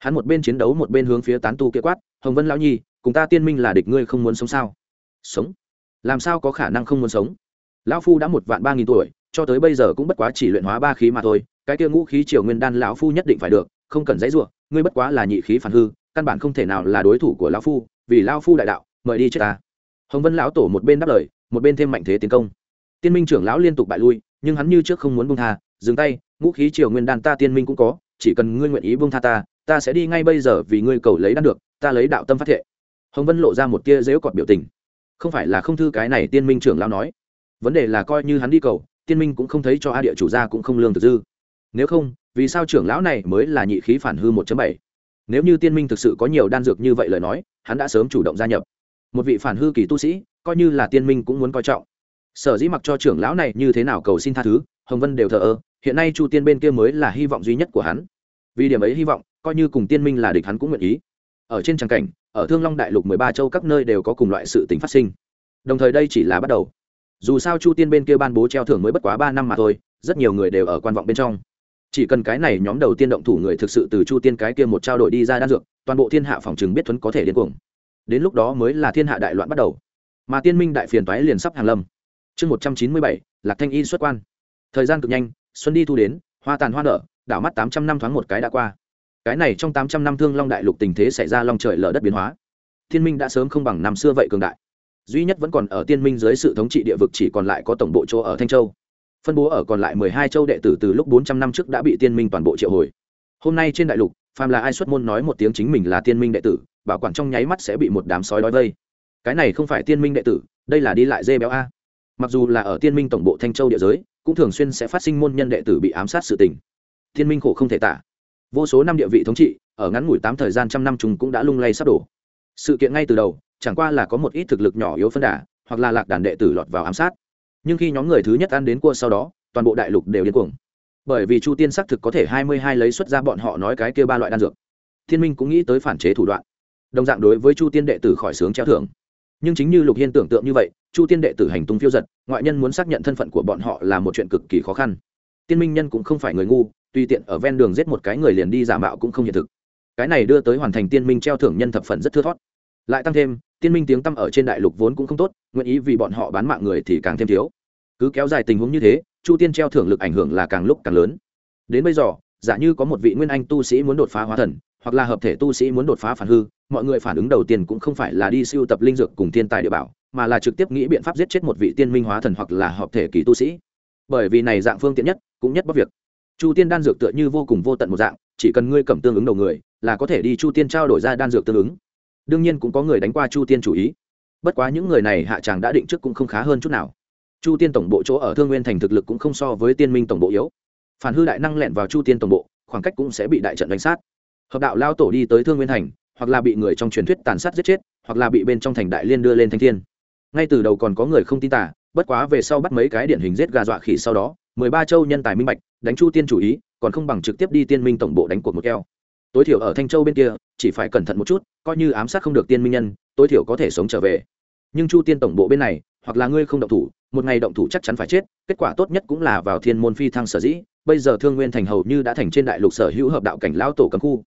hắn một bên chiến đấu một bên hướng phía tán tu kia quát, hồng vân lão nhi, cùng ta tiên minh là địch ngươi không muốn sống sao? Sống? Làm sao có khả năng không muốn sống? Lão phu đã một vạn ba nghìn tuổi, cho tới bây giờ cũng bất quá chỉ luyện hóa ba khí mà thôi, cái kia ngũ khí triều nguyên đan lão phu nhất định phải được, không cần dãy ruộng ngươi bất quá là nhị khí phản hư, căn bản không thể nào là đối thủ của lão phu, vì lão phu đại đạo, mời đi chết ta. Hồng vân lão tổ một bên đáp lời, một bên thêm mạnh thế tiến công. Tiên minh trưởng lão liên tục bại lui, nhưng hắn như trước không muốn buông tha, dừng tay, ngũ khí triều nguyên đan ta tiên minh cũng có, chỉ cần ngươi nguyện ý buông tha ta ta sẽ đi ngay bây giờ vì ngươi cầu lấy đan được, ta lấy đạo tâm phát thệ. Hồng vân lộ ra một tia dễu cọt biểu tình. Không phải là không thư cái này tiên minh trưởng lão nói. Vấn đề là coi như hắn đi cầu, tiên minh cũng không thấy cho a địa chủ gia cũng không lương thực dư. Nếu không, vì sao trưởng lão này mới là nhị khí phản hư 1 bảy? Nếu như tiên minh thực sự có nhiều đan dược như vậy lời nói, hắn đã sớm chủ động gia nhập. Một vị phản hư kỳ tu sĩ, coi như là tiên minh cũng muốn coi trọng. Sở dĩ mặc cho trưởng lão này như thế nào cầu xin tha thứ, hồng vân đều thờ ơ, hiện nay chu tiên bên kia mới là hy vọng duy nhất của hắn. Vì điểm ấy hy vọng coi như cùng tiên minh là địch hắn cũng nguyện ý. Ở trên tràng cảnh, ở thương long đại lục mười ba châu các nơi đều có cùng loại sự tính phát sinh. Đồng thời đây chỉ là bắt đầu. Dù sao chu tiên bên kia ban bố treo thưởng mới bất quá ba năm mà thôi, rất nhiều người đều ở quan vọng bên trong. Chỉ cần cái này nhóm đầu tiên động thủ người thực sự từ chu tiên cái kia một trao đổi đi ra đan dược, toàn bộ thiên hạ phòng chừng biết thuấn có thể điên cuồng. Đến lúc đó mới là thiên hạ đại loạn bắt đầu. Mà tiên minh đại phiền toái liền sắp hàng lâm. Chương một trăm chín mươi bảy, lạc thanh y xuất quan. Thời gian cực nhanh, xuân đi thu đến, hoa tàn hoa nở, đảo mắt tám trăm năm thoáng một cái đã qua cái này trong tám trăm năm thương long đại lục tình thế xảy ra long trời lở đất biến hóa. Thiên minh đã sớm không bằng năm xưa vậy cường đại. Duy nhất vẫn còn ở tiên minh dưới sự thống trị địa vực chỉ còn lại có tổng bộ chỗ ở thanh châu. Phân bố ở còn lại mười hai châu đệ tử từ lúc bốn trăm năm trước đã bị tiên minh toàn bộ triệu hồi. Hôm nay trên đại lục, phàm là ai xuất môn nói một tiếng chính mình là tiên minh đệ tử, bảo quản trong nháy mắt sẽ bị một đám sói đói vây. Cái này không phải tiên minh đệ tử, đây là đi lại dê béo a. Mặc dù là ở tiên minh tổng bộ thanh châu địa giới, cũng thường xuyên sẽ phát sinh môn nhân đệ tử bị ám sát sự tình. Tiên minh khổ không thể tả vô số năm địa vị thống trị, ở ngắn ngủi tám thời gian trăm năm chúng cũng đã lung lay sắp đổ. Sự kiện ngay từ đầu, chẳng qua là có một ít thực lực nhỏ yếu phân đà, hoặc là lạc đàn đệ tử lọt vào ám sát. Nhưng khi nhóm người thứ nhất ăn đến cua sau đó, toàn bộ đại lục đều điên cuồng. Bởi vì chu tiên xác thực có thể hai mươi hai lấy xuất ra bọn họ nói cái kia ba loại đan dược. Thiên minh cũng nghĩ tới phản chế thủ đoạn. Đồng dạng đối với chu tiên đệ tử khỏi sướng treo thưởng. Nhưng chính như lục hiên tưởng tượng như vậy, chu tiên đệ tử hành tung phiêu giật, ngoại nhân muốn xác nhận thân phận của bọn họ là một chuyện cực kỳ khó khăn. Tiên minh nhân cũng không phải người ngu tùy tiện ở ven đường giết một cái người liền đi giả mạo cũng không hiện thực. Cái này đưa tới hoàn thành tiên minh treo thưởng nhân thập phần rất thưa thót lại tăng thêm, tiên minh tiếng tăm ở trên đại lục vốn cũng không tốt, nguyện ý vì bọn họ bán mạng người thì càng thêm thiếu. Cứ kéo dài tình huống như thế, chu tiên treo thưởng lực ảnh hưởng là càng lúc càng lớn. Đến bây giờ, giả như có một vị nguyên anh tu sĩ muốn đột phá hóa thần, hoặc là hợp thể tu sĩ muốn đột phá phản hư, mọi người phản ứng đầu tiên cũng không phải là đi siêu tập linh dược cùng thiên tài địa bảo, mà là trực tiếp nghĩ biện pháp giết chết một vị tiên minh hóa thần hoặc là hợp thể kỳ tu sĩ. Bởi vì này dạng phương tiện nhất, cũng nhất bất việc chu tiên đan dược tựa như vô cùng vô tận một dạng, chỉ cần ngươi cầm tương ứng đầu người, là có thể đi chu tiên trao đổi ra đan dược tương ứng. Đương nhiên cũng có người đánh qua chu tiên chủ ý. Bất quá những người này hạ tràng đã định trước cũng không khá hơn chút nào. Chu tiên tổng bộ chỗ ở thương nguyên thành thực lực cũng không so với tiên minh tổng bộ yếu. Phản hư đại năng lẹn vào chu tiên tổng bộ, khoảng cách cũng sẽ bị đại trận đánh sát. Hợp đạo lao tổ đi tới thương nguyên thành, hoặc là bị người trong truyền thuyết tàn sát giết chết, hoặc là bị bên trong thành đại liên đưa lên thanh thiên. Ngay từ đầu còn có người không tin tả bất quá về sau bắt mấy cái điển hình giết gà dọa khỉ sau đó mười ba châu nhân tài minh bạch, đánh chu tiên chủ ý, còn không bằng trực tiếp đi tiên minh tổng bộ đánh cuộc một keo. Tối thiểu ở thanh châu bên kia, chỉ phải cẩn thận một chút, coi như ám sát không được tiên minh nhân, tối thiểu có thể sống trở về. Nhưng chu tiên tổng bộ bên này, hoặc là ngươi không động thủ, một ngày động thủ chắc chắn phải chết, kết quả tốt nhất cũng là vào thiên môn phi thăng sở dĩ, bây giờ thương nguyên thành hầu như đã thành trên đại lục sở hữu hợp đạo cảnh lão tổ cấm khu.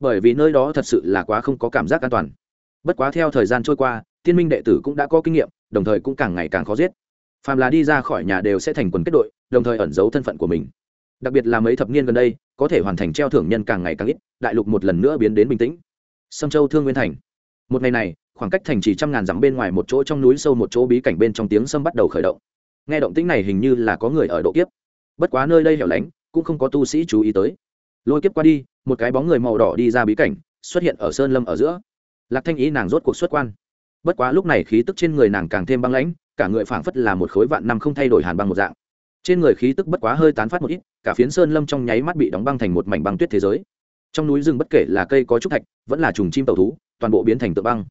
Bởi vì nơi đó thật sự là quá không có cảm giác an toàn. Bất quá theo thời gian trôi qua, tiên minh đệ tử cũng đã có kinh nghiệm, đồng thời cũng càng ngày càng khó giết. Phàm là đi ra khỏi nhà đều sẽ thành quần kết đội đồng thời ẩn giấu thân phận của mình. Đặc biệt là mấy thập niên gần đây, có thể hoàn thành treo thưởng nhân càng ngày càng ít, đại lục một lần nữa biến đến bình tĩnh. Sâm châu thương nguyên thành. Một ngày này, khoảng cách thành chỉ trăm ngàn dặm bên ngoài một chỗ trong núi sâu một chỗ bí cảnh bên trong tiếng sâm bắt đầu khởi động. Nghe động tĩnh này hình như là có người ở độ kiếp. Bất quá nơi đây hẻo lánh, cũng không có tu sĩ chú ý tới. Lôi kiếp qua đi, một cái bóng người màu đỏ đi ra bí cảnh, xuất hiện ở sơn lâm ở giữa. Lạc thanh ý nàng rốt cuộc xuất quan. Bất quá lúc này khí tức trên người nàng càng thêm băng lãnh, cả người phảng phất là một khối vạn năm không thay đổi hàn băng một dạng trên người khí tức bất quá hơi tán phát một ít, cả phiến sơn lâm trong nháy mắt bị đóng băng thành một mảnh băng tuyết thế giới. Trong núi rừng bất kể là cây có trúc thạch, vẫn là trùng chim tàu thú, toàn bộ biến thành tự băng.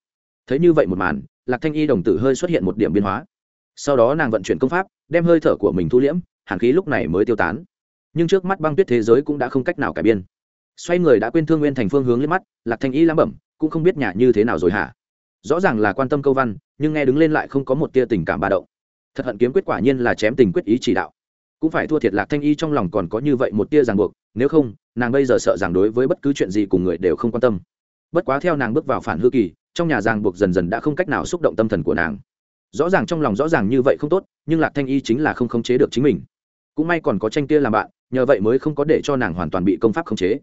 Thấy như vậy một màn, lạc thanh y đồng tử hơi xuất hiện một điểm biến hóa. Sau đó nàng vận chuyển công pháp, đem hơi thở của mình thu liễm, hàn khí lúc này mới tiêu tán. Nhưng trước mắt băng tuyết thế giới cũng đã không cách nào cải biên. Xoay người đã quên thương nguyên thành phương hướng lên mắt, lạc thanh y lắm bẩm, cũng không biết nhà như thế nào rồi hả? Rõ ràng là quan tâm câu văn, nhưng nghe đứng lên lại không có một tia tình cảm ba động. Thật hận kiếm quyết quả nhiên là chém tình quyết ý chỉ đạo cũng phải thua thiệt lạc thanh y trong lòng còn có như vậy một tia ràng buộc, nếu không, nàng bây giờ sợ rằng đối với bất cứ chuyện gì cùng người đều không quan tâm. Bất quá theo nàng bước vào phản hư kỳ, trong nhà ràng buộc dần dần đã không cách nào xúc động tâm thần của nàng. Rõ ràng trong lòng rõ ràng như vậy không tốt, nhưng lạc thanh y chính là không khống chế được chính mình. Cũng may còn có tranh tia làm bạn, nhờ vậy mới không có để cho nàng hoàn toàn bị công pháp khống chế.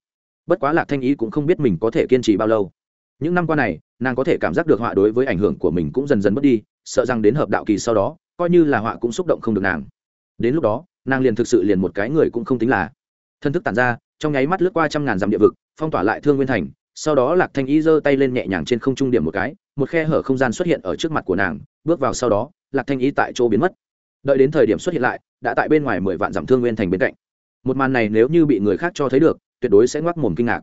Bất quá lạc thanh y cũng không biết mình có thể kiên trì bao lâu. Những năm qua này, nàng có thể cảm giác được họa đối với ảnh hưởng của mình cũng dần dần mất đi, sợ rằng đến hợp đạo kỳ sau đó, coi như là họa cũng xúc động không được nàng. Đến lúc đó nàng liền thực sự liền một cái người cũng không tính là. Thân thức tàn ra, trong nháy mắt lướt qua trăm ngàn dặm địa vực, phong tỏa lại thương nguyên thành, sau đó lạc thanh y giơ tay lên nhẹ nhàng trên không trung điểm một cái, một khe hở không gian xuất hiện ở trước mặt của nàng, bước vào sau đó, lạc thanh y tại chỗ biến mất. Đợi đến thời điểm xuất hiện lại, đã tại bên ngoài mười vạn dặm thương nguyên thành bên cạnh. Một màn này nếu như bị người khác cho thấy được, tuyệt đối sẽ ngoác mồm kinh ngạc.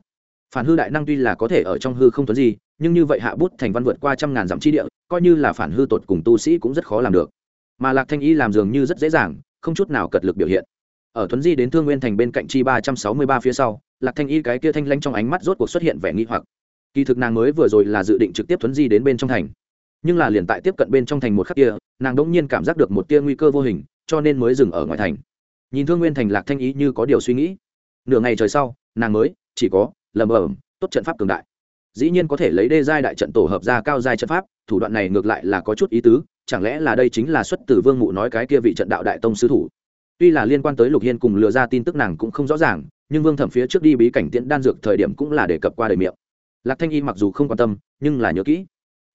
Phản hư đại năng tuy là có thể ở trong hư không tuấn gì, nhưng như vậy hạ bút thành văn vượt qua trăm ngàn dặm chi địa, coi như là phản hư tột cùng tu sĩ cũng rất khó làm được. Mà lạc thanh y làm dường như rất dễ dàng không chút nào cật lực biểu hiện. Ở tuấn di đến thương nguyên thành bên cạnh chi ba trăm sáu mươi ba phía sau, lạc thanh y cái kia thanh lanh trong ánh mắt rốt cuộc xuất hiện vẻ nghi hoặc. Kỳ thực nàng mới vừa rồi là dự định trực tiếp tuấn di đến bên trong thành. Nhưng là liền tại tiếp cận bên trong thành một khắc kia, nàng đỗng nhiên cảm giác được một tia nguy cơ vô hình, cho nên mới dừng ở ngoài thành. Nhìn thương nguyên thành, lạc thanh ý như có điều suy nghĩ. Nửa ngày trời sau, nàng mới, chỉ có lầm bẩm, tốt trận pháp cường đại. Dĩ nhiên có thể lấy đê giai đại trận tổ hợp ra cao giai trận pháp, thủ đoạn này ngược lại là có chút ý tứ chẳng lẽ là đây chính là xuất từ vương mụ nói cái kia vị trận đạo đại tông sư thủ? Tuy là liên quan tới lục hiên cùng lừa ra tin tức nàng cũng không rõ ràng, nhưng vương thẩm phía trước đi bí cảnh tiễn đan dược thời điểm cũng là đề cập qua đời miệng. Lạc thanh y mặc dù không quan tâm, nhưng là nhớ kỹ.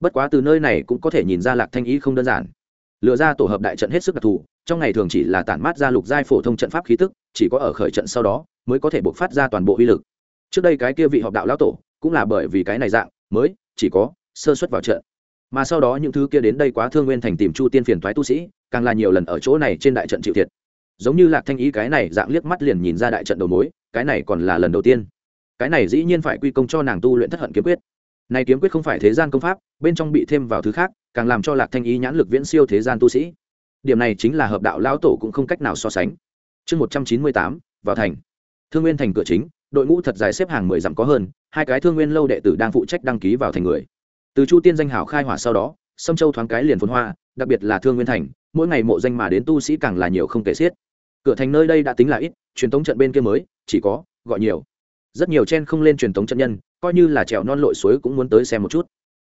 Bất quá từ nơi này cũng có thể nhìn ra lạc thanh y không đơn giản. Lừa ra tổ hợp đại trận hết sức đặc thù, trong ngày thường chỉ là tản mát ra lục giai phổ thông trận pháp khí tức, chỉ có ở khởi trận sau đó mới có thể buộc phát ra toàn bộ uy lực. Trước đây cái kia vị họp đạo lão tổ cũng là bởi vì cái này dạng, mới chỉ có sơ xuất vào trận mà sau đó những thứ kia đến đây quá thương nguyên thành tìm chu tiên phiền thoái tu sĩ, càng là nhiều lần ở chỗ này trên đại trận chịu thiệt. Giống như lạc thanh ý cái này dạng liếc mắt liền nhìn ra đại trận đầu mối, cái này còn là lần đầu tiên. Cái này dĩ nhiên phải quy công cho nàng tu luyện thất hận kiếm quyết. Này kiếm quyết không phải thế gian công pháp, bên trong bị thêm vào thứ khác, càng làm cho lạc thanh ý nhãn lực viễn siêu thế gian tu sĩ. Điểm này chính là hợp đạo lão tổ cũng không cách nào so sánh. Chương một trăm chín mươi tám, vào thành. Thương nguyên thành cửa chính, đội ngũ thật dài xếp hàng mười dặm có hơn, hai cái thương nguyên lâu đệ tử đang phụ trách đăng ký vào thành người từ chu tiên danh hảo khai hỏa sau đó, sâm châu thoáng cái liền phồn hoa, đặc biệt là thương nguyên thành, mỗi ngày mộ danh mà đến tu sĩ càng là nhiều không kể xiết. Cửa thành nơi đây đã tính là ít, truyền thống trận bên kia mới, chỉ có, gọi nhiều. Rất nhiều chen không lên truyền thống trận nhân, coi như là trèo non lội suối cũng muốn tới xem một chút.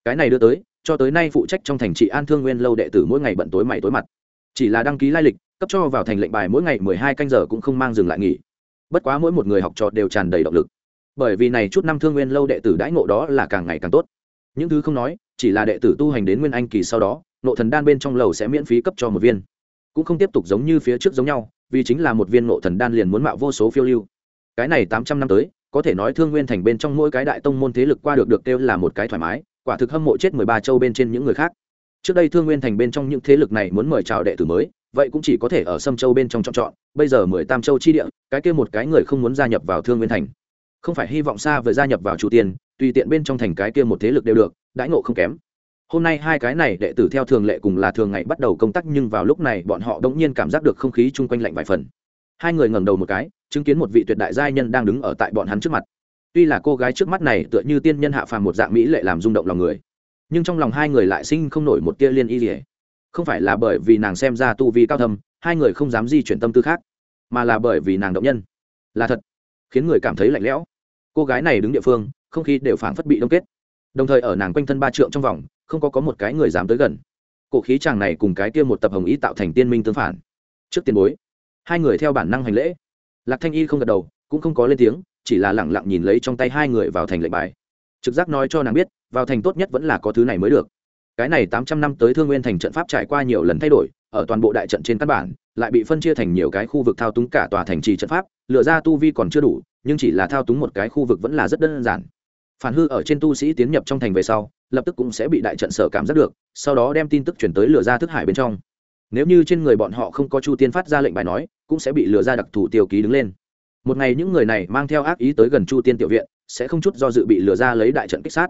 Cái này đưa tới, cho tới nay phụ trách trong thành trị an thương nguyên lâu đệ tử mỗi ngày bận tối mày tối mặt. Chỉ là đăng ký lai lịch, cấp cho vào thành lệnh bài mỗi ngày mười hai canh giờ cũng không mang dừng lại nghỉ. Bất quá mỗi một người học trò đều tràn đầy động lực. Bởi vì này chút năm thương nguyên lâu đệ tử đãi ngộ đó là càng ngày càng tốt những thứ không nói, chỉ là đệ tử tu hành đến nguyên anh kỳ sau đó, nộ thần đan bên trong lầu sẽ miễn phí cấp cho một viên. Cũng không tiếp tục giống như phía trước giống nhau, vì chính là một viên nộ thần đan liền muốn mạo vô số phiêu lưu. Cái này tám trăm năm tới, có thể nói thương nguyên thành bên trong mỗi cái đại tông môn thế lực qua được được kêu là một cái thoải mái, quả thực hâm mộ chết mười ba châu bên trên những người khác. Trước đây thương nguyên thành bên trong những thế lực này muốn mời chào đệ tử mới, vậy cũng chỉ có thể ở sâm châu bên trong chọn chọn, bây giờ mười tam châu chi địa, cái kia một cái người không muốn gia nhập vào thương nguyên thành. Không phải hy vọng xa về gia nhập vào chủ tiền tùy tiện bên trong thành cái kia một thế lực đều được, đãi ngộ không kém. Hôm nay hai cái này đệ tử theo thường lệ cùng là thường ngày bắt đầu công tác nhưng vào lúc này bọn họ đ ỗ n g nhiên cảm giác được không khí chung quanh lạnh vài phần. Hai người ngẩng đầu một cái, chứng kiến một vị tuyệt đại giai nhân đang đứng ở tại bọn hắn trước mặt. Tuy là cô gái trước mắt này tựa như tiên nhân hạ phàm một dạng mỹ lệ làm rung động lòng người, nhưng trong lòng hai người lại sinh không nổi một tia liên y gì không phải là bởi vì nàng xem ra tu vi cao thâm, hai người không dám di chuyển tâm tư khác, mà là bởi vì nàng động nhân. Là thật, khiến người cảm thấy lạnh lẽo. Cô gái này đứng địa phương không khí đều phảng phất bị đông kết. Đồng thời ở nàng quanh thân ba trượng trong vòng, không có có một cái người dám tới gần. Cổ khí chàng này cùng cái kia một tập hồng ý tạo thành tiên minh tương phản. Trước tiền bối, hai người theo bản năng hành lễ. Lạc thanh y không gật đầu, cũng không có lên tiếng, chỉ là lẳng lặng nhìn lấy trong tay hai người vào thành lệnh bài. Trực giác nói cho nàng biết, vào thành tốt nhất vẫn là có thứ này mới được. Cái này tám trăm năm tới thương nguyên thành trận pháp trải qua nhiều lần thay đổi, ở toàn bộ đại trận trên căn bản, lại bị phân chia thành nhiều cái khu vực thao túng cả tòa thành trì trận pháp, lựa ra tu vi còn chưa đủ, nhưng chỉ là thao túng một cái khu vực vẫn là rất đơn giản phản hư ở trên tu sĩ tiến nhập trong thành về sau, lập tức cũng sẽ bị đại trận sở cảm giác được, sau đó đem tin tức chuyển tới lửa ra thức hải bên trong. Nếu như trên người bọn họ không có chu tiên phát ra lệnh bài nói, cũng sẽ bị lửa ra đặc thù tiêu ký đứng lên. Một ngày những người này mang theo ác ý tới gần chu tiên tiểu viện, sẽ không chút do dự bị lừa ra lấy đại trận kích sát.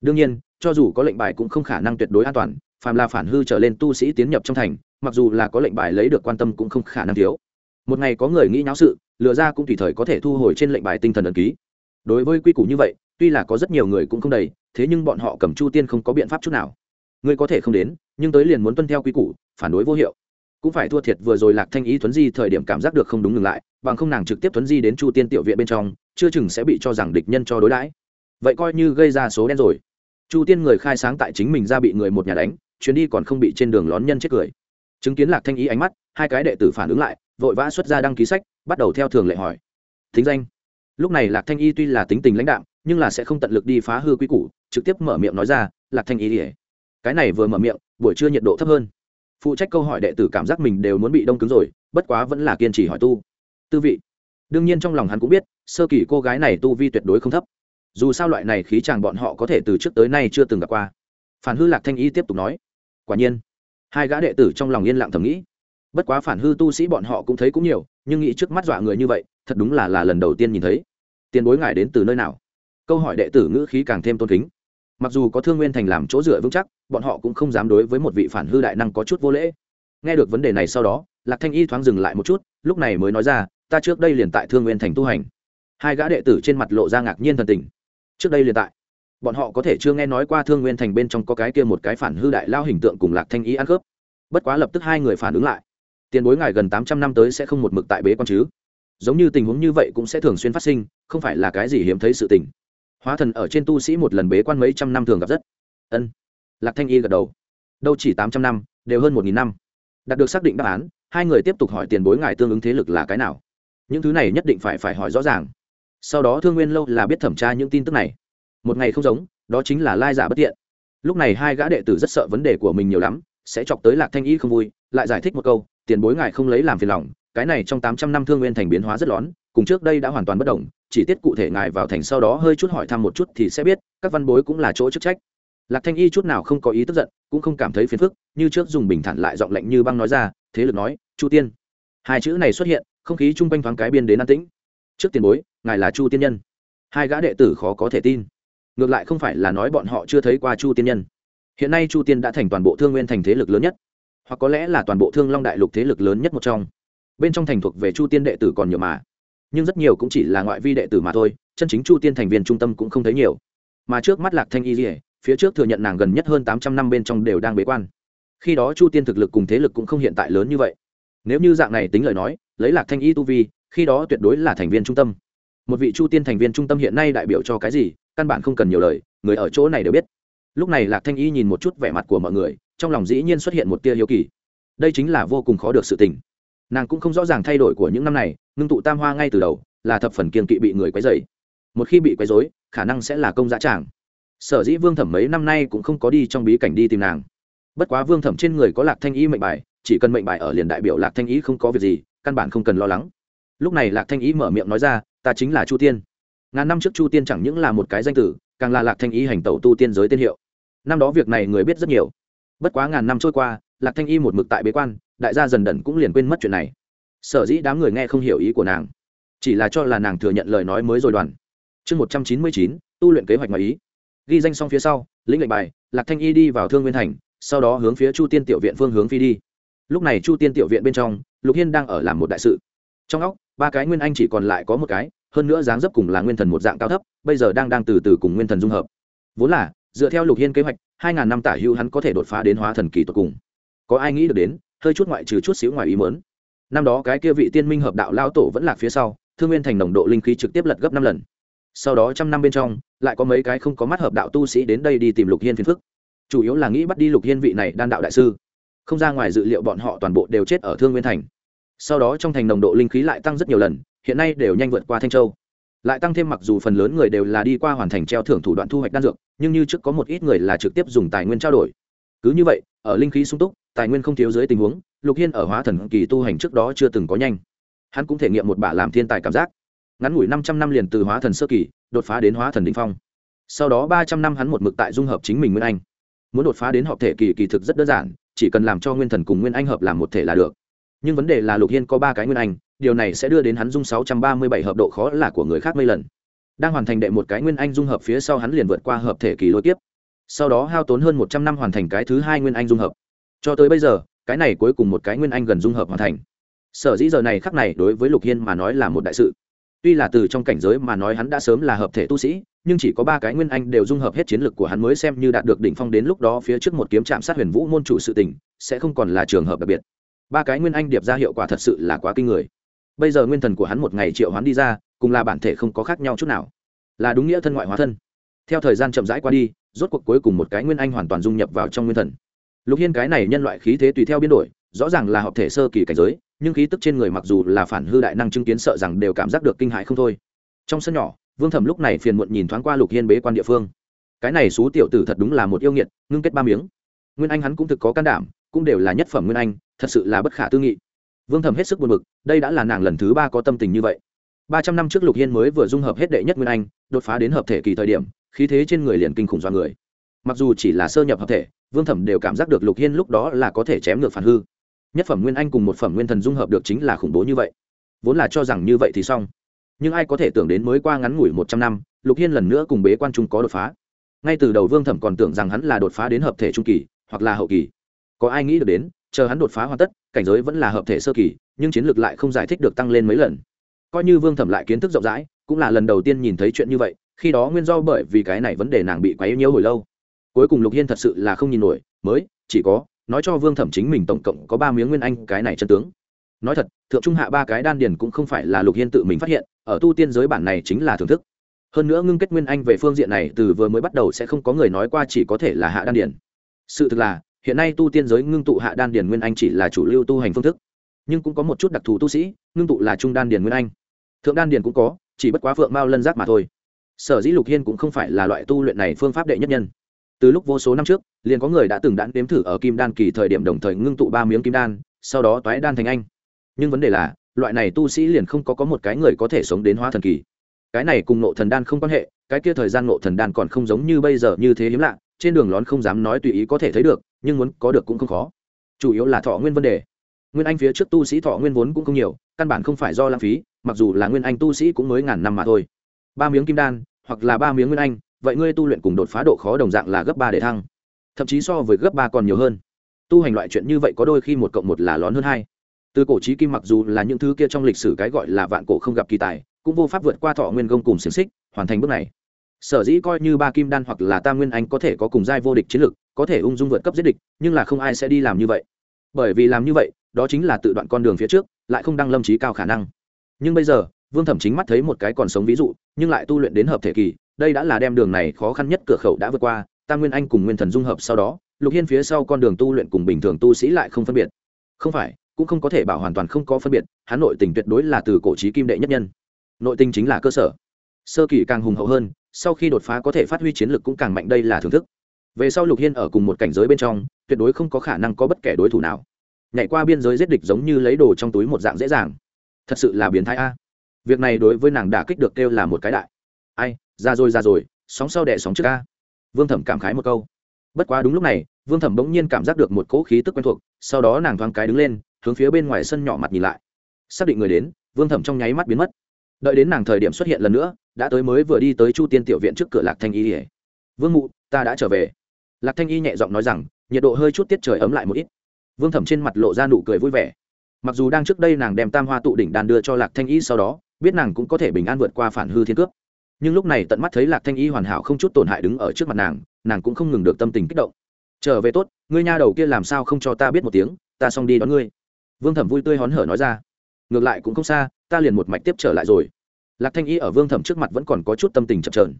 Đương nhiên, cho dù có lệnh bài cũng không khả năng tuyệt đối an toàn, phàm là phản hư trở lên tu sĩ tiến nhập trong thành, mặc dù là có lệnh bài lấy được quan tâm cũng không khả năng thiếu. Một ngày có người nghĩ nháo sự lừa ra cũng tùy thời có thể thu hồi trên lệnh bài tinh thần ẩn ký đối với quy củ như vậy, tuy là có rất nhiều người cũng không đầy, thế nhưng bọn họ cầm chu tiên không có biện pháp chút nào. Ngươi có thể không đến, nhưng tới liền muốn tuân theo quy củ, phản đối vô hiệu. Cũng phải thua thiệt vừa rồi lạc thanh ý thuấn di thời điểm cảm giác được không đúng ngừng lại, bằng không nàng trực tiếp thuấn di đến chu tiên tiểu viện bên trong, chưa chừng sẽ bị cho rằng địch nhân cho đối đãi. Vậy coi như gây ra số đen rồi. Chu tiên người khai sáng tại chính mình ra bị người một nhà đánh, chuyến đi còn không bị trên đường lón nhân chết cười. Chứng kiến lạc thanh ý ánh mắt, hai cái đệ tử phản ứng lại, vội vã xuất ra đăng ký sách, bắt đầu theo thường lệ hỏi. Thính danh? Lúc này lạc thanh y tuy là tính tình lãnh đạm, nhưng là sẽ không tận lực đi phá hư quy củ, trực tiếp mở miệng nói ra, lạc thanh y ỉa cái này vừa mở miệng, buổi trưa nhiệt độ thấp hơn. Phụ trách câu hỏi đệ tử cảm giác mình đều muốn bị đông cứng rồi, bất quá vẫn là kiên trì hỏi tu. Tư vị. Đương nhiên trong lòng hắn cũng biết, sơ kỳ cô gái này tu vi tuyệt đối không thấp. Dù sao loại này khí chàng bọn họ có thể từ trước tới nay chưa từng gặp qua. Phản hư lạc thanh y tiếp tục nói. Quả nhiên, hai gã đệ tử trong lòng yên lặng thầm nghĩ bất quá phản hư tu sĩ bọn họ cũng thấy cũng nhiều, nhưng nghĩ trước mắt dọa người như vậy, thật đúng là là lần đầu tiên nhìn thấy. Tiền bối ngài đến từ nơi nào? Câu hỏi đệ tử ngữ khí càng thêm tôn kính. Mặc dù có thương nguyên thành làm chỗ dựa vững chắc, bọn họ cũng không dám đối với một vị phản hư đại năng có chút vô lễ. Nghe được vấn đề này sau đó, lạc thanh y thoáng dừng lại một chút, lúc này mới nói ra, ta trước đây liền tại thương nguyên thành tu hành. Hai gã đệ tử trên mặt lộ ra ngạc nhiên thần tình. Trước đây liền tại. Bọn họ có thể chưa nghe nói qua thương nguyên thành bên trong có cái kia một cái phản hư đại lao hình tượng cùng lạc thanh y ăn khớp. Bất quá lập tức hai người phản ứng lại tiền bối ngài gần tám trăm năm tới sẽ không một mực tại bế quan chứ? Giống như tình huống như vậy cũng sẽ thường xuyên phát sinh, không phải là cái gì hiếm thấy sự tình. Hóa thần ở trên tu sĩ một lần bế quan mấy trăm năm thường gặp rất. Ân. Lạc thanh y gật đầu. Đâu chỉ tám trăm năm, đều hơn một nghìn năm. Đạt được xác định đáp án, hai người tiếp tục hỏi tiền bối ngài tương ứng thế lực là cái nào. Những thứ này nhất định phải phải hỏi rõ ràng. Sau đó thương nguyên lâu là biết thẩm tra những tin tức này. Một ngày không giống, đó chính là lai giả bất tiện. Lúc này hai gã đệ tử rất sợ vấn đề của mình nhiều lắm, sẽ chọc tới lạc thanh y không vui, lại giải thích một câu tiền bối ngài không lấy làm phiền lòng, cái này trong tám trăm năm thương nguyên thành biến hóa rất lón, cùng trước đây đã hoàn toàn bất đồng, chỉ tiết cụ thể ngài vào thành sau đó hơi chút hỏi thăm một chút thì sẽ biết, các văn bối cũng là chỗ chức trách. Lạc thanh y chút nào không có ý tức giận, cũng không cảm thấy phiền phức, như trước dùng bình thản lại giọng lạnh như băng nói ra, thế lực nói, chu tiên. Hai chữ này xuất hiện, không khí chung quanh thoáng cái biên đến an tĩnh. Trước tiền bối, ngài là chu tiên nhân. Hai gã đệ tử khó có thể tin. Ngược lại không phải là nói bọn họ chưa thấy qua chu tiên nhân. Hiện nay chu tiên đã thành toàn bộ thương nguyên thành thế lực lớn nhất hoặc có lẽ là toàn bộ thương long đại lục thế lực lớn nhất một trong. Bên trong thành thuộc về chu tiên đệ tử còn nhiều mà. Nhưng rất nhiều cũng chỉ là ngoại vi đệ tử mà thôi, chân chính chu tiên thành viên trung tâm cũng không thấy nhiều. Mà trước mắt lạc thanh y dỉa phía trước thừa nhận nàng gần nhất hơn tám trăm năm bên trong đều đang bế quan. Khi đó chu tiên thực lực cùng thế lực cũng không hiện tại lớn như vậy. Nếu như dạng này tính lời nói, lấy lạc thanh y tu vi, khi đó tuyệt đối là thành viên trung tâm. Một vị chu tiên thành viên trung tâm hiện nay đại biểu cho cái gì, căn bản không cần nhiều lời, người ở chỗ này đều biết lúc này lạc thanh y nhìn một chút vẻ mặt của mọi người, trong lòng dĩ nhiên xuất hiện một tia hiếu kỳ. Đây chính là vô cùng khó được sự tình. Nàng cũng không rõ ràng thay đổi của những năm này, ngưng tụ tam hoa ngay từ đầu, là thập phần kiên kỵ bị người quấy dày một khi bị quấy dối khả năng sẽ là công giá tràng. Sở dĩ vương thẩm mấy năm nay cũng không có đi trong bí cảnh đi tìm nàng. Bất quá vương thẩm trên người có lạc thanh y mệnh bài, chỉ cần mệnh bài ở liền đại biểu lạc thanh y không có việc gì, căn bản không cần lo lắng. Lúc này lạc thanh y mở miệng nói ra, ta chính là chu tiên. Ngàn năm trước chu tiên chẳng những là một cái danh tử, càng là lạc thanh y hành tẩu tu tiên giới tiên hiệu năm đó việc này người biết rất nhiều. Bất quá ngàn năm trôi qua, lạc thanh y một mực tại bế quan, đại gia dần đần cũng liền quên mất chuyện này. Sở dĩ đám người nghe không hiểu ý của nàng, chỉ là cho là nàng thừa nhận lời nói mới rồi đoàn. Chương một trăm chín mươi chín, tu luyện kế hoạch ngoài ý. Ghi danh xong phía sau, lĩnh lệnh bài, lạc thanh y đi vào thương nguyên thành, sau đó hướng phía chu tiên tiểu viện phương hướng phi đi. Lúc này chu tiên tiểu viện bên trong, lục hiên đang ở làm một đại sự. Trong óc, ba cái nguyên anh chỉ còn lại có một cái, hơn nữa dáng dấp cùng là nguyên thần một dạng cao thấp, bây giờ đang đang từ từ cùng nguyên thần dung hợp. Vốn là dựa theo lục hiên kế hoạch, hai ngàn năm tả hưu hắn có thể đột phá đến hóa thần kỳ tột cùng. Có ai nghĩ được đến, hơi chút ngoại trừ chút xíu ngoài ý mớn năm đó cái kia vị tiên minh hợp đạo lao tổ vẫn lạc phía sau, thương nguyên thành nồng độ linh khí trực tiếp lật gấp năm lần. Sau đó trăm năm bên trong, lại có mấy cái không có mắt hợp đạo tu sĩ đến đây đi tìm lục hiên phiền phức. Chủ yếu là nghĩ bắt đi lục hiên vị này đan đạo đại sư. Không ra ngoài dự liệu bọn họ toàn bộ đều chết ở thương nguyên thành. Sau đó trong thành nồng độ linh khí lại tăng rất nhiều lần, hiện nay đều nhanh vượt qua thanh châu lại tăng thêm mặc dù phần lớn người đều là đi qua hoàn thành treo thưởng thủ đoạn thu hoạch đan dược, nhưng như trước có một ít người là trực tiếp dùng tài nguyên trao đổi. Cứ như vậy, ở linh khí sung túc, tài nguyên không thiếu dưới tình huống, lục hiên ở hóa thần kỳ tu hành trước đó chưa từng có nhanh. Hắn cũng thể nghiệm một bả làm thiên tài cảm giác. Ngắn ngủi năm trăm năm liền từ hóa thần sơ kỳ, đột phá đến hóa thần đình phong. Sau đó ba trăm năm hắn một mực tại dung hợp chính mình nguyên anh. Muốn đột phá đến hợp thể kỳ kỳ thực rất đơn giản, chỉ cần làm cho nguyên thần cùng nguyên anh hợp làm một thể là được. Nhưng vấn đề là lục hiên có ba cái nguyên anh điều này sẽ đưa đến hắn dung sáu trăm ba mươi bảy hợp độ khó là của người khác mấy lần. Đang hoàn thành đệ một cái nguyên anh dung hợp phía sau hắn liền vượt qua hợp thể kỳ lôi tiếp sau đó hao tốn hơn một trăm năm hoàn thành cái thứ hai nguyên anh dung hợp. Cho tới bây giờ, cái này cuối cùng một cái nguyên anh gần dung hợp hoàn thành. Sở dĩ giờ này khắc này đối với lục hiên mà nói là một đại sự. Tuy là từ trong cảnh giới mà nói hắn đã sớm là hợp thể tu sĩ, nhưng chỉ có ba cái nguyên anh đều dung hợp hết chiến lược của hắn mới xem như đạt được đỉnh phong đến lúc đó phía trước một kiếm chạm sát huyền vũ môn chủ sự tình, sẽ không còn là trường hợp đặc biệt. Ba cái nguyên anh điệp ra hiệu quả thật sự là quá kinh người bây giờ nguyên thần của hắn một ngày triệu hoán đi ra, cùng là bản thể không có khác nhau chút nào. Là đúng nghĩa thân ngoại hóa thân. Theo thời gian chậm rãi qua đi, rốt cuộc cuối cùng một cái nguyên anh hoàn toàn dung nhập vào trong nguyên thần. Lục hiên cái này nhân loại khí thế tùy theo biến đổi, rõ ràng là hợp thể sơ kỳ cảnh giới, nhưng khí tức trên người mặc dù là phản hư đại năng chứng kiến sợ rằng đều cảm giác được kinh hại không thôi. Trong sân nhỏ, vương thẩm lúc này phiền muộn nhìn thoáng qua lục hiên bế quan địa phương. Cái này xú tiểu tử thật đúng là một yêu nghiệt, ngưng kết ba miếng. Nguyên anh hắn cũng thực có can đảm, cũng đều là nhất phẩm nguyên anh, thật sự là bất khả tư nghị vương thẩm hết sức buồn bực, đây đã là nàng lần thứ ba có tâm tình như vậy. Ba trăm năm trước lục hiên mới vừa dung hợp hết đệ nhất nguyên anh, đột phá đến hợp thể kỳ thời điểm, khí thế trên người liền kinh khủng do người. Mặc dù chỉ là sơ nhập hợp thể, vương thẩm đều cảm giác được lục hiên lúc đó là có thể chém ngược phản hư. Nhất phẩm nguyên anh cùng một phẩm nguyên thần dung hợp được chính là khủng bố như vậy. Vốn là cho rằng như vậy thì xong. Nhưng ai có thể tưởng đến mới qua ngắn ngủi một trăm năm, lục hiên lần nữa cùng bế quan trung có đột phá. Ngay từ đầu vương thẩm còn tưởng rằng hắn là đột phá đến hợp thể trung kỳ, hoặc là hậu kỳ. Có ai nghĩ được đến chờ hắn đột phá hoàn tất, cảnh giới vẫn là hợp thể sơ kỳ, nhưng chiến lược lại không giải thích được tăng lên mấy lần. Coi như vương thẩm lại kiến thức rộng rãi, cũng là lần đầu tiên nhìn thấy chuyện như vậy, khi đó nguyên do bởi vì cái này vấn đề nàng bị quấy nhiễu hồi lâu. Cuối cùng lục hiên thật sự là không nhìn nổi, mới, chỉ có, nói cho vương thẩm chính mình tổng cộng có ba miếng nguyên anh, cái này chân tướng. Nói thật, thượng trung hạ ba cái đan điền cũng không phải là lục hiên tự mình phát hiện, ở tu tiên giới bản này chính là thưởng thức. Hơn nữa ngưng kết nguyên anh về phương diện này từ vừa mới bắt đầu sẽ không có người nói qua chỉ có thể là hạ đan điền. Sự thực là hiện nay tu tiên giới ngưng tụ hạ đan điền nguyên anh chỉ là chủ lưu tu hành phương thức, nhưng cũng có một chút đặc thù tu sĩ, ngưng tụ là trung đan điền nguyên anh. Thượng đan điền cũng có, chỉ bất quá phượng mao lân giác mà thôi. Sở dĩ lục hiên cũng không phải là loại tu luyện này phương pháp đệ nhất nhân. Từ lúc vô số năm trước, liền có người đã từng đạn đếm thử ở kim đan kỳ thời điểm đồng thời ngưng tụ ba miếng kim đan, sau đó toái đan thành anh. Nhưng vấn đề là, loại này tu sĩ liền không có có một cái người có thể sống đến hóa thần kỳ. Cái này cùng nộ thần đan không quan hệ, cái kia thời gian nộ thần đan còn không giống như bây giờ như thế hiếm lạ, trên đường lón không dám nói tùy ý có thể thấy được nhưng muốn có được cũng không khó. Chủ yếu là thọ nguyên vấn đề. Nguyên anh phía trước tu sĩ thọ nguyên vốn cũng không nhiều, căn bản không phải do lãng phí, mặc dù là nguyên anh tu sĩ cũng mới ngàn năm mà thôi. Ba miếng kim đan, hoặc là ba miếng nguyên anh, vậy ngươi tu luyện cùng đột phá độ khó đồng dạng là gấp ba để thăng. Thậm chí so với gấp ba còn nhiều hơn. Tu hành loại chuyện như vậy có đôi khi một cộng một là lón hơn hai. Từ cổ trí kim mặc dù là những thứ kia trong lịch sử cái gọi là vạn cổ không gặp kỳ tài, cũng vô pháp vượt qua thọ nguyên công cùng xiềng xích, hoàn thành bước này. Sở dĩ coi như ba kim đan hoặc là tam nguyên anh có thể có cùng giai vô địch chiến lực có thể ung dung vượt cấp giết địch, nhưng là không ai sẽ đi làm như vậy. Bởi vì làm như vậy, đó chính là tự đoạn con đường phía trước, lại không đăng lâm trí cao khả năng. Nhưng bây giờ, vương thẩm chính mắt thấy một cái còn sống ví dụ, nhưng lại tu luyện đến hợp thể kỳ, đây đã là đem đường này khó khăn nhất cửa khẩu đã vượt qua, tam nguyên anh cùng nguyên thần dung hợp sau đó, lục hiên phía sau con đường tu luyện cùng bình thường tu sĩ lại không phân biệt. Không phải, cũng không có thể bảo hoàn toàn không có phân biệt, hắn nội tình tuyệt đối là từ cổ trí kim đệ nhất nhân. Nội tình chính là cơ sở. Sơ kỳ càng hùng hậu hơn, sau khi đột phá có thể phát huy chiến lực cũng càng mạnh, đây là thưởng thức về sau lục hiên ở cùng một cảnh giới bên trong, tuyệt đối không có khả năng có bất kể đối thủ nào. Nhảy qua biên giới giết địch giống như lấy đồ trong túi một dạng dễ dàng. Thật sự là biến thái a. Việc này đối với nàng đả kích được kêu là một cái đại. Ai, ra rồi ra rồi, sóng sau đẻ sóng trước a. Vương thẩm cảm khái một câu. Bất quá đúng lúc này, vương thẩm bỗng nhiên cảm giác được một cỗ khí tức quen thuộc, sau đó nàng thoáng cái đứng lên, hướng phía bên ngoài sân nhỏ mặt nhìn lại. Xác định người đến, vương thẩm trong nháy mắt biến mất. Đợi đến nàng thời điểm xuất hiện lần nữa, đã tới mới vừa đi tới chu tiên tiểu viện trước cửa lạc thanh y ỉa vương mụ, ta đã trở về lạc thanh y nhẹ giọng nói rằng, nhiệt độ hơi chút tiết trời ấm lại một ít. Vương thẩm trên mặt lộ ra nụ cười vui vẻ. Mặc dù đang trước đây nàng đem tam hoa tụ đỉnh đàn đưa cho lạc thanh y sau đó, biết nàng cũng có thể bình an vượt qua phản hư thiên cướp nhưng lúc này tận mắt thấy lạc thanh y hoàn hảo không chút tổn hại đứng ở trước mặt nàng nàng cũng không ngừng được tâm tình kích động. Trở về tốt, ngươi nha đầu kia làm sao không cho ta biết một tiếng, ta xong đi đón ngươi. Vương thẩm vui tươi hón hở nói ra. Ngược lại cũng không xa, ta liền một mạch tiếp trở lại rồi. Lạc thanh y ở vương thẩm trước mặt vẫn còn có chút tâm tình chậm trờn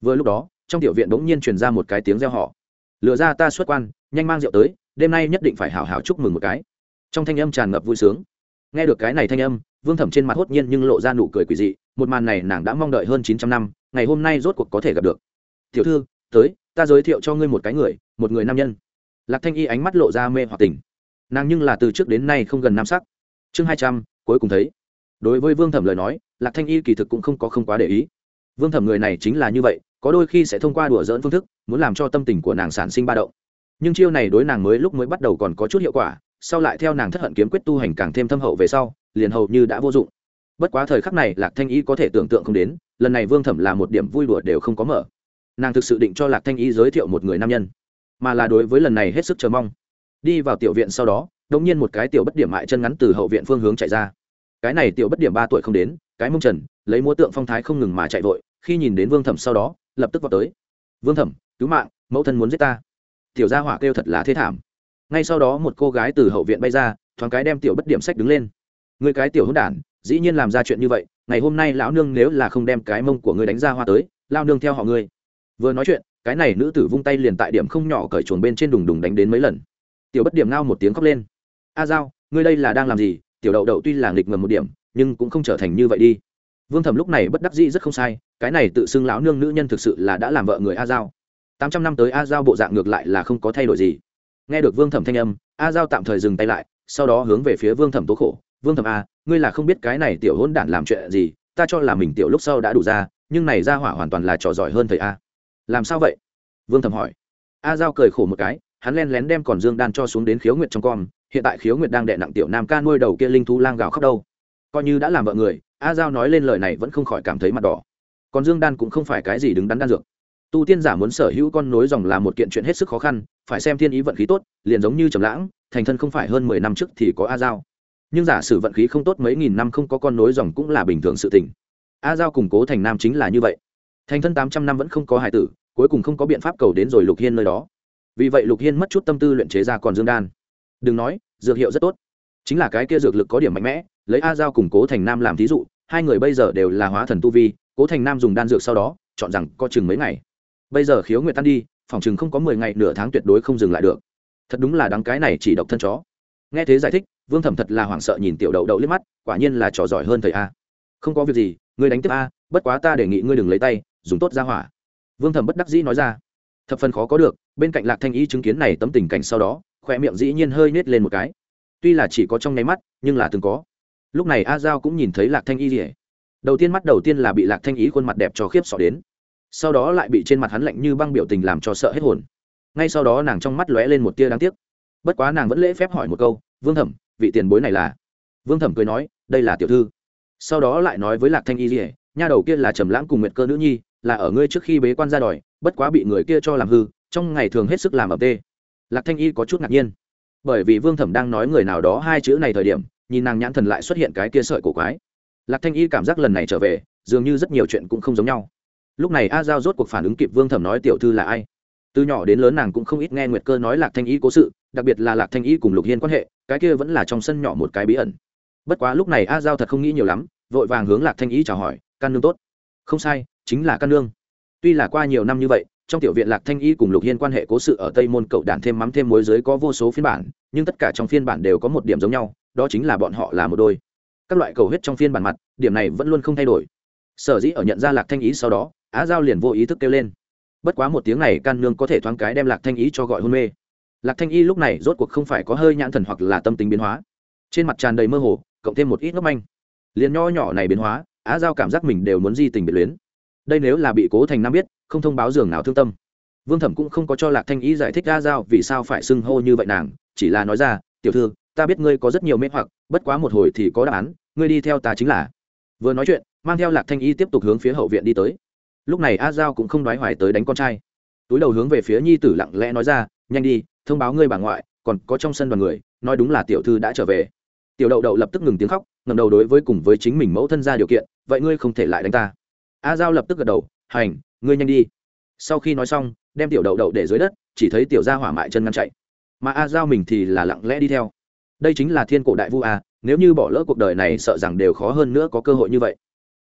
vừa lúc đó, trong tiểu viện bỗng nhiên truyền ra một cái tiếng reo họ lựa ra ta xuất quan, nhanh mang rượu tới, đêm nay nhất định phải hào hào chúc mừng một cái. Trong thanh âm tràn ngập vui sướng. Nghe được cái này thanh âm, vương thẩm trên mặt hốt nhiên nhưng lộ ra nụ cười quỳ dị, một màn này nàng đã mong đợi hơn chín trăm năm, ngày hôm nay rốt cuộc có thể gặp được. Tiểu thư, tới, ta giới thiệu cho ngươi một cái người, một người nam nhân. Lạc thanh y ánh mắt lộ ra mê hoặc tình. Nàng nhưng là từ trước đến nay không gần nam sắc. Chương hai trăm, cuối cùng thấy. Đối với vương thẩm lời nói, lạc thanh y kỳ thực cũng không có không quá để ý. Vương thẩm người này chính là như vậy có đôi khi sẽ thông qua đùa dỡn phương thức, muốn làm cho tâm tình của nàng sản sinh ba động. Nhưng chiêu này đối nàng mới lúc mới bắt đầu còn có chút hiệu quả, sau lại theo nàng thất hận kiếm quyết tu hành càng thêm thâm hậu về sau, liền hầu như đã vô dụng. Bất quá thời khắc này, lạc thanh y có thể tưởng tượng không đến, lần này vương thẩm là một điểm vui đùa đều không có mở. Nàng thực sự định cho lạc thanh y giới thiệu một người nam nhân, mà là đối với lần này hết sức chờ mong. Đi vào tiểu viện sau đó đ ỗ n g nhiên một cái tiểu bất điểm mại chân ngắn từ hậu viện phương hướng chạy ra. Cái này tiểu bất điểm ba tuổi không đến, cái mông trần, lấy múa tượng phong thái không ngừng mà chạy vội, khi nhìn đến vương thẩm sau đó lập tức vào tới. Vương thẩm, cứu mạng, mẫu thân muốn giết ta. Tiểu gia hỏa kêu thật là thế thảm. Ngay sau đó một cô gái từ hậu viện bay ra, thoáng cái đem tiểu bất điểm sách đứng lên. Người cái tiểu hôn đản, dĩ nhiên làm ra chuyện như vậy, ngày hôm nay lão nương nếu là không đem cái mông của ngươi đánh ra hoa tới lao nương theo họ ngươi. Vừa nói chuyện, cái này nữ tử vung tay liền tại điểm không nhỏ cởi chuồng bên trên đùng đùng đánh đến mấy lần. Tiểu bất điểm ngao một tiếng khóc lên. A giao, ngươi đây là đang làm gì? Tiểu đậu đậu tuy là nghịch ngầm một điểm, nhưng cũng không trở thành như vậy đi. Vương thẩm lúc này bất đắc dĩ rất không sai cái này tự xưng lão nương nữ nhân thực sự là đã làm vợ người a giao. Tám trăm năm tới a giao bộ dạng ngược lại là không có thay đổi gì. Nghe được vương thẩm thanh âm, a giao tạm thời dừng tay lại, sau đó hướng về phía vương thẩm tố khổ. Vương thẩm a, ngươi là không biết cái này tiểu hôn đản làm chuyện gì, ta cho là mình tiểu lúc sau đã đủ ra, nhưng này ra hỏa hoàn toàn là trò giỏi hơn thầy a. Làm sao vậy? Vương thẩm hỏi. A giao cười khổ một cái, hắn len lén đem còn dương đan cho xuống đến khiếu nguyệt trong con, hiện tại khiếu nguyệt đang đệ nặng tiểu nam ca nuôi đầu kia linh thú lang gào khóc đâu. Coi như đã làm vợ người, a giao nói lên lời này vẫn không khỏi cảm thấy mặt đỏ còn dương đan cũng không phải cái gì đứng đắn đan dược. Tu tiên giả muốn sở hữu con nối dòng là một kiện chuyện hết sức khó khăn, phải xem thiên ý vận khí tốt, liền giống như trầm lãng, thành thân không phải hơn mười năm trước thì có a giao. Nhưng giả sử vận khí không tốt mấy nghìn năm không có con nối dòng cũng là bình thường sự tình. A giao củng cố thành nam chính là như vậy. Thành thân tám trăm năm vẫn không có hải tử, cuối cùng không có biện pháp cầu đến rồi lục hiên nơi đó. Vì vậy lục hiên mất chút tâm tư luyện chế ra còn dương đan. Đừng nói, dược hiệu rất tốt. Chính là cái kia dược lực có điểm mạnh mẽ, lấy a giao củng cố thành nam làm thí dụ, hai người bây giờ đều là hóa thần tu vi cố thành nam dùng đan dược sau đó, chọn rằng có chừng mấy ngày. Bây giờ khiếu nguyệt tan đi, phòng chừng không có mười ngày, nửa tháng tuyệt đối không dừng lại được. Thật đúng là đáng cái này chỉ độc thân chó. Nghe thế giải thích, vương thẩm thật là hoảng sợ nhìn tiểu đậu đậu liếc mắt, quả nhiên là trò giỏi hơn thầy a. Không có việc gì, ngươi đánh tiếp a, bất quá ta đề nghị ngươi đừng lấy tay, dùng tốt ra hỏa. Vương thẩm bất đắc dĩ nói ra. Thập phần khó có được, bên cạnh lạc thanh y chứng kiến này tấm tình cảnh sau đó khoe miệng dĩ nhiên hơi nết lên một cái. Tuy là chỉ có trong nháy mắt, nhưng là từng có. Lúc này a giao cũng nhìn thấy lạc thanh y rỉa đầu tiên mắt đầu tiên là bị lạc thanh y khuôn mặt đẹp cho khiếp sọ đến sau đó lại bị trên mặt hắn lạnh như băng biểu tình làm cho sợ hết hồn ngay sau đó nàng trong mắt lóe lên một tia đáng tiếc bất quá nàng vẫn lễ phép hỏi một câu vương thẩm vị tiền bối này là vương thẩm cười nói đây là tiểu thư sau đó lại nói với lạc thanh y dỉa nha đầu kia là trầm lãng cùng nguyệt cơ nữ nhi là ở ngươi trước khi bế quan ra đòi bất quá bị người kia cho làm hư trong ngày thường hết sức làm ập tê lạc thanh y có chút ngạc nhiên bởi vì vương thẩm đang nói người nào đó hai chữ này thời điểm nhìn nàng nhãn thần lại xuất hiện cái kia sợi cổ quái lạc thanh y cảm giác lần này trở về, dường như rất nhiều chuyện cũng không giống nhau. Lúc này a giao rốt cuộc phản ứng kịp vương thẩm nói tiểu thư là ai? Từ nhỏ đến lớn nàng cũng không ít nghe nguyệt cơ nói lạc thanh y cố sự, đặc biệt là lạc thanh y cùng lục hiên quan hệ, cái kia vẫn là trong sân nhỏ một cái bí ẩn. Bất quá lúc này a giao thật không nghĩ nhiều lắm, vội vàng hướng lạc thanh y chào hỏi, căn nương tốt. Không sai, chính là căn nương. Tuy là qua nhiều năm như vậy, trong tiểu viện lạc thanh y cùng lục hiên quan hệ cố sự ở tây môn cậu đàn thêm mắm thêm mối giới có vô số phiên bản, nhưng tất cả trong phiên bản đều có một điểm giống nhau, đó chính là bọn họ là một đôi các loại cầu huyết trong phiên bản mặt, điểm này vẫn luôn không thay đổi. Sở dĩ ở nhận ra lạc thanh ý sau đó, á giao liền vô ý thức kêu lên. Bất quá một tiếng này, can nương có thể thoáng cái đem lạc thanh ý cho gọi hôn mê. Lạc thanh y lúc này rốt cuộc không phải có hơi nhãn thần hoặc là tâm tính biến hóa. Trên mặt tràn đầy mơ hồ, cộng thêm một ít ngốc manh. Liền nho nhỏ này biến hóa, á giao cảm giác mình đều muốn di tình biệt luyến. Đây nếu là bị cố thành nam biết, không thông báo giường nào thương tâm. Vương thẩm cũng không có cho lạc thanh y giải thích á giao vì sao phải xưng hô như vậy nàng, chỉ là nói ra, tiểu thư ta biết ngươi có rất nhiều mê hoặc, bất quá một hồi thì có đáp án, ngươi đi theo ta chính là. Vừa nói chuyện, mang theo lạc thanh y tiếp tục hướng phía hậu viện đi tới. Lúc này a giao cũng không đoái hoài tới đánh con trai. Túi đầu hướng về phía nhi tử lặng lẽ nói ra, nhanh đi, thông báo ngươi bà ngoại, còn có trong sân đoàn người, nói đúng là tiểu thư đã trở về. Tiểu đậu đậu lập tức ngừng tiếng khóc ngầm đầu đối với cùng với chính mình mẫu thân ra điều kiện, vậy ngươi không thể lại đánh ta. A giao lập tức gật đầu, hành, ngươi nhanh đi. Sau khi nói xong, đem tiểu đậu đậu để dưới đất, chỉ thấy tiểu gia hỏa mại chân ngăn chạy. Mà a giao mình thì là lặng lẽ đi theo đây chính là thiên cổ đại vu a nếu như bỏ lỡ cuộc đời này sợ rằng đều khó hơn nữa có cơ hội như vậy.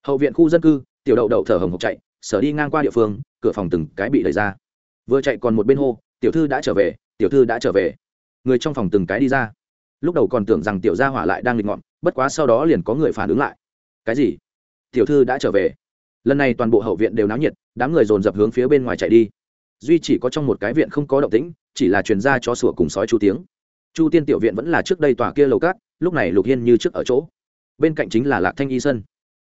Hậu viện khu dân cư, tiểu đậu đậu thở hồng hộc chạy, sở đi ngang qua địa phương, cửa phòng từng cái bị đẩy ra. Vừa chạy còn một bên hô, tiểu thư đã trở về, tiểu thư đã trở về. Người trong phòng từng cái đi ra. Lúc đầu còn tưởng rằng tiểu gia hỏa lại đang nghịch ngọn bất quá sau đó liền có người phản ứng lại. Cái gì? Tiểu thư đã trở về? Lần này toàn bộ hậu viện đều náo nhiệt, đám người dồn dập hướng phía bên ngoài chạy đi. Duy chỉ có trong một cái viện không có động tĩnh, chỉ là truyền ra cho sủa cùng sói chu tiếng chu tiên tiểu viện vẫn là trước đây tòa kia lầu cát, lúc này lục hiên như trước ở chỗ. Bên cạnh chính là lạc thanh y sân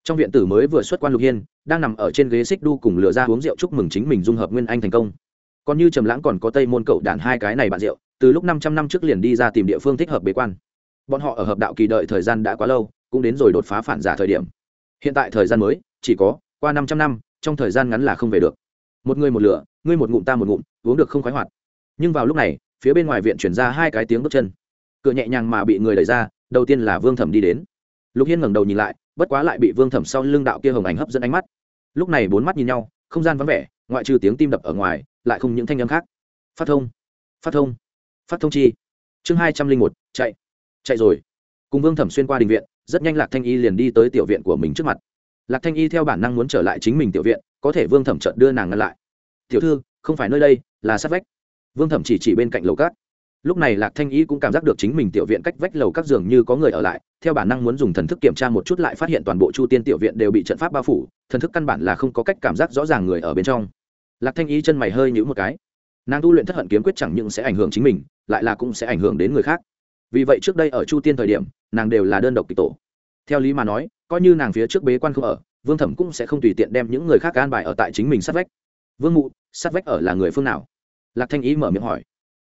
trong viện tử mới vừa xuất quan lục hiên, đang nằm ở trên ghế xích đu cùng lửa ra uống rượu chúc mừng chính mình dung hợp nguyên anh thành công. Còn như trầm lãng còn có tây môn cậu đạn hai cái này bạn rượu, từ lúc năm trăm năm trước liền đi ra tìm địa phương thích hợp bế quan. Bọn họ ở hợp đạo kỳ đợi thời gian đã quá lâu, cũng đến rồi đột phá phản giả thời điểm. Hiện tại thời gian mới, chỉ có, qua năm trăm năm, trong thời gian ngắn là không về được. Một người một lửa, ngươi một ngụm ta một ngụm, uống được không khoái hoạt. Nhưng vào lúc này phía bên ngoài viện chuyển ra hai cái tiếng bước chân. Cửa nhẹ nhàng mà bị người đẩy ra, đầu tiên là vương thẩm đi đến. Lục hiên ngẩng đầu nhìn lại, bất quá lại bị vương thẩm sau lưng đạo kia hồng ảnh hấp dẫn ánh mắt. Lúc này bốn mắt nhìn nhau, không gian vắng vẻ, ngoại trừ tiếng tim đập ở ngoài, lại không những thanh âm khác. Phát thông phát thông phát thông chi. Chương hai trăm linh một, chạy chạy rồi. Cùng vương thẩm xuyên qua đình viện, rất nhanh lạc thanh y liền đi tới tiểu viện của mình trước mặt. Lạc thanh y theo bản năng muốn trở lại chính mình tiểu viện, có thể vương thẩm chợt đưa nàng ngăn lại. Tiểu thư, không phải nơi đây, là sát vách vương thẩm chỉ chỉ bên cạnh lầu cát. Lúc này lạc thanh y cũng cảm giác được chính mình tiểu viện cách vách lầu các giường như có người ở lại, theo bản năng muốn dùng thần thức kiểm tra một chút lại phát hiện toàn bộ chu tiên tiểu viện đều bị trận pháp bao phủ, thần thức căn bản là không có cách cảm giác rõ ràng người ở bên trong. Lạc thanh y chân mày hơi nhữ một cái. Nàng tu luyện thất hận kiếm quyết chẳng những sẽ ảnh hưởng chính mình, lại là cũng sẽ ảnh hưởng đến người khác. Vì vậy trước đây ở chu tiên thời điểm, nàng đều là đơn độc kịch tổ. Theo lý mà nói, coi như nàng phía trước bế quan không ở, vương thẩm cũng sẽ không tùy tiện đem những người khác an bài ở tại chính mình sát vách. Vương mụ, sát vách ở là người phương nào? Lạc thanh ý mở miệng hỏi.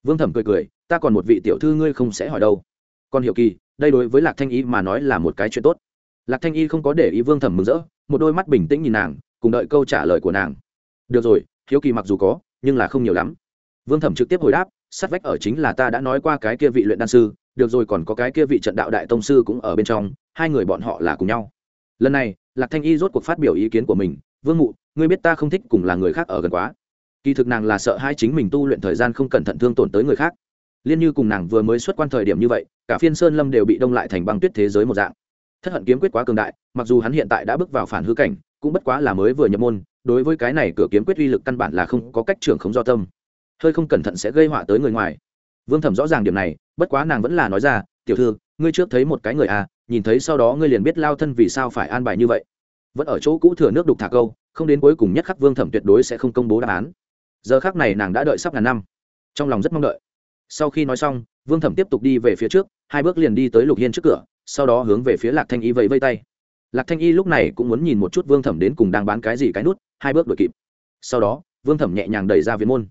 Vương thẩm cười cười, ta còn một vị tiểu thư ngươi không sẽ hỏi đâu. Còn hiệu kỳ, đây đối với lạc thanh y mà nói là một cái chuyện tốt. Lạc thanh y không có để ý vương thẩm mừng rỡ, một đôi mắt bình tĩnh nhìn nàng, cùng đợi câu trả lời của nàng. Được rồi, hiếu kỳ mặc dù có, nhưng là không nhiều lắm. Vương thẩm trực tiếp hồi đáp, sát vách ở chính là ta đã nói qua cái kia vị luyện đan sư, được rồi còn có cái kia vị trận đạo đại tông sư cũng ở bên trong, hai người bọn họ là cùng nhau. Lần này, lạc thanh y rốt cuộc phát biểu ý kiến của mình, vương mụ, ngươi biết ta không thích cùng là người khác ở gần quá kỳ thực nàng là sợ hai chính mình tu luyện thời gian không cẩn thận thương tổn tới người khác. Liên như cùng nàng vừa mới xuất quan thời điểm như vậy, cả phiên sơn lâm đều bị đông lại thành băng tuyết thế giới một dạng. Thất hận kiếm quyết quá cường đại, mặc dù hắn hiện tại đã bước vào phản hư cảnh, cũng bất quá là mới vừa nhập môn, đối với cái này cửa kiếm quyết uy lực căn bản là không có cách trưởng không do tâm. Hơi không cẩn thận sẽ gây họa tới người ngoài. Vương thẩm rõ ràng điểm này, bất quá nàng vẫn là nói ra, tiểu thư, ngươi trước thấy một cái người à nhìn thấy sau đó ngươi liền biết lao thân vì sao phải an bài như vậy. Vẫn ở chỗ cũ thừa nước đục thả câu, không đến cuối cùng nhất khắc vương thẩm tuyệt đối sẽ không công bố đáp án giờ khác này nàng đã đợi sắp ngàn năm. Trong lòng rất mong đợi. Sau khi nói xong, vương thẩm tiếp tục đi về phía trước, hai bước liền đi tới lục hiên trước cửa, sau đó hướng về phía lạc thanh y vẫy vây tay. Lạc thanh y lúc này cũng muốn nhìn một chút vương thẩm đến cùng đang bán cái gì cái nút, hai bước đuổi kịp. Sau đó, vương thẩm nhẹ nhàng đẩy ra viện môn.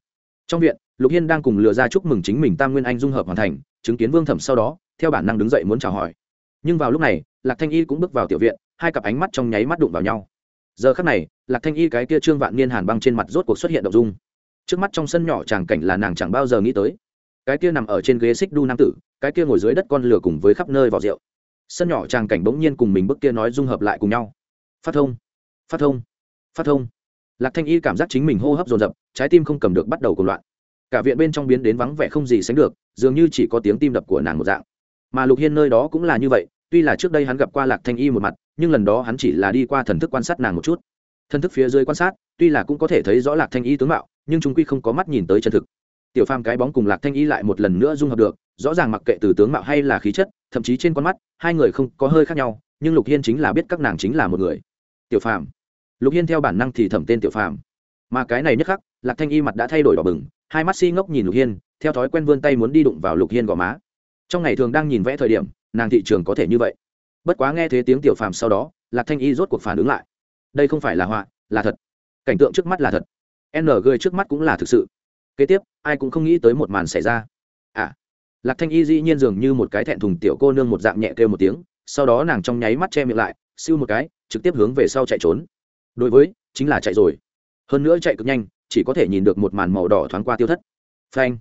Trong viện, lục hiên đang cùng lừa ra chúc mừng chính mình tam nguyên anh dung hợp hoàn thành, chứng kiến vương thẩm sau đó, theo bản năng đứng dậy muốn chào hỏi. Nhưng vào lúc này, lạc thanh y cũng bước vào tiểu viện, hai cặp ánh mắt trong nháy mắt đụng vào nhau. Giờ khắc này, lạc thanh y cái kia trương vạn niên hàn băng trên mặt rốt cuộc xuất hiện động dung trước mắt trong sân nhỏ tràng cảnh là nàng chẳng bao giờ nghĩ tới. Cái kia nằm ở trên ghế xích đu nam tử, cái kia ngồi dưới đất con lửa cùng với khắp nơi vào rượu. Sân nhỏ tràng cảnh bỗng nhiên cùng mình bức kia nói dung hợp lại cùng nhau. Phát thông phát thông phát thông. Lạc thanh y cảm giác chính mình hô hấp dồn dập, trái tim không cầm được bắt đầu cùng loạn. Cả viện bên trong biến đến vắng vẻ không gì sánh được, dường như chỉ có tiếng tim đập của nàng một dạng. Mà lục hiên nơi đó cũng là như vậy, tuy là trước đây hắn gặp qua lạc thanh y một mặt, nhưng lần đó hắn chỉ là đi qua thần thức quan sát nàng một chút. Thần thức phía dưới quan sát, tuy là cũng có thể thấy rõ lạc thanh y tướng mạo nhưng chúng quy không có mắt nhìn tới chân thực. Tiểu phàm cái bóng cùng lạc thanh y lại một lần nữa dung hợp được, rõ ràng mặc kệ từ tướng mạo hay là khí chất, thậm chí trên con mắt, hai người không có hơi khác nhau, nhưng lục hiên chính là biết các nàng chính là một người. Tiểu phàm. Lục hiên theo bản năng thì thẩm tên tiểu phàm. Mà cái này nhất khắc, lạc thanh y mặt đã thay đổi đỏ bừng, hai mắt si ngốc nhìn lục hiên, theo thói quen vươn tay muốn đi đụng vào lục hiên gò má. Trong ngày thường đang nhìn vẽ thời điểm, nàng thị trường có thể như vậy. Bất quá nghe thấy tiếng tiểu phàm sau đó, lạc thanh y rốt cuộc phản ứng lại. Đây không phải là họa, là thật. Cảnh tượng trước mắt là thật ng trước mắt cũng là thực sự. Kế tiếp, ai cũng không nghĩ tới một màn xảy ra. À lạc thanh y dĩ nhiên dường như một cái thẹn thùng tiểu cô nương một dạng nhẹ kêu một tiếng, sau đó nàng trong nháy mắt che miệng lại, siêu một cái, trực tiếp hướng về sau chạy trốn. Đối với, chính là chạy rồi. Hơn nữa chạy cực nhanh, chỉ có thể nhìn được một màn màu đỏ thoáng qua tiêu thất. Phanh.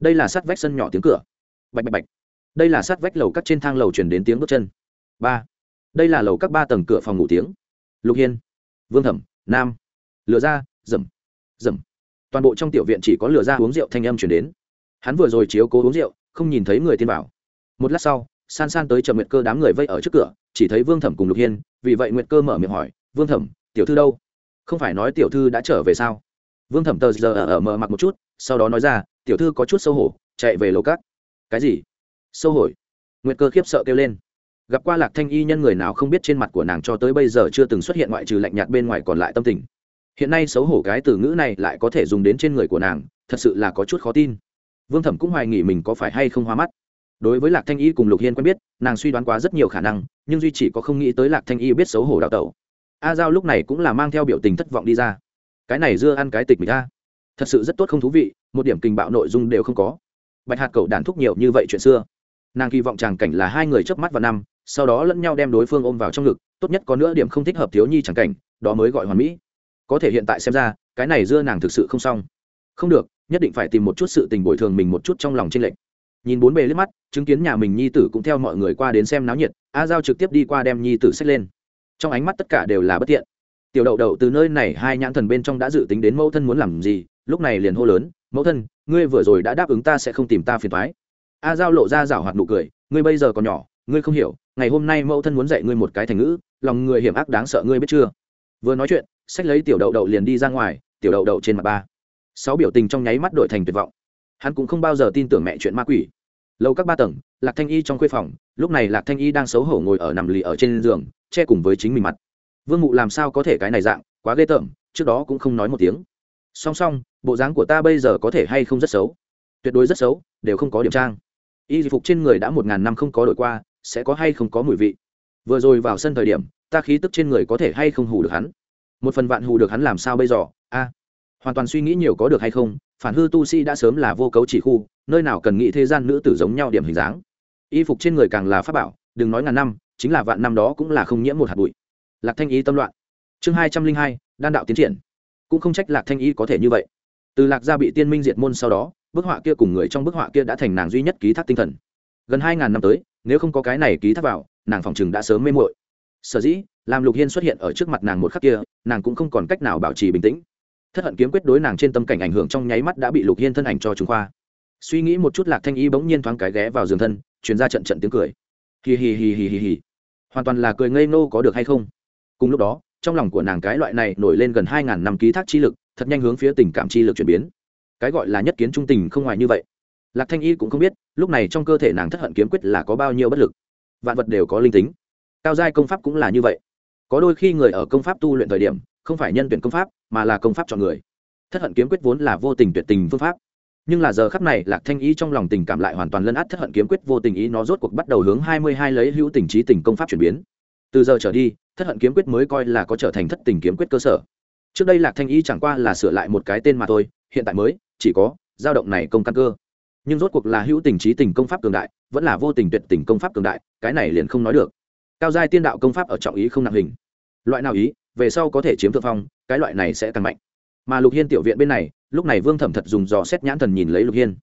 Đây là sát vách sân nhỏ tiếng cửa. Bạch bạch bạch. Đây là sát vách lầu cắt trên thang lầu chuyển đến tiếng bước chân. Ba. Đây là lầu các ba tầng cửa phòng ngủ tiếng. Lục hiên. Vương thẩm. Nam. Lừa ra. Dầm dầm. Toàn bộ trong tiểu viện chỉ có lừa ra uống rượu thanh âm chuyển đến. Hắn vừa rồi chiếu cố uống rượu, không nhìn thấy người tiên bảo một lát sau, san san tới chờ nguyệt cơ đám người vây ở trước cửa, chỉ thấy vương thẩm cùng lục hiên, vì vậy nguyệt cơ mở miệng hỏi, vương thẩm, tiểu thư đâu? Không phải nói tiểu thư đã trở về sao? Vương thẩm tờ giờ ở ở mờ mặc một chút, sau đó nói ra, tiểu thư có chút sâu hổ, chạy về lầu cát cái gì? Sâu hổi nguyệt cơ khiếp sợ kêu lên. Gặp qua lạc thanh y nhân người nào không biết trên mặt của nàng cho tới bây giờ chưa từng xuất hiện ngoại trừ lạnh nhạt bên ngoài còn lại tâm tình hiện nay xấu hổ cái từ ngữ này lại có thể dùng đến trên người của nàng, thật sự là có chút khó tin. Vương thẩm cũng hoài nghỉ mình có phải hay không hoa mắt. Đối với lạc thanh y cùng lục hiên quen biết, nàng suy đoán quá rất nhiều khả năng, nhưng duy chỉ có không nghĩ tới lạc thanh y biết xấu hổ đào tẩu. A giao lúc này cũng là mang theo biểu tình thất vọng đi ra. Cái này dưa ăn cái tịch mình ta thật sự rất tốt không thú vị, một điểm kinh bạo nội dung đều không có. Bạch hạt cậu đàn thúc nhiều như vậy chuyện xưa. Nàng kỳ vọng tràng cảnh là hai người chớp mắt vào năm, sau đó lẫn nhau đem đối phương ôm vào trong ngực, tốt nhất có nữa điểm không thích hợp thiếu nhi tràng cảnh, đó mới gọi hoàn mỹ có thể hiện tại xem ra, cái này dưa nàng thực sự không xong. Không được, nhất định phải tìm một chút sự tình bồi thường mình một chút trong lòng tranh lệch. Nhìn bốn bề liếc mắt, chứng kiến nhà mình nhi tử cũng theo mọi người qua đến xem náo nhiệt, a giao trực tiếp đi qua đem nhi tử xách lên. Trong ánh mắt tất cả đều là bất tiện. Tiểu đậu đậu từ nơi này hai nhãn thần bên trong đã dự tính đến mẫu thân muốn làm gì, lúc này liền hô lớn, mẫu thân, ngươi vừa rồi đã đáp ứng ta sẽ không tìm ta phiền thoái a giao lộ ra rảo hoạt nụ cười, ngươi bây giờ còn nhỏ, ngươi không hiểu, ngày hôm nay mẫu thân muốn dạy ngươi một cái thành ngữ, lòng người hiểm ác đáng sợ ngươi biết chưa? Vừa nói chuyện sách lấy tiểu đậu đậu liền đi ra ngoài, tiểu đậu đậu trên mặt ba. Sáu biểu tình trong nháy mắt đổi thành tuyệt vọng. Hắn cũng không bao giờ tin tưởng mẹ chuyện ma quỷ. Lâu các ba tầng, lạc thanh y trong khuê phòng, lúc này lạc thanh y đang xấu hổ ngồi ở nằm lì ở trên giường, che cùng với chính mình mặt. Vương mụ làm sao có thể cái này dạng, quá ghê tởm, trước đó cũng không nói một tiếng. Song song, bộ dáng của ta bây giờ có thể hay không rất xấu? Tuyệt đối rất xấu, đều không có điểm trang. Y phục trên người đã một ngàn năm không có đổi qua, sẽ có hay không có mùi vị? Vừa rồi vào sân thời điểm, ta khí tức trên người có thể hay không hù được hắn? Một phần vạn hù được hắn làm sao bây giờ? A, hoàn toàn suy nghĩ nhiều có được hay không, phản hư tu sĩ đã sớm là vô cấu chỉ khu, nơi nào cần nghĩ thế gian nữ tử giống nhau điểm hình dáng. Y phục trên người càng là pháp bảo, đừng nói ngàn năm, chính là vạn năm đó cũng là không nhiễm một hạt bụi. Lạc thanh y tâm loạn. Chương hai trăm linh hai, đan đạo tiến triển. Cũng không trách lạc thanh y có thể như vậy. Từ lạc gia bị tiên minh diệt môn sau đó, bức họa kia cùng người trong bức họa kia đã thành nàng duy nhất ký thác tinh thần. Gần hai ngàn năm tới, nếu không có cái này ký thác vào, nàng phòng chừng đã sớm mê mội sở dĩ làm lục hiên xuất hiện ở trước mặt nàng một khắc kia, nàng cũng không còn cách nào bảo trì bình tĩnh. Thất hận kiếm quyết đối nàng trên tâm cảnh ảnh hưởng trong nháy mắt đã bị lục hiên thân ảnh cho chúng khoa. Suy nghĩ một chút, lạc thanh y bỗng nhiên thoáng cái ghé vào giường thân chuyển ra trận trận tiếng cười. Hì hì hì hì hì hì hoàn toàn là cười ngây nô có được hay không? Cùng lúc đó, trong lòng của nàng cái loại này nổi lên gần hai ngàn năm ký thác chi lực, thật nhanh hướng phía tình cảm chi lực chuyển biến. Cái gọi là nhất kiến trung tình không ngoài như vậy. Lạc thanh y cũng không biết, lúc này trong cơ thể nàng thất hận kiếm quyết là có bao nhiêu bất lực. Vạn vật đều có linh tính cao giai công pháp cũng là như vậy. Có đôi khi người ở công pháp tu luyện thời điểm, không phải nhân tuyển công pháp, mà là công pháp chọn người. Thất hận kiếm quyết vốn là vô tình tuyệt tình phương pháp. Nhưng là giờ khắc này, lạc thanh ý trong lòng tình cảm lại hoàn toàn lấn át thất hận kiếm quyết vô tình ý nó rốt cuộc bắt đầu hướng hai mươi hai lấy hữu tình trí tình công pháp chuyển biến. Từ giờ trở đi, thất hận kiếm quyết mới coi là có trở thành thất tình kiếm quyết cơ sở. Trước đây lạc thanh ý chẳng qua là sửa lại một cái tên mà thôi, hiện tại mới, chỉ có dao động này công căn cơ. Nhưng rốt cuộc là hữu tình trí tình công pháp cường đại, vẫn là vô tình tuyệt tình công pháp cường đại, cái này liền không nói được cao giai tiên đạo công pháp ở trọng ý không nặng hình. Loại nào ý, về sau có thể chiếm thượng phong, cái loại này sẽ càng mạnh. Mà lục hiên tiểu viện bên này, lúc này vương thẩm thật dùng dò xét nhãn thần nhìn lấy lục hiên.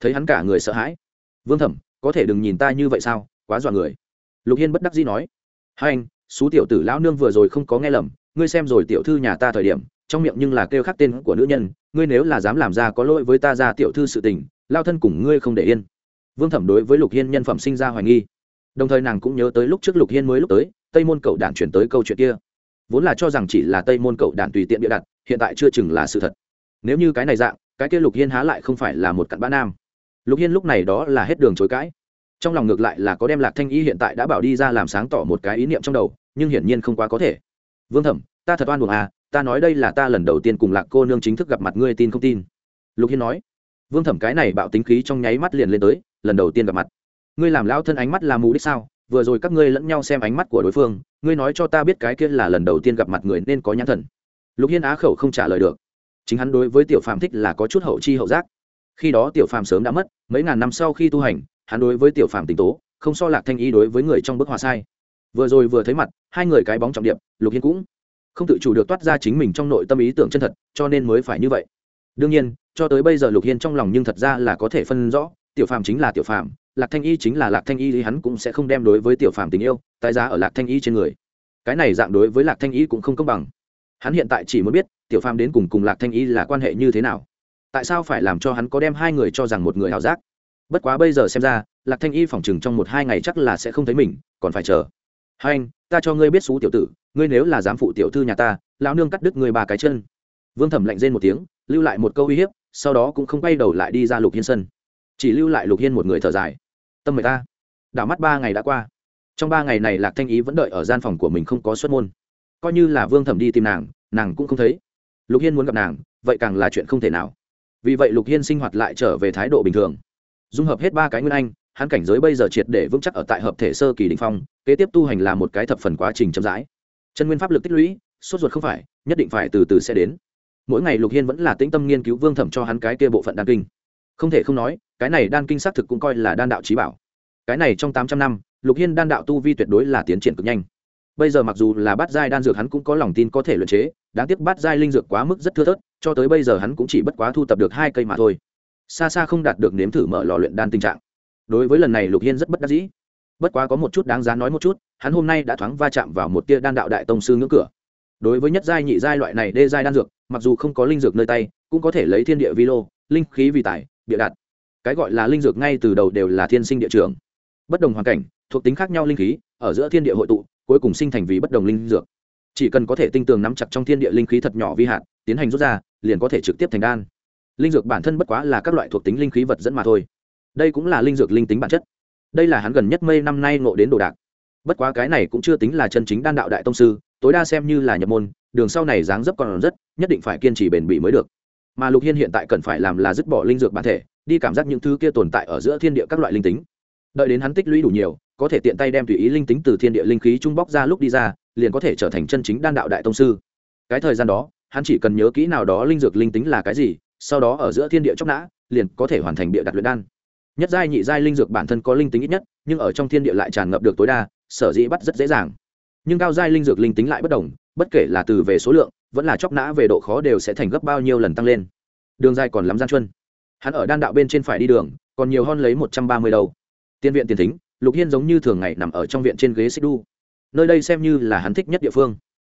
Thấy hắn cả người sợ hãi. Vương thẩm, có thể đừng nhìn ta như vậy sao? Quá dọa người. Lục hiên bất đắc dĩ nói. Hai anh, xú tiểu tử lão nương vừa rồi không có nghe lầm, ngươi xem rồi tiểu thư nhà ta thời điểm, trong miệng nhưng là kêu khắc tên của nữ nhân, ngươi nếu là dám làm ra có lỗi với ta ra tiểu thư sự tình, lao thân cùng ngươi không để yên. Vương thẩm đối với lục hiên nhân phẩm sinh ra hoài nghi đồng thời nàng cũng nhớ tới lúc trước lục hiên mới lúc tới, tây môn cậu đản chuyển tới câu chuyện kia. Vốn là cho rằng chỉ là tây môn cậu đản tùy tiện địa đặt, hiện tại chưa chừng là sự thật. Nếu như cái này dạng, cái kia lục hiên há lại không phải là một cặn bã nam. Lục hiên lúc này đó là hết đường chối cãi. Trong lòng ngược lại là có đem lạc thanh y hiện tại đã bảo đi ra làm sáng tỏ một cái ý niệm trong đầu, nhưng hiển nhiên không quá có thể. Vương thẩm, ta thật oan buồn à ta nói đây là ta lần đầu tiên cùng lạc cô nương chính thức gặp mặt, ngươi tin không tin? Lục hiên nói. Vương thẩm cái này bạo tính khí trong nháy mắt liền lên tới, lần đầu tiên gặp mặt ngươi làm lão thân ánh mắt là mù đích sao? Vừa rồi các ngươi lẫn nhau xem ánh mắt của đối phương, ngươi nói cho ta biết cái kia là lần đầu tiên gặp mặt người nên có nhãn thần. Lục hiên á khẩu không trả lời được. Chính hắn đối với tiểu phàm thích là có chút hậu chi hậu giác. Khi đó tiểu phàm sớm đã mất, mấy ngàn năm sau khi tu hành, hắn đối với tiểu phàm tỉnh tố, không so lạc thanh y đối với người trong bức hòa sai. Vừa rồi vừa thấy mặt, hai người cái bóng trọng điệp, lục hiên cũng không tự chủ được toát ra chính mình trong nội tâm ý tưởng chân thật, cho nên mới phải như vậy. Đương nhiên, cho tới bây giờ lục hiên trong lòng nhưng thật ra là có thể phân rõ, tiểu phàm chính là tiểu phàm lạc thanh y chính là lạc thanh y thì hắn cũng sẽ không đem đối với tiểu phàm tình yêu tái giá ở lạc thanh y trên người. Cái này dạng đối với lạc thanh y cũng không công bằng. Hắn hiện tại chỉ muốn biết, tiểu phàm đến cùng cùng lạc thanh y là quan hệ như thế nào? Tại sao phải làm cho hắn có đem hai người cho rằng một người hào giác? Bất quá bây giờ xem ra, lạc thanh y phỏng chừng trong một hai ngày chắc là sẽ không thấy mình, còn phải chờ. Hai anh, ta cho ngươi biết xú tiểu tử, ngươi nếu là dám phụ tiểu thư nhà ta, lão nương cắt đứt ngươi ba cái chân. Vương thẩm lạnh rên một tiếng, lưu lại một câu uy hiếp, sau đó cũng không quay đầu lại đi ra lục hiên sân chỉ lưu lại lục hiên một người thở dài tâm mời ta. Đảo mắt ba ngày đã qua. Trong ba ngày này lạc thanh ý vẫn đợi ở gian phòng của mình không có xuất môn. Coi như là vương thẩm đi tìm nàng nàng cũng không thấy. Lục hiên muốn gặp nàng, vậy càng là chuyện không thể nào. Vì vậy lục hiên sinh hoạt lại trở về thái độ bình thường. Dung hợp hết ba cái nguyên anh, hắn cảnh giới bây giờ triệt để vững chắc ở tại hợp thể sơ kỳ đình phong, kế tiếp tu hành là một cái thập phần quá trình chậm rãi. Chân nguyên pháp lực tích lũy, sốt ruột không phải, nhất định phải từ từ sẽ đến. Mỗi ngày lục hiên vẫn là tĩnh tâm nghiên cứu vương thẩm cho hắn cái kia bộ phận đan kinh không thể không nói, cái này đan kinh xác thực cũng coi là đan đạo trí bảo. Cái này trong tám trăm năm, lục hiên đan đạo tu vi tuyệt đối là tiến triển cực nhanh. Bây giờ mặc dù là bát giai đan dược hắn cũng có lòng tin có thể luyện chế, đáng tiếc bát giai linh dược quá mức rất thưa thớt, cho tới bây giờ hắn cũng chỉ bất quá thu tập được hai cây mà thôi. Xa xa không đạt được nếm thử mở lò luyện đan tình trạng. Đối với lần này lục hiên rất bất đắc dĩ. Bất quá có một chút đáng giá nói một chút, hắn hôm nay đã thoáng va chạm vào một tia đan đạo đại tông sư ngưỡng cửa. Đối với nhất giai, nhị giai loại này đê giai đan dược, mặc dù không có linh dược nơi tay, cũng có thể lấy thiên địa vi lô, linh khí vì tài bịa đặt cái gọi là linh dược ngay từ đầu đều là thiên sinh địa trường bất đồng hoàn cảnh, thuộc tính khác nhau linh khí, ở giữa thiên địa hội tụ, cuối cùng sinh thành vì bất đồng linh dược. Chỉ cần có thể tinh tường nắm chặt trong thiên địa linh khí thật nhỏ vi hạn tiến hành rút ra, liền có thể trực tiếp thành đan. Linh dược bản thân bất quá là các loại thuộc tính linh khí vật dẫn mà thôi. Đây cũng là linh dược linh tính bản chất. Đây là hắn gần nhất mây năm nay ngộ đến đồ đạc. Bất quá cái này cũng chưa tính là chân chính đan đạo đại tông sư, tối đa xem như là nhập môn, đường sau này dáng dấp còn rất, nhất định phải kiên trì bền bỉ mới được mà lục hiên hiện tại cần phải làm là dứt bỏ linh dược bản thể, đi cảm giác những thứ kia tồn tại ở giữa thiên địa các loại linh tính. Đợi đến hắn tích lũy đủ nhiều, có thể tiện tay đem tùy ý linh tính từ thiên địa linh khí trung bóc ra lúc đi ra, liền có thể trở thành chân chính đan đạo đại tông sư. Cái thời gian đó, hắn chỉ cần nhớ kỹ nào đó linh dược linh tính là cái gì, sau đó ở giữa thiên địa chóc nã, liền có thể hoàn thành địa đặt luyện đan. Nhất giai, nhị giai linh dược bản thân có linh tính ít nhất, nhưng ở trong thiên địa lại tràn ngập được tối đa, sở dĩ bắt rất dễ dàng. Nhưng cao giai linh dược linh tính lại bất đồng, bất kể là từ về số lượng vẫn là chóc nã về độ khó đều sẽ thành gấp bao nhiêu lần tăng lên. Đường dài còn lắm gian chuân hắn ở đan đạo bên trên phải đi đường, còn nhiều hơn lấy một trăm ba mươi đầu tiên viện tiền thính, lục hiên giống như thường ngày nằm ở trong viện trên ghế xích đu nơi đây xem như là hắn thích nhất địa phương.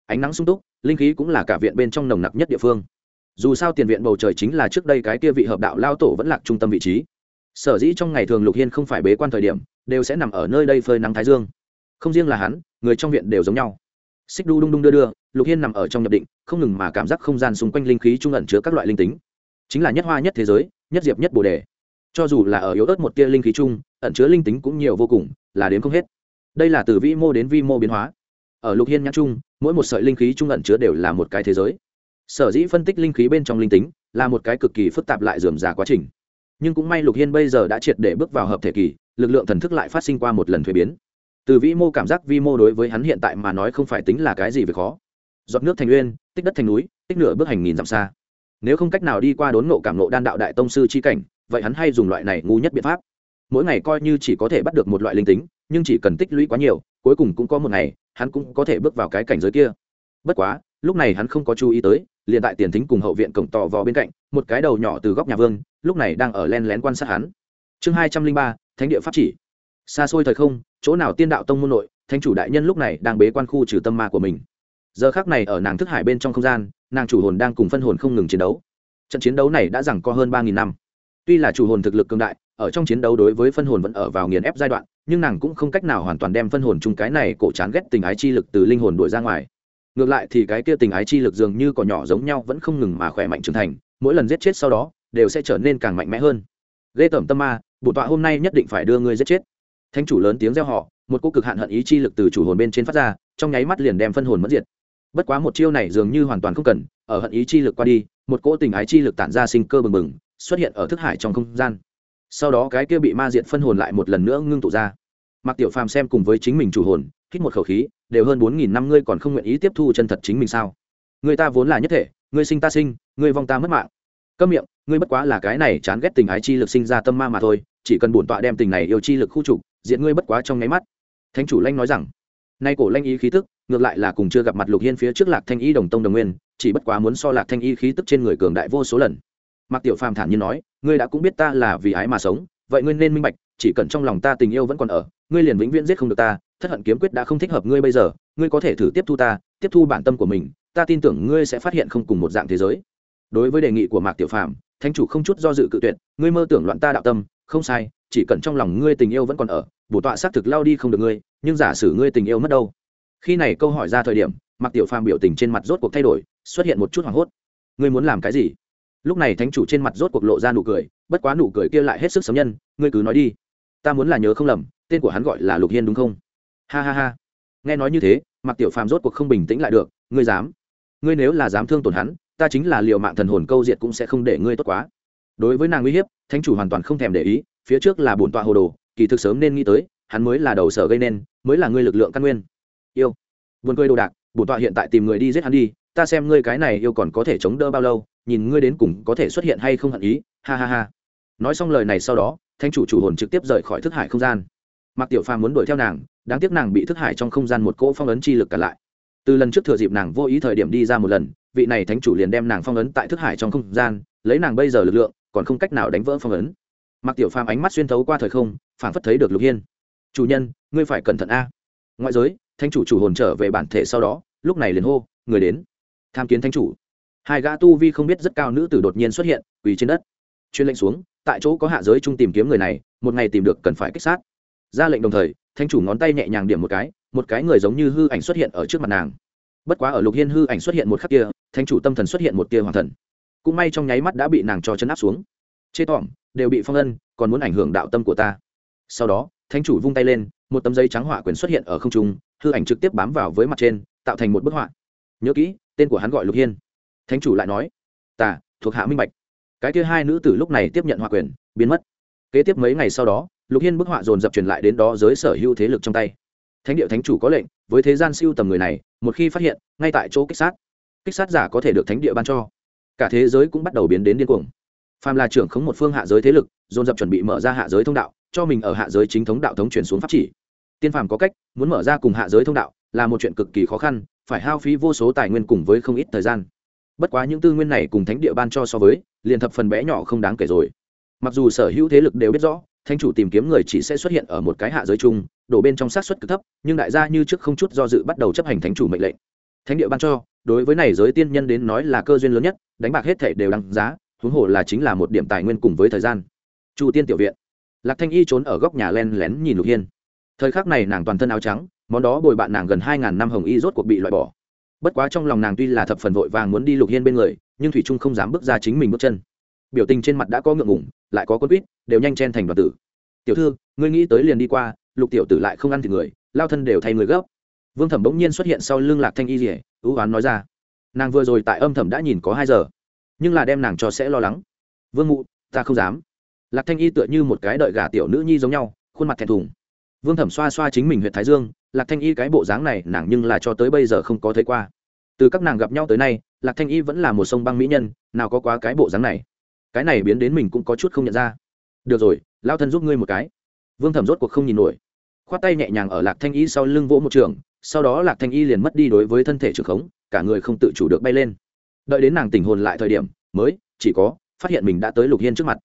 Ánh nắng sung túc, linh khí cũng là cả viện bên trong nồng nặc nhất địa phương. Dù sao tiền viện bầu trời chính là trước đây cái kia vị hợp đạo lao tổ vẫn lạc trung tâm vị trí. Sở dĩ trong ngày thường lục hiên không phải bế quan thời điểm, đều sẽ nằm ở nơi đây phơi nắng thái dương. Không riêng là hắn, người trong viện đều giống nhau. Xích đu đung đung đưa đưa lục hiên nằm ở trong nhập định, không ngừng mà cảm giác không gian xung quanh linh khí trung ẩn chứa các loại linh tính. Chính là nhất hoa nhất thế giới, nhất diệp nhất bồ đề. Cho dù là ở yếu ớt một tia linh khí chung, ẩn chứa linh tính cũng nhiều vô cùng, là đến không hết. Đây là từ vĩ mô đến vi mô biến hóa. Ở lục hiên nhãn chung, mỗi một sợi linh khí trung ẩn chứa đều là một cái thế giới. Sở dĩ phân tích linh khí bên trong linh tính, là một cái cực kỳ phức tạp lại dườm già quá trình. Nhưng cũng may lục hiên bây giờ đã triệt để bước vào hợp thể kỳ, lực lượng thần thức lại phát sinh qua một lần thuế biến. Từ vĩ mô cảm giác vi mô đối với hắn hiện tại mà nói không phải tính là cái gì về khó giọt nước thành uyên, tích đất thành núi, tích nửa bước hành nghìn dặm xa. Nếu không cách nào đi qua đốn nộ cảm nộ đan đạo đại tông sư chi cảnh, vậy hắn hay dùng loại này ngu nhất biện pháp. Mỗi ngày coi như chỉ có thể bắt được một loại linh tính, nhưng chỉ cần tích lũy quá nhiều, cuối cùng cũng có một ngày, hắn cũng có thể bước vào cái cảnh giới kia. Bất quá, lúc này hắn không có chú ý tới, liền tại tiền thính cùng hậu viện cổng tò vò bên cạnh, một cái đầu nhỏ từ góc nhà vương, lúc này đang ở len lén quan sát hắn. Chương hai trăm linh ba, thánh địa pháp chỉ. Xa xôi thời không, chỗ nào tiên đạo tông môn nội, thánh chủ đại nhân lúc này đang bế quan khu trừ tâm ma của mình giờ khác này ở nàng thức hải bên trong không gian, nàng chủ hồn đang cùng phân hồn không ngừng chiến đấu. Trận chiến đấu này đã rằng co hơn ba nghìn năm. Tuy là chủ hồn thực lực cường đại, ở trong chiến đấu đối với phân hồn vẫn ở vào nghiền ép giai đoạn, nhưng nàng cũng không cách nào hoàn toàn đem phân hồn chung cái này cổ chán ghét tình ái chi lực từ linh hồn đuổi ra ngoài. Ngược lại thì cái kia tình ái chi lực dường như cỏ nhỏ giống nhau vẫn không ngừng mà khỏe mạnh trưởng thành, mỗi lần giết chết sau đó, đều sẽ trở nên càng mạnh mẽ hơn. Ghê tởm tâm ma bổn tọa hôm nay nhất định phải đưa ngươi giết chết. Thánh chủ lớn tiếng reo họ một cô cực hạn hận ý chi lực từ chủ hồn bên trên phát ra, trong nháy mắt liền đem phân hồn mất diệt bất quá một chiêu này dường như hoàn toàn không cần, ở hận ý chi lực qua đi, một cỗ tình ái chi lực tản ra sinh cơ bừng bừng, xuất hiện ở thức hải trong không gian. Sau đó cái kia bị ma diện phân hồn lại một lần nữa ngưng tụ ra. Mặc tiểu phàm xem cùng với chính mình chủ hồn, hít một khẩu khí, đều hơn bốn nghìn năm ngươi còn không nguyện ý tiếp thu chân thật chính mình sao? Người ta vốn là nhất thể, ngươi sinh ta sinh, ngươi vong ta mất mạng. Câm miệng, ngươi bất quá là cái này chán ghét tình ái chi lực sinh ra tâm ma mà thôi, chỉ cần bổn tọa đem tình này yêu chi lực khu trục diện ngươi bất quá trong nháy mắt. Thánh chủ lanh nói rằng, nay cổ lanh ý khí tức ngược lại là cùng chưa gặp mặt lục hiên phía trước lạc thanh y đồng tông đồng nguyên, chỉ bất quá muốn so lạc thanh y khí tức trên người cường đại vô số lần. Mạc tiểu phàm thản nhiên nói, ngươi đã cũng biết ta là vì ái mà sống, vậy ngươi nên minh bạch, chỉ cần trong lòng ta tình yêu vẫn còn ở, ngươi liền vĩnh viễn giết không được ta, thất hận kiếm quyết đã không thích hợp ngươi bây giờ, ngươi có thể thử tiếp thu ta, tiếp thu bản tâm của mình, ta tin tưởng ngươi sẽ phát hiện không cùng một dạng thế giới. Đối với đề nghị của mạc tiểu phàm, thánh chủ không chút do dự cự tuyệt, ngươi mơ tưởng loạn ta đạo tâm, không sai, chỉ cần trong lòng ngươi tình yêu vẫn còn ở, bổ tọa xác thực lao đi không được ngươi, nhưng giả sử ngươi tình yêu mất đâu khi này câu hỏi ra thời điểm mặc tiểu phàm biểu tình trên mặt rốt cuộc thay đổi, xuất hiện một chút hoảng hốt. Ngươi muốn làm cái gì? Lúc này thánh chủ trên mặt rốt cuộc lộ ra nụ cười, bất quá nụ cười kia lại hết sức sấm nhân, ngươi cứ nói đi. Ta muốn là nhớ không lầm, tên của hắn gọi là lục hiên đúng không? Ha ha ha. Nghe nói như thế mặc tiểu phàm rốt cuộc không bình tĩnh lại được, ngươi dám? Ngươi nếu là dám thương tổn hắn, ta chính là liệu mạng thần hồn câu diệt cũng sẽ không để ngươi tốt quá. Đối với nàng uy hiếp, thánh chủ hoàn toàn không thèm để ý, phía trước là bổn tọa hồ đồ, kỳ thực sớm nên nghĩ tới, hắn mới là đầu sở gây nên, mới là ngươi lực lượng căn nguyên yêu. Vườn cười đồ đạc bổn tọa hiện tại tìm người đi giết hắn đi, ta xem ngươi cái này yêu còn có thể chống đỡ bao lâu, nhìn ngươi đến cùng có thể xuất hiện hay không hận ý, ha ha ha. Nói xong lời này sau đó thanh chủ chủ hồn trực tiếp rời khỏi thức hải không gian. Mạc tiểu phàm muốn đuổi theo nàng, đáng tiếc nàng bị thức hải trong không gian một cỗ phong ấn chi lực cả lại. Từ lần trước thừa dịp nàng vô ý thời điểm đi ra một lần, vị này thánh chủ liền đem nàng phong ấn tại thức hải trong không gian, lấy nàng bây giờ lực lượng, còn không cách nào đánh vỡ phong ấn. Mạc tiểu phàm ánh mắt xuyên thấu qua thời không phản phất thấy được lục hiên. Chủ nhân, ngươi phải cẩn thận a. Ngoại giới thánh chủ chủ hồn trở về bản thể sau đó, lúc này liền hô, người đến. Tham kiến thánh chủ. Hai gã tu vi không biết rất cao nữ tử đột nhiên xuất hiện, quỳ trên đất. Chuyên lệnh xuống, tại chỗ có hạ giới chung tìm kiếm người này, một ngày tìm được cần phải kích sát. Ra lệnh đồng thời thanh chủ ngón tay nhẹ nhàng điểm một cái một cái người giống như hư ảnh xuất hiện ở trước mặt nàng. Bất quá ở lục hiên hư ảnh xuất hiện một khắc kia thanh chủ tâm thần xuất hiện một tia hoàng thần. Cũng may trong nháy mắt đã bị nàng cho chấn áp xuống. Chê tỏm, đều bị phong ân, còn muốn ảnh hưởng đạo tâm của ta. Sau đó thanh chủ vung tay lên, một tấm giấy trắng hỏa quyền xuất hiện ở không trung hư ảnh trực tiếp bám vào với mặt trên, tạo thành một bức họa. Nhớ kỹ, tên của hắn gọi lục hiên. Thánh chủ lại nói tả thuộc hạ minh bạch. Cái kia hai nữ tử lúc này tiếp nhận họa quyền, biến mất. Kế tiếp mấy ngày sau đó, lục hiên bức họa dồn dập truyền lại đến đó giới sở hữu thế lực trong tay. Thánh địa thánh chủ có lệnh, với thế gian siêu tầm người này, một khi phát hiện, ngay tại chỗ kích sát. Kích sát giả có thể được thánh địa ban cho. Cả thế giới cũng bắt đầu biến đến điên cuồng. Phàm là trưởng khống một phương hạ giới thế lực, dồn dập chuẩn bị mở ra hạ giới thông đạo, cho mình ở hạ giới chính thống đạo thống chuyển xuống pháp chỉ tiên phàm có cách, muốn mở ra cùng hạ giới thông đạo, là một chuyện cực kỳ khó khăn, phải hao phí vô số tài nguyên cùng với không ít thời gian. Bất quá những tư nguyên này cùng thánh địa ban cho so với, liền thập phần bé nhỏ không đáng kể rồi. Mặc dù sở hữu thế lực đều biết rõ thanh chủ tìm kiếm người chỉ sẽ xuất hiện ở một cái hạ giới chung đổ bên trong sát xuất cực thấp, nhưng đại gia như trước không chút do dự bắt đầu chấp hành thánh chủ mệnh lệnh. Thánh địa ban cho, đối với này giới tiên nhân đến nói là cơ duyên lớn nhất, đánh bạc hết thể đều đăng giá, huống hồ là chính là một điểm tài nguyên cùng với thời gian. Chu tiên tiểu viện. Lạc thanh y trốn ở góc nhà len lén nhìn lục hiên thời khắc này nàng toàn thân áo trắng, món đó bồi bạn nàng gần hai ngàn năm hồng y rốt cuộc bị loại bỏ. Bất quá trong lòng nàng tuy là thập phần vội vàng muốn đi lục hiên bên người, nhưng thủy trung không dám bước ra chính mình bước chân. Biểu tình trên mặt đã có ngượng ngủng lại có con quýt, đều nhanh chen thành đoàn tử. Tiểu thư, ngươi nghĩ tới liền đi qua, lục tiểu tử lại không ăn thì người, lao thân đều thay người gấp. Vương thẩm bỗng nhiên xuất hiện sau lưng lạc thanh y rỉa ưu oán nói ra. Nàng vừa rồi tại âm thẩm đã nhìn có hai giờ, nhưng là đem nàng cho sẽ lo lắng. Vương mụ, ta không dám. Lạc thanh y tựa như một cái đợi gà tiểu nữ nhi giống nhau, khuôn mặt thẹn thùng vương thẩm xoa xoa chính mình huyện thái dương, lạc thanh y cái bộ dáng này nàng nhưng là cho tới bây giờ không có thấy qua. Từ các nàng gặp nhau tới nay, lạc thanh y vẫn là một sông băng mỹ nhân, nào có quá cái bộ dáng này. Cái này biến đến mình cũng có chút không nhận ra. Được rồi lao thân giúp ngươi một cái. Vương thẩm rốt cuộc không nhìn nổi. Khoát tay nhẹ nhàng ở lạc thanh y sau lưng vỗ một trường, sau đó lạc thanh y liền mất đi đối với thân thể trường khống, cả người không tự chủ được bay lên. Đợi đến nàng tỉnh hồn lại thời điểm, mới, chỉ có, phát hiện mình đã tới lục hiên trước mặt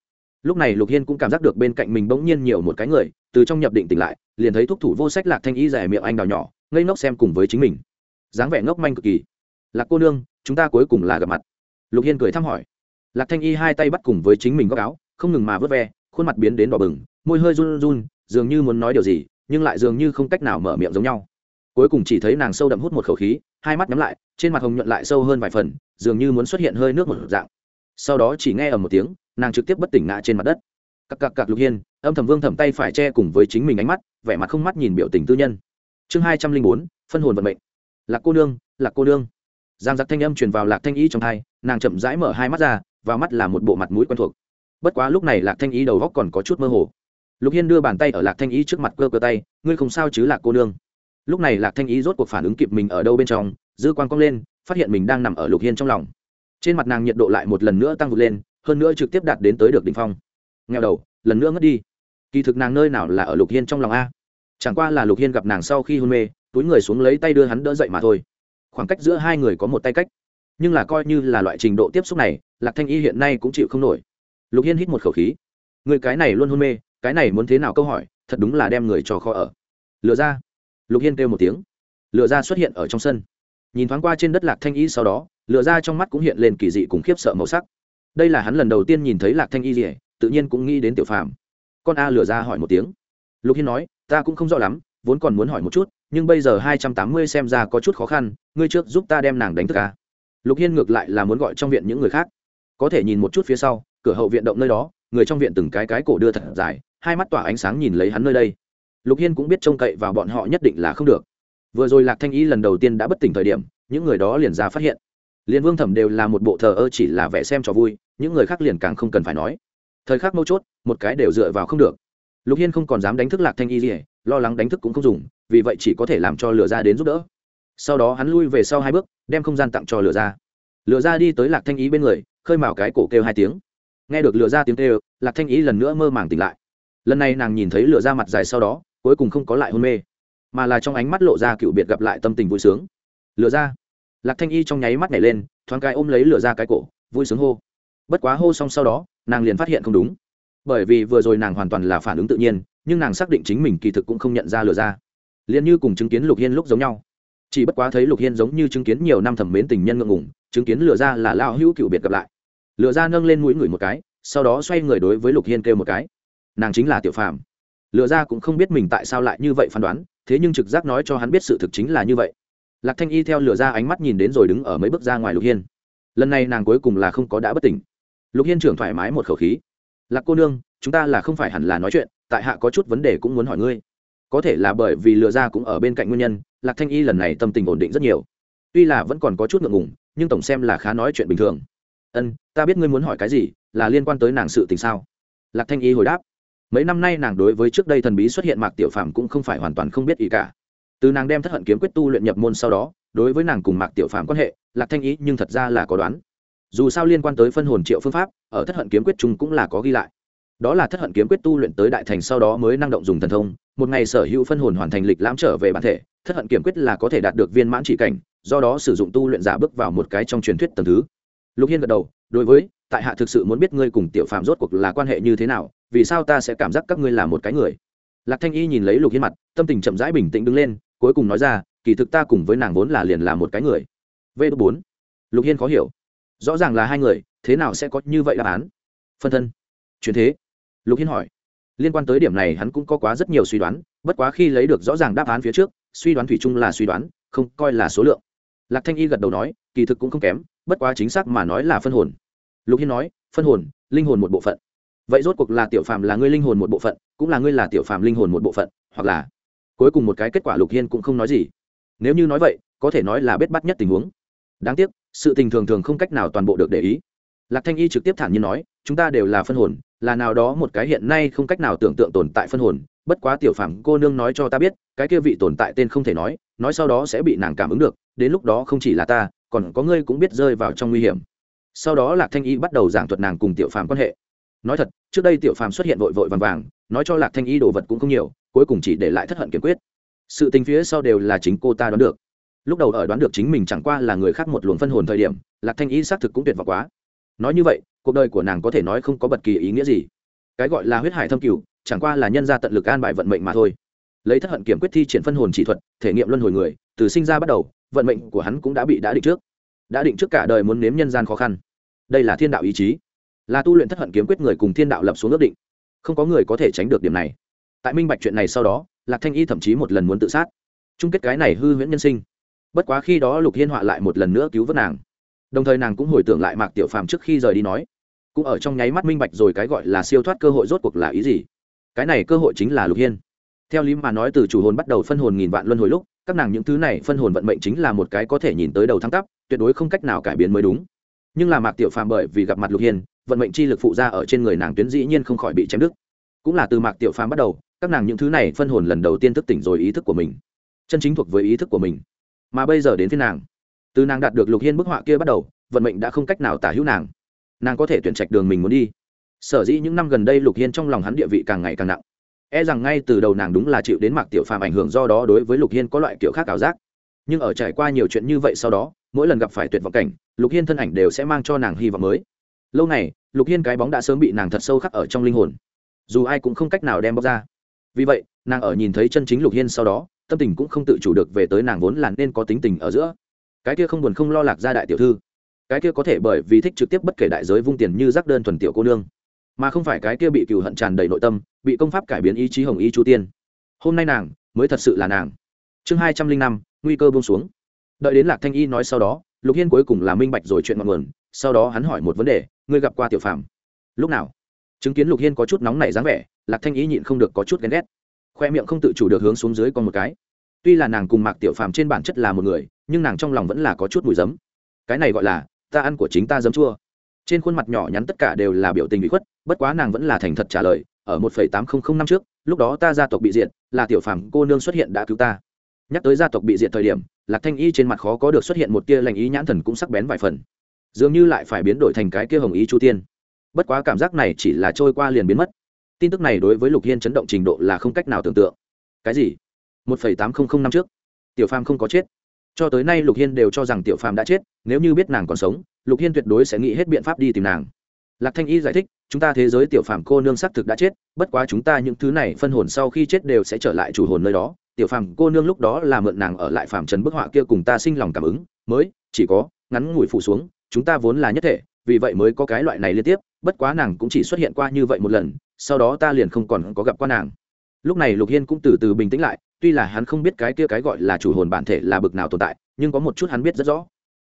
lúc này lục hiên cũng cảm giác được bên cạnh mình bỗng nhiên nhiều một cái người, từ trong nhập định tỉnh lại, liền thấy thúc thủ vô sách lạc thanh y rẻ miệng anh đào nhỏ, ngây ngốc xem cùng với chính mình. Dáng vẻ ngốc manh cực kỳ. Lạc cô nương, chúng ta cuối cùng là gặp mặt. Lục hiên cười thăm hỏi. Lạc thanh y hai tay bắt cùng với chính mình góc áo, không ngừng mà vớt ve, khuôn mặt biến đến đỏ bừng, môi hơi run run, dường như muốn nói điều gì, nhưng lại dường như không cách nào mở miệng giống nhau. Cuối cùng chỉ thấy nàng sâu đậm hút một khẩu khí, hai mắt nhắm lại, trên mặt hồng nhuận lại sâu hơn vài phần, dường như muốn xuất hiện hơi nước một dạng. Sau đó chỉ nghe ở một tiếng nàng trực tiếp bất tỉnh ngã trên mặt đất. Cặc cặc cặc lục hiên, âm thầm vương thầm tay phải che cùng với chính mình ánh mắt, vẻ mặt không mắt nhìn biểu tình tư nhân. Chương hai trăm linh bốn, phân hồn vận mệnh. Lạc cô nương, lạc cô nương. Giang giặc thanh âm truyền vào lạc thanh ý trong hai nàng chậm rãi mở hai mắt ra, vào mắt là một bộ mặt mũi quen thuộc. Bất quá lúc này lạc thanh ý đầu góc còn có chút mơ hồ. Lục hiên đưa bàn tay ở lạc thanh ý trước mặt cơ cơ tay, ngươi không sao chứ, lạc cô nương? Lúc này lạc thanh ý rốt cuộc phản ứng kịp mình ở đâu bên trong, dư quan cong lên, phát hiện mình đang nằm ở lục hiên trong lòng. Trên mặt nàng nhiệt độ lại một lần nữa tăng vụt lên hơn nữa trực tiếp đạt đến tới được đỉnh phong. Nghèo đầu, lần nữa ngất đi. Kỳ thực nàng nơi nào là ở lục hiên trong lòng a? Chẳng qua là lục hiên gặp nàng sau khi hôn mê, túi người xuống lấy tay đưa hắn đỡ dậy mà thôi. Khoảng cách giữa hai người có một tay cách. Nhưng là coi như là loại trình độ tiếp xúc này, lạc thanh y hiện nay cũng chịu không nổi. Lục hiên hít một khẩu khí. Người cái này luôn hôn mê, cái này muốn thế nào câu hỏi, thật đúng là đem người cho khó ở. Lựa ra. Lục hiên kêu một tiếng. Lựa ra xuất hiện ở trong sân. Nhìn thoáng qua trên đất lạc thanh y sau đó lựa ra trong mắt cũng hiện lên kỳ dị cùng khiếp sợ màu sắc đây là hắn lần đầu tiên nhìn thấy lạc thanh y dỉa tự nhiên cũng nghĩ đến tiểu phàm. Con a lừa ra hỏi một tiếng. Lục hiên nói, ta cũng không rõ lắm, vốn còn muốn hỏi một chút, nhưng bây giờ hai trăm tám mươi xem ra có chút khó khăn, ngươi trước giúp ta đem nàng đánh thức ca lục hiên ngược lại là muốn gọi trong viện những người khác. Có thể nhìn một chút phía sau, cửa hậu viện động nơi đó, người trong viện từng cái cái cổ đưa thật dài, hai mắt tỏa ánh sáng nhìn lấy hắn nơi đây. Lục hiên cũng biết trông cậy vào bọn họ nhất định là không được. Vừa rồi lạc thanh y lần đầu tiên đã bất tỉnh thời điểm, những người đó liền ra phát hiện liền vương thẩm đều là một bộ thờ ơ chỉ là vẻ xem cho vui, những người khác liền càng không cần phải nói. Thời khắc mấu chốt, một cái đều dựa vào không được. Lục hiên không còn dám đánh thức lạc thanh y gì lo lắng đánh thức cũng không dùng, vì vậy chỉ có thể làm cho lửa ra đến giúp đỡ. Sau đó hắn lui về sau hai bước, đem không gian tặng cho lửa ra. Lửa ra đi tới lạc thanh ý bên người, khơi mào cái cổ kêu hai tiếng. Nghe được lửa ra tiếng kêu, lạc thanh ý lần nữa mơ màng tỉnh lại. Lần này nàng nhìn thấy lửa ra mặt dài sau đó, cuối cùng không có lại hôn mê, mà là trong ánh mắt lộ ra cựu biệt gặp lại tâm tình vui sướng. Lửa ra lạc thanh y trong nháy mắt nhảy lên, thoáng cái ôm lấy lửa ra cái cổ, vui sướng hô. Bất quá hô xong sau đó, nàng liền phát hiện không đúng. Bởi vì vừa rồi nàng hoàn toàn là phản ứng tự nhiên, nhưng nàng xác định chính mình kỳ thực cũng không nhận ra lửa ra. Liền như cùng chứng kiến lục hiên lúc giống nhau. Chỉ bất quá thấy lục hiên giống như chứng kiến nhiều năm thẩm mến tình nhân ngượng ngủng chứng kiến lửa ra là lao hữu cựu biệt gặp lại. Lửa ra nâng lên mũi người một cái, sau đó xoay người đối với lục hiên kêu một cái. Nàng chính là tiểu phàm. Lựa ra cũng không biết mình tại sao lại như vậy phán đoán, thế nhưng trực giác nói cho hắn biết sự thực chính là như vậy lạc thanh y theo lửa ra ánh mắt nhìn đến rồi đứng ở mấy bước ra ngoài lục hiên. Lần này nàng cuối cùng là không có đã bất tỉnh. Lục hiên trưởng thoải mái một khẩu khí. Lạc cô nương, chúng ta là không phải hẳn là nói chuyện, tại hạ có chút vấn đề cũng muốn hỏi ngươi. Có thể là bởi vì lừa ra cũng ở bên cạnh nguyên nhân, lạc thanh y lần này tâm tình ổn định rất nhiều. Tuy là vẫn còn có chút ngượng ngùng, nhưng tổng xem là khá nói chuyện bình thường. Ân, ta biết ngươi muốn hỏi cái gì, là liên quan tới nàng sự tình sao? Lạc thanh y hồi đáp. Mấy năm nay nàng đối với trước đây thần bí xuất hiện mạc tiểu phàm cũng không phải hoàn toàn không biết ý cả từ nàng đem thất hận kiếm quyết tu luyện nhập môn sau đó, đối với nàng cùng mạc tiểu phàm quan hệ, lạc thanh ý nhưng thật ra là có đoán. Dù sao liên quan tới phân hồn triệu phương pháp, ở thất hận kiếm quyết chúng cũng là có ghi lại. Đó là thất hận kiếm quyết tu luyện tới đại thành sau đó mới năng động dùng thần thông, một ngày sở hữu phân hồn hoàn thành lịch lãm trở về bản thể, thất hận kiếm quyết là có thể đạt được viên mãn chỉ cảnh, do đó sử dụng tu luyện giả bước vào một cái trong truyền thuyết tầng thứ. Lục hiên gật đầu, đối với, tại hạ thực sự muốn biết ngươi cùng tiểu phạm rốt cuộc là quan hệ như thế nào, vì sao ta sẽ cảm giác các ngươi là một cái người? Lạc thanh y nhìn lấy lục hiên mặt, tâm tình chậm rãi bình tĩnh đứng lên cuối cùng nói ra, kỳ thực ta cùng với nàng vốn là liền là một cái người. V bốn. Lục hiên khó hiểu. Rõ ràng là hai người, thế nào sẽ có như vậy đáp án? Phân thân. Chuyển thế. Lục hiên hỏi. Liên quan tới điểm này hắn cũng có quá rất nhiều suy đoán, bất quá khi lấy được rõ ràng đáp án phía trước, suy đoán thủy chung là suy đoán, không coi là số lượng. Lạc thanh y gật đầu nói, kỳ thực cũng không kém, bất quá chính xác mà nói là phân hồn. Lục hiên nói, phân hồn, linh hồn một bộ phận. Vậy rốt cuộc là tiểu phàm là ngươi linh hồn một bộ phận, cũng là ngươi là tiểu phàm linh hồn một bộ phận, hoặc là cuối cùng một cái kết quả lục hiên cũng không nói gì. Nếu như nói vậy, có thể nói là bết bắt nhất tình huống. Đáng tiếc, sự tình thường thường không cách nào toàn bộ được để ý. Lạc thanh y trực tiếp thản nhiên nói, chúng ta đều là phân hồn, là nào đó một cái hiện nay không cách nào tưởng tượng tồn tại phân hồn, bất quá tiểu phàm cô nương nói cho ta biết, cái kia vị tồn tại tên không thể nói nói sau đó sẽ bị nàng cảm ứng được, đến lúc đó không chỉ là ta, còn có ngươi cũng biết rơi vào trong nguy hiểm. Sau đó lạc thanh y bắt đầu giảng thuật nàng cùng tiểu phàm quan hệ. Nói thật, trước đây tiểu phàm xuất hiện vội vội vàng vàng, nói cho lạc thanh y đồ vật cũng không nhiều cuối cùng chỉ để lại thất hận kiên quyết. Sự tình phía sau đều là chính cô ta đoán được. Lúc đầu ở đoán được chính mình chẳng qua là người khác một luồng phân hồn thời điểm, lạc thanh y xác thực cũng tuyệt vọng quá. Nói như vậy, cuộc đời của nàng có thể nói không có bất kỳ ý nghĩa gì. Cái gọi là huyết hải thâm cửu chẳng qua là nhân ra tận lực an bài vận mệnh mà thôi. Lấy thất hận kiểm quyết thi triển phân hồn chỉ thuật, thể nghiệm luân hồi người, từ sinh ra bắt đầu, vận mệnh của hắn cũng đã bị đã định trước. Đã định trước cả đời muốn nếm nhân gian khó khăn. Đây là thiên đạo ý chí. Là tu luyện thất hận kiếm quyết người cùng thiên đạo lập xuống ước định. Không có người có thể tránh được điểm này tại minh bạch chuyện này sau đó, lạc thanh y thậm chí một lần muốn tự sát. Chung kết cái này hư huyễn nhân sinh. Bất quá khi đó lục hiên họa lại một lần nữa cứu vớt nàng. Đồng thời nàng cũng hồi tưởng lại mạc tiểu phàm trước khi rời đi nói, cũng ở trong nháy mắt minh bạch rồi cái gọi là siêu thoát cơ hội rốt cuộc là ý gì. Cái này cơ hội chính là lục hiên. Theo lý mà nói, từ chủ hồn bắt đầu phân hồn nghìn vạn luân hồi lúc, các nàng những thứ này phân hồn vận mệnh chính là một cái có thể nhìn tới đầu thăng tắp tuyệt đối không cách nào cải biến mới đúng. Nhưng là mạc tiểu phàm bởi vì gặp mặt lục hiên, vận mệnh chi lực phụ ra ở trên người nàng tuyến dĩ nhiên không khỏi bị chém đứt. Cũng là từ mạc tiểu phàm bắt đầu các nàng những thứ này phân hồn lần đầu tiên thức tỉnh rồi ý thức của mình, chân chính thuộc với ý thức của mình. Mà bây giờ đến phía nàng, từ nàng đạt được lục hiên bức họa kia bắt đầu, vận mệnh đã không cách nào tả hữu nàng. Nàng có thể tuyển trạch đường mình muốn đi. Sở dĩ những năm gần đây lục hiên trong lòng hắn địa vị càng ngày càng nặng. E rằng ngay từ đầu nàng đúng là chịu đến mạc tiểu phàm ảnh hưởng do đó đối với lục hiên có loại kiểu khác ảo giác. Nhưng ở trải qua nhiều chuyện như vậy sau đó, mỗi lần gặp phải tuyệt vọng cảnh, lục hiên thân ảnh đều sẽ mang cho nàng hy vọng mới. Lâu này lục hiên cái bóng đã sớm bị nàng thật sâu khắc ở trong linh hồn. Dù ai cũng không cách nào đem bóc ra vì vậy, nàng ở nhìn thấy chân chính lục hiên sau đó, tâm tình cũng không tự chủ được về tới nàng vốn là nên có tính tình ở giữa. Cái kia không buồn không lo lạc ra đại tiểu thư. Cái kia có thể bởi vì thích trực tiếp bất kể đại giới vung tiền như rác đơn thuần tiểu cô nương. Mà không phải cái kia bị cừu hận tràn đầy nội tâm, bị công pháp cải biến ý chí hồng y chu tiên. Hôm nay nàng, mới thật sự là nàng. Chương hai trăm linh năm, nguy cơ buông xuống. Đợi đến lạc thanh y nói sau đó, lục hiên cuối cùng là minh bạch rồi chuyện ngọn nguồn, sau đó hắn hỏi một vấn đề, ngươi gặp qua tiểu phạm lúc nào? Chứng kiến lục hiên có chút nóng nảy dáng vẻ lạc thanh y nhịn không được có chút ghen ghét. Khoe miệng không tự chủ được hướng xuống dưới con một cái. Tuy là nàng cùng mạc tiểu phàm trên bản chất là một người, nhưng nàng trong lòng vẫn là có chút mùi giấm. Cái này gọi là, ta ăn của chính ta giấm chua. Trên khuôn mặt nhỏ nhắn tất cả đều là biểu tình bị khuất, bất quá nàng vẫn là thành thật trả lời, ở một phẩy tám không không năm trước, lúc đó ta gia tộc bị diệt, là tiểu phàm cô nương xuất hiện đã cứu ta. Nhắc tới gia tộc bị diệt thời điểm, lạc thanh y trên mặt khó có được xuất hiện một tia lành ý nhãn thần cũng sắc bén vài phần. Dường như lại phải biến đổi thành cái kia hồng ý chu tiên. Bất quá cảm giác này chỉ là trôi qua liền biến mất tin tức này đối với lục hiên chấn động trình độ là không cách nào tưởng tượng. Cái gì? Một phẩy tám không không năm trước. Tiểu phàm không có chết. Cho tới nay lục hiên đều cho rằng tiểu phàm đã chết, nếu như biết nàng còn sống, lục hiên tuyệt đối sẽ nghĩ hết biện pháp đi tìm nàng. Lạc thanh y giải thích, chúng ta thế giới tiểu phàm cô nương xác thực đã chết, bất quá chúng ta những thứ này phân hồn sau khi chết đều sẽ trở lại chủ hồn nơi đó. Tiểu phàm cô nương lúc đó là mượn nàng ở lại phàm trần bức họa kia cùng ta sinh lòng cảm ứng, mới, chỉ có, ngắn ngủi phủ xuống, chúng ta vốn là nhất thể, vì vậy mới có cái loại này liên tiếp, bất quá nàng cũng chỉ xuất hiện qua như vậy một lần sau đó ta liền không còn có gặp quan nàng. Lúc này lục hiên cũng từ từ bình tĩnh lại, tuy là hắn không biết cái kia cái gọi là chủ hồn bản thể là bực nào tồn tại, nhưng có một chút hắn biết rất rõ.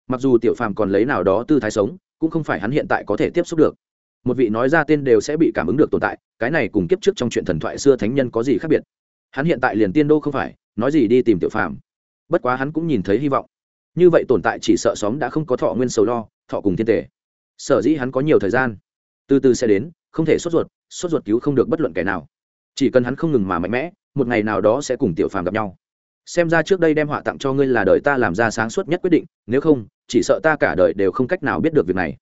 Mặc dù tiểu phàm còn lấy nào đó tư thái sống, cũng không phải hắn hiện tại có thể tiếp xúc được. Một vị nói ra tên đều sẽ bị cảm ứng được tồn tại, cái này cùng kiếp trước trong chuyện thần thoại xưa thánh nhân có gì khác biệt? Hắn hiện tại liền tiên đô không phải, nói gì đi tìm tiểu phàm. Bất quá hắn cũng nhìn thấy hy vọng. Như vậy tồn tại chỉ sợ xóm đã không có thọ nguyên sầu lo, thọ cùng thiên tể sở dĩ hắn có nhiều thời gian, từ từ sẽ đến không thể sốt ruột sốt ruột cứu không được bất luận kẻ nào. Chỉ cần hắn không ngừng mà mạnh mẽ, một ngày nào đó sẽ cùng tiểu phàm gặp nhau. Xem ra trước đây đem họa tặng cho ngươi là đời ta làm ra sáng suốt nhất quyết định, nếu không, chỉ sợ ta cả đời đều không cách nào biết được việc này.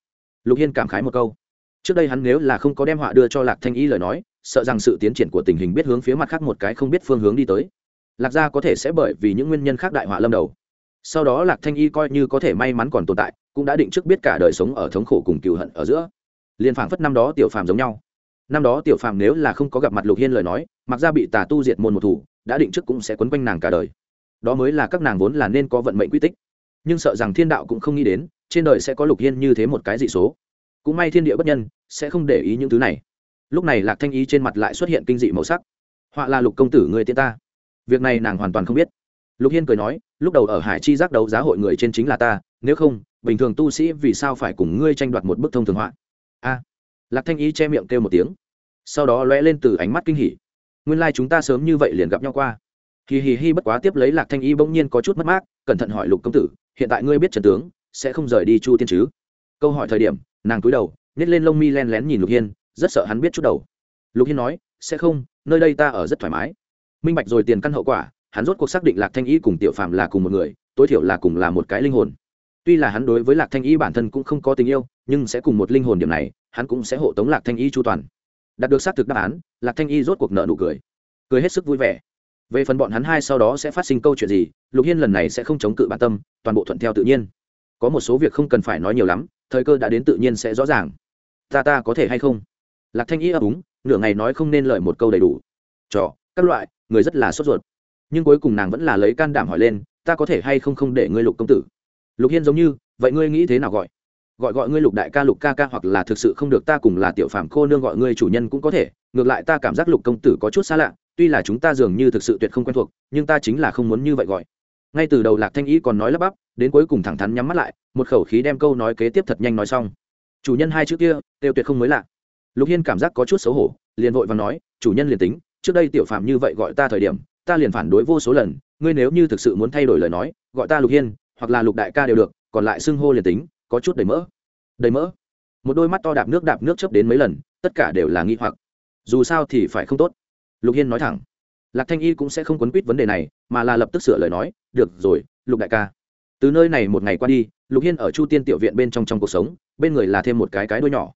Lục hiên cảm khái một câu. Trước đây hắn nếu là không có đem họa đưa cho lạc thanh y lời nói, sợ rằng sự tiến triển của tình hình biết hướng phía mặt khác một cái không biết phương hướng đi tới. Lạc gia có thể sẽ bởi vì những nguyên nhân khác đại họa lâm đầu. Sau đó lạc thanh y coi như có thể may mắn còn tồn tại, cũng đã định trước biết cả đời sống ở thống khổ cùng cựu hận ở giữa liền phảng phất năm đó tiểu phàm giống nhau. Năm đó tiểu phàm nếu là không có gặp mặt lục hiên lời nói, mặc ra bị tà tu diệt môn một thủ, đã định trước cũng sẽ quấn quanh nàng cả đời. Đó mới là các nàng vốn là nên có vận mệnh quy tích. Nhưng sợ rằng thiên đạo cũng không nghĩ đến, trên đời sẽ có lục hiên như thế một cái dị số. Cũng may thiên địa bất nhân, sẽ không để ý những thứ này. Lúc này lạc thanh ý trên mặt lại xuất hiện kinh dị màu sắc. Họa là lục công tử người tiên ta. Việc này nàng hoàn toàn không biết. Lục hiên cười nói, lúc đầu ở hải chi giác đấu giá hội người trên chính là ta, nếu không, bình thường tu sĩ vì sao phải cùng ngươi tranh đoạt một bức thông thường họa? A. Lạc thanh ý che miệng kêu một tiếng, sau đó lóe lên từ ánh mắt kinh hỉ. Nguyên lai、like、chúng ta sớm như vậy liền gặp nhau qua. Hì hì hi bất quá tiếp lấy lạc thanh y bỗng nhiên có chút mất mát, cẩn thận hỏi lục công tử, hiện tại ngươi biết trần tướng sẽ không rời đi chu tiên chứ? Câu hỏi thời điểm, nàng cúi đầu nhét lên lông mi len lén nhìn lục hiên, rất sợ hắn biết chút đầu. Lục hiên nói, sẽ không, nơi đây ta ở rất thoải mái. Minh bạch rồi tiền căn hậu quả, hắn rốt cuộc xác định lạc thanh y cùng tiểu phạm là cùng một người, tối thiểu là cùng là một cái linh hồn tuy là hắn đối với lạc thanh y bản thân cũng không có tình yêu, nhưng sẽ cùng một linh hồn điểm này, hắn cũng sẽ hộ tống lạc thanh y chu toàn. Đạt được xác thực đáp án, lạc thanh y rốt cuộc nợ nụ cười. Cười hết sức vui vẻ. Về phần bọn hắn hai sau đó sẽ phát sinh câu chuyện gì, lục hiên lần này sẽ không chống cự bản tâm, toàn bộ thuận theo tự nhiên. Có một số việc không cần phải nói nhiều lắm, thời cơ đã đến tự nhiên sẽ rõ ràng. Ta ta có thể hay không? Lạc thanh y ấp úng, nửa ngày nói không nên lời một câu đầy đủ. Trò, các loại, người rất là sốt ruột. Nhưng cuối cùng nàng vẫn là lấy can đảm hỏi lên, ta có thể hay không không để ngươi lục công tử? Lục hiên giống như, vậy ngươi nghĩ thế nào gọi? Gọi gọi ngươi lục đại ca, lục ca ca hoặc là thực sự không được ta cùng là tiểu phàm cô nương gọi ngươi chủ nhân cũng có thể. Ngược lại ta cảm giác lục công tử có chút xa lạ, tuy là chúng ta dường như thực sự tuyệt không quen thuộc, nhưng ta chính là không muốn như vậy gọi. Ngay từ đầu lạc thanh ý còn nói lắp bắp, đến cuối cùng thẳng thắn nhắm mắt lại, một khẩu khí đem câu nói kế tiếp thật nhanh nói xong. Chủ nhân hai chữ kia, đều tuyệt không mới lạ. Lục hiên cảm giác có chút xấu hổ, liền vội và nói, chủ nhân liền tính, trước đây tiểu phạm như vậy gọi ta thời điểm, ta liền phản đối vô số lần, ngươi nếu như thực sự muốn thay đổi lời nói, gọi ta lục hiên hoặc là lục đại ca đều được, còn lại xưng hô liền tính, có chút đầy mỡ. Đầy mỡ? Một đôi mắt to đạp nước đạp nước chớp đến mấy lần, tất cả đều là nghi hoặc. Dù sao thì phải không tốt? Lục hiên nói thẳng. Lạc thanh y cũng sẽ không quấn quýt vấn đề này, mà là lập tức sửa lời nói, được rồi, lục đại ca. Từ nơi này một ngày qua đi, lục hiên ở chu tiên tiểu viện bên trong trong cuộc sống, bên người là thêm một cái cái đôi nhỏ.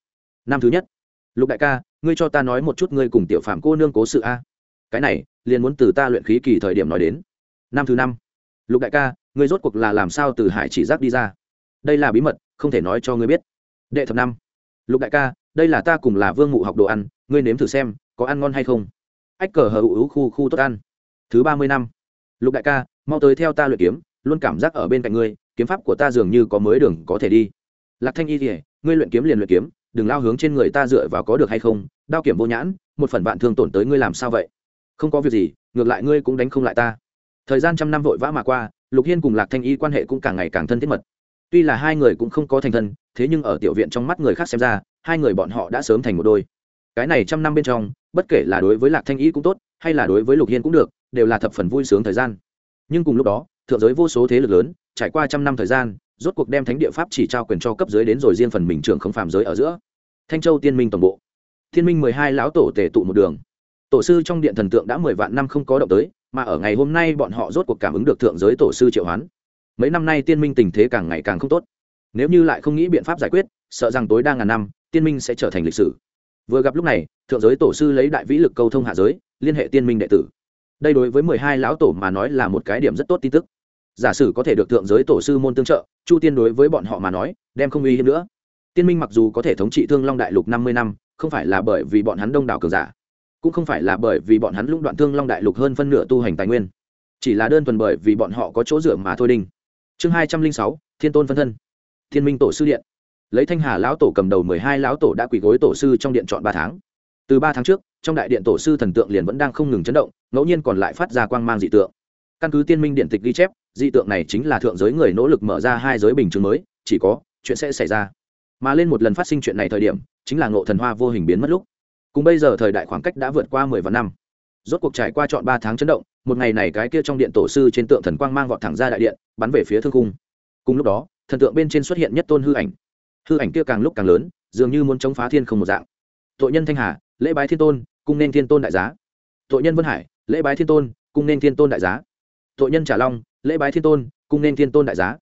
Năm thứ nhất. Lục đại ca, ngươi cho ta nói một chút ngươi cùng tiểu phạm cô nương cố sự a. Cái này, liền muốn từ ta luyện khí kỳ thời điểm nói đến. Năm thứ năm lục đại ca, ngươi rốt cuộc là làm sao từ hải chỉ giác đi ra? Đây là bí mật, không thể nói cho ngươi biết. Đệ thập năm. Lục đại ca, đây là ta cùng là vương mụ học đồ ăn, ngươi nếm thử xem, có ăn ngon hay không? Ách cờ hờ ủ khu khu tốt ăn. Thứ ba mươi năm. Lục đại ca, mau tới theo ta luyện kiếm, luôn cảm giác ở bên cạnh ngươi, kiếm pháp của ta dường như có mới đường, có thể đi. Lạc thanh y thì ngươi luyện kiếm liền luyện kiếm, đừng lao hướng trên người ta dựa vào có được hay không, đao kiểm vô nhãn, một phần bạn thương tổn tới ngươi làm sao vậy? Không có việc gì, ngược lại ngươi cũng đánh không lại ta thời gian trăm năm vội vã mà qua, lục hiên cùng lạc thanh y quan hệ cũng càng ngày càng thân thiết mật. Tuy là hai người cũng không có thành thân, thế nhưng ở tiểu viện trong mắt người khác xem ra, hai người bọn họ đã sớm thành một đôi. Cái này trăm năm bên trong, bất kể là đối với lạc thanh y cũng tốt, hay là đối với lục hiên cũng được, đều là thập phần vui sướng thời gian. Nhưng cùng lúc đó, thượng giới vô số thế lực lớn, trải qua trăm năm thời gian, rốt cuộc đem thánh địa pháp chỉ trao quyền cho cấp dưới đến rồi riêng phần mình trưởng không phạm giới ở giữa. Thanh châu tiên minh toàn bộ. Thiên minh mười hai lão tổ tể tụ một đường. Tổ sư trong điện thần tượng đã mười vạn năm không có động tới mà ở ngày hôm nay bọn họ rốt cuộc cảm ứng được thượng giới tổ sư triệu hoán. Mấy năm nay tiên minh tình thế càng ngày càng không tốt. Nếu như lại không nghĩ biện pháp giải quyết, sợ rằng tối đa ngàn năm, tiên minh sẽ trở thành lịch sử. Vừa gặp lúc này, thượng giới tổ sư lấy đại vĩ lực câu thông hạ giới, liên hệ tiên minh đệ tử. Đây đối với mười hai lão tổ mà nói là một cái điểm rất tốt tin tức. Giả sử có thể được thượng giới tổ sư môn tương trợ, chu tiên đối với bọn họ mà nói, đem không uy hiếp nữa. Tiên minh mặc dù có thể thống trị thương long đại lục năm mươi năm, không phải là bởi vì bọn hắn đông đảo cường giả cũng không phải là bởi vì bọn hắn lũng đoạn thương long đại lục hơn phân nửa tu hành tài nguyên, chỉ là đơn thuần bởi vì bọn họ có chỗ dựa mà thôi đinh. Chương hai trăm linh sáu, thiên tôn phân thân. Thiên minh tổ sư điện. Lấy thanh hà lão tổ cầm đầu mười hai lão tổ đã quỳ gối tổ sư trong điện chọn ba tháng. Từ ba tháng trước, trong đại điện tổ sư thần tượng liền vẫn đang không ngừng chấn động, ngẫu nhiên còn lại phát ra quang mang dị tượng. Căn cứ tiên minh điện tịch ghi chép, dị tượng này chính là thượng giới người nỗ lực mở ra hai giới bình chứng mới, chỉ có chuyện sẽ xảy ra. Mà lên một lần phát sinh chuyện này thời điểm, chính là ngộ thần hoa vô hình biến mất lúc cùng bây giờ thời đại khoảng cách đã vượt qua mười vạn năm. Rốt cuộc trải qua chọn ba tháng chấn động, một ngày này cái kia trong điện tổ sư trên tượng thần quang mang vọt thẳng ra đại điện, bắn về phía thương cung cùng lúc đó, thần tượng bên trên xuất hiện nhất tôn hư ảnh. Hư ảnh kia càng lúc càng lớn, dường như muốn chống phá thiên không một dạng. Tội nhân thanh hà, lễ bái thiên tôn, cung nên thiên tôn đại giá. Tội nhân vân hải, lễ bái thiên tôn, cung nên thiên tôn đại giá. Tội nhân trả long, lễ bái thiên tôn, cung nên thiên tôn đại giá.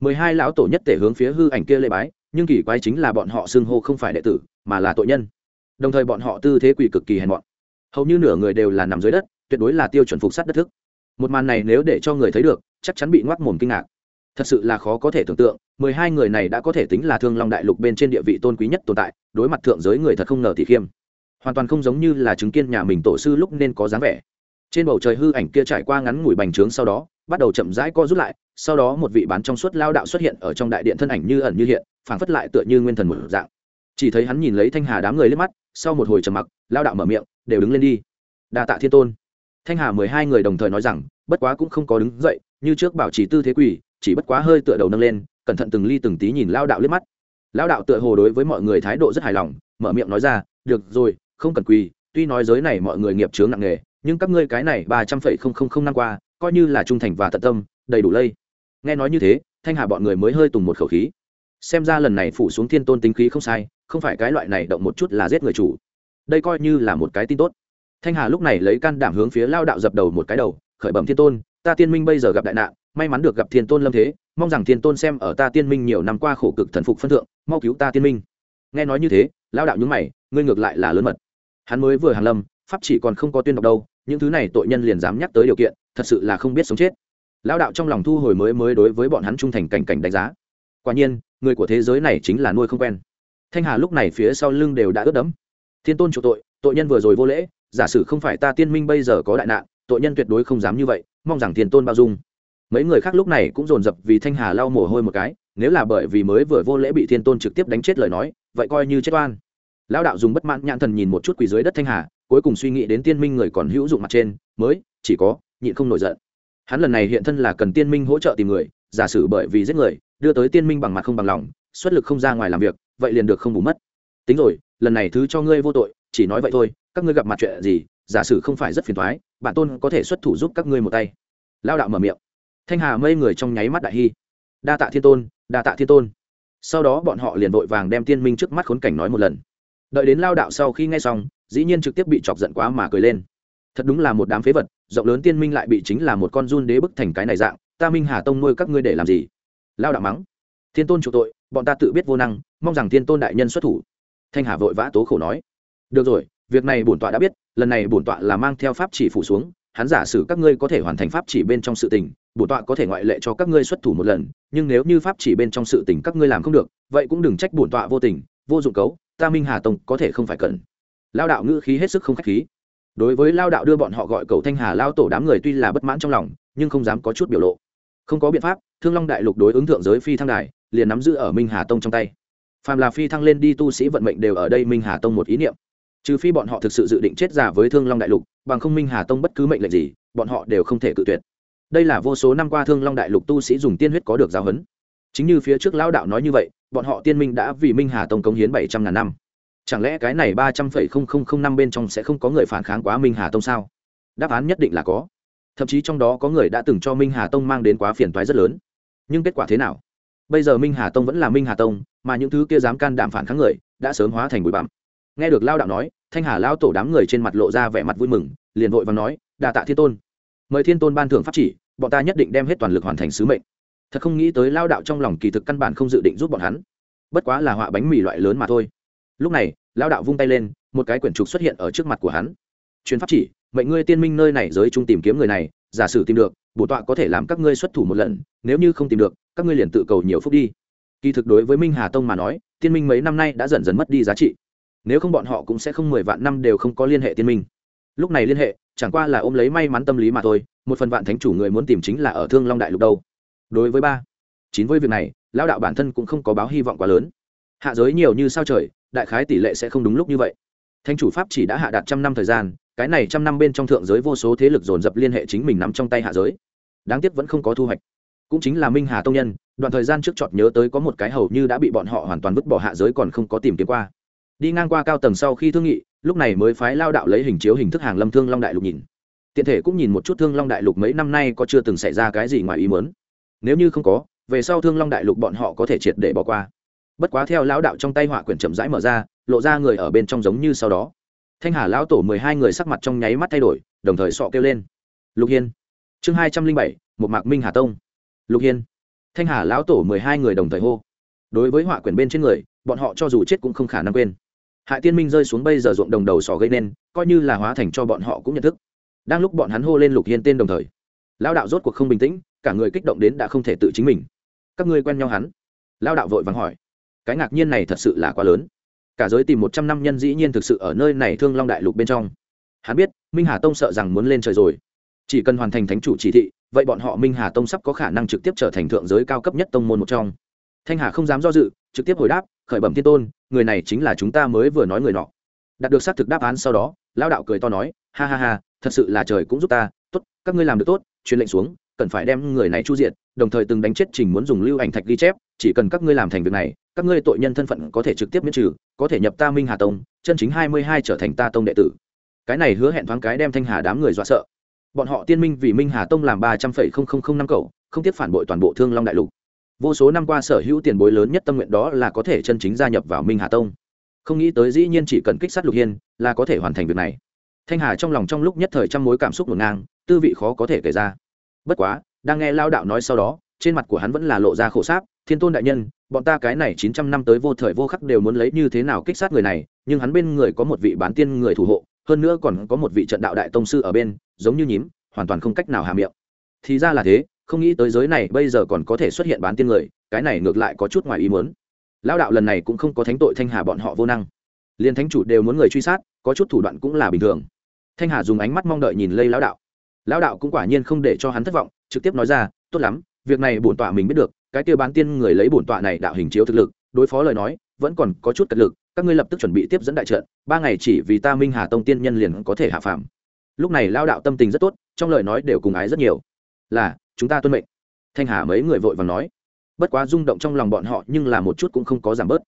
Mười hai lão tổ nhất tể hướng phía hư ảnh kia lễ bái, nhưng kỳ quái chính là bọn họ xưng hô không phải đệ tử, mà là tội nhân đồng thời bọn họ tư thế quỷ cực kỳ hèn mọn. Hầu như nửa người đều là nằm dưới đất, tuyệt đối là tiêu chuẩn phục sát đất thức. Một màn này nếu để cho người thấy được, chắc chắn bị ngoác mồm kinh ngạc. Thật sự là khó có thể tưởng tượng, mười hai người này đã có thể tính là thương long đại lục bên trên địa vị tôn quý nhất tồn tại, đối mặt thượng giới người thật không ngờ thì khiêm. Hoàn toàn không giống như là chứng kiến nhà mình tổ sư lúc nên có dáng vẻ. Trên bầu trời hư ảnh kia trải qua ngắn ngủi bành trướng sau đó, bắt đầu chậm rãi co rút lại, sau đó một vị bán trong suốt lao đạo xuất hiện ở trong đại điện thân ảnh như ẩn như hiện, phảng phất lại tựa như nguyên thần một dạng. Chỉ thấy hắn nhìn lấy thanh hà đám người lên mắt sau một hồi trầm mặc, lao đạo mở miệng, đều đứng lên đi. Đa tạ thiên tôn. Thanh hà mười hai người đồng thời nói rằng, bất quá cũng không có đứng dậy, như trước bảo trì tư thế quỳ chỉ bất quá hơi tựa đầu nâng lên, cẩn thận từng ly từng tí nhìn lao đạo liếc mắt. Lao đạo tựa hồ đối với mọi người thái độ rất hài lòng, mở miệng nói ra, được rồi, không cần quỳ, tuy nói giới này mọi người nghiệp chướng nặng nghề nhưng các ngươi cái này ba trăm phẩy không không không năm qua, coi như là trung thành và tận tâm, đầy đủ lây. Nghe nói như thế, thanh hà bọn người mới hơi tùng một khẩu khí xem ra lần này phủ xuống thiên tôn tính khí không sai, không phải cái loại này động một chút là giết người chủ. Đây coi như là một cái tin tốt. Thanh hà lúc này lấy can đảm hướng phía lao đạo dập đầu một cái đầu, khởi bẩm thiên tôn, ta tiên minh bây giờ gặp đại nạn, may mắn được gặp thiên tôn lâm thế, mong rằng thiên tôn xem ở ta tiên minh nhiều năm qua khổ cực thần phục phân thượng, mau cứu ta tiên minh. Nghe nói như thế, lao đạo nhúng mày, ngươi ngược lại là lớn mật. Hắn mới vừa hàng lâm, pháp chỉ còn không có tuyên đọc đâu, những thứ này tội nhân liền dám nhắc tới điều kiện, thật sự là không biết sống chết. Lao đạo trong lòng thu hồi mới mới đối với bọn hắn trung thành cảnh cảnh đánh giá quả nhiên, người của thế giới này chính là nuôi không quen. Thanh hà lúc này phía sau lưng đều đã ướt đẫm. Thiên tôn chủ tội tội nhân vừa rồi vô lễ, giả sử không phải ta tiên minh bây giờ có đại nạn, tội nhân tuyệt đối không dám như vậy, mong rằng thiên tôn bao dung. Mấy người khác lúc này cũng dồn dập vì thanh hà lau mồ hôi một cái, nếu là bởi vì mới vừa vô lễ bị thiên tôn trực tiếp đánh chết lời nói, vậy coi như chết oan. Lão đạo dùng bất mãn nhãn thần nhìn một chút quỳ dưới đất thanh hà, cuối cùng suy nghĩ đến tiên minh người còn hữu dụng mặt trên, mới, chỉ có, nhịn không nổi giận. Hắn lần này hiện thân là cần tiên minh hỗ trợ tìm người, giả sử bởi vì giết người đưa tới tiên minh bằng mặt không bằng lòng, xuất lực không ra ngoài làm việc, vậy liền được không bù mất. Tính rồi, lần này thứ cho ngươi vô tội, chỉ nói vậy thôi, các ngươi gặp mặt chuyện gì, giả sử không phải rất phiền thoái bản tôn có thể xuất thủ giúp các ngươi một tay. Lao đạo mở miệng. Thanh hà mây người trong nháy mắt đại hy. Đa tạ thiên tôn, đa tạ thiên tôn. Sau đó bọn họ liền vội vàng đem tiên minh trước mắt khốn cảnh nói một lần. Đợi đến lao đạo sau khi nghe xong, dĩ nhiên trực tiếp bị chọc giận quá mà cười lên. Thật đúng là một đám phế vật, rộng lớn tiên minh lại bị chính là một con run đế bức thành cái này dạng, ta minh hà tông nuôi các ngươi để làm gì? Lao đạo mắng. Thiên tôn chủ tội, bọn ta tự biết vô năng, mong rằng thiên tôn đại nhân xuất thủ. Thanh hà vội vã tố khổ nói. Được rồi, việc này bổn tọa đã biết, lần này bổn tọa là mang theo pháp chỉ phủ xuống, hắn giả sử các ngươi có thể hoàn thành pháp chỉ bên trong sự tình, bổn tọa có thể ngoại lệ cho các ngươi xuất thủ một lần, nhưng nếu như pháp chỉ bên trong sự tình các ngươi làm không được, vậy cũng đừng trách bổn tọa vô tình, vô dụng cấu, ta minh hà tông có thể không phải cần. Lao đạo ngữ khí hết sức không khách khí. Đối với lao đạo đưa bọn họ gọi cầu thanh hà lao tổ đám người tuy là bất mãn trong lòng, nhưng không dám có chút biểu lộ. Không có biện pháp thương long đại lục đối ứng thượng giới phi thăng đài, liền nắm giữ ở minh hà tông trong tay. Phàm là phi thăng lên đi tu sĩ vận mệnh đều ở đây minh hà tông một ý niệm. Trừ phi bọn họ thực sự dự định chết giả với thương long đại lục, bằng không minh hà tông bất cứ mệnh lệnh gì, bọn họ đều không thể cự tuyệt. Đây là vô số năm qua thương long đại lục tu sĩ dùng tiên huyết có được giáo huấn. Chính như phía trước lão đạo nói như vậy, bọn họ tiên minh đã vì minh hà tông cống hiến bảy trăm ngàn năm. Chẳng lẽ cái này ba trăm phẩy không không không năm bên trong sẽ không có người phản kháng quá minh hà tông sao? Đáp án nhất định là có. Thậm chí trong đó có người đã từng cho minh hà tông mang đến quá phiền toái rất lớn nhưng kết quả thế nào? Bây giờ minh hà tông vẫn là minh hà tông, mà những thứ kia dám can đảm phản kháng người, đã sớm hóa thành bụi bặm. Nghe được lao đạo nói, thanh hà lao tổ đám người trên mặt lộ ra vẻ mặt vui mừng, liền vội và nói đà tạ thiên tôn. Mời thiên tôn ban thưởng pháp chỉ, bọn ta nhất định đem hết toàn lực hoàn thành sứ mệnh. Thật không nghĩ tới lao đạo trong lòng kỳ thực căn bản không dự định giúp bọn hắn. Bất quá là họa bánh mì loại lớn mà thôi. Lúc này, lao đạo vung tay lên, một cái quyển trục xuất hiện ở trước mặt của hắn. Chuyến pháp chỉ, mệnh ngươi tiên minh nơi này giới chung tìm kiếm người này, giả sử tìm được bổ tọa có thể làm các ngươi xuất thủ một lần, nếu như không tìm được, các ngươi liền tự cầu nhiều phúc đi. Kỳ thực đối với minh hà tông mà nói, tiên minh mấy năm nay đã dần dần mất đi giá trị. Nếu không bọn họ cũng sẽ không mười vạn năm đều không có liên hệ tiên minh. Lúc này liên hệ, chẳng qua là ôm lấy may mắn tâm lý mà thôi, một phần vạn thánh chủ người muốn tìm chính là ở thương long đại lục đâu. Đối với ba, chín với việc này lao đạo bản thân cũng không có báo hy vọng quá lớn. Hạ giới nhiều như sao trời, đại khái tỷ lệ sẽ không đúng lúc như vậy. Thanh chủ pháp chỉ đã hạ đạt trăm năm thời gian cái này trăm năm bên trong thượng giới vô số thế lực dồn dập liên hệ chính mình nắm trong tay hạ giới. Đáng tiếc vẫn không có thu hoạch. Cũng chính là minh hà tông nhân, đoạn thời gian trước chọt nhớ tới có một cái hầu như đã bị bọn họ hoàn toàn vứt bỏ hạ giới còn không có tìm kiếm qua. Đi ngang qua cao tầng sau khi thương nghị, lúc này mới phái lao đạo lấy hình chiếu hình thức hàng lâm thương long đại lục nhìn. Tiện thể cũng nhìn một chút thương long đại lục mấy năm nay có chưa từng xảy ra cái gì ngoài ý mớn nếu như không có, về sau thương long đại lục bọn họ có thể triệt để bỏ qua. Bất quá theo lão đạo trong tay họa quyển chậm rãi mở ra, lộ ra người ở bên trong giống như sau đó thanh hà lão tổ mười hai người sắc mặt trong nháy mắt thay đổi, đồng thời sọ kêu lên. Lục hiên. Chương hai trăm linh bảy, một mạc minh hà tông. Lục hiên. Thanh hà lão tổ mười hai người đồng thời hô. Đối với họa quyển bên trên người, bọn họ cho dù chết cũng không khả năng quên. Hại tiên minh rơi xuống bây giờ ruộng đồng đầu sọ gây nên, coi như là hóa thành cho bọn họ cũng nhận thức. Đang lúc bọn hắn hô lên lục hiên tên đồng thời lao đạo rốt cuộc không bình tĩnh, cả người kích động đến đã không thể tự chính mình. Các ngươi quen nhau hắn? Lao đạo vội vàng hỏi. Cái ngạc nhiên này thật sự là quá lớn cả giới tìm một trăm năm nhân dĩ nhiên thực sự ở nơi này thương long đại lục bên trong. Hắn biết, minh hà tông sợ rằng muốn lên trời rồi. Chỉ cần hoàn thành thánh chủ chỉ thị, vậy bọn họ minh hà tông sắp có khả năng trực tiếp trở thành thượng giới cao cấp nhất tông môn một trong. Thanh hà không dám do dự, trực tiếp hồi đáp, khởi bẩm thiên tôn, người này chính là chúng ta mới vừa nói người nọ. Đạt được xác thực đáp án sau đó lao đạo cười to nói, ha ha ha, thật sự là trời cũng giúp ta, tốt, các ngươi làm được tốt, truyền lệnh xuống, cần phải đem người này chu diện đồng thời từng đánh chết trình muốn dùng lưu ảnh thạch ghi chép, chỉ cần các ngươi làm thành việc này các ngươi tội nhân thân phận có thể trực tiếp miễn trừ, có thể nhập ta minh hà tông, chân chính hai mươi hai trở thành ta tông đệ tử. Cái này hứa hẹn thoáng cái đem thanh hà đám người dọa sợ. Bọn họ tiên minh vì minh hà tông làm ba trăm phẩy không không không năm cầu không tiếp phản bội toàn bộ thương long đại lục. Vô số năm qua sở hữu tiền bối lớn nhất tâm nguyện đó là có thể chân chính gia nhập vào minh hà tông. Không nghĩ tới dĩ nhiên chỉ cần kích sát lục hiên, là có thể hoàn thành việc này. Thanh hà trong lòng trong lúc nhất thời trăm mối cảm xúc ngổn ngang, tư vị khó có thể kể ra. Bất quá, đang nghe lao đạo nói sau đó, trên mặt của hắn vẫn là lộ ra khổ sáp, thiên tôn đại nhân bọn ta cái này chín trăm năm tới vô thời vô khắc đều muốn lấy như thế nào kích sát người này, nhưng hắn bên người có một vị bán tiên người thủ hộ, hơn nữa còn có một vị trận đạo đại tông sư ở bên, giống như nhím, hoàn toàn không cách nào hà miệng. Thì ra là thế, không nghĩ tới giới này bây giờ còn có thể xuất hiện bán tiên người, cái này ngược lại có chút ngoài ý muốn. Lao đạo lần này cũng không có thánh tội thanh hà bọn họ vô năng. Liền thánh chủ đều muốn người truy sát, có chút thủ đoạn cũng là bình thường. Thanh hà dùng ánh mắt mong đợi nhìn lây lão đạo. Lão đạo cũng quả nhiên không để cho hắn thất vọng, trực tiếp nói ra, tốt lắm, việc này bổn tọa mình biết được cái kia bán tiên người lấy bổn tọa này đạo hình chiếu thực lực, đối phó lời nói, vẫn còn có chút cật lực, các ngươi lập tức chuẩn bị tiếp dẫn đại trận, ba ngày chỉ vì ta minh hà tông tiên nhân liền có thể hạ phàm. Lúc này lao đạo tâm tình rất tốt, trong lời nói đều cùng ái rất nhiều. Là, chúng ta tuân mệnh. Thanh hà mấy người vội vàng nói. Bất quá rung động trong lòng bọn họ nhưng là một chút cũng không có giảm bớt.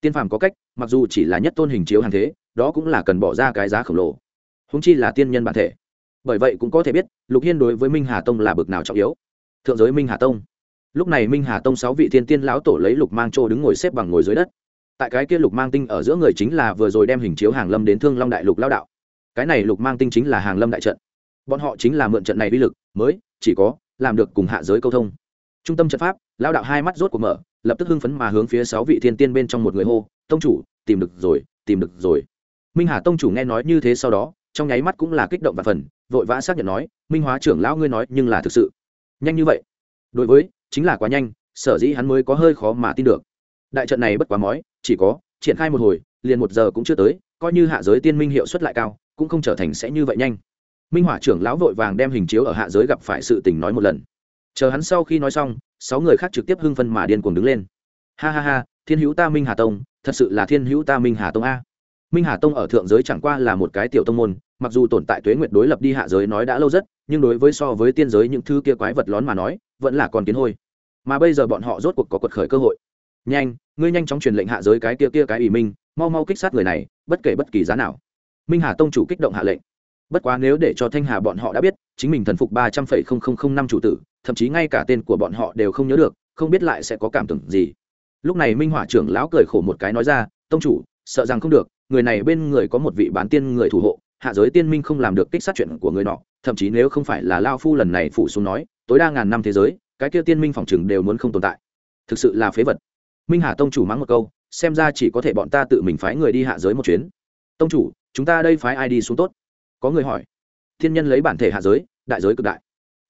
Tiên phàm có cách, mặc dù chỉ là nhất tôn hình chiếu hàng thế, đó cũng là cần bỏ ra cái giá khổng lồ. Húng chi là tiên nhân bản thể. Bởi vậy cũng có thể biết, lục hiên đối với minh hà tông là bực nào trọng yếu. Thượng giới minh hà tông lúc này minh hà tông sáu vị thiên tiên lão tổ lấy lục mang trô đứng ngồi xếp bằng ngồi dưới đất. Tại cái kia lục mang tinh ở giữa người chính là vừa rồi đem hình chiếu hàng lâm đến thương long đại lục lao đạo. Cái này lục mang tinh chính là hàng lâm đại trận. Bọn họ chính là mượn trận này uy lực, mới, chỉ có, làm được cùng hạ giới câu thông. Trung tâm trận pháp, lao đạo hai mắt rốt cuộc mở, lập tức hưng phấn mà hướng phía sáu vị thiên tiên bên trong một người hô, tông chủ, tìm được rồi, tìm được rồi. Minh hà tông chủ nghe nói như thế sau đó, trong nháy mắt cũng là kích động và phần, vội vã xác nhận nói, minh hóa trưởng lão ngươi nói nhưng là thực sự. Nhanh như vậy. Đối với chính là quá nhanh, sở dĩ hắn mới có hơi khó mà tin được. Đại trận này bất quá mói, chỉ có, triển khai một hồi, liền một giờ cũng chưa tới, coi như hạ giới tiên minh hiệu suất lại cao, cũng không trở thành sẽ như vậy nhanh. Minh hỏa trưởng lão vội vàng đem hình chiếu ở hạ giới gặp phải sự tình nói một lần. Chờ hắn sau khi nói xong, sáu người khác trực tiếp hưng phân mà điên cuồng đứng lên. Ha ha ha, thiên hữu ta minh hà tông, thật sự là thiên hữu ta minh hà tông a. Minh hà tông ở thượng giới chẳng qua là một cái tiểu tông môn mặc dù tồn tại tuế nguyệt đối lập đi hạ giới nói đã lâu rất, nhưng đối với so với tiên giới những thứ kia quái vật lón mà nói, vẫn là còn kiến hôi. Mà bây giờ bọn họ rốt cuộc có quật khởi cơ hội. Nhanh, ngươi nhanh chóng truyền lệnh hạ giới cái kia kia cái ủy minh, mau mau kích sát người này, bất kể bất kỳ giá nào. Minh hà tông chủ kích động hạ lệnh. Bất quá nếu để cho thanh hà bọn họ đã biết, chính mình thần phục ba trăm phẩy không không không năm chủ tử, thậm chí ngay cả tên của bọn họ đều không nhớ được, không biết lại sẽ có cảm tưởng gì. Lúc này minh hỏa trưởng lão cười khổ một cái nói ra, tông chủ, sợ rằng không được, người này bên người có một vị bán tiên người thủ hộ hạ giới tiên minh không làm được kích sát chuyện của người nọ, thậm chí nếu không phải là lao phu lần này phủ xuống nói, tối đa ngàn năm thế giới, cái kia tiên minh phòng chừng đều muốn không tồn tại. Thực sự là phế vật. Minh hà tông chủ mắng một câu, xem ra chỉ có thể bọn ta tự mình phái người đi hạ giới một chuyến. Tông chủ, chúng ta đây phái ai đi xuống tốt? Có người hỏi. Thiên nhân lấy bản thể hạ giới, đại giới cực đại.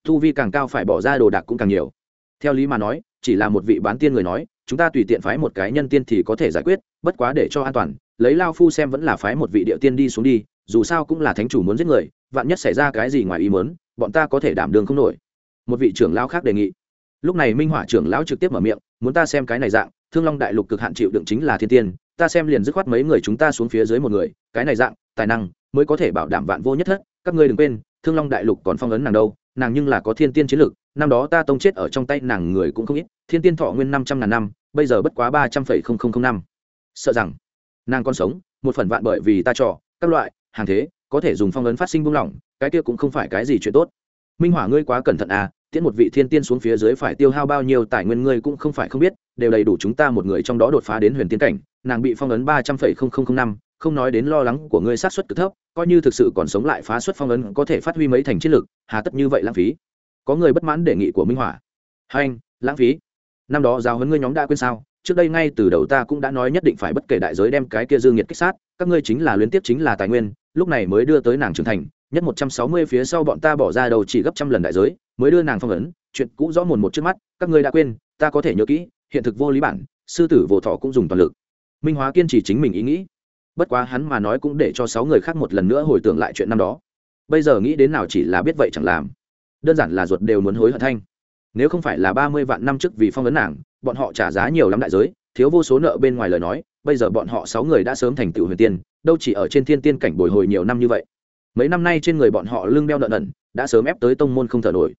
Thu vi càng cao phải bỏ ra đồ đạc cũng càng nhiều. Theo lý mà nói, chỉ là một vị bán tiên người nói, chúng ta tùy tiện phái một cái nhân tiên thì có thể giải quyết, bất quá để cho an toàn, lấy lao phu xem vẫn là phái một vị địa tiên đi xuống đi dù sao cũng là thánh chủ muốn giết người, vạn nhất xảy ra cái gì ngoài ý muốn, bọn ta có thể đảm đường không nổi. Một vị trưởng lao khác đề nghị. Lúc này minh hỏa trưởng lão trực tiếp mở miệng, muốn ta xem cái này dạng, thương long đại lục cực hạn chịu đựng chính là thiên tiên, ta xem liền dứt khoát mấy người chúng ta xuống phía dưới một người, cái này dạng, tài năng mới có thể bảo đảm vạn vô nhất thất, các ngươi đừng quên, thương long đại lục còn phong ấn nàng đâu, nàng nhưng là có thiên tiên chiến lực, năm đó ta tông chết ở trong tay nàng người cũng không ít, thiên tiên thọ nguyên năm trăm ngàn năm, bây giờ bất quá ba trăm phẩy không không không năm. Sợ rằng, nàng còn sống, một phần vạn bởi vì ta trọ các loại hàng thế, có thể dùng phong ấn phát sinh buông lỏng, cái kia cũng không phải cái gì chuyện tốt. Minh hỏa ngươi quá cẩn thận à tiễn một vị thiên tiên xuống phía dưới phải tiêu hao bao nhiêu tài nguyên ngươi cũng không phải không biết, đều đầy đủ chúng ta một người trong đó đột phá đến huyền tiên cảnh, nàng bị phong ấn ba trăm phẩy không không không năm, không nói đến lo lắng của ngươi sát xuất cực thấp, coi như thực sự còn sống lại phá xuất phong ấn có thể phát huy mấy thành chiến lực, hà tất như vậy lãng phí. Có người bất mãn đề nghị của minh hỏa. Hành anh, lãng phí. Năm đó giáo huấn ngươi nhóm đã quên sao, trước đây ngay từ đầu ta cũng đã nói nhất định phải bất kể đại giới đem cái kia dương nhiệt kích sát, các ngươi chính là liên tiếp chính là tài nguyên lúc này mới đưa tới nàng trưởng thành, nhất một trăm sáu mươi phía sau bọn ta bỏ ra đầu chỉ gấp trăm lần đại giới, mới đưa nàng phong ấn, chuyện cũ rõ mồn một trước mắt, các ngươi đã quên, ta có thể nhớ kỹ, hiện thực vô lý bản, sư tử vô thọ cũng dùng toàn lực. Minh hóa kiên trì chính mình ý nghĩ. Bất quá hắn mà nói cũng để cho sáu người khác một lần nữa hồi tưởng lại chuyện năm đó. Bây giờ nghĩ đến nào chỉ là biết vậy chẳng làm. Đơn giản là ruột đều muốn hối hận thanh. Nếu không phải là ba mươi vạn năm trước vì phong ấn nàng, bọn họ trả giá nhiều lắm đại giới, thiếu vô số nợ bên ngoài lời nói bây giờ bọn họ sáu người đã sớm thành tựu huyền tiên, đâu chỉ ở trên thiên tiên cảnh bồi hồi nhiều năm như vậy. Mấy năm nay trên người bọn họ lưng đeo nợ nần, đã sớm ép tới tông môn không thở nổi.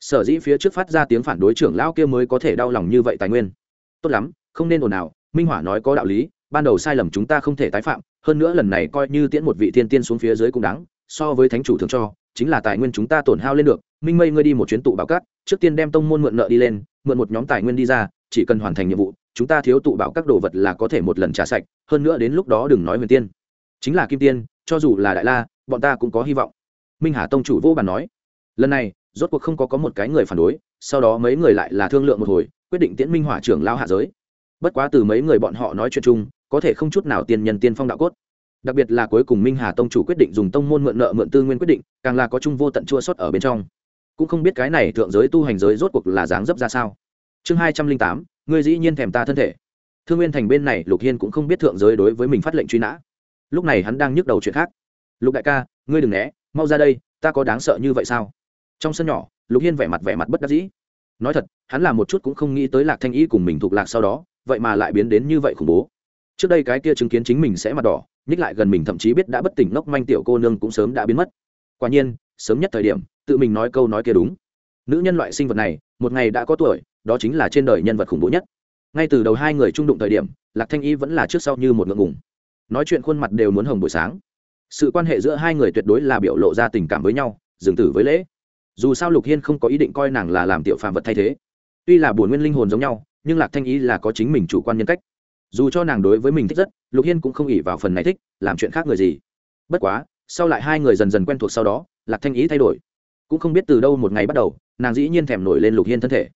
Sở dĩ phía trước phát ra tiếng phản đối trưởng lão kia mới có thể đau lòng như vậy tài nguyên. Tốt lắm, không nên ồn ào, minh hỏa nói có đạo lý, ban đầu sai lầm chúng ta không thể tái phạm, hơn nữa lần này coi như tiễn một vị thiên tiên xuống phía dưới cũng đáng, so với thánh chủ thường cho, chính là tài nguyên chúng ta tổn hao lên được. Minh mây ngươi đi một chuyến tụ bảo cát, trước tiên đem tông môn mượn nợ đi lên, mượn một nhóm tài nguyên đi ra chỉ cần hoàn thành nhiệm vụ, chúng ta thiếu tụ bảo các đồ vật là có thể một lần trả sạch, hơn nữa đến lúc đó đừng nói huyền tiên. Chính là kim tiên, cho dù là đại la, bọn ta cũng có hy vọng. Minh hà tông chủ vô bàn nói. Lần này, rốt cuộc không có có một cái người phản đối, sau đó mấy người lại là thương lượng một hồi, quyết định tiễn minh hỏa trưởng lao hạ giới. Bất quá từ mấy người bọn họ nói chuyện chung, có thể không chút nào tiền nhân tiên phong đạo cốt. Đặc biệt là cuối cùng minh hà tông chủ quyết định dùng tông môn mượn nợ mượn tư nguyên quyết định, càng là có chung vô tận chua xuất ở bên trong. Cũng không biết cái này thượng giới tu hành giới rốt cuộc là dáng dấp ra sao chương hai trăm linh tám, ngươi dĩ nhiên thèm ta thân thể. Thương nguyên thành bên này, lục hiên cũng không biết thượng giới đối với mình phát lệnh truy nã. Lúc này hắn đang nhức đầu chuyện khác. Lục đại ca, ngươi đừng né, mau ra đây, ta có đáng sợ như vậy sao? Trong sân nhỏ, lục hiên vẻ mặt vẻ mặt bất đắc dĩ. Nói thật, hắn làm một chút cũng không nghĩ tới lạc thanh ý cùng mình thuộc lạc sau đó, vậy mà lại biến đến như vậy khủng bố. Trước đây cái kia chứng kiến chính mình sẽ mặt đỏ, nhích lại gần mình thậm chí biết đã bất tỉnh ngốc manh tiểu cô nương cũng sớm đã biến mất. Quả nhiên, sớm nhất thời điểm, tự mình nói câu nói kia đúng. Nữ nhân loại sinh vật này, một ngày đã có tuổi đó chính là trên đời nhân vật khủng bố nhất. Ngay từ đầu hai người trung đụng thời điểm, lạc thanh y vẫn là trước sau như một ngượng ngùng. Nói chuyện khuôn mặt đều muốn hồng buổi sáng. Sự quan hệ giữa hai người tuyệt đối là biểu lộ ra tình cảm với nhau dừng tử với lễ. Dù sao lục hiên không có ý định coi nàng là làm tiểu phàm vật thay thế. Tuy là buồn nguyên linh hồn giống nhau, nhưng lạc thanh ý là có chính mình chủ quan nhân cách. Dù cho nàng đối với mình thích rất, lục hiên cũng không ỉ vào phần này thích, làm chuyện khác người gì. Bất quá, sau lại hai người dần dần quen thuộc sau đó, lạc thanh ý thay đổi. Cũng không biết từ đâu một ngày bắt đầu, nàng dĩ nhiên thèm nổi lên lục hiên thân thể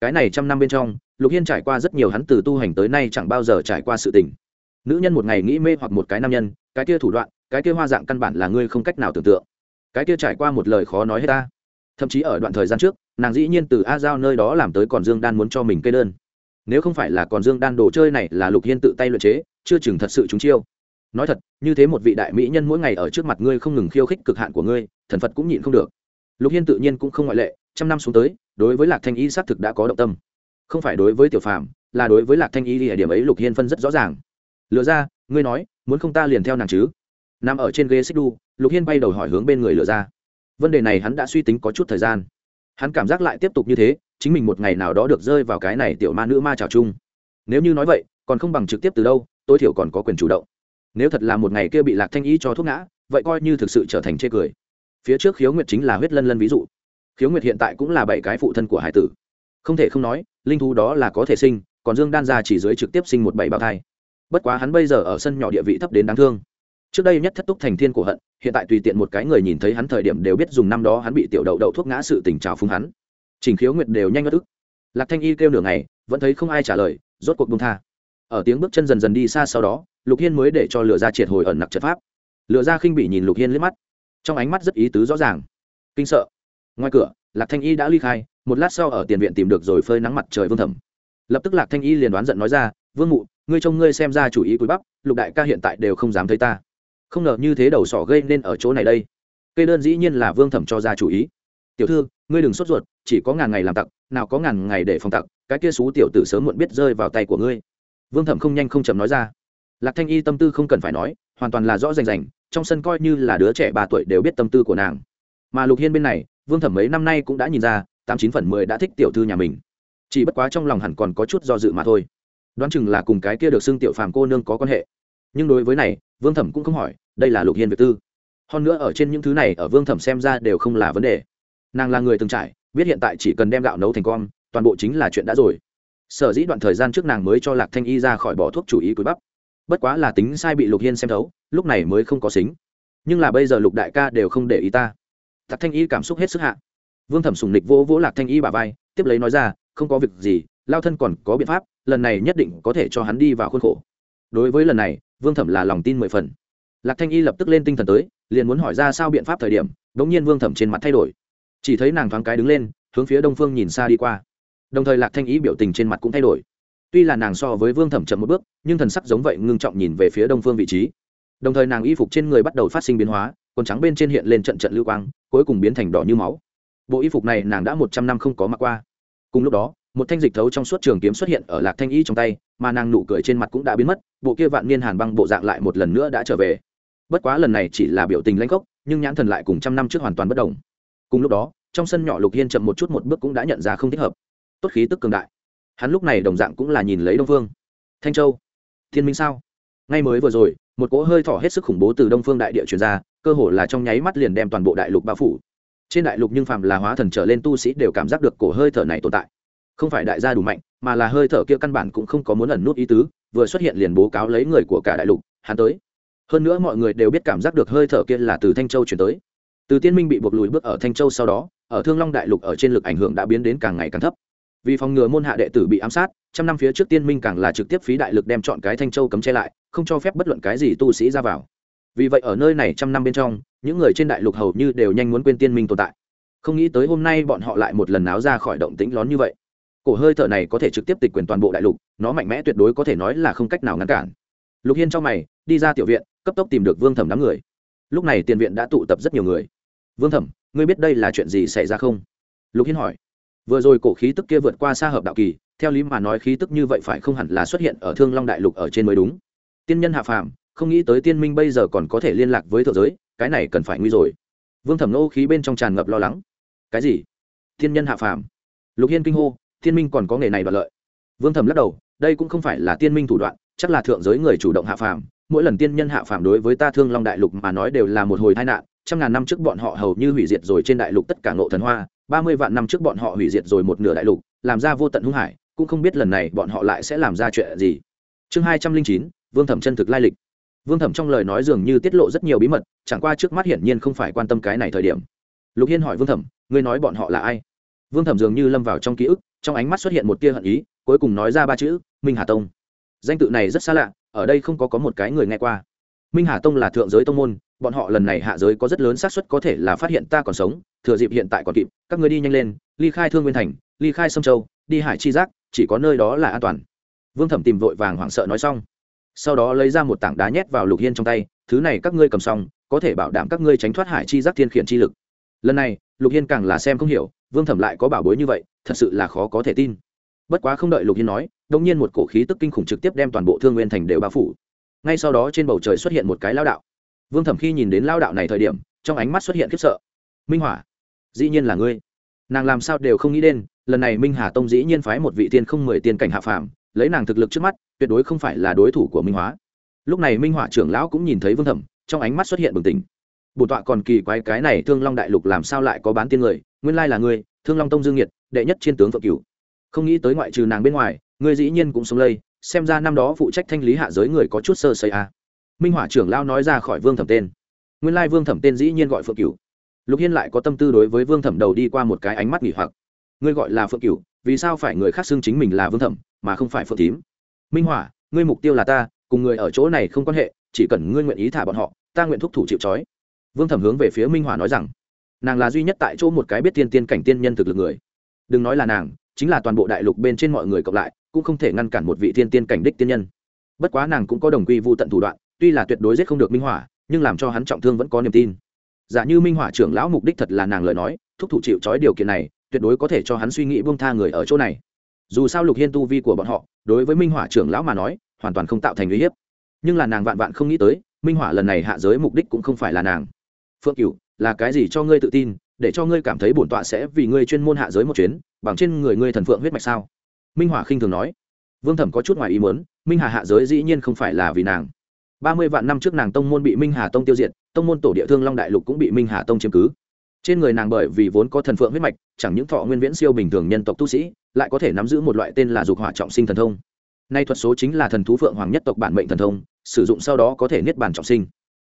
cái này trăm năm bên trong, lục hiên trải qua rất nhiều hắn từ tu hành tới nay chẳng bao giờ trải qua sự tình. Nữ nhân một ngày nghĩ mê hoặc một cái nam nhân, cái kia thủ đoạn, cái kia hoa dạng căn bản là ngươi không cách nào tưởng tượng. Cái kia trải qua một lời khó nói hết ta. Thậm chí ở đoạn thời gian trước, nàng dĩ nhiên từ a giao nơi đó làm tới còn dương đan muốn cho mình cây đơn. Nếu không phải là còn dương đan đồ chơi này là lục hiên tự tay luyện chế, chưa chừng thật sự chúng chiêu. Nói thật, như thế một vị đại mỹ nhân mỗi ngày ở trước mặt ngươi không ngừng khiêu khích cực hạn của ngươi, thần phật cũng nhịn không được. Lục hiên tự nhiên cũng không ngoại lệ, trăm năm xuống tới đối với lạc thanh y xác thực đã có động tâm. Không phải đối với tiểu phàm, là đối với lạc thanh y địa điểm ấy lục hiên phân rất rõ ràng. Lựa ra, ngươi nói, muốn không ta liền theo nàng chứ? Nằm ở trên ghế xích đu lục hiên bay đầu hỏi hướng bên người lựa ra. Vấn đề này hắn đã suy tính có chút thời gian. Hắn cảm giác lại tiếp tục như thế, chính mình một ngày nào đó được rơi vào cái này tiểu ma nữ ma trào chung. Nếu như nói vậy, còn không bằng trực tiếp từ đâu, tối thiểu còn có quyền chủ động. Nếu thật là một ngày kia bị lạc thanh ý cho thuốc ngã, vậy coi như thực sự trở thành chê cười. Phía trước khiếu nguyệt chính là huyết lân lân ví dụ khiếu nguyệt hiện tại cũng là bảy cái phụ thân của hải tử. Không thể không nói, linh thú đó là có thể sinh, còn dương đan ra chỉ dưới trực tiếp sinh một bảy bào thai. Bất quá hắn bây giờ ở sân nhỏ địa vị thấp đến đáng thương. Trước đây nhất thất túc thành thiên cổ hận, hiện tại tùy tiện một cái người nhìn thấy hắn thời điểm đều biết dùng năm đó hắn bị tiểu đậu đậu thuốc ngã sự tình trào phúng hắn. Trình khiếu nguyệt đều nhanh ngất ức. Lạc thanh y kêu nửa ngày, vẫn thấy không ai trả lời, rốt cuộc bung tha. Ở tiếng bước chân dần dần đi xa sau đó, lục hiên mới để cho lựa ra triệt hồi ẩn nặc trật pháp. Lựa ra khinh bị nhìn lục hiên liếc mắt. Trong ánh mắt rất ý tứ rõ ràng. Kinh sợ ngoài cửa, lạc thanh y đã ly khai, một lát sau ở tiền viện tìm được rồi phơi nắng mặt trời vương thẩm. Lập tức lạc thanh y liền đoán giận nói ra, vương mụ, ngươi trông ngươi xem ra chủ ý cúi bắp, lục đại ca hiện tại đều không dám thấy ta. Không ngờ như thế đầu sỏ gây nên ở chỗ này đây. Cây đơn dĩ nhiên là vương thẩm cho ra chủ ý. Tiểu thư, ngươi đừng sốt ruột, chỉ có ngàn ngày làm tặc, nào có ngàn ngày để phòng tặc, cái kia xú tiểu tử sớm muộn biết rơi vào tay của ngươi. Vương thẩm không nhanh không chậm nói ra. Lạc thanh y tâm tư không cần phải nói, hoàn toàn là rõ rành rành, trong sân coi như là đứa trẻ ba tuổi đều biết tâm tư của nàng. Mà lục hiên bên này vương thẩm mấy năm nay cũng đã nhìn ra, tám chín phần mười đã thích tiểu thư nhà mình. Chỉ bất quá trong lòng hẳn còn có chút do dự mà thôi. Đoán chừng là cùng cái kia được xưng tiểu phàm cô nương có quan hệ. Nhưng đối với này, vương thẩm cũng không hỏi, đây là lục hiên việc tư. Hơn nữa ở trên những thứ này ở vương thẩm xem ra đều không là vấn đề. Nàng là người từng trải, biết hiện tại chỉ cần đem gạo nấu thành con, toàn bộ chính là chuyện đã rồi. Sở dĩ đoạn thời gian trước nàng mới cho lạc thanh y ra khỏi bỏ thuốc chủ ý cúi bắp. Bất quá là tính sai bị lục hiên xem thấu, lúc này mới không có xính. Nhưng là bây giờ lục đại ca đều không để ý ta lạc thanh y cảm xúc hết sức hạ. Vương thẩm sùng nịch vỗ vỗ lạc thanh y bà vai, tiếp lấy nói ra, không có việc gì, lao thân còn có biện pháp, lần này nhất định có thể cho hắn đi vào khuôn khổ. Đối với lần này, vương thẩm là lòng tin mười phần. Lạc thanh y lập tức lên tinh thần tới, liền muốn hỏi ra sao biện pháp thời điểm đ ỗ n g nhiên vương thẩm trên mặt thay đổi. Chỉ thấy nàng thoáng cái đứng lên, hướng phía đông phương nhìn xa đi qua. Đồng thời lạc thanh Y biểu tình trên mặt cũng thay đổi. Tuy là nàng so với vương thẩm chậm một bước, nhưng thần sắc giống vậy ngưng trọng nhìn về phía đông phương vị trí. Đồng thời nàng y phục trên người bắt đầu phát sinh biến hóa quần trắng bên trên hiện lên trận trận lưu quang, cuối cùng biến thành đỏ như máu. Bộ y phục này nàng đã một trăm năm không có mặc qua. Cùng lúc đó, một thanh dịch thấu trong suốt trường kiếm xuất hiện ở lạc thanh y trong tay, mà nàng nụ cười trên mặt cũng đã biến mất, bộ kia vạn niên hàn băng bộ dạng lại một lần nữa đã trở về. Bất quá lần này chỉ là biểu tình lãnh gốc, nhưng nhãn thần lại cùng trăm năm trước hoàn toàn bất đồng. Cùng lúc đó, trong sân nhỏ lục hiên chậm một chút một bước cũng đã nhận ra không thích hợp. Tốt khí tức cường đại. Hắn lúc này đồng dạng cũng là nhìn lấy đông phương. Thanh châu, thiên minh sao? Ngay mới vừa rồi, một cỗ hơi thỏ hết sức khủng bố từ đông phương đại địa truyền ra cơ hồ là trong nháy mắt liền đem toàn bộ đại lục bao phủ. Trên đại lục nhưng phàm là hóa thần trở lên tu sĩ đều cảm giác được cổ hơi thở này tồn tại. Không phải đại gia đủ mạnh, mà là hơi thở kia căn bản cũng không có muốn ẩn nút ý tứ, vừa xuất hiện liền bố cáo lấy người của cả đại lục, hắn tới. Hơn nữa mọi người đều biết cảm giác được hơi thở kia là từ thanh châu chuyển tới. Từ tiên minh bị buộc lùi bước ở thanh châu sau đó, ở thương long đại lục ở trên lực ảnh hưởng đã biến đến càng ngày càng thấp. Vì phòng ngừa môn hạ đệ tử bị ám sát, trăm năm phía trước tiên minh càng là trực tiếp phí đại lực đem chọn cái thanh châu cấm che lại, không cho phép bất luận cái gì tu sĩ ra vào vì vậy ở nơi này trăm năm bên trong, những người trên đại lục hầu như đều nhanh muốn quên tiên minh tồn tại. Không nghĩ tới hôm nay bọn họ lại một lần náo ra khỏi động tĩnh lón như vậy. Cổ hơi thở này có thể trực tiếp tịch quyền toàn bộ đại lục, nó mạnh mẽ tuyệt đối có thể nói là không cách nào ngăn cản. Lục hiên trong mày, đi ra tiểu viện, cấp tốc tìm được vương thẩm đám người. Lúc này tiền viện đã tụ tập rất nhiều người. Vương thẩm, ngươi biết đây là chuyện gì xảy ra không? Lục hiên hỏi. Vừa rồi cổ khí tức kia vượt qua xa hợp đạo kỳ, theo lý mà nói khí tức như vậy phải không hẳn là xuất hiện ở thương long đại lục ở trên mới đúng. Tiên nhân hạ phàm không nghĩ tới tiên minh bây giờ còn có thể liên lạc với thượng giới, cái này cần phải nguy rồi. Vương thẩm nô khí bên trong tràn ngập lo lắng. Cái gì? Thiên nhân hạ phàm. Lục hiên kinh hô, tiên minh còn có nghề này đoạt lợi. Vương thẩm lắc đầu, đây cũng không phải là tiên minh thủ đoạn, chắc là thượng giới người chủ động hạ phàm. Mỗi lần tiên nhân hạ phàm đối với ta thương long đại lục mà nói đều là một hồi tai nạn, trăm ngàn năm trước bọn họ hầu như hủy diệt rồi trên đại lục tất cả ngộ thần hoa, ba mươi vạn năm trước bọn họ hủy diệt rồi một nửa đại lục, làm ra vô tận hung hải, cũng không biết lần này bọn họ lại sẽ làm ra chuyện gì. Chương hai trăm linh chín, vương thẩm chân thực lai lịch vương thẩm trong lời nói dường như tiết lộ rất nhiều bí mật, chẳng qua trước mắt hiển nhiên không phải quan tâm cái này thời điểm. Lục hiên hỏi vương thẩm, ngươi nói bọn họ là ai? Vương thẩm dường như lâm vào trong ký ức, trong ánh mắt xuất hiện một tia hận ý, cuối cùng nói ra ba chữ, minh hà tông. Danh tự này rất xa lạ, ở đây không có có một cái người nghe qua. Minh hà tông là thượng giới tông môn, bọn họ lần này hạ giới có rất lớn xác suất có thể là phát hiện ta còn sống, thừa dịp hiện tại còn kịp, các người đi nhanh lên, ly khai thương nguyên thành, ly khai sông châu, đi hải chi giác, chỉ có nơi đó là an toàn. Vương thẩm tìm vội vàng hoảng sợ nói xong sau đó lấy ra một tảng đá nhét vào lục hiên trong tay, thứ này các ngươi cầm xong, có thể bảo đảm các ngươi tránh thoát hải chi giác thiên khiển chi lực. Lần này, lục hiên càng là xem không hiểu, vương thẩm lại có bảo bối như vậy, thật sự là khó có thể tin. Bất quá không đợi lục hiên nói đông nhiên một cổ khí tức kinh khủng trực tiếp đem toàn bộ thương nguyên thành đều bao phủ. Ngay sau đó trên bầu trời xuất hiện một cái lao đạo. Vương thẩm khi nhìn đến lao đạo này thời điểm, trong ánh mắt xuất hiện khiếp sợ. Minh hỏa, dĩ nhiên là ngươi. Nàng làm sao đều không nghĩ đến, lần này minh hà tông dĩ nhiên phái một vị tiên không mười tiên cảnh hạ phàm, lấy nàng thực lực trước mắt tuyệt đối không phải là đối thủ của minh hóa. Lúc này minh hỏa trưởng lão cũng nhìn thấy vương thẩm, trong ánh mắt xuất hiện bừng tỉnh. Bổn tọa còn kỳ quái cái này thương long đại lục làm sao lại có bán tiên người? Nguyên lai là ngươi, thương long tông dương nhiệt đệ nhất trên tướng phượng cửu. Không nghĩ tới ngoại trừ nàng bên ngoài, ngươi dĩ nhiên cũng sống lây, xem ra năm đó phụ trách thanh lý hạ giới người có chút sơ sẩy à. minh hỏa trưởng lão nói ra khỏi vương thẩm tên. Nguyên lai vương thẩm tên dĩ nhiên gọi phượng cửu. Lục hiên lại có tâm tư đối với vương thẩm đầu đi qua một cái ánh mắt nghỉ hoặc. Ngươi gọi là phượng cửu, vì sao phải người khác xưng chính mình là vương thẩm, mà không phải phượng tím? Minh hỏa, ngươi mục tiêu là ta, cùng người ở chỗ này không quan hệ, chỉ cần ngươi nguyện ý thả bọn họ, ta nguyện thúc thủ chịu trói. Vương thẩm hướng về phía minh hỏa nói rằng, nàng là duy nhất tại chỗ một cái biết tiên tiên cảnh tiên nhân thực lực người. Đừng nói là nàng, chính là toàn bộ đại lục bên trên mọi người cộng lại, cũng không thể ngăn cản một vị tiên tiên cảnh đích tiên nhân. Bất quá nàng cũng có đồng quy vô tận thủ đoạn, tuy là tuyệt đối giết không được minh hỏa, nhưng làm cho hắn trọng thương vẫn có niềm tin. Giả như minh hỏa trưởng lão mục đích thật là nàng lời nói, thúc thủ chịu trói điều kiện này, tuyệt đối có thể cho hắn suy nghĩ buông tha người ở chỗ này dù sao lục hiên tu vi của bọn họ, đối với minh hỏa trưởng lão mà nói, hoàn toàn không tạo thành uy hiếp. Nhưng là nàng vạn vạn không nghĩ tới, minh hỏa lần này hạ giới mục đích cũng không phải là nàng. Phượng cửu, là cái gì cho ngươi tự tin, để cho ngươi cảm thấy bổn tọa sẽ vì ngươi chuyên môn hạ giới một chuyến, bằng trên người ngươi thần phượng huyết mạch sao? Minh hỏa khinh thường nói. Vương thẩm có chút ngoài ý muốn, minh hà hạ giới dĩ nhiên không phải là vì nàng. Ba mươi vạn năm trước nàng tông môn bị minh hà tông tiêu diệt, tông môn tổ địa thương long đại lục cũng bị minh hà tông chiếm cứ trên người nàng bởi vì vốn có thần phượng huyết mạch, chẳng những thọ nguyên viễn siêu bình thường nhân tộc tu sĩ, lại có thể nắm giữ một loại tên là dục hỏa trọng sinh thần thông. Nay thuật số chính là thần thú phượng hoàng nhất tộc bản mệnh thần thông, sử dụng sau đó có thể niết bàn trọng sinh.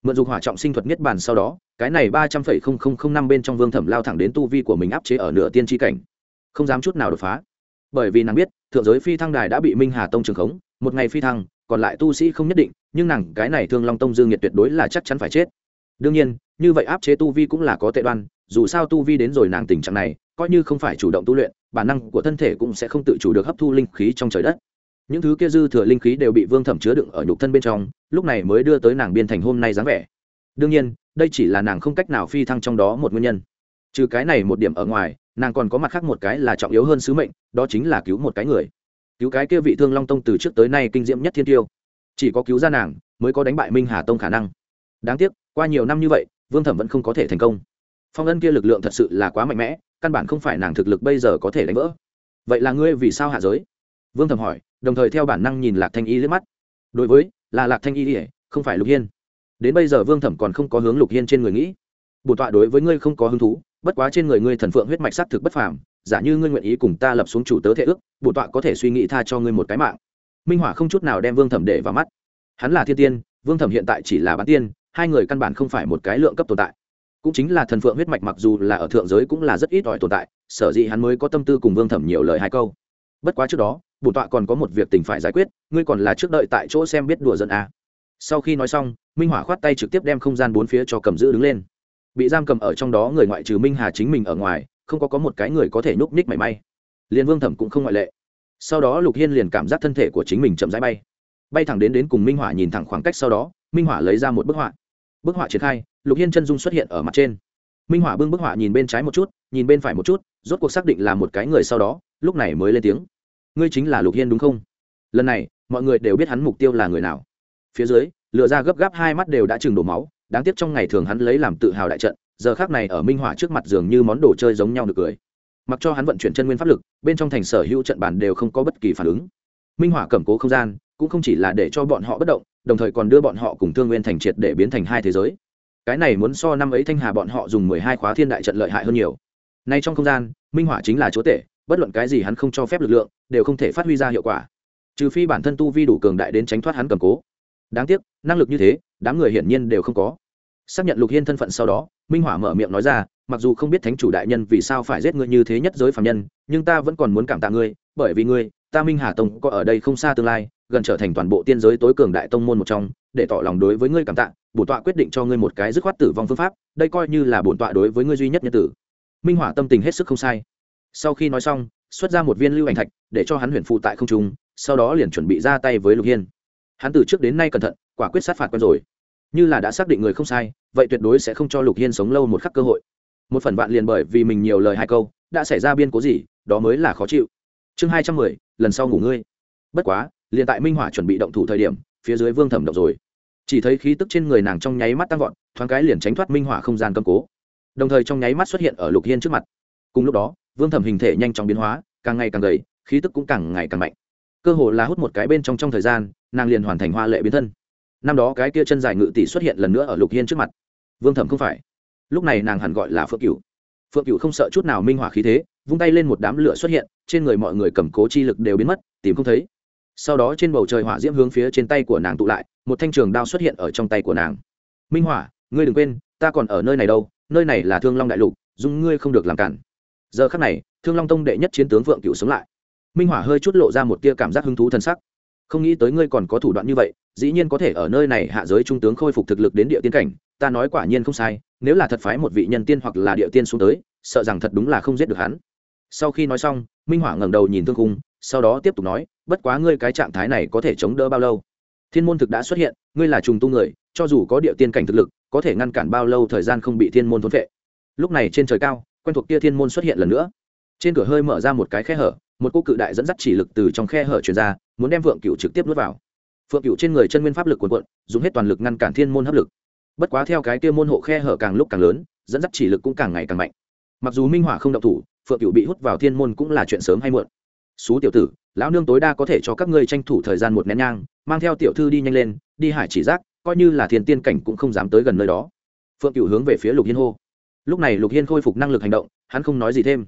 Mượn dục hỏa trọng sinh thuật niết bàn sau đó, cái này ba trăm phẩy không không không năm bên trong vương thẩm lao thẳng đến tu vi của mình áp chế ở nửa tiên tri cảnh. Không dám chút nào đột phá. Bởi vì nàng biết, thượng giới phi thăng đài đã bị minh hà tông trường khống, một ngày phi thăng, còn lại tu sĩ không nhất định, nhưng nàng, cái này thương long tông dương nhiệt tuyệt đối là chắc chắn phải chết. Đương nhiên, như vậy áp chế tu vi cũng là có tệ đoan dù sao tu vi đến rồi nàng tình trạng này, coi như không phải chủ động tu luyện, bản năng của thân thể cũng sẽ không tự chủ được hấp thu linh khí trong trời đất. Những thứ kia dư thừa linh khí đều bị vương thẩm chứa đựng ở nhục thân bên trong, lúc này mới đưa tới nàng biên thành hôm nay dáng vẻ. Đương nhiên, đây chỉ là nàng không cách nào phi thăng trong đó một nguyên nhân. Trừ cái này một điểm ở ngoài, nàng còn có mặt khác một cái là trọng yếu hơn sứ mệnh, đó chính là cứu một cái người. Cứu cái kia vị thương long tông từ trước tới nay kinh diễm nhất thiên tiêu. Chỉ có cứu ra nàng, mới có đánh bại minh hà tông khả năng. Đáng tiếc, qua nhiều năm như vậy, vương thẩm vẫn không có thể thành công phong ân kia lực lượng thật sự là quá mạnh mẽ, căn bản không phải nàng thực lực bây giờ có thể đánh vỡ. Vậy là ngươi vì sao hạ giới? Vương thẩm hỏi, đồng thời theo bản năng nhìn lạc thanh y liếc mắt. Đối với, là lạc thanh y ỉa không phải lục hiên. Đến bây giờ vương thẩm còn không có hướng lục hiên trên người nghĩ. Bổn tọa đối với ngươi không có hứng thú, bất quá trên người ngươi thần phượng huyết mạch s á t thực bất phàm, giả như ngươi nguyện ý cùng ta lập xuống chủ tớ thể ước bổn tọa có thể suy nghĩ tha cho ngươi một cái mạng. Minh hỏa không chút nào đem vương thẩm để vào mắt. Hắn là thiên tiên, vương thẩm hiện tại chỉ là bán tiên, hai người căn bản không phải một cái lượng cấp tồn tại cũng chính là thần phượng huyết mạch mặc dù là ở thượng giới cũng là rất ít ỏi tồn tại, sở dĩ hắn mới có tâm tư cùng vương thẩm nhiều lời hai câu. Bất quá trước đó bổn tọa còn có một việc tình phải giải quyết, ngươi còn là trước đợi tại chỗ xem biết đùa giận à. sau khi nói xong, minh hỏa khoát tay trực tiếp đem không gian bốn phía cho cầm giữ đứng lên. Bị giam cầm ở trong đó người ngoại trừ minh hà chính mình ở ngoài, không có có một cái người có thể nhúc nhích mảy may. Liền vương thẩm cũng không ngoại lệ. Sau đó lục hiên liền cảm giác thân thể của chính mình chậm rãi bay. Bay thẳng đến đến cùng minh hỏa nhìn thẳng khoảng cách sau đó, minh hỏa lấy ra một bức họa. Bức họa triển khai lục hiên chân dung xuất hiện ở mặt trên. Minh họa bưng bức họa nhìn bên trái một chút, nhìn bên phải một chút, rốt cuộc xác định là một cái người sau đó, lúc này mới lên tiếng. Ngươi chính là lục hiên đúng không? Lần này, mọi người đều biết hắn mục tiêu là người nào. Phía dưới lựa ra gấp gáp hai mắt đều đã chừng đổ máu, đáng tiếc trong ngày thường hắn lấy làm tự hào đại trận, giờ khác này ở minh họa trước mặt dường như món đồ chơi giống nhau được cười. Mặc cho hắn vận chuyển chân nguyên pháp lực, bên trong thành sở hữu trận bàn đều không có bất kỳ phản ứng. Minh họa cầm cố không gian, cũng không chỉ là để cho bọn họ bất động, đồng thời còn đưa bọn họ cùng thương nguyên thành triệt để biến thành hai thế giới cái này muốn so năm ấy thanh hà bọn họ dùng mười hai khóa thiên đại trận lợi hại hơn nhiều. Nay trong không gian, minh hỏa chính là chúa tể, bất luận cái gì hắn không cho phép lực lượng, đều không thể phát huy ra hiệu quả. Trừ phi bản thân tu vi đủ cường đại đến tránh thoát hắn cầm cố. Đáng tiếc, năng lực như thế, đám người hiển nhiên đều không có. Xác nhận lục hiên thân phận sau đó, minh hỏa mở miệng nói ra, mặc dù không biết thánh chủ đại nhân vì sao phải giết ngươi như thế nhất giới phạm nhân, nhưng ta vẫn còn muốn cảm tạ ngươi, bởi vì ngươi, ta minh hà tông có ở đây không xa tương lai, gần trở thành toàn bộ tiên giới tối cường đại tông môn một trong, để tỏ lòng đối với ngươi cảm tạ bổn tọa quyết định cho ngươi một cái dứt khoát tử vong phương pháp, đây coi như là bổn tọa đối với ngươi duy nhất nhân tử. Minh hỏa tâm tình hết sức không sai. Sau khi nói xong, xuất ra một viên lưu ảnh thạch, để cho hắn huyền phụ tại không trung, sau đó liền chuẩn bị ra tay với lục hiên. Hắn từ trước đến nay cẩn thận, quả quyết sát phạt quen rồi. Như là đã xác định người không sai, vậy tuyệt đối sẽ không cho lục hiên sống lâu một khắc cơ hội. Một phần bạn liền bởi vì mình nhiều lời hai câu, đã xảy ra biên cố gì, đó mới là khó chịu. Chương hai trăm mười, lần sau ngủ ngươi. Bất quá, liền tại minh hỏa chuẩn bị động thủ thời điểm, phía dưới vương thẩm động rồi chỉ thấy khí tức trên người nàng trong nháy mắt tăng vọt, thoáng cái liền tránh thoát minh hỏa không gian cầm cố. Đồng thời trong nháy mắt xuất hiện ở lục hiên trước mặt. Cùng lúc đó, vương thẩm hình thể nhanh chóng biến hóa, càng ngày càng gầy, khí tức cũng càng ngày càng mạnh. Cơ hồ là hút một cái bên trong trong thời gian, nàng liền hoàn thành hoa lệ biến thân. Năm đó cái kia chân dài ngự tỷ xuất hiện lần nữa ở lục hiên trước mặt. Vương thẩm không phải. Lúc này nàng hẳn gọi là phượng cửu. Phượng cửu không sợ chút nào minh hỏa khí thế, vung tay lên một đám lửa xuất hiện, trên người mọi người cầm cố chi lực đều biến mất, tìm không thấy sau đó trên bầu trời hỏa diễm hướng phía trên tay của nàng tụ lại, một thanh trường đao xuất hiện ở trong tay của nàng. Minh hỏa, ngươi đừng quên, ta còn ở nơi này đâu, nơi này là thương long đại lục, dung ngươi không được làm cản. Giờ khắc này, thương long tông đệ nhất chiến tướng vượng cựu sống lại. Minh hỏa hơi chút lộ ra một tia cảm giác hứng thú t sắc. Không nghĩ tới ngươi còn có thủ đoạn như vậy, dĩ nhiên có thể ở nơi này hạ giới trung tướng khôi phục thực lực đến địa tiên cảnh, ta nói quả nhiên không sai, nếu là thật phái một vị nhân tiên hoặc là địa tiên xuống tới, sợ rằng thật đúng là không giết được hắn. Sau khi nói xong, minh hỏa ngẩng đầu nhìn thương cung sau đó tiếp tục nói, bất quá ngươi cái trạng thái này có thể chống đỡ bao lâu? Thiên môn thực đã xuất hiện, ngươi là trùng tu người, cho dù có địa tiên cảnh thực lực, có thể ngăn cản bao lâu thời gian không bị thiên môn thốn vệ lúc này trên trời cao, quen thuộc kia thiên môn xuất hiện lần nữa. Trên cửa hơi mở ra một cái khe hở, một cô cự đại dẫn dắt chỉ lực từ trong khe hở truyền ra, muốn đem phượng cựu trực tiếp nuốt vào. Phượng cựu trên người chân nguyên pháp lực cuồn cuộn, dùng hết toàn lực ngăn cản thiên môn hấp lực. Bất quá theo cái kia môn hộ khe hở càng lúc càng lớn, dẫn dắt chỉ lực cũng càng ngày càng mạnh. Mặc dù minh hỏa không động thủ, phượng cựu bị hút vào thiên môn cũng là chuyện sớm hay muộn xú tiểu tử, lão nương tối đa có thể cho các ngươi tranh thủ thời gian một nén nhang, mang theo tiểu thư đi nhanh lên, đi hải chỉ giác, coi như là thiên tiên cảnh cũng không dám tới gần nơi đó. Phượng cựu hướng về phía lục hiên hô. Lúc này lục hiên khôi phục năng lực hành động, hắn không nói gì thêm.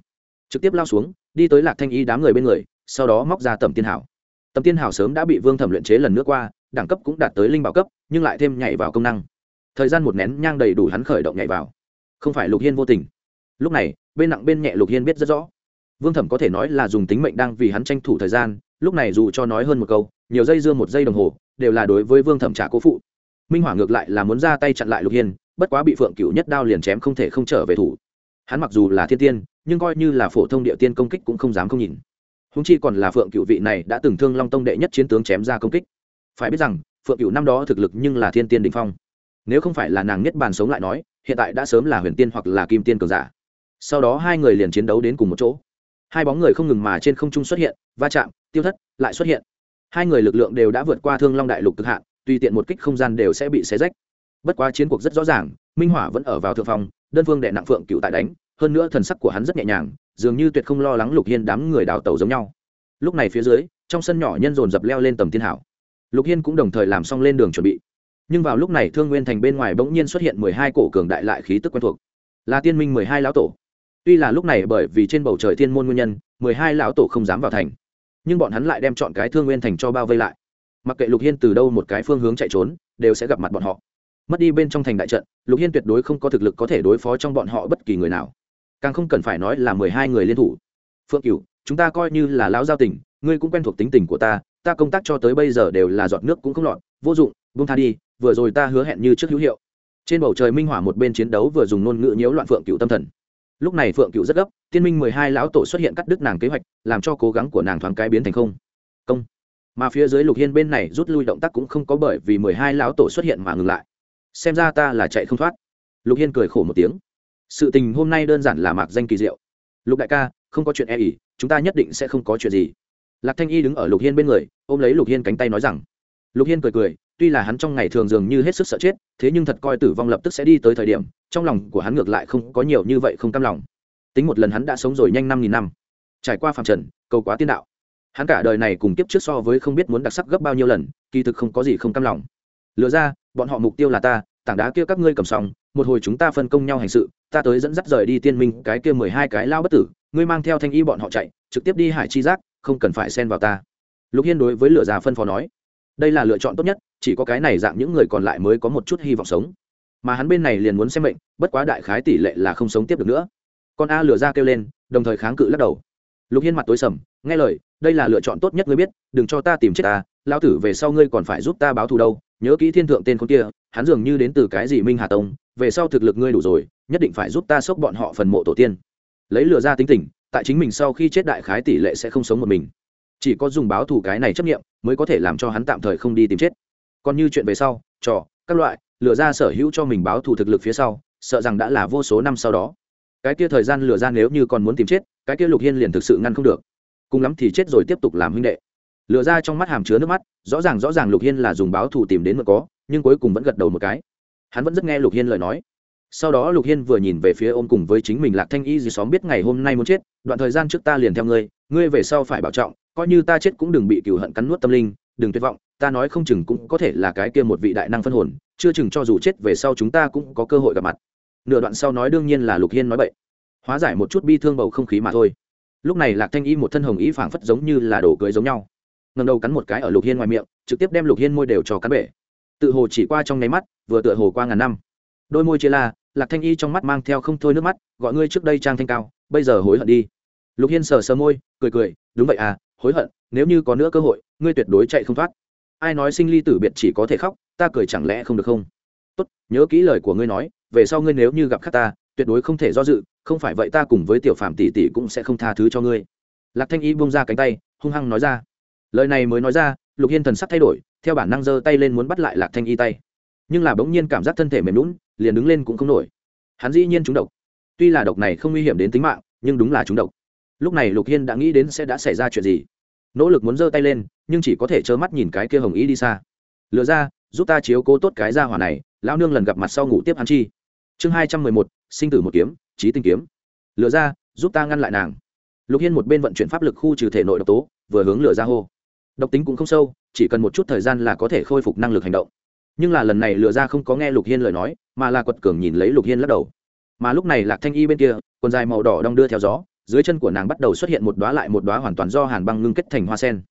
Trực tiếp lao xuống, đi tới lạc thanh y đám người bên người, sau đó móc ra tầm tiên hảo. Tầm tiên hảo sớm đã bị vương thẩm luyện chế lần nữa qua, đẳng cấp cũng đạt tới linh bảo cấp, nhưng lại thêm nhảy vào công năng. Thời gian một nén nhang đầy đủ hắn khởi động nhảy vào. Không phải lục hiên vô tình. Lúc này, bên nặng bên nhẹ lục hiên biết rất rõ vương thẩm có thể nói là dùng tính mệnh đang vì hắn tranh thủ thời gian, lúc này dù cho nói hơn một câu, nhiều giây dưa một giây đồng hồ, đều là đối với vương thẩm trả cố phụ. Minh hỏa ngược lại là muốn ra tay chặn lại lục hiên, bất quá bị phượng cựu nhất đao liền chém không thể không trở về thủ. Hắn mặc dù là thiên tiên, nhưng coi như là phổ thông địa tiên công kích cũng không dám không nhìn. Húng chi còn là phượng cựu vị này đã từng thương long tông đệ nhất chiến tướng chém ra công kích. Phải biết rằng, phượng cựu năm đó thực lực nhưng là thiên tiên đình phong. Nếu không phải là nàng nhất bàn sống lại nói, hiện tại đã sớm là huyền tiên hoặc là kim tiên cường giả. Sau đó hai người liền chiến đấu đến cùng một chỗ hai bóng người không ngừng mà trên không trung xuất hiện, va chạm, tiêu thất, lại xuất hiện. Hai người lực lượng đều đã vượt qua thương long đại lục cực hạn, tùy tiện một kích không gian đều sẽ bị xé rách. Bất quá chiến cuộc rất rõ ràng, minh hỏa vẫn ở vào thượng phong, đơn phương đệ nặng phượng cựu tại đánh, hơn nữa thần sắc của hắn rất nhẹ nhàng, dường như tuyệt không lo lắng lục hiên đám người đào tàu giống nhau. Lúc này phía dưới, trong sân nhỏ nhân dồn dập leo lên tầm thiên hảo. Lục hiên cũng đồng thời làm xong lên đường chuẩn bị. Nhưng vào lúc này thương nguyên thành bên ngoài bỗng nhiên xuất hiện mười hai cổ cường đại lại khí tức quen thuộc. Là tiên minh mười hai lão tổ tuy là lúc này bởi vì trên bầu trời thiên môn nguyên nhân, mười hai lão tổ không dám vào thành. Nhưng bọn hắn lại đem chọn cái thương nguyên thành cho bao vây lại. Mặc kệ lục hiên từ đâu một cái phương hướng chạy trốn, đều sẽ gặp mặt bọn họ. Mất đi bên trong thành đại trận, lục hiên tuyệt đối không có thực lực có thể đối phó trong bọn họ bất kỳ người nào. Càng không cần phải nói là mười hai người liên thủ. Phượng cửu, chúng ta coi như là lão giao tình, ngươi cũng quen thuộc tính tình của ta ta công tác cho tới bây giờ đều là giọt nước cũng không lọt, vô dụng, buông tha đi, vừa rồi ta hứa hẹn như trước hữu hiệu. Trên bầu trời minh hỏa một bên chiến đấu vừa dùng ngôn ngữ nhiễu loạn phượng cựu tâm thần lúc này phượng cựu rất gấp, tiên minh mười hai lão tổ xuất hiện cắt đứt nàng kế hoạch, làm cho cố gắng của nàng thoáng cái biến thành không. Công. Mà phía dưới lục hiên bên này rút lui động tác cũng không có bởi vì mười hai lão tổ xuất hiện mà ngừng lại. Xem ra ta là chạy không thoát. Lục hiên cười khổ một tiếng. Sự tình hôm nay đơn giản là mạc danh kỳ diệu. Lục đại ca, không có chuyện e ỉ, chúng ta nhất định sẽ không có chuyện gì. Lạc thanh y đứng ở lục hiên bên người, ôm lấy lục hiên cánh tay nói rằng. Lục hiên cười cười tuy là hắn trong ngày thường dường như hết sức sợ chết, thế nhưng thật coi tử vong lập tức sẽ đi tới thời điểm, trong lòng của hắn ngược lại không có nhiều như vậy không cam lòng. Tính một lần hắn đã sống rồi nhanh năm nghìn năm. Trải qua phạm trần, cầu quá tiên đạo. Hắn cả đời này cùng tiếp trước so với không biết muốn đặc sắc gấp bao nhiêu lần, kỳ thực không có gì không cam lòng. Lựa ra, bọn họ mục tiêu là ta, tảng đá kia các ngươi cầm xong, một hồi chúng ta phân công nhau hành sự, ta tới dẫn dắt rời đi tiên minh, cái kia mười hai cái lao bất tử, ngươi mang theo thanh y bọn họ chạy, trực tiếp đi hải chi giác, không cần phải xen vào ta. Lục hiên đối với lựa già phân phó nói đây là lựa chọn tốt nhất, chỉ có cái này dạng những người còn lại mới có một chút hy vọng sống. Mà hắn bên này liền muốn xem mệnh, bất quá đại khái tỷ lệ là không sống tiếp được nữa. Con a lừa ra kêu lên, đồng thời kháng cự lắc đầu. Lục hiên mặt tối sầm, nghe lời, đây là lựa chọn tốt nhất ngươi biết, đừng cho ta tìm chết ta lao tử về sau ngươi còn phải giúp ta báo thù đâu, nhớ kỹ thiên thượng tên con kia, hắn dường như đến từ cái gì minh hà tông, về sau thực lực ngươi đủ rồi, nhất định phải giúp ta xốc bọn họ phần mộ tổ tiên. Lấy lừa ra tính tình, tại chính mình sau khi chết đại khái tỷ lệ sẽ không sống một mình chỉ có dùng báo thù cái này chấp nghiệm, mới có thể làm cho hắn tạm thời không đi tìm chết. Còn như chuyện về sau, trò, các loại, lừa ra sở hữu cho mình báo thù thực lực phía sau, sợ rằng đã là vô số năm sau đó. Cái kia thời gian lừa ra nếu như còn muốn tìm chết, cái kia lục hiên liền thực sự ngăn không được. Cùng lắm thì chết rồi tiếp tục làm huynh đệ. Lừa ra trong mắt hàm chứa nước mắt, rõ ràng rõ ràng lục hiên là dùng báo thù tìm đến mà có, nhưng cuối cùng vẫn gật đầu một cái. Hắn vẫn rất nghe lục hiên lời nói. Sau đó lục hiên vừa nhìn về phía ôm cùng với chính mình lạc thanh y dì xóm biết ngày hôm nay muốn chết, đoạn thời gian trước ta liền theo ngươi ngươi về sau phải bảo trọng coi như ta chết cũng đừng bị cừu hận cắn nuốt tâm linh đừng tuyệt vọng ta nói không chừng cũng có thể là cái kia một vị đại năng phân hồn chưa chừng cho dù chết về sau chúng ta cũng có cơ hội gặp mặt. Nửa đoạn sau nói đương nhiên là lục hiên nói bậy, hóa giải một chút bi thương bầu không khí mà thôi. Lúc này lạc thanh y một thân hồng ý phảng phất giống như là đồ cưới giống nhau. Ngầm đầu cắn một cái ở lục hiên ngoài miệng trực tiếp đem lục hiên môi đều cho cắn bể. Tự hồ chỉ qua trong nháy mắt vừa tựa hồ qua ngàn năm. Đôi môi chia la lạc thanh y trong mắt mang theo không thôi nước mắt gọi ngươi trước đây trang thanh cao bây giờ hối hận đi. Lục hiên sờ sờ môi cười cười đúng vậy à hối hận, nếu như có nữa cơ hội, ngươi tuyệt đối chạy không thoát. Ai nói sinh ly tử biệt chỉ có thể khóc, ta cười chẳng lẽ không được không? Tốt, nhớ kỹ lời của ngươi nói, về sau ngươi nếu như gặp khắc ta, tuyệt đối không thể do dự, không phải vậy ta cùng với tiểu phạm tỷ tỷ cũng sẽ không tha thứ cho ngươi. Lạc thanh y buông ra cánh tay, hung hăng nói ra. Lời này mới nói ra, lục hiên thần sắc thay đổi, theo bản năng giơ tay lên muốn bắt lại lạc thanh y tay. Nhưng là bỗng nhiên cảm giác thân thể mềm lún liền đứng lên cũng không nổi. Hắn dĩ nhiên trúng độc. Tuy là độc này không nguy hiểm đến tính mạng, nhưng đúng là trúng độc lúc này lục hiên đã nghĩ đến sẽ đã xảy ra chuyện gì. Nỗ lực muốn giơ tay lên, nhưng chỉ có thể trơ mắt nhìn cái kia hồng ý đi xa. Lựa ra, giúp ta chiếu cố tốt cái ra hỏa này, lão nương lần gặp mặt sau ngủ tiếp hắn chi. Chương hai trăm mười một, sinh tử một kiếm trí tinh kiếm. Lựa ra, giúp ta ngăn lại nàng. Lục hiên một bên vận chuyển pháp lực khu trừ thể nội độc tố, vừa hướng lửa ra hô. Độc tính cũng không sâu, chỉ cần một chút thời gian là có thể khôi phục năng lực hành động. Nhưng là lần này lựa ra không có nghe lục hiên lời nói, mà là quật cường nhìn lấy lục hiên lắc đầu. Mà lúc này lạc thanh y bên kia, quần dài màu đỏ đong đưa theo gió dưới chân của nàng bắt đầu xuất hiện một đoá lại một đoá hoàn toàn do hàn băng ngưng kết thành hoa sen.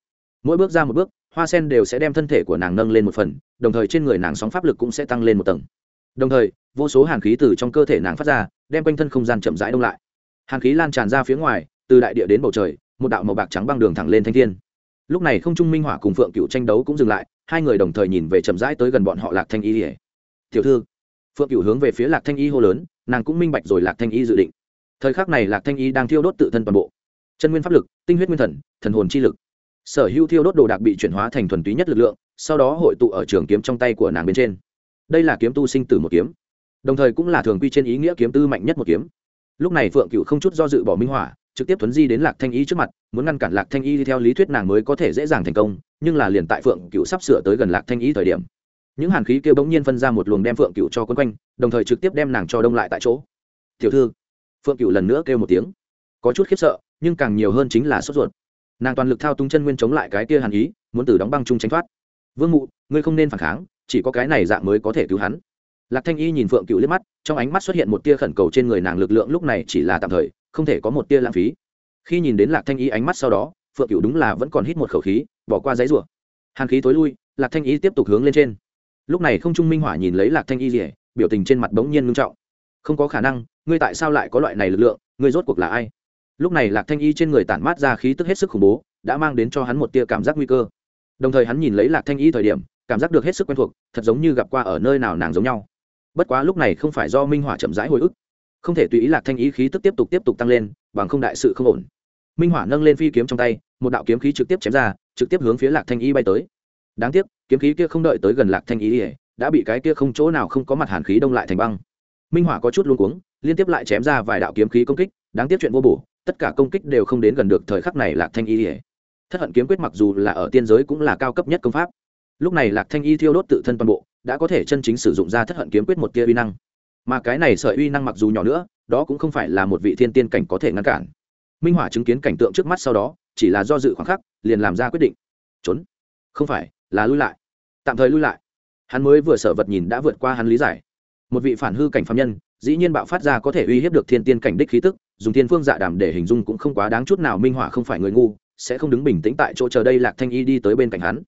Mỗi bước ra một bước, hoa sen đều sẽ đem thân thể của nàng nâng lên một phần, đồng thời trên người nàng sóng pháp lực cũng sẽ tăng lên một tầng. Đồng thời, vô số hàn khí từ trong cơ thể nàng phát ra, đem quanh thân không gian chậm rãi đông lại. Hàn khí lan tràn ra phía ngoài, từ đại địa đến bầu trời, một đạo màu bạc trắng băng đường thẳng lên thanh thiên. Lúc này không trung minh hỏa cùng phượng cựu tranh đấu cũng dừng lại, hai người đồng thời nhìn về chậm rãi tới gần bọn họ lạc thanh y ỉa tiểu thư. Phượng cựu hướng về phía lạc thanh y hô lớn, nàng cũng minh bạch rồi lạc thanh y dự định thời khắc này lạc thanh y đang thiêu đốt tự thân toàn bộ. Chân nguyên pháp lực, tinh huyết nguyên thần thần hồn chi lực. Sở hữu thiêu đốt đồ đạc bị chuyển hóa thành thuần túy nhất lực lượng, sau đó hội tụ ở trường kiếm trong tay của nàng bên trên. Đây là kiếm tu sinh tử một kiếm. Đồng thời cũng là thường quy trên ý nghĩa kiếm tư mạnh nhất một kiếm. Lúc này phượng cựu không chút do dự bỏ minh hỏa, trực tiếp thuấn di đến lạc thanh y trước mặt, muốn ngăn cản lạc thanh y theo lý thuyết nàng mới có thể dễ dàng thành công, nhưng là liền tại phượng cựu sắp sửa tới gần lạc thanh y thời điểm, những hàn khí kêu bỗng nhiên phân ra một luồng đem phượng cựu cho quân quanh, đồng thời trực tiếp đem nàng cho đông lại tại chỗ. Tiểu thư phượng cựu lần nữa kêu một tiếng. Có chút khiếp sợ, nhưng càng nhiều hơn chính là sốt ruột. Nàng toàn lực thao túng chân nguyên chống lại cái kia hàn ý, muốn từ đóng băng chung tránh thoát. Vương mụ, ngươi không nên phản kháng, chỉ có cái này dạng mới có thể cứu hắn. Lạc thanh y nhìn phượng cựu liếc mắt, trong ánh mắt xuất hiện một tia khẩn cầu trên người nàng lực lượng lúc này chỉ là tạm thời, không thể có một tia lãng phí. Khi nhìn đến lạc thanh y ánh mắt sau đó, phượng cựu đúng là vẫn còn hít một khẩu khí, bỏ qua giấy rủa. Hàn khí tối lui, lạc thanh y tiếp tục hướng lên trên. Lúc này không trung minh hỏa nhìn lấy lạc thanh y rỉa biểu tình trên mặt bỗng nhiên ngưng trọng không có khả năng, ngươi tại sao lại có loại này lực lượng, ngươi rốt cuộc là ai? Lúc này lạc thanh y trên người tản mát ra khí tức hết sức khủng bố, đã mang đến cho hắn một tia cảm giác nguy cơ. Đồng thời hắn nhìn lấy lạc thanh y thời điểm, cảm giác được hết sức quen thuộc, thật giống như gặp qua ở nơi nào nàng giống nhau. Bất quá lúc này không phải do minh hỏa chậm rãi hồi ức. Không thể tùy ý lạc thanh y khí tức tiếp tục tiếp tục tăng lên, bằng không đại sự không ổn. Minh hỏa nâng lên phi kiếm trong tay, một đạo kiếm khí trực tiếp chém ra, trực tiếp hướng phía lạc thanh y bay tới. Đáng tiếc, kiếm khí kia không đợi tới gần lạc thanh y, đã bị cái kia không chỗ nào không có mặt hàn khí đông lại thành băng minh hỏa có chút luôn cuống, liên tiếp lại chém ra vài đạo kiếm khí công kích, đáng tiếc chuyện vô bổ, tất cả công kích đều không đến gần được thời khắc này lạc thanh y thất hận kiếm quyết mặc dù là ở tiên giới cũng là cao cấp nhất công pháp. Lúc này lạc thanh y thiêu đốt tự thân toàn bộ, đã có thể chân chính sử dụng ra thất hận kiếm quyết một tia uy năng. Mà cái này sợi uy năng mặc dù nhỏ nữa, đó cũng không phải là một vị thiên tiên cảnh có thể ngăn cản. Minh hỏa chứng kiến cảnh tượng trước mắt sau đó, chỉ là do dự khoảng khắc, liền làm ra quyết định. Trốn. Không phải, là lui lại. Tạm thời lui lại. Hắn mới vừa sở vật nhìn đã vượt qua hắn lý giải một vị phản hư cảnh phạm nhân, dĩ nhiên bạo phát ra có thể uy hiếp được thiên tiên cảnh đích khí tức, dùng thiên phương dạ đàm để hình dung cũng không quá đáng chút nào minh hỏa không phải người ngu, sẽ không đứng bình tĩnh tại chỗ chờ đây lạc thanh y đi tới bên cạnh hắn.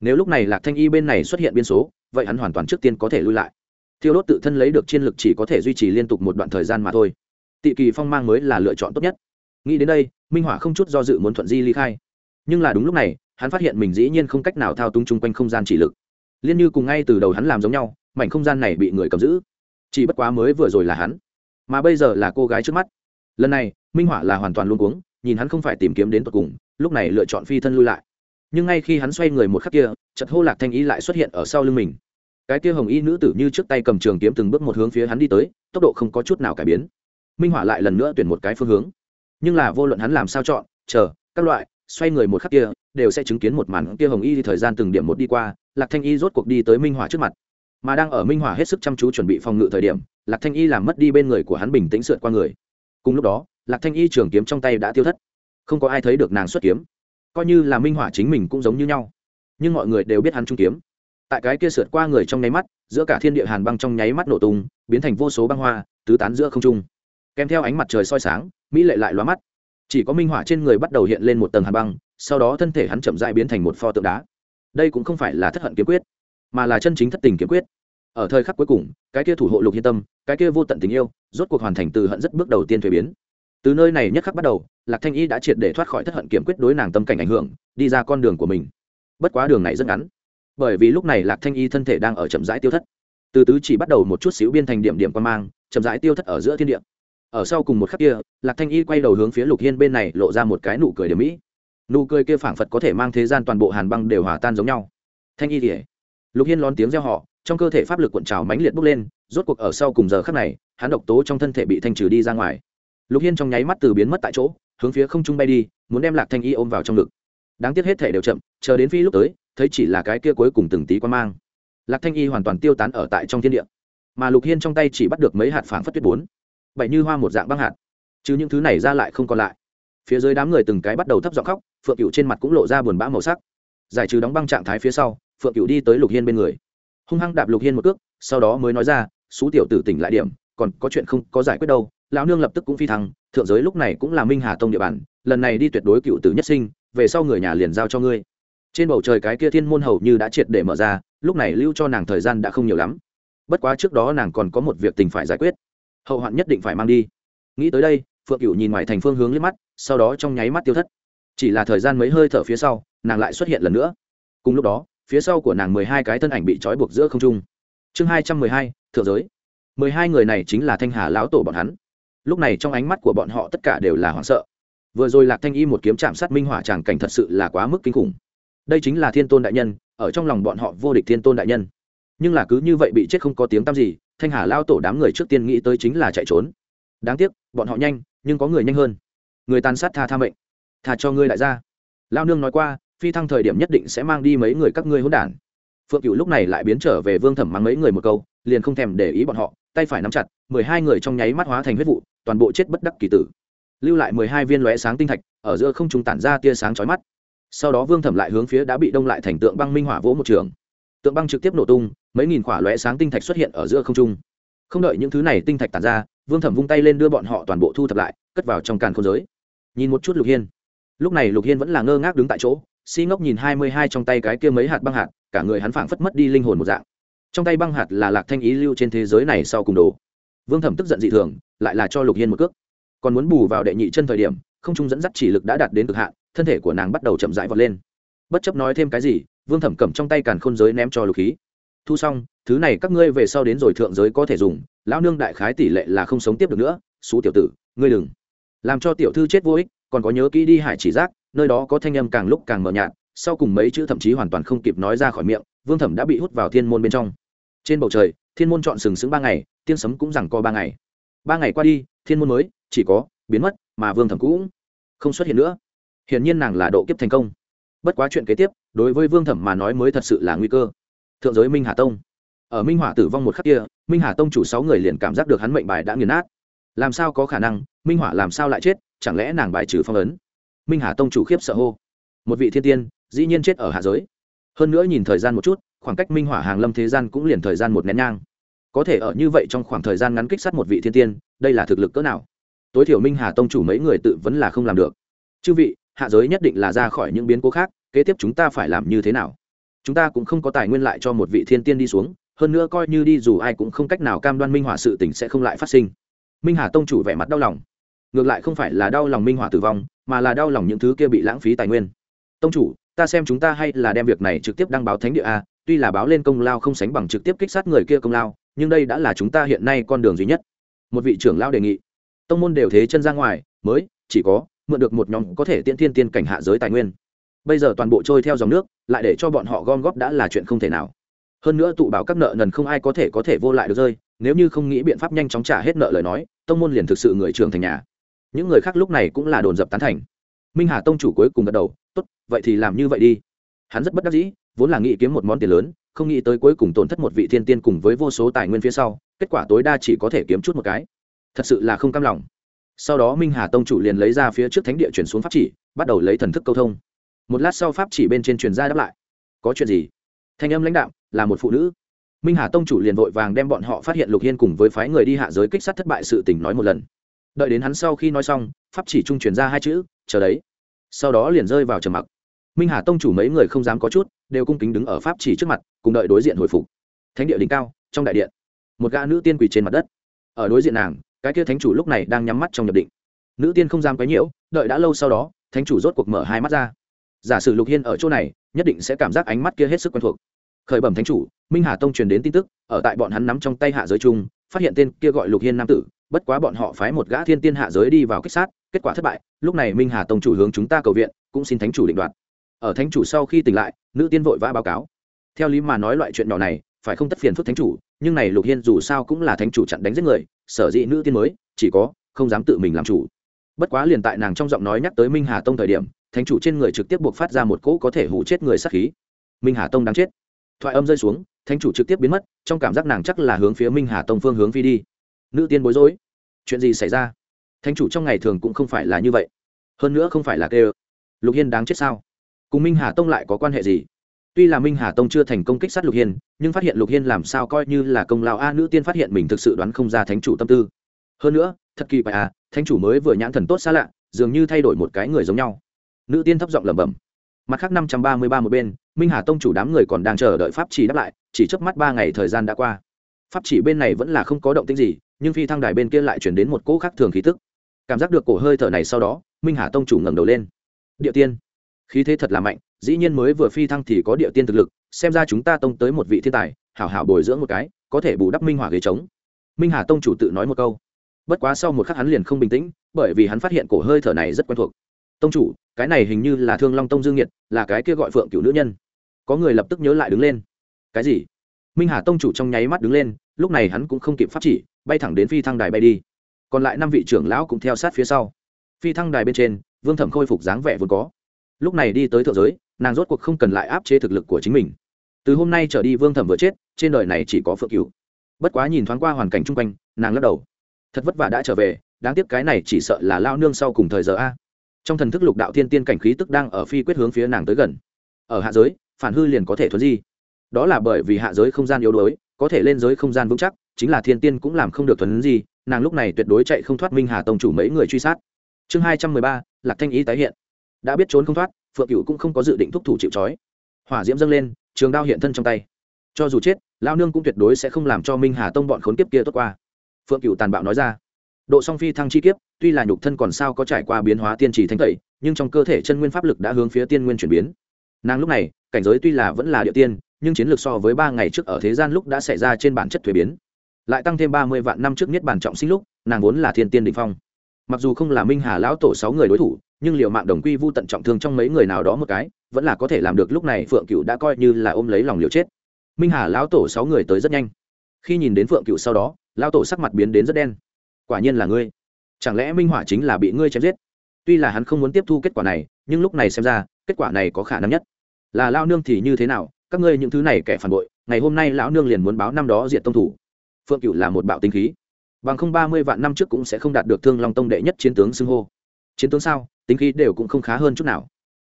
Nếu lúc này lạc thanh y bên này xuất hiện biên số, vậy hắn hoàn toàn trước tiên có thể lui lại. Thiêu đốt tự thân lấy được chiến lực chỉ có thể duy trì liên tục một đoạn thời gian mà thôi. Tị kỳ phong mang mới là lựa chọn tốt nhất. Nghĩ đến đây, minh hỏa không chút do dự muốn thuận di ly khai. Nhưng là đúng lúc này, hắn phát hiện mình dĩ nhiên không cách nào thao túng chung quanh không gian chỉ lực. Liên như cùng ngay từ đầu hắn làm giống nhau, mảnh không gian này bị người cầm giữ chỉ bất quá mới vừa rồi là hắn. Mà bây giờ là cô gái trước mắt. Lần này, minh họa là hoàn toàn luôn cuống, nhìn hắn không phải tìm kiếm đến tột cùng, lúc này lựa chọn phi thân lui lại. Nhưng ngay khi hắn xoay người một khắc kia chật hô lạc thanh y lại xuất hiện ở sau lưng mình. Cái kia hồng y nữ tử như trước tay cầm trường kiếm từng bước một hướng phía hắn đi tới, tốc độ không có chút nào cải biến. Minh họa lại lần nữa tuyển một cái phương hướng. Nhưng là vô luận hắn làm sao chọn, chờ, các loại, xoay người một khắc kia, đều sẽ chứng kiến một màn kia hồng y thì thời gian từng điểm một đi qua, lạc thanh y rốt cuộc đi tới minh họa trước mặt mà đang ở minh hỏa hết sức chăm chú chuẩn bị phòng ngự thời điểm, lạc thanh y làm mất đi bên người của hắn bình tĩnh sượt qua người. Cùng lúc đó, lạc thanh y trường kiếm trong tay đã tiêu thất. Không có ai thấy được nàng xuất kiếm. Coi như là minh hỏa chính mình cũng giống như nhau. Nhưng mọi người đều biết hắn trung kiếm. Tại cái kia sượt qua người trong nháy mắt, giữa cả thiên địa hàn băng trong nháy mắt nổ tung, biến thành vô số băng hoa, tứ tán giữa không trung. Kèm theo ánh mặt trời soi sáng, mỹ lệ lại lóa mắt. Chỉ có minh hỏa trên người bắt đầu hiện lên một tầng hàn băng, sau đó thân thể hắn chậm dại biến thành một pho tượng đá. Đây cũng không phải là thất hận kiếm quyết mà là chân chính thất tình kiếm quyết. Ở thời khắc cuối cùng, cái kia thủ hộ lục hiên tâm, cái kia vô tận tình yêu, rốt cuộc hoàn thành từ hận rất bước đầu tiên thuế biến. Từ nơi này nhất khắc bắt đầu, lạc thanh y đã triệt để thoát khỏi thất hận kiểm quyết đối nàng tâm cảnh ảnh hưởng, đi ra con đường của mình. Bất quá đường này rất ngắn. Bởi vì lúc này lạc thanh y thân thể đang ở chậm rãi tiêu thất. Từ tứ chỉ bắt đầu một chút xíu biên thành điểm điểm quan mang, chậm rãi tiêu thất ở giữa thiên địa. Ở sau cùng một khắc kia, lạc thanh y quay đầu hướng phía lục hiên bên này lộ ra một cái nụ cười điểm mỹ. Nụ cười kia phảng phật có thể mang thế gian toàn bộ hàn băng đều hòa tan giống nhau. Thanh y tỉa lục hiên lón tiếng reo họ trong cơ thể pháp lực cuộn trào mãnh liệt bốc lên, rốt cuộc ở sau cùng giờ khắc này, hắn độc tố trong thân thể bị thanh trừ đi ra ngoài. Lục hiên trong nháy mắt từ biến mất tại chỗ, hướng phía không trung bay đi, muốn đem lạc thanh y ôm vào trong ngực. Đáng tiếc hết thể đều chậm, chờ đến phi lúc tới, thấy chỉ là cái kia cuối cùng từng tí quan mang. Lạc thanh y hoàn toàn tiêu tán ở tại trong thiên địa. Mà lục hiên trong tay chỉ bắt được mấy hạt phảng phất tuyết bốn. Bảy như hoa một dạng băng hạt. Chứ những thứ này ra lại không còn lại. Phía dưới đám người từng cái bắt đầu thấp giọng khóc, phượng cựu trên mặt cũng lộ ra buồn bã màu sắc. Giải trừ đóng băng trạng thái phía sau phượng cựu đi tới lục hiên bên người. Hung hăng đạp lục hiên một cước, sau đó mới nói ra, xú tiểu tử tỉnh lại điểm, còn có chuyện không có giải quyết đâu. Lão nương lập tức cũng phi thăng, thượng giới lúc này cũng là minh hà tông địa bàn, lần này đi tuyệt đối cựu tử nhất sinh, về sau người nhà liền giao cho ngươi. Trên bầu trời cái kia thiên môn hầu như đã triệt để mở ra, lúc này lưu cho nàng thời gian đã không nhiều lắm. Bất quá trước đó nàng còn có một việc tình phải giải quyết. Hậu hoạn nhất định phải mang đi. Nghĩ tới đây, phượng cựu nhìn ngoài thành phương hướng liếc mắt, sau đó trong nháy mắt tiêu thất. Chỉ là thời gian mấy hơi thở phía sau, nàng lại xuất hiện lần nữa. Cùng lúc đó phía sau của nàng mười hai cái thân ảnh bị trói buộc giữa không trung. Chương hai trăm mười hai, thượng giới. Mười hai người này chính là thanh hà lão tổ bọn hắn. Lúc này trong ánh mắt của bọn họ tất cả đều là hoảng sợ. Vừa rồi lạc thanh y một kiếm chạm sát minh hỏa tràng cảnh thật sự là quá mức kinh khủng. Đây chính là thiên tôn đại nhân, ở trong lòng bọn họ vô địch thiên tôn đại nhân. Nhưng là cứ như vậy bị chết không có tiếng tăm gì, thanh hà lao tổ đám người trước tiên nghĩ tới chính là chạy trốn. Đáng tiếc, bọn họ nhanh, nhưng có người nhanh hơn. Người tàn sát tha tha mệnh. Thà cho ngươi lại ra lao nương nói qua phi thăng thời điểm nhất định sẽ mang đi mấy người các ngươi hỗn đản. Phượng cựu lúc này lại biến trở về vương thẩm mắng mấy người một câu, liền không thèm để ý bọn họ, tay phải nắm chặt, mười hai người trong nháy mắt hóa thành huyết vụ, toàn bộ chết bất đắc kỳ tử. Lưu lại mười hai viên lóe sáng tinh thạch, ở giữa không trung tản ra tia sáng chói mắt. Sau đó vương thẩm lại hướng phía đã bị đông lại thành tượng băng minh hỏa vỗ một trường. Tượng băng trực tiếp nổ tung, mấy nghìn quả lóe sáng tinh thạch xuất hiện ở giữa không trung. Không đợi những thứ này tinh thạch tản ra, vương thẩm vung tay lên đưa bọn họ toàn bộ thu thập lại, cất vào trong càn không giới. Nhìn một chút lục hiên. Lúc này lục hiên vẫn là ngơ ngác đứng tại chỗ si ngốc nhìn hai mươi hai trong tay cái kia mấy hạt băng hạt, cả người hắn phảng phất mất đi linh hồn một dạng. Trong tay băng hạt là lạc thanh ý lưu trên thế giới này sau cùng đồ. Vương thẩm tức giận dị thường, lại là cho lục hiên một cước. Còn muốn bù vào đệ nhị chân thời điểm, không trung dẫn dắt chỉ lực đã đạt đến cực hạn, thân thể của nàng bắt đầu chậm rãi vọt lên. Bất chấp nói thêm cái gì, vương thẩm cầm trong tay càn khôn giới ném cho lục khí thu xong, thứ này các ngươi về sau đến rồi thượng giới có thể dùng, lão nương đại khái tỷ lệ là không sống tiếp được nữa, xú tiểu tử, ngươi đừng. Làm cho tiểu thư chết vô ích còn có nhớ kỹ đi hải chỉ giác, nơi đó có thanh âm càng lúc càng mờ nhạt, sau cùng mấy chữ thậm chí hoàn toàn không kịp nói ra khỏi miệng, vương thẩm đã bị hút vào thiên môn bên trong. Trên bầu trời, thiên môn chọn sừng sững ba ngày tiên sấm cũng rằng co ba ngày. Ba ngày qua đi, thiên môn mới, chỉ có, biến mất, mà vương thẩm cũng không xuất hiện nữa. Hiển nhiên nàng là độ kiếp thành công. Bất quá chuyện kế tiếp, đối với vương thẩm mà nói mới thật sự là nguy cơ. Thượng giới minh hà tông. Ở minh hỏa tử vong một khắc kia, minh hà tông chủ sáu người liền cảm giác được hắn mệnh bài đã nghiền nát. Làm sao có khả năng, minh hỏa làm sao lại chết? Chẳng lẽ nàng bài trừ phong ấn? Minh hà tông chủ khiếp sợ hô. Một vị thiên tiên, dĩ nhiên chết ở hạ giới. Hơn nữa nhìn thời gian một chút, khoảng cách minh hỏa hàng lâm thế gian cũng liền thời gian một nén nhang. Có thể ở như vậy trong khoảng thời gian ngắn kích sát một vị thiên tiên, đây là thực lực cỡ nào? Tối thiểu minh hà tông chủ mấy người tự vẫn là không làm được. Chư vị, hạ giới nhất định là ra khỏi những biến cố khác, kế tiếp chúng ta phải làm như thế nào? Chúng ta cũng không có tài nguyên lại cho một vị thiên tiên đi xuống, hơn nữa coi như đi dù ai cũng không cách nào cam đoan minh hỏa sự tình sẽ không lại phát sinh. Minh hà tông chủ vẻ mặt đau lòng ngược lại không phải là đau lòng minh hỏa tử vong, mà là đau lòng những thứ kia bị lãng phí tài nguyên. Tông chủ, ta xem chúng ta hay là đem việc này trực tiếp đăng báo thánh địa a, tuy là báo lên công lao không sánh bằng trực tiếp kích sát người kia công lao, nhưng đây đã là chúng ta hiện nay con đường duy nhất. Một vị trưởng lao đề nghị. Tông môn đều thế chân ra ngoài, mới, chỉ có, mượn được một nhóm có thể tiễn thiên tiên cảnh hạ giới tài nguyên. Bây giờ toàn bộ trôi theo dòng nước, lại để cho bọn họ gom góp đã là chuyện không thể nào. Hơn nữa tụ bảo các nợ nần không ai có thể có thể vô lại được rơi, nếu như không nghĩ biện pháp nhanh chóng trả hết nợ lời nói, tông môn liền thực sự người trưởng thành nhà những người khác lúc này cũng là đồn dập tán thành. Minh hà tông chủ cuối cùng gật đầu, tốt, vậy thì làm như vậy đi. Hắn rất bất đắc dĩ, vốn là nghĩ kiếm một món tiền lớn, không nghĩ tới cuối cùng tổn thất một vị thiên tiên cùng với vô số tài nguyên phía sau, kết quả tối đa chỉ có thể kiếm chút một cái. Thật sự là không cam lòng. Sau đó minh hà tông chủ liền lấy ra phía trước thánh địa chuyển xuống pháp chỉ, bắt đầu lấy thần thức câu thông. Một lát sau pháp chỉ bên trên truyền ra đáp lại. Có chuyện gì? Thanh âm lãnh đạo là một phụ nữ. Minh hà tông chủ liền vội vàng đem bọn họ phát hiện lục hiên cùng với phái người đi hạ giới kích sát thất bại sự tình nói một lần đợi đến hắn sau khi nói xong, pháp chỉ trung truyền ra hai chữ, chờ đấy. Sau đó liền rơi vào trầm mặc. Minh hà tông chủ mấy người không dám có chút, đều cung kính đứng ở pháp chỉ trước mặt, cùng đợi đối diện hồi phục. Thánh địa đỉnh cao, trong đại điện, một gã nữ tiên quỳ trên mặt đất. Ở đối diện nàng, cái kia thánh chủ lúc này đang nhắm mắt trong nhập định. Nữ tiên không dám quấy nhiễu, đợi đã lâu sau đó, thánh chủ rốt cuộc mở hai mắt ra. Giả sử lục hiên ở chỗ này, nhất định sẽ cảm giác ánh mắt kia hết sức quen thuộc. Khởi bẩm thánh chủ, minh hà tông truyền đến tin tức, ở tại bọn hắn nắm trong tay hạ giới chung phát hiện tên kia gọi lục hiên nam tử bất quá bọn họ phái một gã thiên tiên hạ giới đi vào kích sát, kết quả thất bại, lúc này minh hà tông chủ hướng chúng ta cầu viện, cũng xin thánh chủ định đoạt. Ở thánh chủ sau khi tỉnh lại, nữ tiên vội vã báo cáo. Theo lý mà nói loại chuyện nhỏ này, phải không tất phiền phức thánh chủ, nhưng này lục hiên dù sao cũng là thánh chủ chặn đánh giết người, sở dĩ nữ tiên mới, chỉ có, không dám tự mình làm chủ. Bất quá liền tại nàng trong giọng nói nhắc tới minh hà tông thời điểm, thánh chủ trên người trực tiếp buộc phát ra một cỗ có thể hủ chết người sát khí. Minh hà tông đang chết. Thoại âm rơi xuống, thánh chủ trực tiếp biến mất, trong cảm giác nàng chắc là hướng phía minh hà tông phương hướng phi đi nữ tiên bối rối. Chuyện gì xảy ra? Thánh chủ trong ngày thường cũng không phải là như vậy. Hơn nữa không phải là kêu. Lục hiên đáng chết sao? Cùng minh hà tông lại có quan hệ gì? Tuy là minh hà tông chưa thành công kích sát lục hiên, nhưng phát hiện lục hiên làm sao coi như là công lao a nữ tiên phát hiện mình thực sự đoán không ra thánh chủ tâm tư. Hơn nữa, thật kỳ quái à thánh chủ mới vừa nhãn thần tốt xa lạ, dường như thay đổi một cái người giống nhau. Nữ tiên thấp giọng lẩm bẩm. Mặt khác năm trăm ba mươi ba một bên, minh hà tông chủ đám người còn đang chờ đợi pháp chỉ đáp lại, chỉ trước mắt ba ngày thời gian đã qua. Pháp chỉ bên này vẫn là không có động tĩnh gì nhưng phi thăng đài bên kia lại chuyển đến một cỗ khác thường khí tức. Cảm giác được cổ hơi thở này sau đó, minh hà tông chủ ngẩng đầu lên. Địa tiên. Khí thế thật là mạnh, dĩ nhiên mới vừa phi thăng thì có địa tiên thực lực, xem ra chúng ta tông tới một vị thiên tài, hảo hảo bồi dưỡng một cái, có thể bù đắp minh hỏa ghế trống. Minh hà tông chủ tự nói một câu. Bất quá sau một khắc hắn liền không bình tĩnh, bởi vì hắn phát hiện cổ hơi thở này rất quen thuộc. Tông chủ, cái này hình như là thương long tông dương nhiệt, là cái kia gọi phượng cựu nữ nhân. Có người lập tức nhớ lại đứng lên. Cái gì? Minh hà tông chủ trong nháy mắt đứng lên, lúc này hắn cũng không kịp phát chỉ bay thẳng đến phi thăng đài bay đi. Còn lại năm vị trưởng lão cũng theo sát phía sau. Phi thăng đài bên trên, vương thẩm khôi phục dáng vẻ vốn có. Lúc này đi tới thượng giới, nàng rốt cuộc không cần lại áp chế thực lực của chính mình. Từ hôm nay trở đi vương thẩm vừa chết, trên đời này chỉ có phượng cựu bất quá nhìn thoáng qua hoàn cảnh chung quanh, nàng lắc đầu. Thật vất vả đã trở về, đáng tiếc cái này chỉ sợ là lao nương sau cùng thời giờ a. Trong thần thức lục đạo thiên tiên cảnh khí tức đang ở phi quyết hướng phía nàng tới gần. Ở hạ giới, phản hư liền có thể thuấn di. Đó là bởi vì hạ giới không gian yếu đuối, có thể lên giới không gian vững chắc chính là thiên tiên cũng làm không được thuấn gì, nàng lúc này tuyệt đối chạy không thoát minh hà tông chủ mấy người truy sát. Chương hai trăm mười ba lạc thanh ý tái hiện. Đã biết trốn không thoát phượng cựu cũng không có dự định thúc thủ chịu trói. Hỏa diễm dâng lên trường đao hiện thân trong tay. Cho dù chết lao nương cũng tuyệt đối sẽ không làm cho minh hà tông bọn khốn kiếp kia tốt qua. Phượng cựu tàn bạo nói ra. Độ song phi thăng chi kiếp tuy là nhục thân còn sao có trải qua biến hóa tiên trì thanh tẩy nhưng trong cơ thể chân nguyên pháp lực đã hướng phía tiên nguyên chuyển biến. Nàng lúc này cảnh giới tuy là vẫn là địa tiên nhưng chiến lược so với ba ngày trước ở thế gian lúc đã xảy ra trên bản chất thuế biến lại tăng thêm ba mươi vạn năm trước nhất bản trọng sinh lúc, nàng vốn là thiên tiên đình phong. Mặc dù không là minh hà lão tổ sáu người đối thủ, nhưng liệu mạng đồng quy vu tận trọng thương trong mấy người nào đó một cái, vẫn là có thể làm được lúc này phượng cựu đã coi như là ôm lấy lòng liều chết. Minh hà lão tổ sáu người tới rất nhanh. Khi nhìn đến phượng cựu sau đó, lão tổ sắc mặt biến đến rất đen. Quả nhiên là ngươi. Chẳng lẽ minh hỏa chính là bị ngươi chém giết? Tuy là hắn không muốn tiếp thu kết quả này, nhưng lúc này xem ra, kết quả này có khả năng nhất. Là lao nương thì như thế nào? Các ngươi những thứ này kẻ phản bội, ngày hôm nay lão nương liền muốn báo năm đó diệt tông thủ phượng cựu là một bạo tinh khí. Bằng không ba mươi vạn năm trước cũng sẽ không đạt được thương long tông đệ nhất chiến tướng xưng hô. Chiến tướng sao? Tính khí đều cũng không khá hơn chút nào.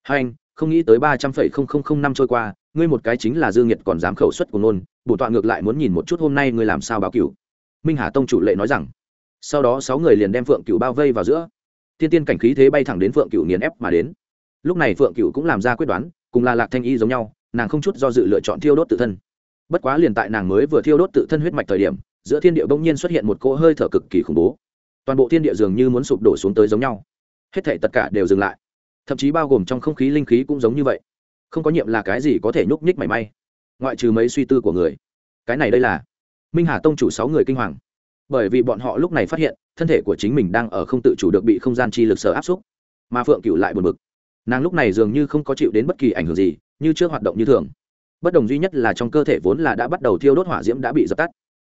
Hai anh, không nghĩ tới ba trăm phẩy không không không năm trôi qua, ngươi một cái chính là dương nhiệt còn dám khẩu xuất của nôn, bổ tọa ngược lại muốn nhìn một chút hôm nay ngươi làm sao báo cửu. Minh hà tông chủ lệ nói rằng, sau đó sáu người liền đem phượng cửu bao vây vào giữa. Thiên tiên cảnh khí thế bay thẳng đến phượng cửu nghiền ép mà đến. Lúc này phượng cửu cũng làm ra quyết đoán, cùng là lạc thanh y giống nhau, nàng không chút do dự lựa chọn thiêu đốt tự thân bất quá liền tại nàng mới vừa thiêu đốt tự thân huyết mạch thời điểm, giữa thiên địa bỗng nhiên xuất hiện một cỗ hơi thở cực kỳ khủng bố. Toàn bộ thiên địa dường như muốn sụp đổ xuống tới giống nhau. Hết thể tất cả đều dừng lại. Thậm chí bao gồm trong không khí linh khí cũng giống như vậy. Không có nhiệm là cái gì có thể nhúc nhích mảy may. Ngoại trừ mấy suy tư của người. Cái này đây là minh hà tông chủ sáu người kinh hoàng. Bởi vì bọn họ lúc này phát hiện, thân thể của chính mình đang ở không tự chủ được bị không gian chi lực sở áp xúc. Mà phượng cựu lại buồn bực. Nàng lúc này dường như không có chịu đến bất kỳ ảnh hưởng gì, như chưa hoạt động như thường bất đồng duy nhất là trong cơ thể vốn là đã bắt đầu thiêu đốt hỏa diễm đã bị dập tắt.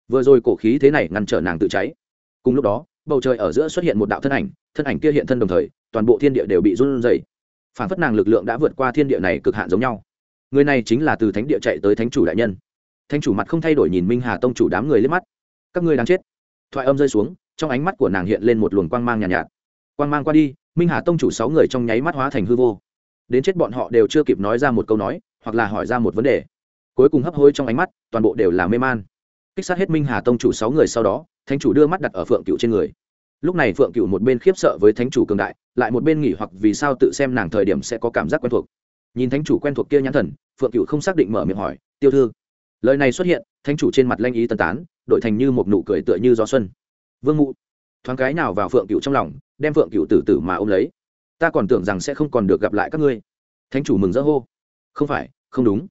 Vừa rồi cổ khí thế này ngăn trở nàng tự cháy. Cùng lúc đó bầu trời ở giữa xuất hiện một đạo thân ảnh thân ảnh kia hiện thân đồng thời toàn bộ thiên địa đều bị run rẩy. Phản phất nàng lực lượng đã vượt qua thiên địa này cực hạn giống nhau. Người này chính là từ thánh địa chạy tới thánh chủ đại nhân. Thánh chủ mặt không thay đổi nhìn minh hà tông chủ đám người lên mắt. Các ngươi đang chết. Thoại âm rơi xuống trong ánh mắt của nàng hiện lên một luồng quang mang nhàn nhạt, nhạt. Quang mang qua đi minh hà tông chủ sáu người trong nháy mắt hóa thành hư vô đến chết bọn họ đều chưa kịp nói ra một câu nói, hoặc là hỏi ra một vấn đề. Cuối cùng hấp hối trong ánh mắt, toàn bộ đều là mê man. Kích sát hết minh hà tông chủ sáu người sau đó, thánh chủ đưa mắt đặt ở phượng cựu trên người. Lúc này phượng cựu một bên khiếp sợ với thánh chủ cường đại, lại một bên nghỉ hoặc vì sao tự xem nàng thời điểm sẽ có cảm giác quen thuộc. Nhìn thánh chủ quen thuộc kia nhãn thần, phượng cựu không xác định mở miệng hỏi, tiêu thư. Lời này xuất hiện, thánh chủ trên mặt lanh ý tân tán, đổi thành như một nụ cười tựa như gió xuân. Vương mụ. Thoáng cái nào vào phượng cựu trong lòng, đem phượng cựu tử tử mà ôm lấy ta còn tưởng rằng sẽ không còn được gặp lại các ngươi. Thánh chủ mừng rỡ hô. Không phải, không đúng.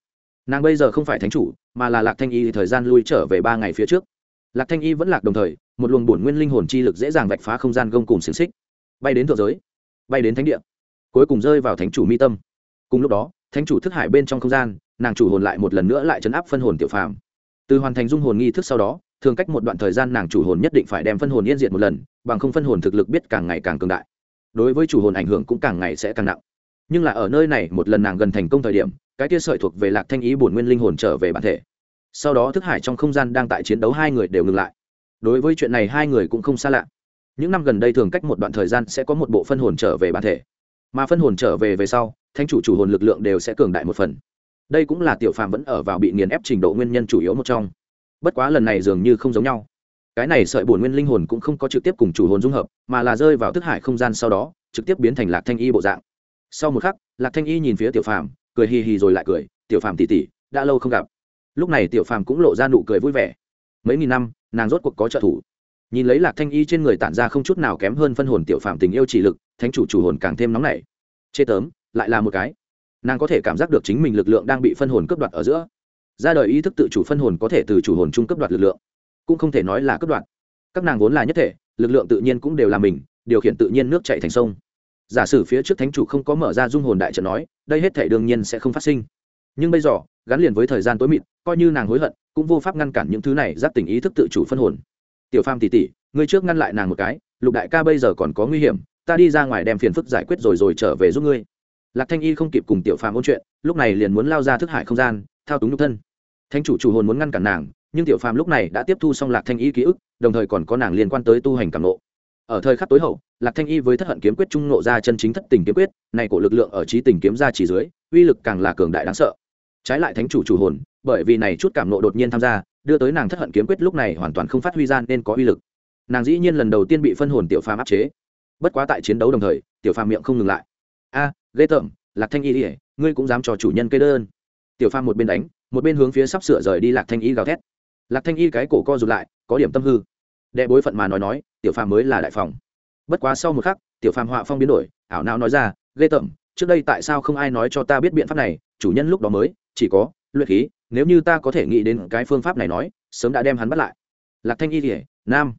Nàng bây giờ không phải thánh chủ, mà là lạc thanh y thời gian lui trở về ba ngày phía trước. Lạc thanh y vẫn lạc đồng thời, một luồng bổn nguyên linh hồn chi lực dễ dàng vạch phá không gian gông cùng xiềng xích. Bay đến thượng giới, bay đến thánh địa, cuối cùng rơi vào thánh chủ mi tâm. Cùng lúc đó, thánh chủ thức hải bên trong không gian, nàng chủ hồn lại một lần nữa lại chấn áp phân hồn tiểu phàm. Từ hoàn thành dung hồn nghi thức sau đó, thường cách một đoạn thời gian nàng chủ hồn nhất định phải đem phân hồn yên diệt một lần, bằng không phân hồn thực lực biết càng ngày càng cường đại đối với chủ hồn ảnh hưởng cũng càng ngày sẽ càng nặng. Nhưng là ở nơi này, một lần nàng gần thành công thời điểm, cái tia sợi thuộc về lạc thanh ý bổn nguyên linh hồn trở về bản thể. Sau đó thức hải trong không gian đang tại chiến đấu, hai người đều ngừng lại. Đối với chuyện này, hai người cũng không xa lạ. Những năm gần đây thường cách một đoạn thời gian sẽ có một bộ phân hồn trở về bản thể. Mà phân hồn trở về về sau thanh chủ chủ hồn lực lượng đều sẽ cường đại một phần. Đây cũng là tiểu phàm vẫn ở vào bị nghiền ép trình độ nguyên nhân chủ yếu một trong. Bất quá lần này dường như không giống nhau cái này sợi bổn nguyên linh hồn cũng không có trực tiếp cùng chủ hồn dung hợp, mà là rơi vào thức hải không gian sau đó, trực tiếp biến thành lạc thanh y bộ dạng. Sau một khắc, lạc thanh y nhìn phía tiểu phàm, cười hì hì rồi lại cười, tiểu phàm tỉ tỉ đã lâu không gặp. Lúc này tiểu phàm cũng lộ ra nụ cười vui vẻ. Mấy nghìn năm, nàng rốt cuộc có trợ thủ. Nhìn lấy lạc thanh y trên người tản ra không chút nào kém hơn phân hồn tiểu phàm tình yêu chỉ lực, thánh chủ chủ hồn càng thêm nóng nảy. Chê tớm, lại là một cái. Nàng có thể cảm giác được chính mình lực lượng đang bị phân hồn cướp đoạt ở giữa. Ra đời ý thức tự chủ phân hồn có thể từ chủ hồn trung cấp đoạt lực lượng cũng không thể nói là cấp đoạn. các nàng vốn là nhất thể, lực lượng tự nhiên cũng đều là mình, điều khiển tự nhiên nước chạy thành sông. Giả sử phía trước thánh chủ không có mở ra dung hồn đại trận nói, đây hết thể đương nhiên sẽ không phát sinh. Nhưng bây giờ, gắn liền với thời gian tối mịt, coi như nàng hối hận, cũng vô pháp ngăn cản những thứ này, giáp tình ý thức tự chủ phân hồn. Tiểu pham tỉ tỉ ngươi trước ngăn lại nàng một cái, lục đại ca bây giờ còn có nguy hiểm, ta đi ra ngoài đem phiền phức giải quyết rồi rồi trở về giúp ngươi. Lạc thanh y không kịp cùng tiểu phàm ôn chuyện, lúc này liền muốn lao ra thức hải không gian, thao túng nhục thân. Thánh chủ chủ hồn muốn ngăn cản nàng nhưng tiểu phàm lúc này đã tiếp thu xong lạc thanh y ký ức đồng thời còn có nàng liên quan tới tu hành cảm nộ ở thời khắc tối hậu lạc thanh y với thất hận kiếm quyết trung nộ ra chân chính thất tình kiếm quyết này của lực lượng ở trí tình kiếm ra chỉ dưới uy lực càng là cường đại đáng sợ. Trái lại thánh chủ chủ hồn bởi vì này chút cảm nộ đột nhiên tham gia đưa tới nàng thất hận kiếm quyết lúc này hoàn toàn không phát huy ra nên có uy lực. Nàng dĩ nhiên lần đầu tiên bị phân hồn tiểu phàm áp chế. Bất quá tại chiến đấu đồng thời tiểu phàm miệng không ngừng lại. A à, ghê tởm lạc thanh y ỉa ngươi cũng dám cho chủ nhân kê đơn. Tiểu phàm một bên đánh một bên hướng phía sắp sửa rời đi lạc thanh y gào thét lạc thanh y cái cổ co rụt lại, có điểm tâm hư. Đệ bối phận mà nói nói, tiểu phàm mới là đại phòng. Bất quá sau một khắc, tiểu phàm họa phong biến đổi, ảo não nói ra, ghê tởm, trước đây tại sao không ai nói cho ta biết biện pháp này, chủ nhân lúc đó mới, chỉ có luyện khí, nếu như ta có thể nghĩ đến cái phương pháp này nói, sớm đã đem hắn bắt lại. Lạc thanh y kể nam,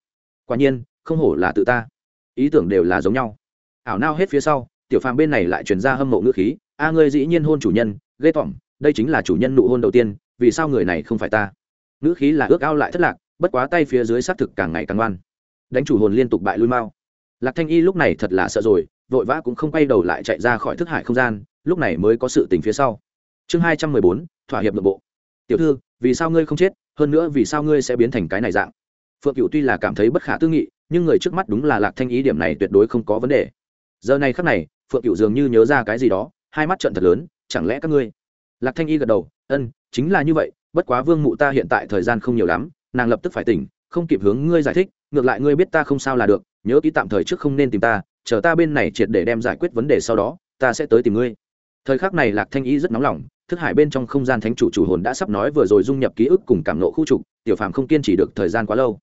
quả nhiên, không hổ là tự ta. Ý tưởng đều là giống nhau. Ảo nao hết phía sau, tiểu phàm bên này lại truyền ra hâm mộ ngữ khí, a ngươi dĩ nhiên hôn chủ nhân, ghê tởm, đây chính là chủ nhân nụ hôn đầu tiên, vì sao người này không phải ta? Ngữ khí là ước ao lại thất lạc, bất quá tay phía dưới xác thực càng ngày càng ngoan. Đánh chủ hồn liên tục bại lui mau. Lạc thanh y lúc này thật là sợ rồi, vội vã cũng không quay đầu lại chạy ra khỏi thức hải không gian, lúc này mới có sự tình phía sau. Chương hai trăm mười bốn, thỏa hiệp nội bộ. Tiểu thư, vì sao ngươi không chết? Hơn nữa vì sao ngươi sẽ biến thành cái này dạng? Phượng cựu tuy là cảm thấy bất khả tư nghị, nhưng người trước mắt đúng là lạc thanh ý điểm này tuyệt đối không có vấn đề. Giờ này khắc này, phượng cựu dường như nhớ ra cái gì đó, hai mắt trận thật lớn, chẳng lẽ các ngươi? Lạc thanh y gật đầu, ân, chính là như vậy bất quá vương mụ ta hiện tại thời gian không nhiều lắm, nàng lập tức phải tỉnh, không kịp hướng ngươi giải thích, ngược lại ngươi biết ta không sao là được, nhớ ký tạm thời trước không nên tìm ta, chờ ta bên này triệt để đem giải quyết vấn đề sau đó, ta sẽ tới tìm ngươi. Thời khắc này lạc thanh ý rất nóng lòng, thức hải bên trong không gian thánh chủ chủ hồn đã sắp nói vừa rồi dung nhập ký ức cùng cảm nộ khu trục, tiểu phàm không kiên trì được thời gian quá lâu.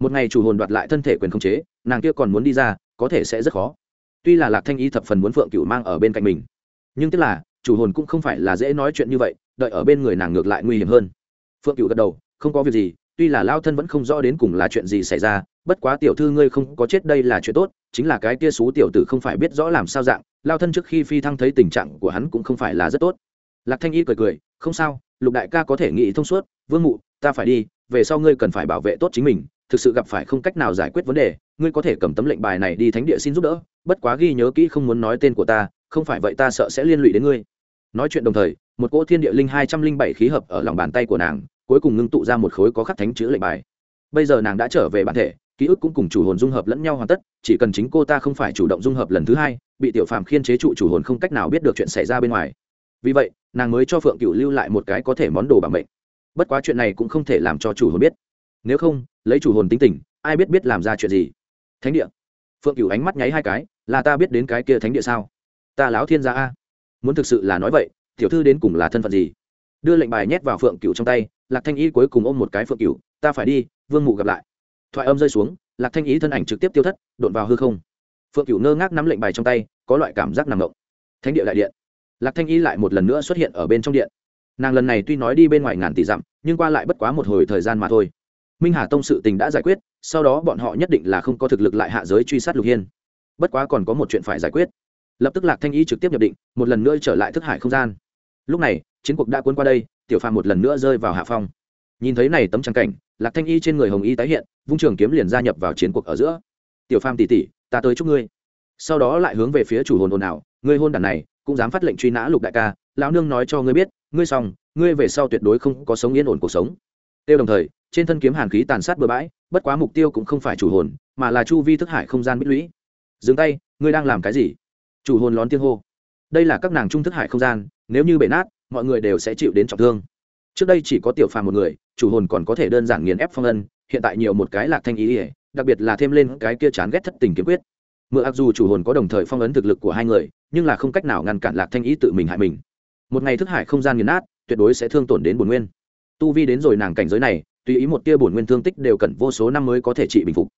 Một ngày chủ hồn đoạt lại thân thể quyền khống chế, nàng kia còn muốn đi ra, có thể sẽ rất khó. Tuy là lạc thanh ý thập phần muốn phượng cựu mang ở bên cạnh mình, nhưng tức là, chủ hồn cũng không phải là dễ nói chuyện như vậy, đợi ở bên người nàng ngược lại nguy hiểm hơn phượng cựu gật đầu, không có việc gì, tuy là lao thân vẫn không rõ đến cùng là chuyện gì xảy ra, bất quá tiểu thư ngươi không có chết đây là chuyện tốt, chính là cái kia xú tiểu tử không phải biết rõ làm sao dạng, lao thân trước khi phi thăng thấy tình trạng của hắn cũng không phải là rất tốt. Lạc thanh y cười cười, không sao, lục đại ca có thể nghĩ thông suốt, vương mụ, ta phải đi, về sau ngươi cần phải bảo vệ tốt chính mình, thực sự gặp phải không cách nào giải quyết vấn đề, ngươi có thể cầm tấm lệnh bài này đi thánh địa xin giúp đỡ, bất quá ghi nhớ kỹ không muốn nói tên của ta, không phải vậy ta sợ sẽ liên lụy đến ngươi nói chuyện đồng thời, một cỗ thiên địa linh hai trăm linh bảy khí hợp ở lòng bàn tay của nàng, cuối cùng ngưng tụ ra một khối có khắc thánh chữ lệnh bài. Bây giờ nàng đã trở về bản thể, ký ức cũng cùng chủ hồn dung hợp lẫn nhau hoàn tất, chỉ cần chính cô ta không phải chủ động dung hợp lần thứ hai, bị tiểu phàm khiên chế trụ chủ hồn không cách nào biết được chuyện xảy ra bên ngoài. Vì vậy, nàng mới cho phượng cựu lưu lại một cái có thể món đồ bằng bệnh bất quá chuyện này cũng không thể làm cho chủ hồn biết. Nếu không, lấy chủ hồn tính tình, ai biết biết làm ra chuyện gì? Thánh địa. Phượng cựu ánh mắt nháy hai cái, là ta biết đến cái kia thánh địa sao? Ta láo thiên gia a muốn thực sự là nói vậy tiểu thư đến cùng là thân phận gì? Đưa lệnh bài nhét vào phượng cửu trong tay lạc thanh y cuối cùng ôm một cái phượng cửu, ta phải đi vương mụ gặp lại. Thoại âm rơi xuống lạc thanh ý thân ảnh trực tiếp tiêu thất đột vào hư không. Phượng cửu ngơ ngác nắm lệnh bài trong tay có loại cảm giác nằm ngộng thánh địa đại điện. Lạc thanh y lại một lần nữa xuất hiện ở bên trong điện. Nàng lần này tuy nói đi bên ngoài ngàn tỷ dặm nhưng qua lại bất quá một hồi thời gian mà thôi. Minh hà tông sự tình đã giải quyết sau đó bọn họ nhất định là không có thực lực lại hạ giới truy sát lục hiên. Bất quá còn có một chuyện phải giải quyết lập tức lạc thanh y trực tiếp nhập định, một lần nữa trở lại thức hải không gian. Lúc này, chiến cuộc đã cuốn qua đây, tiểu phàm một lần nữa rơi vào hạ phong. Nhìn thấy này tấm trang cảnh, lạc thanh y trên người hồng y tái hiện, vung trường kiếm liền gia nhập vào chiến cuộc ở giữa. Tiểu phàm tỉ tỉ ta tới chúc ngươi. Sau đó lại hướng về phía chủ hồn hồn nào ngươi hôn đàn này, cũng dám phát lệnh truy nã lục đại ca, lão nương nói cho ngươi biết, ngươi xong, ngươi về sau tuyệt đối không có sống yên ổn cuộc sống. Tiêu đồng thời, trên thân kiếm hàn khí tàn sát bừa bãi, bất quá mục tiêu cũng không phải chủ hồn, mà là chu vi thức hải không gian bích lũy. Dừng tay, ngươi đang làm cái gì? Chủ hồn lón tiếng hô. Đây là các nàng trung thức hải không gian, nếu như bể nát, mọi người đều sẽ chịu đến trọng thương. Trước đây chỉ có tiểu phàm một người, chủ hồn còn có thể đơn giản nghiền ép phong ân, hiện tại nhiều một cái lạc thanh ý ỉa đặc biệt là thêm lên cái kia chán ghét thất tình kiếm quyết. Mượn ặc dù chủ hồn có đồng thời phong ấn thực lực của hai người, nhưng là không cách nào ngăn cản lạc thanh ý tự mình hại mình. Một ngày thức hải không gian nghiền nát, tuyệt đối sẽ thương tổn đến bồn nguyên. Tu vi đến rồi nàng cảnh giới này, tùy ý một tia bổn nguyên thương tích đều cần vô số năm mới có thể trị bình phục.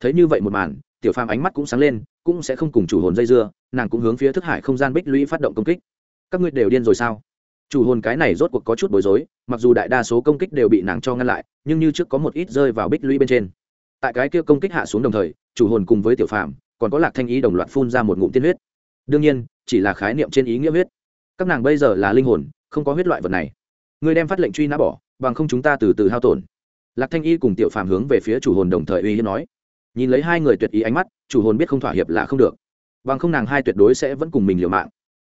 Thấy như vậy một màn tiểu phàm ánh mắt cũng sáng lên, cũng sẽ không cùng chủ hồn dây dưa, nàng cũng hướng phía thức hải không gian bích lũy phát động công kích. Các ngươi đều điên rồi sao? Chủ hồn cái này rốt cuộc có chút bối rối, mặc dù đại đa số công kích đều bị nàng cho ngăn lại, nhưng như trước có một ít rơi vào bích lũy bên trên. Tại cái kia công kích hạ xuống đồng thời, chủ hồn cùng với tiểu phàm, còn có lạc thanh ý đồng loạt phun ra một ngụm tiên huyết. Đương nhiên, chỉ là khái niệm trên ý nghĩa huyết. Các nàng bây giờ là linh hồn, không có huyết loại vật này. Ngươi đem phát lệnh truy nã bỏ, bằng không chúng ta từ từ hao tổn. Lạc thanh y cùng tiểu phàm hướng về phía chủ hồn đồng thời uy hiếp nói nhìn lấy hai người tuyệt ý ánh mắt, chủ hồn biết không thỏa hiệp là không được. Bằng không nàng hai tuyệt đối sẽ vẫn cùng mình liều mạng.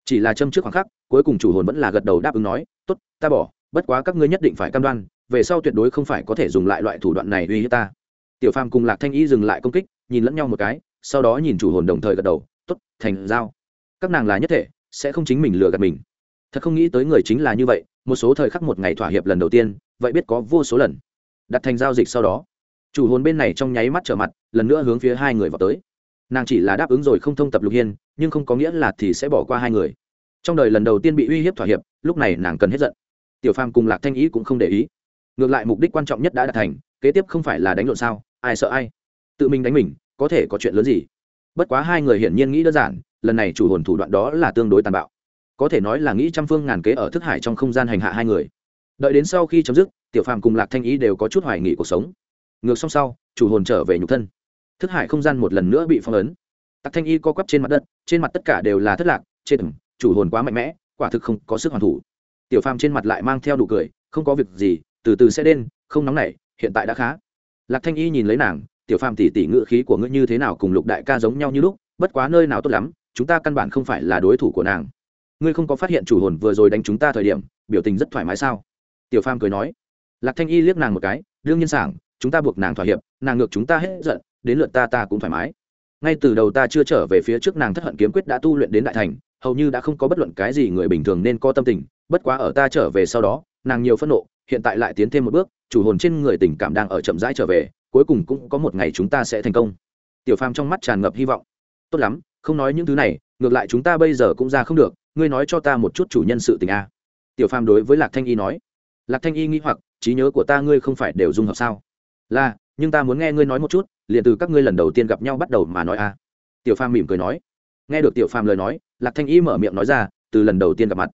Chỉ là châm trước khoảng khắc, cuối cùng chủ hồn vẫn là gật đầu đáp ứng nói, tốt, ta bỏ, bất quá các ngươi nhất định phải cam đoan, về sau tuyệt đối không phải có thể dùng lại loại thủ đoạn này uy hiếp ta. Tiểu phàm cùng lạc thanh y dừng lại công kích, nhìn lẫn nhau một cái, sau đó nhìn chủ hồn đồng thời gật đầu, tốt, thành giao. Các nàng là nhất thể, sẽ không chính mình lừa gạt mình. Thật không nghĩ tới người chính là như vậy, một số thời khắc một ngày thỏa hiệp lần đầu tiên, vậy biết có vô số lần. Đặt thành giao dịch sau đó chủ hồn bên này trong nháy mắt trở mặt, lần nữa hướng phía hai người vào tới. Nàng chỉ là đáp ứng rồi không thông tập lục hiên, nhưng không có nghĩa là thì sẽ bỏ qua hai người. Trong đời lần đầu tiên bị uy hiếp thỏa hiệp, lúc này nàng cần hết giận. Tiểu phàm cùng lạc thanh ý cũng không để ý. Ngược lại mục đích quan trọng nhất đã đạt thành, kế tiếp không phải là đánh lộn sao, ai sợ ai? Tự mình đánh mình, có thể có chuyện lớn gì? Bất quá hai người hiển nhiên nghĩ đơn giản, lần này chủ hồn thủ đoạn đó là tương đối tàn bạo. Có thể nói là nghĩ trăm phương ngàn kế ở thức hải trong không gian hành hạ hai người. Đợi đến sau khi chấm dứt, tiểu phàm cùng lạc thanh ý đều có chút hoài nghị cuộc sống ngược xong sau, chủ hồn trở về nhục thân. Thức hải không gian một lần nữa bị phong ấn. Tặc thanh y co quắp trên mặt đất, trên mặt tất cả đều là thất lạc, trên thừng chủ hồn quá mạnh mẽ, quả thực không có sức hoàn thủ. Tiểu phàm trên mặt lại mang theo đủ cười, không có việc gì, từ từ sẽ đen không nóng nảy, hiện tại đã khá. Lạc thanh y nhìn lấy nàng, tiểu phàm tỉ tỉ ngự khí của ngươi như thế nào cùng lục đại ca giống nhau như lúc, bất quá nơi nào tốt lắm, chúng ta căn bản không phải là đối thủ của nàng. Ngươi không có phát hiện chủ hồn vừa rồi đánh chúng ta thời điểm, biểu tình rất thoải mái sao? Tiểu phàm cười nói. Lạc thanh y liếc nàng một cái, đương nhiên sảng chúng ta buộc nàng thỏa hiệp, nàng ngược chúng ta hết giận, đến lượt ta ta cũng thoải mái. Ngay từ đầu ta chưa trở về phía trước nàng thất hận kiếm quyết đã tu luyện đến đại thành, hầu như đã không có bất luận cái gì người bình thường nên có tâm tình, bất quá ở ta trở về sau đó, nàng nhiều phẫn nộ, hiện tại lại tiến thêm một bước, chủ hồn trên người tình cảm đang ở chậm rãi trở về, cuối cùng cũng có một ngày chúng ta sẽ thành công. Tiểu phàm trong mắt tràn ngập hy vọng. Tốt lắm, không nói những thứ này, ngược lại chúng ta bây giờ cũng ra không được, ngươi nói cho ta một chút chủ nhân sự tình a. Tiểu phàm đối với lạc thanh y nói. Lạc thanh y nghĩ hoặc, trí nhớ của ta ngươi không phải đều dung hợp sao? Là, nhưng ta muốn nghe ngươi nói một chút, liền từ các ngươi lần đầu tiên gặp nhau bắt đầu mà nói a. Tiểu phàm mỉm cười nói. Nghe được tiểu phàm lời nói, lạc thanh y mở miệng nói ra, từ lần đầu tiên gặp mặt.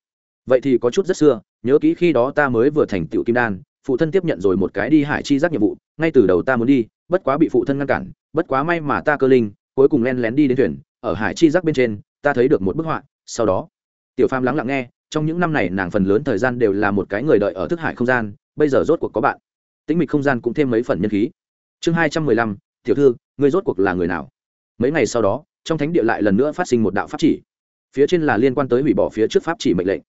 Vậy thì có chút rất xưa, nhớ kỹ khi đó ta mới vừa thành tiểu kim đan, phụ thân tiếp nhận rồi một cái đi hải chi giác nhiệm vụ, ngay từ đầu ta muốn đi, bất quá bị phụ thân ngăn cản, bất quá may mà ta cơ linh, cuối cùng len lén đi đến thuyền, ở hải chi giác bên trên, ta thấy được một bức họa, sau đó, tiểu phàm lắng lặng nghe, trong những năm này nàng phần lớn thời gian đều là một cái người đợi ở thức hải không gian, bây giờ rốt cuộc có bạn tĩnh mịch không gian cũng thêm mấy phần nhân khí. Chương hai trăm mười lăm, tiểu thư, ngươi rốt cuộc là người nào? Mấy ngày sau đó, trong thánh địa lại lần nữa phát sinh một đạo pháp chỉ. Phía trên là liên quan tới hủy bỏ phía trước pháp chỉ mệnh lệnh.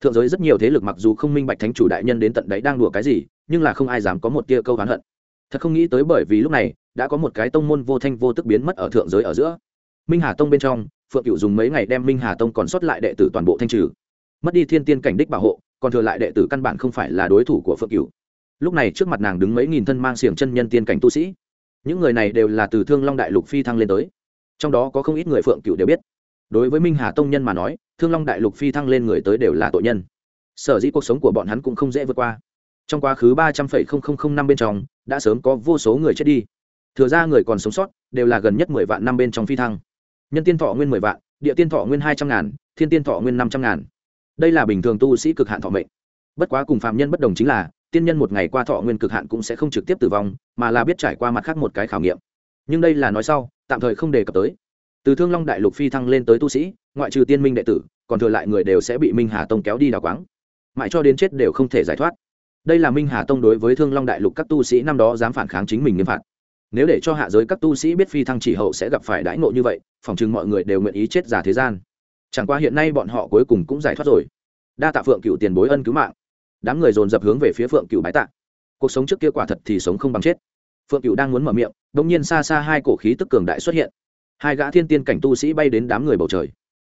Thượng giới rất nhiều thế lực mặc dù không minh bạch thánh chủ đại nhân đến tận đấy đang đùa cái gì, nhưng là không ai dám có một tia câu oán hận. Thật không nghĩ tới bởi vì lúc này, đã có một cái tông môn vô thanh vô tức biến mất ở thượng giới ở giữa. Minh hà tông bên trong, phượng cựu dùng mấy ngày đem minh hà tông còn sót lại đệ tử toàn bộ thanh trừ. Mất đi thiên tiên cảnh đích bảo hộ, còn thừa lại đệ tử căn bản không phải là đối thủ của phượng cựu lúc này trước mặt nàng đứng mấy nghìn thân mang xiềng chân nhân tiên cảnh tu sĩ. Những người này đều là từ thương long đại lục phi thăng lên tới. Trong đó có không ít người phượng cựu đều biết. Đối với minh hà tông nhân mà nói, thương long đại lục phi thăng lên người tới đều là tội nhân. Sở dĩ cuộc sống của bọn hắn cũng không dễ vượt qua. Trong quá khứ ba trăm linh năm bên trong, đã sớm có vô số người chết đi. Thừa ra người còn sống sót, đều là gần nhất mười vạn năm bên trong phi thăng. Nhân tiên thọ nguyên mười vạn, địa tiên thọ nguyên hai trăm ngàn, thiên tiên thọ nguyên năm trăm ngàn. Đây là bình thường tu sĩ cực hạn thọ mệnh. Bất quá cùng phạm nhân bất đồng chính là tiên nhân một ngày qua thọ nguyên cực hạn cũng sẽ không trực tiếp tử vong, mà là biết trải qua mặt khác một cái khảo nghiệm. Nhưng đây là nói sau, tạm thời không đề cập tới. Từ thương long đại lục phi thăng lên tới tu sĩ, ngoại trừ tiên minh đệ tử, còn thừa lại người đều sẽ bị minh hà tông kéo đi đào quáng. Mãi cho đến chết đều không thể giải thoát. Đây là minh hà tông đối với thương long đại lục các tu sĩ năm đó dám phản kháng chính mình nghiêm phạt. Nếu để cho hạ giới các tu sĩ biết phi thăng chỉ hậu sẽ gặp phải đãi ngộ như vậy, phòng chừng mọi người đều nguyện ý chết giả thế gian. Chẳng qua hiện nay bọn họ cuối cùng cũng giải thoát rồi. Đa tạ phượng cựu tiền bối ân cứu mạng đám người dồn dập hướng về phía phượng cựu bái tạ. Cuộc sống trước kia quả thật thì sống không bằng chết. Phượng cựu đang muốn mở miệng đ ỗ n g nhiên xa xa hai cổ khí tức cường đại xuất hiện. Hai gã thiên tiên cảnh tu sĩ bay đến đám người bầu trời.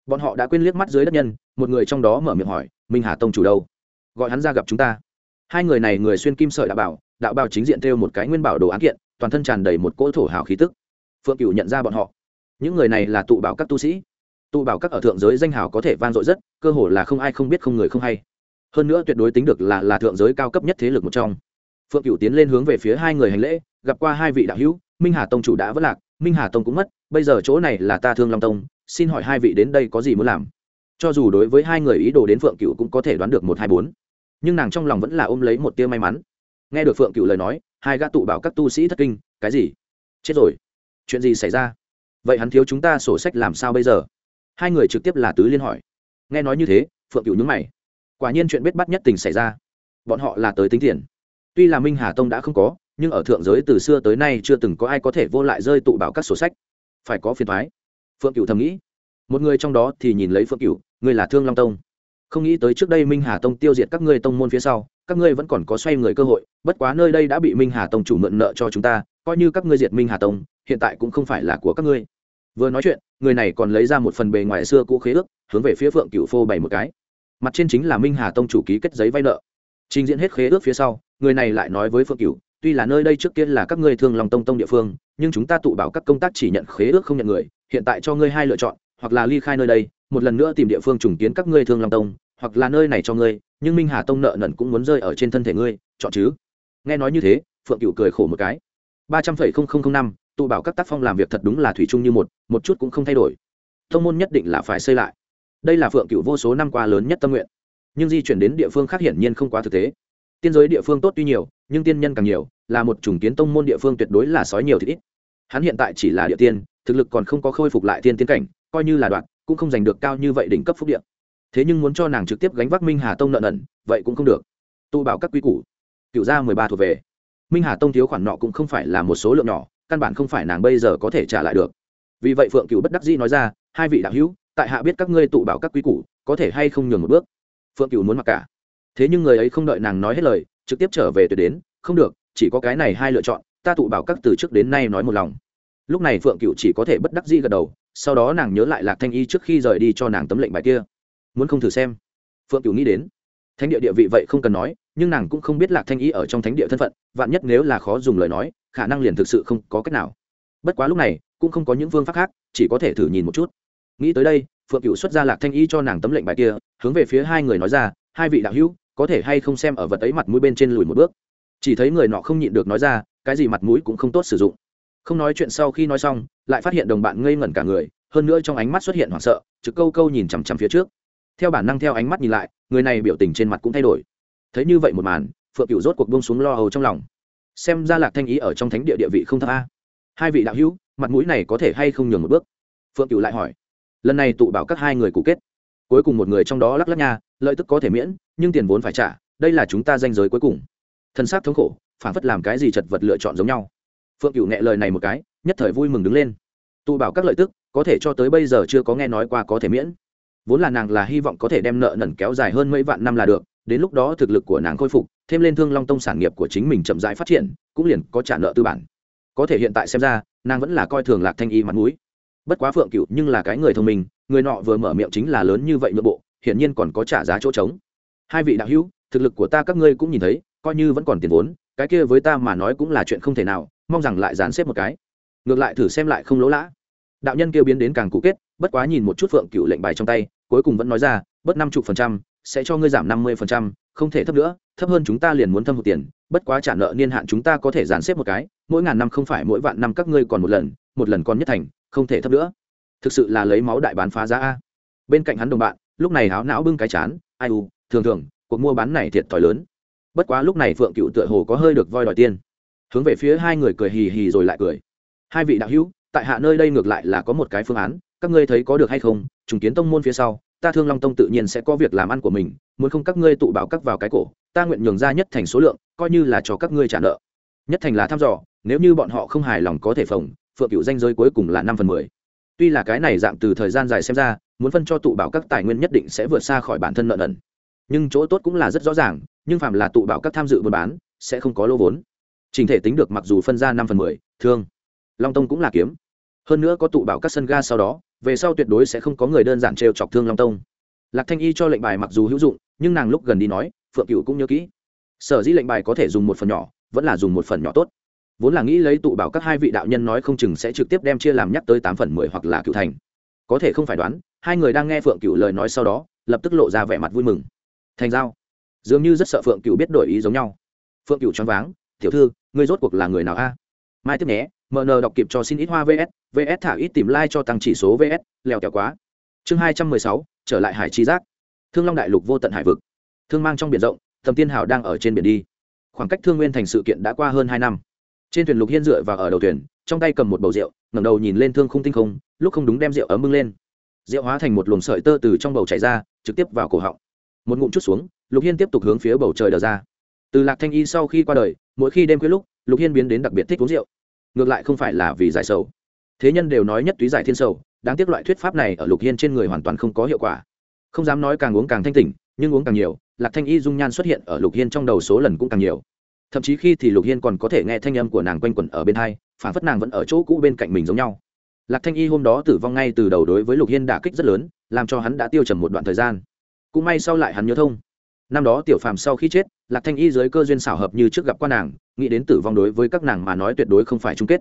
Bọn họ đã quên liếc mắt dưới đất nhân, một người trong đó mở miệng hỏi, minh hà tông chủ đâu? Gọi hắn ra gặp chúng ta. Hai người này người xuyên kim sợi đạo bảo đạo bảo chính diện theo một cái nguyên bảo đồ án kiện, toàn thân tràn đầy một cỗ thổ hào khí tức. Phượng cựu nhận ra bọn họ. Những người này là tụ bảo các tu sĩ. Tụ bảo các ở thượng giới danh hào có thể van dội rất, cơ hồ là không ai không biết không người không hay hơn nữa tuyệt đối tính được là là thượng giới cao cấp nhất thế lực một trong. Phượng cựu tiến lên hướng về phía hai người hành lễ, gặp qua hai vị đạo hữu, minh hà tông chủ đã vất lạc, minh hà tông cũng mất, bây giờ chỗ này là ta thương long tông, xin hỏi hai vị đến đây có gì muốn làm? Cho dù đối với hai người ý đồ đến phượng cựu cũng có thể đoán được một hai bốn, nhưng nàng trong lòng vẫn là ôm lấy một tia may mắn. Nghe được phượng cựu lời nói, hai gã tụ bảo các tu sĩ thất kinh, cái gì? Chết rồi? Chuyện gì xảy ra? Vậy hắn thiếu chúng ta sổ sách làm sao bây giờ? Hai người trực tiếp là tứ liên hỏi. Nghe nói như thế, phượng cựu nhúng mày quả nhiên chuyện bết bắt nhất tình xảy ra. Bọn họ là tới tính tiền. Tuy là minh hà tông đã không có, nhưng ở thượng giới từ xưa tới nay chưa từng có ai có thể vô lại rơi tụ bảo các sổ sách. Phải có phiền thoái. Phượng cựu thầm nghĩ. Một người trong đó thì nhìn lấy phượng cựu người là thương long tông. Không nghĩ tới trước đây minh hà tông tiêu diệt các ngươi tông môn phía sau, các ngươi vẫn còn có xoay người cơ hội, bất quá nơi đây đã bị minh hà tông chủ mượn nợ cho chúng ta, coi như các ngươi diệt minh hà tông, hiện tại cũng không phải là của các ngươi. Vừa nói chuyện, người này còn lấy ra một phần bề ngoài xưa cũ khế ước, hướng về phía phượng cựu phô bày một cái mặt trên chính là minh hà tông chủ ký kết giấy vay nợ trình diễn hết khế ước phía sau người này lại nói với phượng cửu tuy là nơi đây trước kia là các ngươi thương lòng tông tông địa phương nhưng chúng ta tụ bảo các công tác chỉ nhận khế ước không nhận người hiện tại cho ngươi hai lựa chọn hoặc là ly khai nơi đây một lần nữa tìm địa phương trùng kiến các ngươi thương lòng tông hoặc là nơi này cho ngươi nhưng minh hà tông nợ nần cũng muốn rơi ở trên thân thể ngươi chọn chứ nghe nói như thế phượng cửu cười khổ một cái ba trăm phẩy không không không năm tụ bảo các tác phong làm việc thật đúng là thủy chung như một một chút cũng không thay đổi thông môn nhất định là phải xây lại đây là phượng cựu vô số năm qua lớn nhất tâm nguyện. Nhưng di chuyển đến địa phương khác hiển nhiên không quá thực tế. Tiên giới địa phương tốt tuy nhiều, nhưng tiên nhân càng nhiều, là một chủng kiến tông môn địa phương tuyệt đối là sói nhiều thì ít. Hắn hiện tại chỉ là địa tiên, thực lực còn không có khôi phục lại tiên tiến cảnh, coi như là đoạn, cũng không giành được cao như vậy đỉnh cấp phúc điện thế nhưng muốn cho nàng trực tiếp gánh vác minh hà tông nợ nần, vậy cũng không được. Tu bảo các quy củ. Cựu gia mười ba thuộc về. Minh hà tông thiếu khoản nọ cũng không phải là một số lượng nhỏ, căn bản không phải nàng bây giờ có thể trả lại được. Vì vậy phượng cựu bất đắc dĩ nói ra, hai vị đạo hữu tại hạ biết các ngươi tụ bảo các quý củ, có thể hay không nhường một bước? Phượng cựu muốn mặc cả. Thế nhưng người ấy không đợi nàng nói hết lời, trực tiếp trở về tuyệt đến. Không được, chỉ có cái này hai lựa chọn, ta tụ bảo các từ trước đến nay nói một lòng. Lúc này phượng cựu chỉ có thể bất đắc dĩ gật đầu, sau đó nàng nhớ lại lạc thanh y trước khi rời đi cho nàng tấm lệnh bài kia. Muốn không thử xem. Phượng cựu nghĩ đến. Thánh địa địa vị vậy không cần nói, nhưng nàng cũng không biết lạc thanh y ở trong thánh địa thân phận, vạn nhất nếu là khó dùng lời nói, khả năng liền thực sự không có cách nào. Bất quá lúc này, cũng không có những phương pháp khác, chỉ có thể thử nhìn một chút nghĩ tới đây, phượng cựu xuất ra lạc thanh y cho nàng tấm lệnh bài kia, hướng về phía hai người nói ra, hai vị đạo hữu, có thể hay không xem ở vật ấy mặt mũi bên trên lùi một bước? Chỉ thấy người nọ không nhịn được nói ra, cái gì mặt mũi cũng không tốt sử dụng. Không nói chuyện sau khi nói xong, lại phát hiện đồng bạn ngây ngẩn cả người, hơn nữa trong ánh mắt xuất hiện hoảng sợ, trực câu câu nhìn chằm chằm phía trước. Theo bản năng theo ánh mắt nhìn lại, người này biểu tình trên mặt cũng thay đổi. Thấy như vậy một màn, phượng cựu rốt cuộc bông xuống lo âu trong lòng. Xem ra lạc thanh ý ở trong thánh địa địa vị không thấp a. Hai vị đạo hữu, mặt mũi này có thể hay không nhường một bước? Phượng cựu lại hỏi lần này tụ bảo các hai người cụ kết. Cuối cùng một người trong đó lắc lắc nha, lợi tức có thể miễn, nhưng tiền vốn phải trả, đây là chúng ta danh giới cuối cùng. Thân xác thống khổ phản phất làm cái gì chật vật lựa chọn giống nhau. Phượng cựu nghe lời này một cái, nhất thời vui mừng đứng lên. Tụ bảo các lợi tức, có thể cho tới bây giờ chưa có nghe nói qua có thể miễn. Vốn là nàng là hy vọng có thể đem nợ nần kéo dài hơn mấy vạn năm là được, đến lúc đó thực lực của nàng khôi phục, thêm lên thương long tông sản nghiệp của chính mình chậm rãi phát triển, cũng liền có trả nợ tư bản. Có thể hiện tại xem ra, nàng vẫn là coi thường lạc thanh y mặt mũi bất quá phượng cựu nhưng là cái người thông minh, người nọ vừa mở miệng chính là lớn như vậy nội bộ, hiển nhiên còn có trả giá chỗ trống. Hai vị đạo hữu, thực lực của ta các ngươi cũng nhìn thấy, coi như vẫn còn tiền vốn, cái kia với ta mà nói cũng là chuyện không thể nào, mong rằng lại dán xếp một cái. Ngược lại thử xem lại không lỗ lã. Đạo nhân kêu biến đến càng cụ kết, bất quá nhìn một chút phượng cựu lệnh bài trong tay, cuối cùng vẫn nói ra, bớt năm chục phần trăm, sẽ cho ngươi giảm năm mươi phần trăm, không thể thấp nữa, thấp hơn chúng ta liền muốn thâm hụt tiền, bất quá trả nợ niên hạn chúng ta có thể dàn xếp một cái, mỗi ngàn năm không phải mỗi vạn năm các ngươi còn một lần một lần còn nhất thành không thể thấp nữa. Thực sự là lấy máu đại bán phá giá a. Bên cạnh hắn đồng bạn, lúc này háo não bưng cái chán, ai u, thường thường, cuộc mua bán này thiệt thòi lớn. Bất quá lúc này phượng cựu tựa hồ có hơi được voi đòi tiên. Hướng về phía hai người cười hì hì rồi lại cười. Hai vị đạo hữu, tại hạ nơi đây ngược lại là có một cái phương án, các ngươi thấy có được hay không, trùng kiến tông môn phía sau, ta thương long tông tự nhiên sẽ có việc làm ăn của mình, muốn không các ngươi tụ bảo các vào cái cổ, ta nguyện nhường ra nhất thành số lượng, coi như là cho các ngươi trả nợ. Nhất thành là thăm dò, nếu như bọn họ không hài lòng có thể phòng phượng cựu danh giới cuối cùng là năm phần mười. Tuy là cái này dạng từ thời gian dài xem ra, muốn phân cho tụ bảo các tài nguyên nhất định sẽ vượt xa khỏi bản thân nợ nần. Nhưng chỗ tốt cũng là rất rõ ràng, nhưng phạm là tụ bảo các tham dự buôn bán, sẽ không có lô vốn. Trình thể tính được mặc dù phân ra năm phần mười, thương. Long tông cũng là kiếm. Hơn nữa có tụ bảo các sân ga sau đó, về sau tuyệt đối sẽ không có người đơn giản trêu chọc thương long tông. Lạc thanh y cho lệnh bài mặc dù hữu dụng, nhưng nàng lúc gần đi nói, phượng cựu cũng nhớ kỹ. Sở dĩ lệnh bài có thể dùng một phần nhỏ, vẫn là dùng một phần nhỏ tốt vốn là nghĩ lấy tụ bảo các hai vị đạo nhân nói không chừng sẽ trực tiếp đem chia làm nhắc tới tám phần mười hoặc là cựu thành. Có thể không phải đoán, hai người đang nghe phượng cựu lời nói sau đó, lập tức lộ ra vẻ mặt vui mừng. Thành giao. Dường như rất sợ phượng cựu biết đổi ý giống nhau. Phượng cựu choáng váng, tiểu thư, ngươi rốt cuộc là người nào a? Mai tiếp nhé mn đọc kịp cho xin ít hoa vs vs thả ít tìm like cho tăng chỉ số vs lèo kẹo quá. Chương hai trăm mười sáu, trở lại hải chi giác. Thương long đại lục vô tận hải vực. Thương mang trong biển rộng thầm tiên hào đang ở trên biển đi. Khoảng cách thương nguyên thành sự kiện đã qua hơn hai năm trên thuyền lục hiên dựa vào ở đầu thuyền, trong tay cầm một bầu rượu, ngẩng đầu nhìn lên thương khung tinh không, lúc không đúng đem rượu ấm bưng lên. Rượu hóa thành một luồng sợi tơ từ trong bầu chảy ra, trực tiếp vào cổ họng. Một ngụm chút xuống, lục hiên tiếp tục hướng phía bầu trời đờ ra. Từ lạc thanh y sau khi qua đời, mỗi khi đêm khuya lúc, lục hiên biến đến đặc biệt thích uống rượu. Ngược lại không phải là vì giải sầu. Thế nhân đều nói nhất túy giải thiên sầu, đáng tiếc loại thuyết pháp này ở lục hiên trên người hoàn toàn không có hiệu quả. Không dám nói càng uống càng thanh tỉnh, nhưng uống càng nhiều, lạc thanh y dung nhan xuất hiện ở lục hiên trong đầu số lần cũng càng nhiều thậm chí khi thì lục hiên còn có thể nghe thanh âm của nàng quanh quẩn ở bên hai phản phất nàng vẫn ở chỗ cũ bên cạnh mình giống nhau. Lạc thanh y hôm đó tử vong ngay từ đầu đối với lục hiên đả kích rất lớn, làm cho hắn đã tiêu trầm một đoạn thời gian. Cũng may sau lại hắn nhớ thông. Năm đó tiểu phàm sau khi chết, lạc thanh y dưới cơ duyên xảo hợp như trước gặp qua nàng, nghĩ đến tử vong đối với các nàng mà nói tuyệt đối không phải chung kết.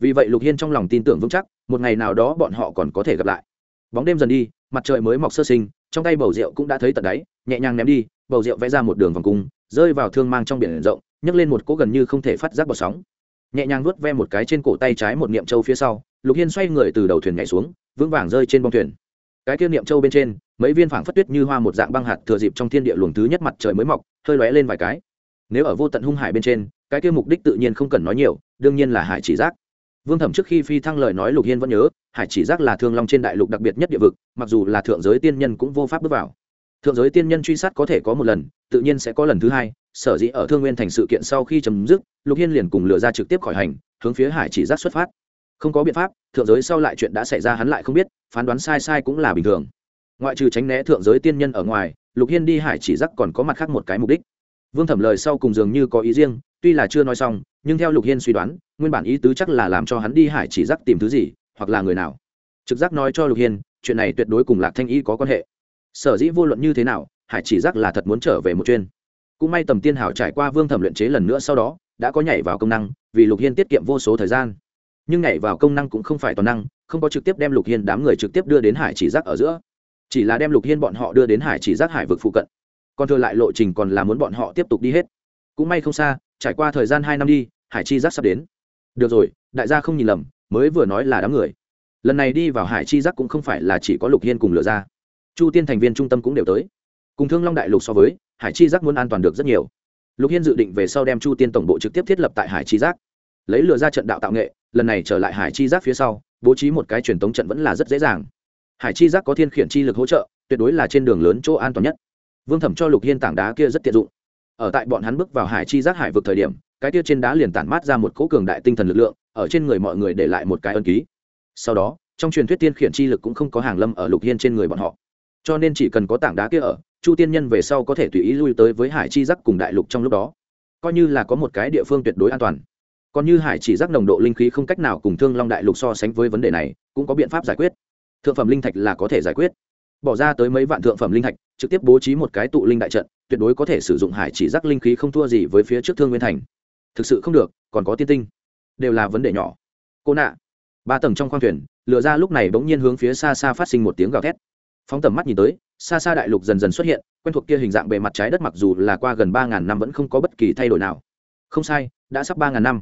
Vì vậy lục hiên trong lòng tin tưởng vững chắc, một ngày nào đó bọn họ còn có thể gặp lại. Bóng đêm dần đi, mặt trời mới mọc sơ sinh, trong tay bầu rượu cũng đã thấy tận đáy, nhẹ nhàng ném đi, bầu rượu vẽ ra một đường vòng cung, rơi vào thương mang trong biển rộng nhấc lên một cỗ gần như không thể phát giác bọt sóng. Nhẹ nhàng vuốt ve một cái trên cổ tay trái một niệm châu phía sau, lục hiên xoay người từ đầu thuyền nhảy xuống, vững vàng rơi trên bông thuyền. Cái kia niệm châu bên trên, mấy viên phảng phất tuyết như hoa một dạng băng hạt thừa dịp trong thiên địa luồng thứ nhất mặt trời mới mọc, hơi lóe lên vài cái. Nếu ở vô tận hung hải bên trên, cái kia mục đích tự nhiên không cần nói nhiều, đương nhiên là hải chỉ giác. Vương thẩm trước khi phi thăng lời nói lục hiên vẫn nhớ, hải chỉ giác là thương long trên đại lục đặc biệt nhất địa vực, mặc dù là thượng giới tiên nhân cũng vô pháp bước vào. Thượng giới tiên nhân truy sát có thể có một lần, tự nhiên sẽ có lần thứ hai sở dĩ ở thương nguyên thành sự kiện sau khi chấm dứt, lục hiên liền cùng Lừa ra trực tiếp khỏi hành, hướng phía hải chỉ giác xuất phát. Không có biện pháp, thượng giới sau lại chuyện đã xảy ra hắn lại không biết, phán đoán sai sai cũng là bình thường. Ngoại trừ tránh né thượng giới tiên nhân ở ngoài, lục hiên đi hải chỉ giác còn có mặt khác một cái mục đích. Vương thẩm lời sau cùng dường như có ý riêng, tuy là chưa nói xong, nhưng theo lục hiên suy đoán, nguyên bản ý tứ chắc là làm cho hắn đi hải chỉ giác tìm thứ gì, hoặc là người nào. Trực giác nói cho lục hiên, chuyện này tuyệt đối cùng lạc thanh y có quan hệ. Sở dĩ vô luận như thế nào, hải chỉ giác là thật muốn trở về một chuyên cũng may tầm tiên hảo trải qua vương thẩm luyện chế lần nữa sau đó, đã có nhảy vào công năng, vì lục hiên tiết kiệm vô số thời gian. Nhưng nhảy vào công năng cũng không phải toàn năng, không có trực tiếp đem lục hiên đám người trực tiếp đưa đến hải chỉ giác ở giữa. Chỉ là đem lục hiên bọn họ đưa đến hải chỉ giác hải vực phụ cận. Còn thừa lại lộ trình còn là muốn bọn họ tiếp tục đi hết. Cũng may không xa, trải qua thời gian hai năm đi, hải chi giác sắp đến. Được rồi, đại gia không nhìn lầm, mới vừa nói là đám người. Lần này đi vào hải chi giác cũng không phải là chỉ có lục hiên cùng lựa ra. Chu tiên thành viên trung tâm cũng đều tới cùng thương long đại lục so với, hải chi giác muốn an toàn được rất nhiều. Lục hiên dự định về sau đem chu tiên tổng bộ trực tiếp thiết lập tại hải chi giác. Lấy lừa ra trận đạo tạo nghệ, lần này trở lại hải chi giác phía sau, bố trí một cái truyền tống trận vẫn là rất dễ dàng. Hải chi giác có thiên khiển chi lực hỗ trợ, tuyệt đối là trên đường lớn chỗ an toàn nhất. Vương thẩm cho lục hiên tảng đá kia rất tiện dụng. Ở tại bọn hắn bước vào hải chi giác hải vực thời điểm, cái kia trên đá liền tản mát ra một cỗ cường đại tinh thần lực lượng, ở trên người mọi người để lại một cái ân ký. Sau đó, trong truyền thuyết tiên khiển chi lực cũng không có hàng lâm ở lục hiên trên người bọn họ. Cho nên chỉ cần có tảng đá kia ở chu tiên nhân về sau có thể tùy ý lui tới với hải chi giác cùng đại lục trong lúc đó. Coi như là có một cái địa phương tuyệt đối an toàn. Còn như hải chỉ giác nồng độ linh khí không cách nào cùng thương long đại lục so sánh với vấn đề này, cũng có biện pháp giải quyết. Thượng phẩm linh thạch là có thể giải quyết. Bỏ ra tới mấy vạn thượng phẩm linh thạch, trực tiếp bố trí một cái tụ linh đại trận, tuyệt đối có thể sử dụng hải chỉ giác linh khí không thua gì với phía trước thương nguyên thành. Thực sự không được, còn có tiên tinh. Đều là vấn đề nhỏ. Cô nạ. Ba tầng trong khoang thuyền lựa ra lúc này bỗng nhiên hướng phía xa xa phát sinh một tiếng gào thét. Phóng tầm mắt nhìn tới xa xa đại lục dần dần xuất hiện, quen thuộc kia hình dạng bề mặt trái đất mặc dù là qua gần ba ngàn năm vẫn không có bất kỳ thay đổi nào. Không sai, đã sắp ba ngàn năm.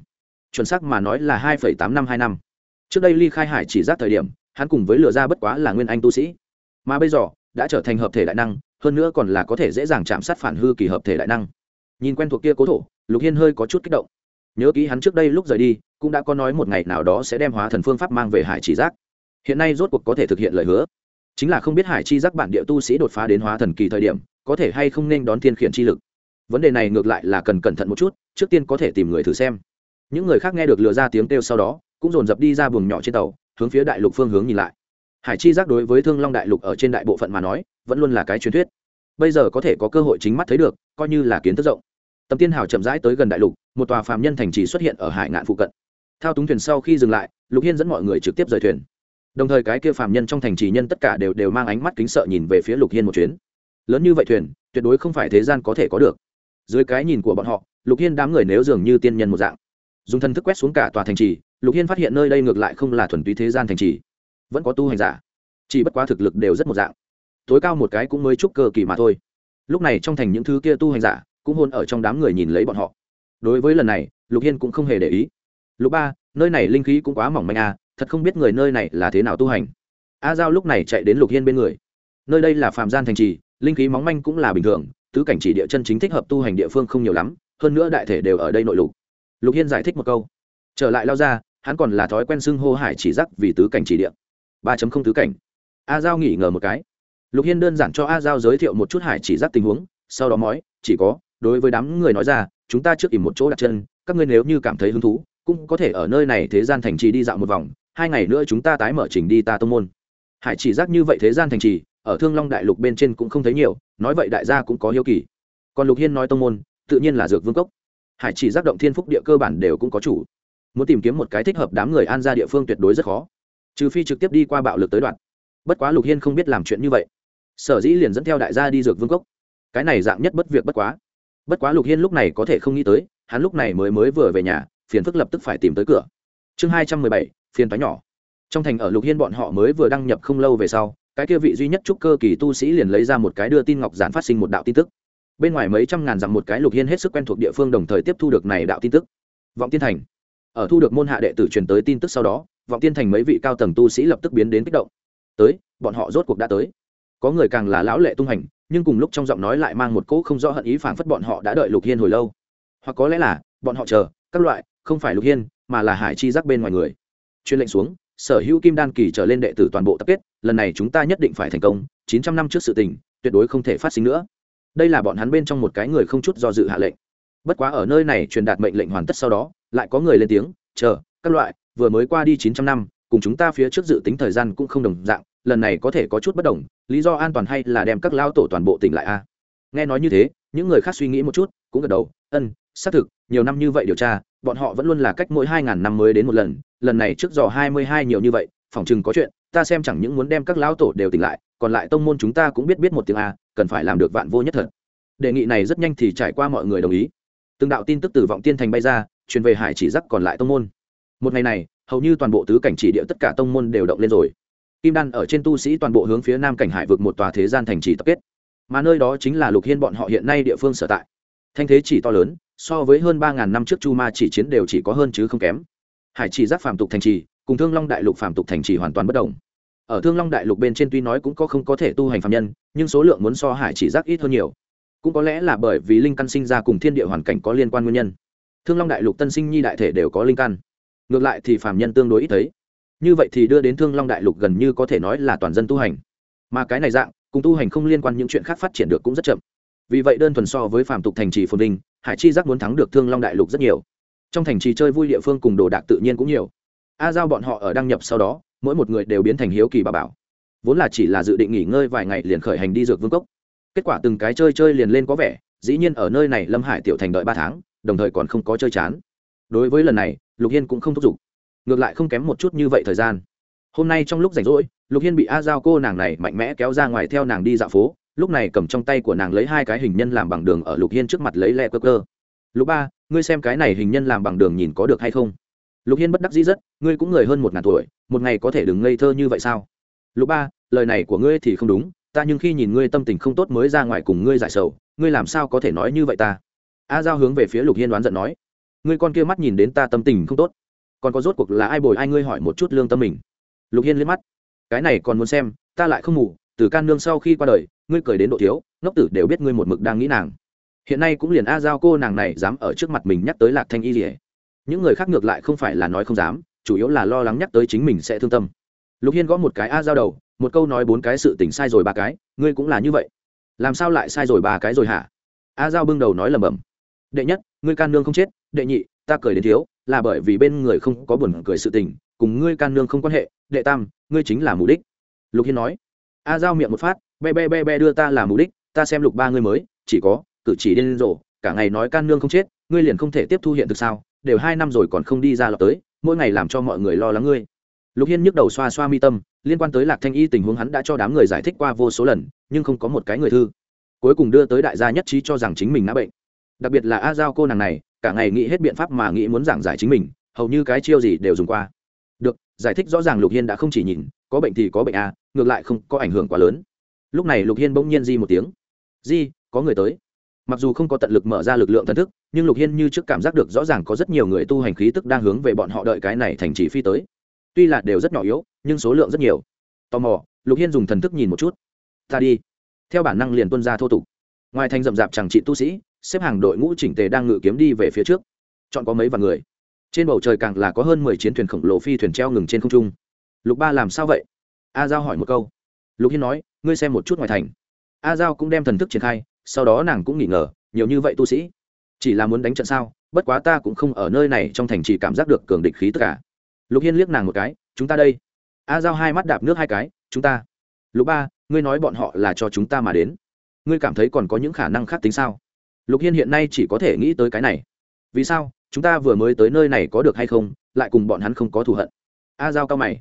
Chuẩn xác mà nói là hai phẩy tám năm hai năm. Trước đây ly khai hải chỉ giác thời điểm, hắn cùng với lừa ra bất quá là nguyên anh tu sĩ. Mà bây giờ, đã trở thành hợp thể đại năng, hơn nữa còn là có thể dễ dàng chạm sát phản hư kỳ hợp thể đại năng. Nhìn quen thuộc kia cố thổ, lục hiên hơi có chút kích động. Nhớ kỹ hắn trước đây lúc rời đi, cũng đã có nói một ngày nào đó sẽ đem hóa thần phương pháp mang về hải chỉ giác. Hiện nay rốt cuộc có thể thực hiện lời hứa chính là không biết hải chi giác bản địa tu sĩ đột phá đến hóa thần kỳ thời điểm, có thể hay không nên đón thiên khiển chi lực. Vấn đề này ngược lại là cần cẩn thận một chút, trước tiên có thể tìm người thử xem. Những người khác nghe được lừa ra tiếng kêu sau đó, cũng dồn dập đi ra buồng nhỏ trên tàu, hướng phía đại lục phương hướng nhìn lại. Hải chi giác đối với thương long đại lục ở trên đại bộ phận mà nói, vẫn luôn là cái truyền thuyết. Bây giờ có thể có cơ hội chính mắt thấy được, coi như là kiến thức rộng. Tầm tiên hào chậm rãi tới gần đại lục, một tòa phàm nhân thành trì xuất hiện ở hải ngạn phụ cận. Thao túng thuyền sau khi dừng lại, lục hiên dẫn mọi người trực tiếp rời thuyền đồng thời cái kia phàm nhân trong thành trì nhân tất cả đều đều mang ánh mắt kính sợ nhìn về phía lục hiên một chuyến. Lớn như vậy thuyền, tuyệt đối không phải thế gian có thể có được. Dưới cái nhìn của bọn họ, lục hiên đám người nếu dường như tiên nhân một dạng. Dùng thân thức quét xuống cả tòa thành trì, lục hiên phát hiện nơi đây ngược lại không là thuần túy thế gian thành trì. Vẫn có tu hành giả. Chỉ bất quá thực lực đều rất một dạng. Tối cao một cái cũng mới chúc cơ kỳ mà thôi. Lúc này trong thành những thứ kia tu hành giả cũng hôn ở trong đám người nhìn lấy bọn họ. Đối với lần này, lục hiên cũng không hề để ý. Lục ba, nơi này linh khí cũng quá mỏng manh à thật không biết người nơi này là thế nào tu hành. A giao lúc này chạy đến lục hiên bên người. Nơi đây là phạm gian thành trì, linh khí móng manh cũng là bình thường, tứ cảnh chỉ địa chân chính thích hợp tu hành địa phương không nhiều lắm, hơn nữa đại thể đều ở đây nội lục. Lục hiên giải thích một câu. Trở lại lao ra, hắn còn là thói quen xưng hô hải chỉ giắc vì tứ cảnh chỉ địa. Ba tứ cảnh. A giao nghỉ ngờ một cái. Lục hiên đơn giản cho a giao giới thiệu một chút hải chỉ giắc tình huống, sau đó nói, chỉ có, đối với đám người nói ra, chúng ta trước ìm một chỗ đặt chân, các ngươi nếu như cảm thấy hứng thú, cũng có thể ở nơi này thế gian thành trì đi dạo một vòng hai ngày nữa chúng ta tái mở trình đi ta tông môn. Hải chỉ giác như vậy thế gian thành trì, ở thương long đại lục bên trên cũng không thấy nhiều, nói vậy đại gia cũng có hiếu kỳ. Còn lục hiên nói tông môn, tự nhiên là dược vương cốc. Hải chỉ giác động thiên phúc địa cơ bản đều cũng có chủ. Muốn tìm kiếm một cái thích hợp đám người an ra địa phương tuyệt đối rất khó. Trừ phi trực tiếp đi qua bạo lực tới đoạn. Bất quá lục hiên không biết làm chuyện như vậy. Sở dĩ liền dẫn theo đại gia đi dược vương cốc. Cái này dạng nhất bất việc bất quá. Bất quá lục hiên lúc này có thể không nghĩ tới, hắn lúc này mới mới vừa về nhà, phiền phức lập tức phải tìm tới cửa chương hai trăm mười bảy, phiền toái nhỏ. Trong thành ở lục hiên bọn họ mới vừa đăng nhập không lâu về sau, cái kia vị duy nhất trúc cơ kỳ tu sĩ liền lấy ra một cái đưa tin ngọc giản phát sinh một đạo tin tức. Bên ngoài mấy trăm ngàn dặm một cái lục hiên hết sức quen thuộc địa phương đồng thời tiếp thu được này đạo tin tức. Vọng tiên thành. Ở thu được môn hạ đệ tử truyền tới tin tức sau đó, vọng tiên thành mấy vị cao tầng tu sĩ lập tức biến đến kích động. Tới, bọn họ rốt cuộc đã tới. Có người càng là lão lệ tung hành, nhưng cùng lúc trong giọng nói lại mang một cỗ không rõ hận ý phảng phất bọn họ đã đợi lục hiên hồi lâu. Hoặc có lẽ là, bọn họ chờ, các loại, không phải lục hiên mà là hải chi giác bên ngoài người. Chuyên lệnh xuống, sở hữu kim đan kỳ trở lên đệ tử toàn bộ tập kết, lần này chúng ta nhất định phải thành công, chín trăm năm trước sự tình, tuyệt đối không thể phát sinh nữa. Đây là bọn hắn bên trong một cái người không chút do dự hạ lệnh. Bất quá ở nơi này truyền đạt mệnh lệnh hoàn tất sau đó, lại có người lên tiếng, chờ, các loại, vừa mới qua đi chín trăm năm, cùng chúng ta phía trước dự tính thời gian cũng không đồng dạng, lần này có thể có chút bất đồng, lý do an toàn hay là đem các lao tổ toàn bộ tỉnh lại a? Nghe nói như thế, những người khác suy nghĩ một chút, cũng gật đầu ân xác thực nhiều năm như vậy điều tra, bọn họ vẫn luôn là cách mỗi hai ngàn năm mới đến một lần lần này trước dò hai mươi hai nhiều như vậy phỏng chừng có chuyện, ta xem chẳng những muốn đem các lão tổ đều tỉnh lại, còn lại tông môn chúng ta cũng biết biết một tiếng a, cần phải làm được vạn vô nhất thật. Đề nghị này rất nhanh thì trải qua mọi người đồng ý. Từng đạo tin tức từ vọng tiên thành bay ra, truyền về hải chỉ dắt còn lại tông môn. Một ngày này, hầu như toàn bộ tứ cảnh chỉ địa tất cả tông môn đều động lên rồi. Kim đan ở trên tu sĩ toàn bộ hướng phía nam cảnh hải vực một tòa thế gian thành trì tập kết. Mà nơi đó chính là lục hiên bọn họ hiện nay địa phương sở tại. Thanh thế chỉ to lớn so với hơn ba ngàn năm trước chu ma chỉ chiến đều chỉ có hơn chứ không kém. Hải chỉ giác phàm tục thành trì, cùng thương long đại lục phàm tục thành trì hoàn toàn bất đồng. Ở thương long đại lục bên trên tuy nói cũng có không có thể tu hành phạm nhân, nhưng số lượng muốn so hải chỉ giác ít hơn nhiều. Cũng có lẽ là bởi vì linh căn sinh ra cùng thiên địa hoàn cảnh có liên quan nguyên nhân. Thương long đại lục tân sinh nhi đại thể đều có linh căn. Ngược lại thì phạm nhân tương đối ít thấy. Như vậy thì đưa đến thương long đại lục gần như có thể nói là toàn dân tu hành. Mà cái này dạng, cùng tu hành không liên quan những chuyện khác phát triển được cũng rất chậm vì vậy đơn thuần so với phạm tục thành trì phồn vinh, hải chi giác muốn thắng được thương long đại lục rất nhiều. Trong thành trì chơi vui địa phương cùng đồ đạc tự nhiên cũng nhiều. A giao bọn họ ở đăng nhập sau đó, mỗi một người đều biến thành hiếu kỳ bà bảo. Vốn là chỉ là dự định nghỉ ngơi vài ngày liền khởi hành đi dược vương cốc. Kết quả từng cái chơi chơi liền lên có vẻ, dĩ nhiên ở nơi này lâm hải tiểu thành đợi ba tháng, đồng thời còn không có chơi chán. Đối với lần này, lục hiên cũng không thúc giục. Ngược lại không kém một chút như vậy thời gian. Hôm nay trong lúc rảnh rỗi, lục hiên bị a giao cô nàng này mạnh mẽ kéo ra ngoài theo nàng đi dạo phố lúc này cầm trong tay của nàng lấy hai cái hình nhân làm bằng đường ở lục hiên trước mặt lấy lẹ cơ cơ lục ba, ngươi xem cái này hình nhân làm bằng đường nhìn có được hay không? Lục hiên bất đắc dĩ rất, ngươi cũng người hơn một ngàn tuổi, một ngày có thể đừng ngây thơ như vậy sao? Lục ba, lời này của ngươi thì không đúng, ta nhưng khi nhìn ngươi tâm tình không tốt mới ra ngoài cùng ngươi giải sầu, ngươi làm sao có thể nói như vậy ta? A giao hướng về phía lục hiên đoán giận nói, ngươi con kia mắt nhìn đến ta tâm tình không tốt, còn có rốt cuộc là ai bồi ai ngươi hỏi một chút lương tâm mình? Lục hiên liếc mắt, cái này còn muốn xem, ta lại không ngủ, từ can nương sau khi qua đời ngươi cười đến độ thiếu, ngốc tử đều biết ngươi một mực đang nghĩ nàng. Hiện nay cũng liền a giao cô nàng này dám ở trước mặt mình nhắc tới lạc thanh y rỉa những người khác ngược lại không phải là nói không dám, chủ yếu là lo lắng nhắc tới chính mình sẽ thương tâm. Lục hiên gõ một cái a giao đầu, một câu nói bốn cái sự tình sai rồi ba cái, ngươi cũng là như vậy. Làm sao lại sai rồi ba cái rồi hả? A giao bưng đầu nói lầm bầm đệ nhất, ngươi can nương không chết. Đệ nhị, ta cười đến thiếu, là bởi vì bên người không có buồn cười sự tình, cùng ngươi can nương không quan hệ. Đệ tam, ngươi chính là mục đích. Lục hiên nói. A giao miệng một phát be be be be đưa ta là mục đích, ta xem lục ba ngươi mới, chỉ có, cử chỉ điên rồ, cả ngày nói can nương không chết, ngươi liền không thể tiếp thu hiện thực sao, đều hai năm rồi còn không đi ra lọt tới, mỗi ngày làm cho mọi người lo lắng ngươi. Lục hiên nhức đầu xoa xoa mi tâm, liên quan tới lạc thanh y tình huống hắn đã cho đám người giải thích qua vô số lần, nhưng không có một cái người thư. Cuối cùng đưa tới đại gia nhất trí cho rằng chính mình đã bệnh. Đặc biệt là a giao cô nàng này, cả ngày nghĩ hết biện pháp mà nghĩ muốn giảng giải chính mình, hầu như cái chiêu gì đều dùng qua. Được, giải thích rõ ràng lục hiên đã không chỉ nhìn, có bệnh thì có bệnh a ngược lại không có ảnh hưởng quá lớn lúc này lục hiên bỗng nhiên di một tiếng. Di, có người tới. Mặc dù không có tận lực mở ra lực lượng thần thức, nhưng lục hiên như trước cảm giác được rõ ràng có rất nhiều người tu hành khí tức đang hướng về bọn họ đợi cái này thành chỉ phi tới. Tuy là đều rất nhỏ yếu, nhưng số lượng rất nhiều. Tò mò, lục hiên dùng thần thức nhìn một chút. Ta đi. Theo bản năng liền tuân ra thô tục. Ngoài thành rậm rạp chẳng trị tu sĩ, xếp hàng đội ngũ chỉnh tề đang ngự kiếm đi về phía trước. Chọn có mấy vạn người. Trên bầu trời càng là có hơn mười chiến thuyền khổng lồ phi thuyền treo ngừng trên không trung. Lục ba làm sao vậy? A giao hỏi một câu. Lục hiên nói ngươi xem một chút ngoài thành. A giao cũng đem thần thức triển khai, sau đó nàng cũng nghỉ ngờ, nhiều như vậy tu sĩ, chỉ là muốn đánh trận sao? Bất quá ta cũng không ở nơi này trong thành chỉ cảm giác được cường địch khí tất cả à. lục hiên liếc nàng một cái, chúng ta đây. A giao hai mắt đạp nước hai cái, chúng ta. Lục ba, ngươi nói bọn họ là cho chúng ta mà đến. Ngươi cảm thấy còn có những khả năng khác tính sao? Lục hiên hiện nay chỉ có thể nghĩ tới cái này. Vì sao? Chúng ta vừa mới tới nơi này có được hay không? Lại cùng bọn hắn không có thù hận. A giao cao mày,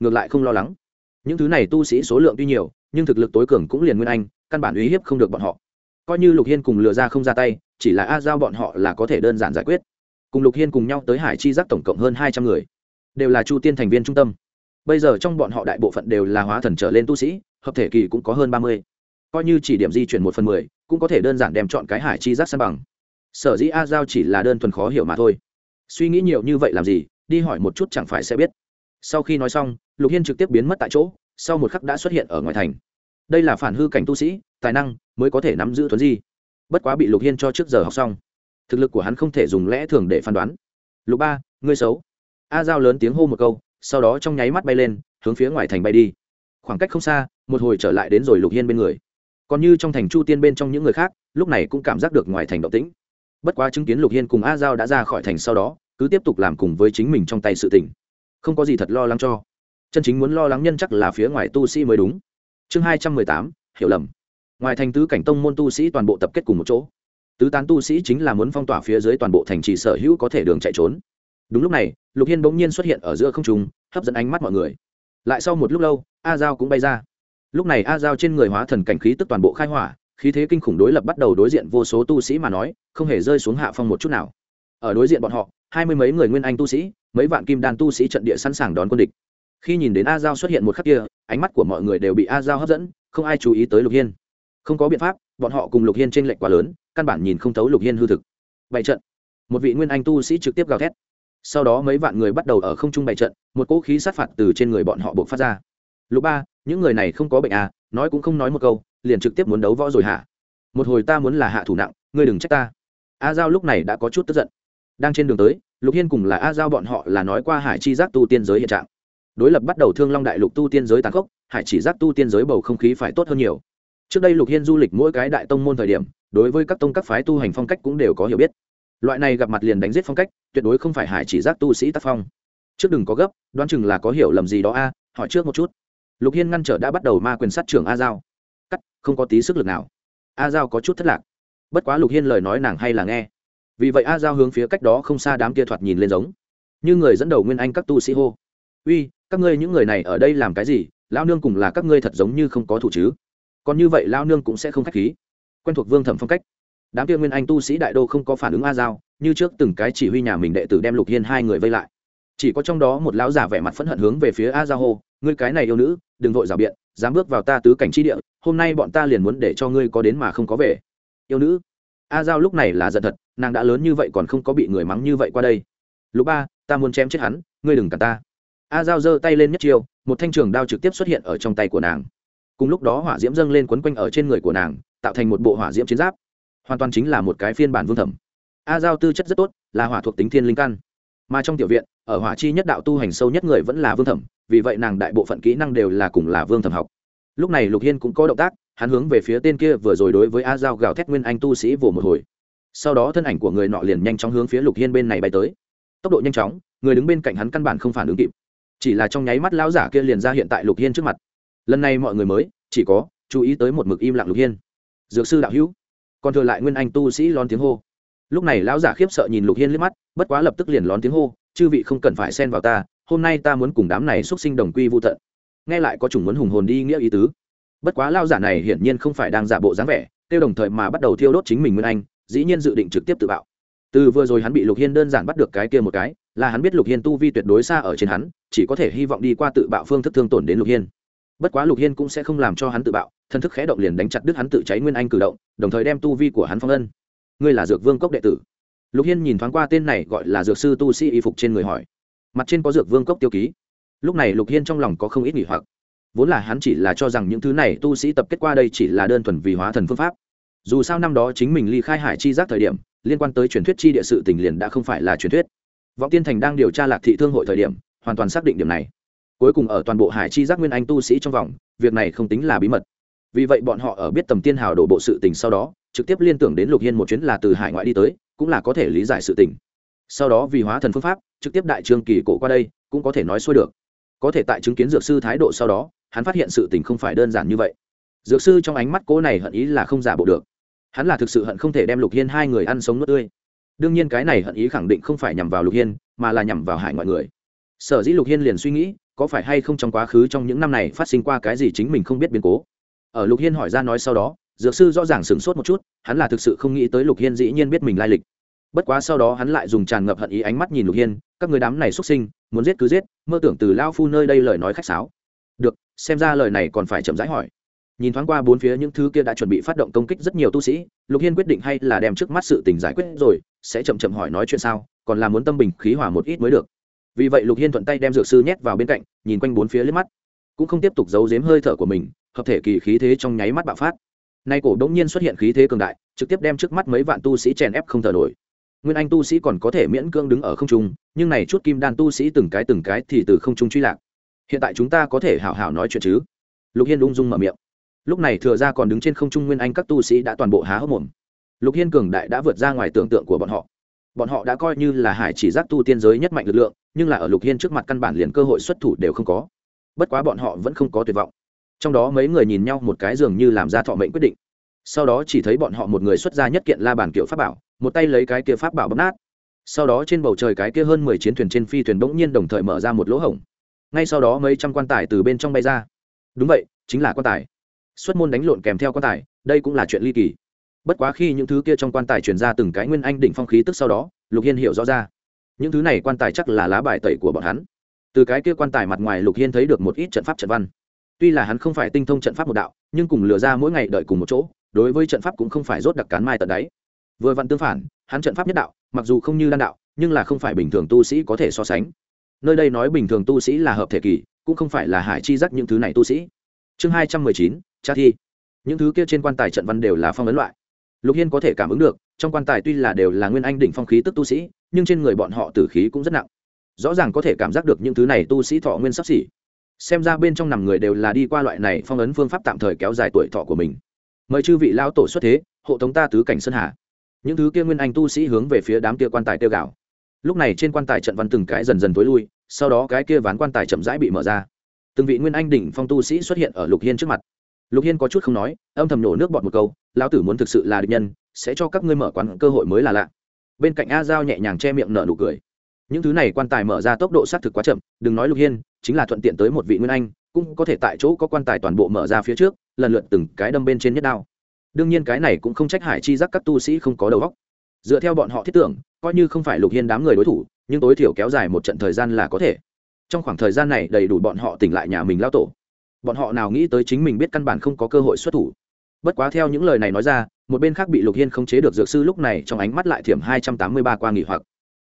ngược lại không lo lắng những thứ này tu sĩ số lượng tuy nhiều, nhưng thực lực tối cường cũng liền nguyên anh, căn bản uy hiếp không được bọn họ. Coi như lục hiên cùng lừa ra không ra tay, chỉ là a giao bọn họ là có thể đơn giản giải quyết. Cùng lục hiên cùng nhau tới hải chi giác tổng cộng hơn hai trăm người, đều là chu tiên thành viên trung tâm. Bây giờ trong bọn họ đại bộ phận đều là hóa thần trở lên tu sĩ, hợp thể kỳ cũng có hơn ba mươi. Coi như chỉ điểm di chuyển một phần mười, cũng có thể đơn giản đem chọn cái hải chi giác san bằng. Sở dĩ a giao chỉ là đơn thuần khó hiểu mà thôi. Suy nghĩ nhiều như vậy làm gì, đi hỏi một chút chẳng phải sẽ biết. Sau khi nói xong lục hiên trực tiếp biến mất tại chỗ sau một khắc đã xuất hiện ở ngoài thành. Đây là phản hư cảnh tu sĩ tài năng mới có thể nắm giữ thuấn di. Bất quá bị lục hiên cho trước giờ học xong thực lực của hắn không thể dùng lẽ thường để phán đoán. Lục ba ngươi xấu. A giao lớn tiếng hô một câu sau đó trong nháy mắt bay lên hướng phía ngoài thành bay đi. Khoảng cách không xa một hồi trở lại đến rồi lục hiên bên người. Còn như trong thành chu tiên bên trong những người khác lúc này cũng cảm giác được ngoài thành động tĩnh. Bất quá chứng kiến lục hiên cùng a giao đã ra khỏi thành sau đó cứ tiếp tục làm cùng với chính mình trong tay sự tỉnh, không có gì thật lo lắng cho chân chính muốn lo lắng nhân chắc là phía ngoài tu sĩ mới đúng. Chương hai trăm mười tám, hiểu lầm. Ngoài thành tứ cảnh tông môn tu sĩ toàn bộ tập kết cùng một chỗ. Tứ tán tu sĩ chính là muốn phong tỏa phía dưới toàn bộ thành trì sở hữu có thể đường chạy trốn. Đúng lúc này, lục hiên bỗng nhiên xuất hiện ở giữa không trùng hấp dẫn ánh mắt mọi người. Lại sau một lúc lâu, a giao cũng bay ra. Lúc này a giao trên người hóa thần cảnh khí tức toàn bộ khai hỏa, khí thế kinh khủng đối lập bắt đầu đối diện vô số tu sĩ mà nói, không hề rơi xuống hạ phong một chút nào. Ở đối diện bọn họ, hai mươi mấy người nguyên anh tu sĩ, mấy vạn kim đan tu sĩ trận địa sẵn sàng đón quân địch khi nhìn đến a giao xuất hiện một khắc kia, ánh mắt của mọi người đều bị a giao hấp dẫn, không ai chú ý tới lục hiên. Không có biện pháp, bọn họ cùng lục hiên t r ê n lệch quá lớn, căn bản nhìn không thấu lục hiên hư thực. Bày trận. Một vị nguyên anh tu sĩ trực tiếp gào thét. Sau đó mấy vạn người bắt đầu ở không trung bày trận, một cỗ khí sát phạt từ trên người bọn họ buộc phát ra. Lục ba, những người này không có bệnh à nói cũng không nói một câu, liền trực tiếp muốn đấu võ rồi hả? Một hồi ta muốn là hạ thủ nặng, ngươi đừng trách ta. A giao lúc này đã có chút tức giận. Đang trên đường tới, lục hiên cùng là a giao bọn họ là nói qua hải chi giác tu tiên giới hiện trạng đối lập bắt đầu thương long đại lục tu tiên giới tàn khốc, hải chỉ giác tu tiên giới bầu không khí phải tốt hơn nhiều. Trước đây lục hiên du lịch mỗi cái đại tông môn thời điểm, đối với các tông các phái tu hành phong cách cũng đều có hiểu biết. Loại này gặp mặt liền đánh giết phong cách, tuyệt đối không phải hải chỉ giác tu sĩ tác phong. Trước đừng có gấp, đoán chừng là có hiểu lầm gì đó a, hỏi trước một chút. Lục hiên ngăn trở đã bắt đầu ma quyền sát trưởng a giao. Cắt, không có tí sức lực nào. A giao có chút thất lạc. Bất quá lục hiên lời nói nàng hay là nghe. Vì vậy a giao hướng phía cách đó không xa đám kia thoạt nhìn lên giống. Như người dẫn đầu nguyên anh các tu sĩ hô. Uy các ngươi những người này ở đây làm cái gì lao nương cùng là các ngươi thật giống như không có thủ chứ? Còn như vậy lao nương cũng sẽ không k h á c h khí. Quen thuộc vương thẩm phong cách. Đám kia nguyên anh tu sĩ đại đô không có phản ứng a giao, như trước từng cái chỉ huy nhà mình đệ tử đem lục hiên hai người vây lại. Chỉ có trong đó một lão giả vẻ mặt phẫn hận hướng về phía a giao hô, ngươi cái này yêu nữ, đừng vội rào biện, dám bước vào ta tứ cảnh tri địa, hôm nay bọn ta liền muốn để cho ngươi có đến mà không có về. Yêu nữ? A giao lúc này là giận thật, nàng đã lớn như vậy còn không có bị người mắng như vậy qua đây. Lục ba, ta muốn chém chết hắn, ngươi đừng cả ta a Dao giơ tay lên nhất chiêu, một thanh trường đao trực tiếp xuất hiện ở trong tay của nàng. Cùng lúc đó hỏa diễm dâng lên quấn quanh ở trên người của nàng, tạo thành một bộ hỏa diễm chiến giáp. Hoàn toàn chính là một cái phiên bản vương thẩm. A giao tư chất rất tốt, là hỏa thuộc tính thiên linh căn. Mà trong tiểu viện, ở hỏa chi nhất đạo tu hành sâu nhất người vẫn là vương thẩm, vì vậy nàng đại bộ phận kỹ năng đều là cùng là vương thẩm học. Lúc này lục hiên cũng có động tác, hắn hướng về phía tên kia vừa rồi đối với a giao gào thét nguyên anh tu sĩ vồ một hồi. Sau đó thân ảnh của người nọ liền nhanh chóng hướng phía lục hiên bên này bay tới. Tốc độ nhanh chóng, người đứng bên cạnh hắn căn bản không phản ứng kịp chỉ là trong nháy mắt lão giả kia liền ra hiện tại lục hiên trước mặt. Lần này mọi người mới, chỉ có chú ý tới một mực im lặng lục hiên. Dược sư đạo hữu, còn thừa lại nguyên anh tu sĩ lón tiếng hô. Lúc này lão giả khiếp sợ nhìn lục hiên liếc mắt, bất quá lập tức liền lón tiếng hô, chư vị không cần phải xen vào ta, hôm nay ta muốn cùng đám này x sinh đồng quy vô tận. Nghe lại có chủng muốn hùng hồn đi nghĩa ý tứ. Bất quá lao giả này hiển nhiên không phải đang giả bộ dáng vẻ tiêu đồng thời mà bắt đầu thiêu đốt chính mình nguyên anh, dĩ nhiên dự định trực tiếp tự bạo. Từ vừa rồi hắn bị lục hiên đơn giản bắt được cái kia một cái là hắn biết lục hiên tu vi tuyệt đối xa ở trên hắn, chỉ có thể hy vọng đi qua tự bạo phương thức thương tổn đến lục hiên. Bất quá lục hiên cũng sẽ không làm cho hắn tự bạo, thân thức khẽ động liền đánh chặt đứt hắn tự cháy nguyên anh cử động, đồng thời đem tu vi của hắn phong ân ngươi là dược vương cốc đệ tử. Lục hiên nhìn thoáng qua tên này gọi là dược sư tu sĩ y phục trên người hỏi. Mặt trên có dược vương cốc tiêu ký. Lúc này lục hiên trong lòng có không ít nghỉ hoặc. Vốn là hắn chỉ là cho rằng những thứ này tu sĩ tập kết qua đây chỉ là đơn thuần vì hóa thần phương pháp. Dù sao năm đó chính mình ly khai hải chi giác thời điểm, liên quan tới truyền thuyết chi địa sự tình liền đã không phải là truyền thuyết vọng tiên thành đang điều tra lạc thị thương hội thời điểm, hoàn toàn xác định điểm này. Cuối cùng ở toàn bộ hải chi giác nguyên anh tu sĩ trong vòng, việc này không tính là bí mật. Vì vậy bọn họ ở biết tầm tiên hào đổ bộ sự tình sau đó, trực tiếp liên tưởng đến lục hiên một chuyến là từ hải ngoại đi tới, cũng là có thể lý giải sự tình. Sau đó vì hóa thần phương pháp, trực tiếp đại trương kỳ cổ qua đây, cũng có thể nói xuôi được. Có thể tại chứng kiến dược sư thái độ sau đó, hắn phát hiện sự tình không phải đơn giản như vậy. Dược sư trong ánh mắt cố này hận ý là không giả bộ được. Hắn là thực sự hận không thể đem lục hiên hai người ăn sống nuốt tươi đương nhiên cái này hận ý khẳng định không phải nhằm vào lục hiên, mà là nhằm vào hải ngoại người. Sở dĩ lục hiên liền suy nghĩ, có phải hay không trong quá khứ trong những năm này phát sinh qua cái gì chính mình không biết biến cố? Ở lục hiên hỏi ra nói sau đó, dược sư rõ ràng sửng sốt một chút, hắn là thực sự không nghĩ tới lục hiên dĩ nhiên biết mình lai lịch. Bất quá sau đó hắn lại dùng tràn ngập hận ý ánh mắt nhìn lục hiên, các người đám này xuất sinh, muốn giết cứ giết, mơ tưởng từ lao phu nơi đây lời nói khách sáo. Được, xem ra lời này còn phải chậm rãi hỏi nhìn thoáng qua bốn phía những thứ kia đã chuẩn bị phát động công kích rất nhiều tu sĩ, lục hiên quyết định hay là đem trước mắt sự tình giải quyết rồi, sẽ chậm chậm hỏi nói chuyện sao còn là muốn tâm bình khí hỏa một ít mới được. Vì vậy lục hiên thuận tay đem dược sư nhét vào bên cạnh, nhìn quanh bốn phía liếc mắt. Cũng không tiếp tục giấu giếm hơi thở của mình, hợp thể kỳ khí thế trong nháy mắt bạo phát. Nay cổ đống nhiên xuất hiện khí thế cường đại, trực tiếp đem trước mắt mấy vạn tu sĩ chèn ép không thở nổi. Nguyên anh tu sĩ còn có thể miễn cưỡng đứng ở không trung, nhưng này chút kim đan tu sĩ từng cái từng cái thì từ không trung truy lạc. Hiện tại chúng ta có thể hảo hảo nói chuyện chứ? Lục hiên ung dung mở miệng lúc này thừa ra còn đứng trên không trung nguyên anh các tu sĩ đã toàn bộ há hốc mồm. Lục hiên cường đại đã vượt ra ngoài tưởng tượng của bọn họ. Bọn họ đã coi như là hải chỉ giác tu tiên giới nhất mạnh lực lượng, nhưng là ở lục hiên trước mặt căn bản liền cơ hội xuất thủ đều không có. Bất quá bọn họ vẫn không có tuyệt vọng. Trong đó mấy người nhìn nhau một cái dường như làm ra thọ mệnh quyết định. Sau đó chỉ thấy bọn họ một người xuất ra nhất kiện la bàn kiểu pháp bảo, một tay lấy cái kia pháp bảo bấm nát. Sau đó trên bầu trời cái kia hơn mười chiến thuyền trên phi thuyền bỗng nhiên đồng thời mở ra một lỗ hổng. Ngay sau đó mấy trăm quan tài từ bên trong bay ra. Đúng vậy, chính là quan tài xuất môn đánh lộn kèm theo quan tài, đây cũng là chuyện ly kỳ. Bất quá khi những thứ kia trong quan tài truyền ra từng cái nguyên anh đỉnh phong khí tức sau đó, lục hiên hiểu rõ ra. Những thứ này quan tài chắc là lá bài tẩy của bọn hắn. Từ cái kia quan tài mặt ngoài lục hiên thấy được một ít trận pháp trận văn. Tuy là hắn không phải tinh thông trận pháp một đạo, nhưng cùng lừa ra mỗi ngày đợi cùng một chỗ, đối với trận pháp cũng không phải rốt đặc cán mai tận đáy. Vừa vặn tương phản, hắn trận pháp nhất đạo, mặc dù không như đan đạo, nhưng là không phải bình thường tu sĩ có thể so sánh. Nơi đây nói bình thường tu sĩ là hợp thể kỳ, cũng không phải là hải chi giác những thứ này tu sĩ. Chương hai trăm mười chín cha thi. Những thứ kia trên quan tài trận văn đều là phong ấn loại. Lục hiên có thể cảm ứng được, trong quan tài tuy là đều là nguyên anh đỉnh phong khí tức tu sĩ, nhưng trên người bọn họ tử khí cũng rất nặng. Rõ ràng có thể cảm giác được những thứ này tu sĩ thọ nguyên sắp xỉ. Xem ra bên trong nằm người đều là đi qua loại này phong ấn phương pháp tạm thời kéo dài tuổi thọ của mình. Mời chư vị lão tổ xuất thế, hộ tống ta tứ cảnh sơn hà. Những thứ kia nguyên anh tu sĩ hướng về phía đám kia quan tài tiêu gạo. Lúc này trên quan tài trận văn từng cái dần dần tối lui, sau đó cái kia ván quan tài chậm rãi bị mở ra. Từng vị nguyên anh đỉnh phong tu sĩ xuất hiện ở lục hiên trước mặt lục hiên có chút không nói, âm thầm nổ nước bọt một câu, lão tử muốn thực sự là địch nhân, sẽ cho các ngươi mở quán cơ hội mới là lạ. Bên cạnh a giao nhẹ nhàng che miệng nở nụ cười. Những thứ này quan tài mở ra tốc độ xác thực quá chậm, đừng nói lục hiên, chính là thuận tiện tới một vị nguyên anh, cũng có thể tại chỗ có quan tài toàn bộ mở ra phía trước, lần lượt từng cái đâm bên trên nhất đao. Đương nhiên cái này cũng không trách hải chi giác các tu sĩ không có đầu óc. Dựa theo bọn họ thiết tưởng, coi như không phải lục hiên đám người đối thủ, nhưng tối thiểu kéo dài một trận thời gian là có thể. Trong khoảng thời gian này đầy đủ bọn họ tỉnh lại nhà mình lao tổ bọn họ nào nghĩ tới chính mình biết căn bản không có cơ hội xuất thủ. Bất quá theo những lời này nói ra, một bên khác bị lục hiên không chế được dược sư lúc này trong ánh mắt lại thiểm hai trăm tám mươi ba qua nghỉ hoặc.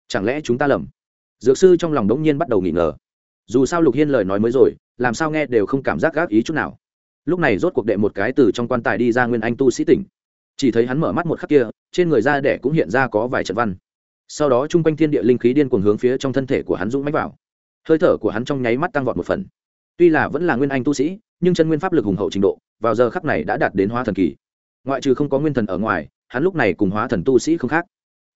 Chẳng lẽ chúng ta lầm? Dược sư trong lòng đống nhiên bắt đầu nghỉ ngờ. Dù sao lục hiên lời nói mới rồi, làm sao nghe đều không cảm giác gác ý chút nào. Lúc này rốt cuộc đệ một cái từ trong quan tài đi ra nguyên anh tu sĩ tỉnh. Chỉ thấy hắn mở mắt một khắc kia, trên người da đẻ cũng hiện ra có vài trận văn. Sau đó chung quanh thiên địa linh khí điên cuồng hướng phía trong thân thể của hắn dũng mánh vào. Hơi thở của hắn trong nháy mắt tăng vọt một phần tuy là vẫn là nguyên anh tu sĩ, nhưng chân nguyên pháp lực hùng hậu trình độ, vào giờ khắc này đã đạt đến hóa thần kỳ. Ngoại trừ không có nguyên thần ở ngoài, hắn lúc này cùng hóa thần tu sĩ không khác.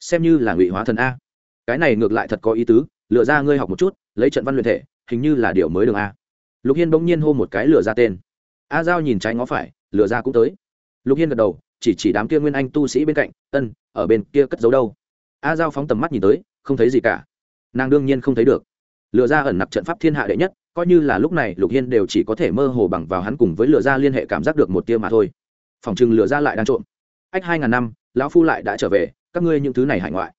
Xem như là ngụy hóa thần a. Cái này ngược lại thật có ý tứ, lựa ra ngươi học một chút, lấy trận văn luyện thể, hình như là điều mới đường a. Lục hiên bỗng nhiên hô một cái lựa ra tên. A giao nhìn trái ngó phải lựa ra cũng tới. Lục hiên gật đầu, chỉ chỉ đám kia nguyên anh tu sĩ bên cạnh, ân, ở bên kia cất giấu đâu? A giao phóng tầm mắt nhìn tới, không thấy gì cả. Nàng đương nhiên không thấy được. Lựa ra ẩn nặc trận pháp thiên hạ đệ nhất coi như là lúc này lục hiên đều chỉ có thể mơ hồ bằng vào hắn cùng với lựa ra liên hệ cảm giác được một tia mà thôi. Phòng chừng lựa ra lại đang trộm. Ách, hai ngàn năm, lão phu lại đã trở về, các ngươi những thứ này hải ngoại.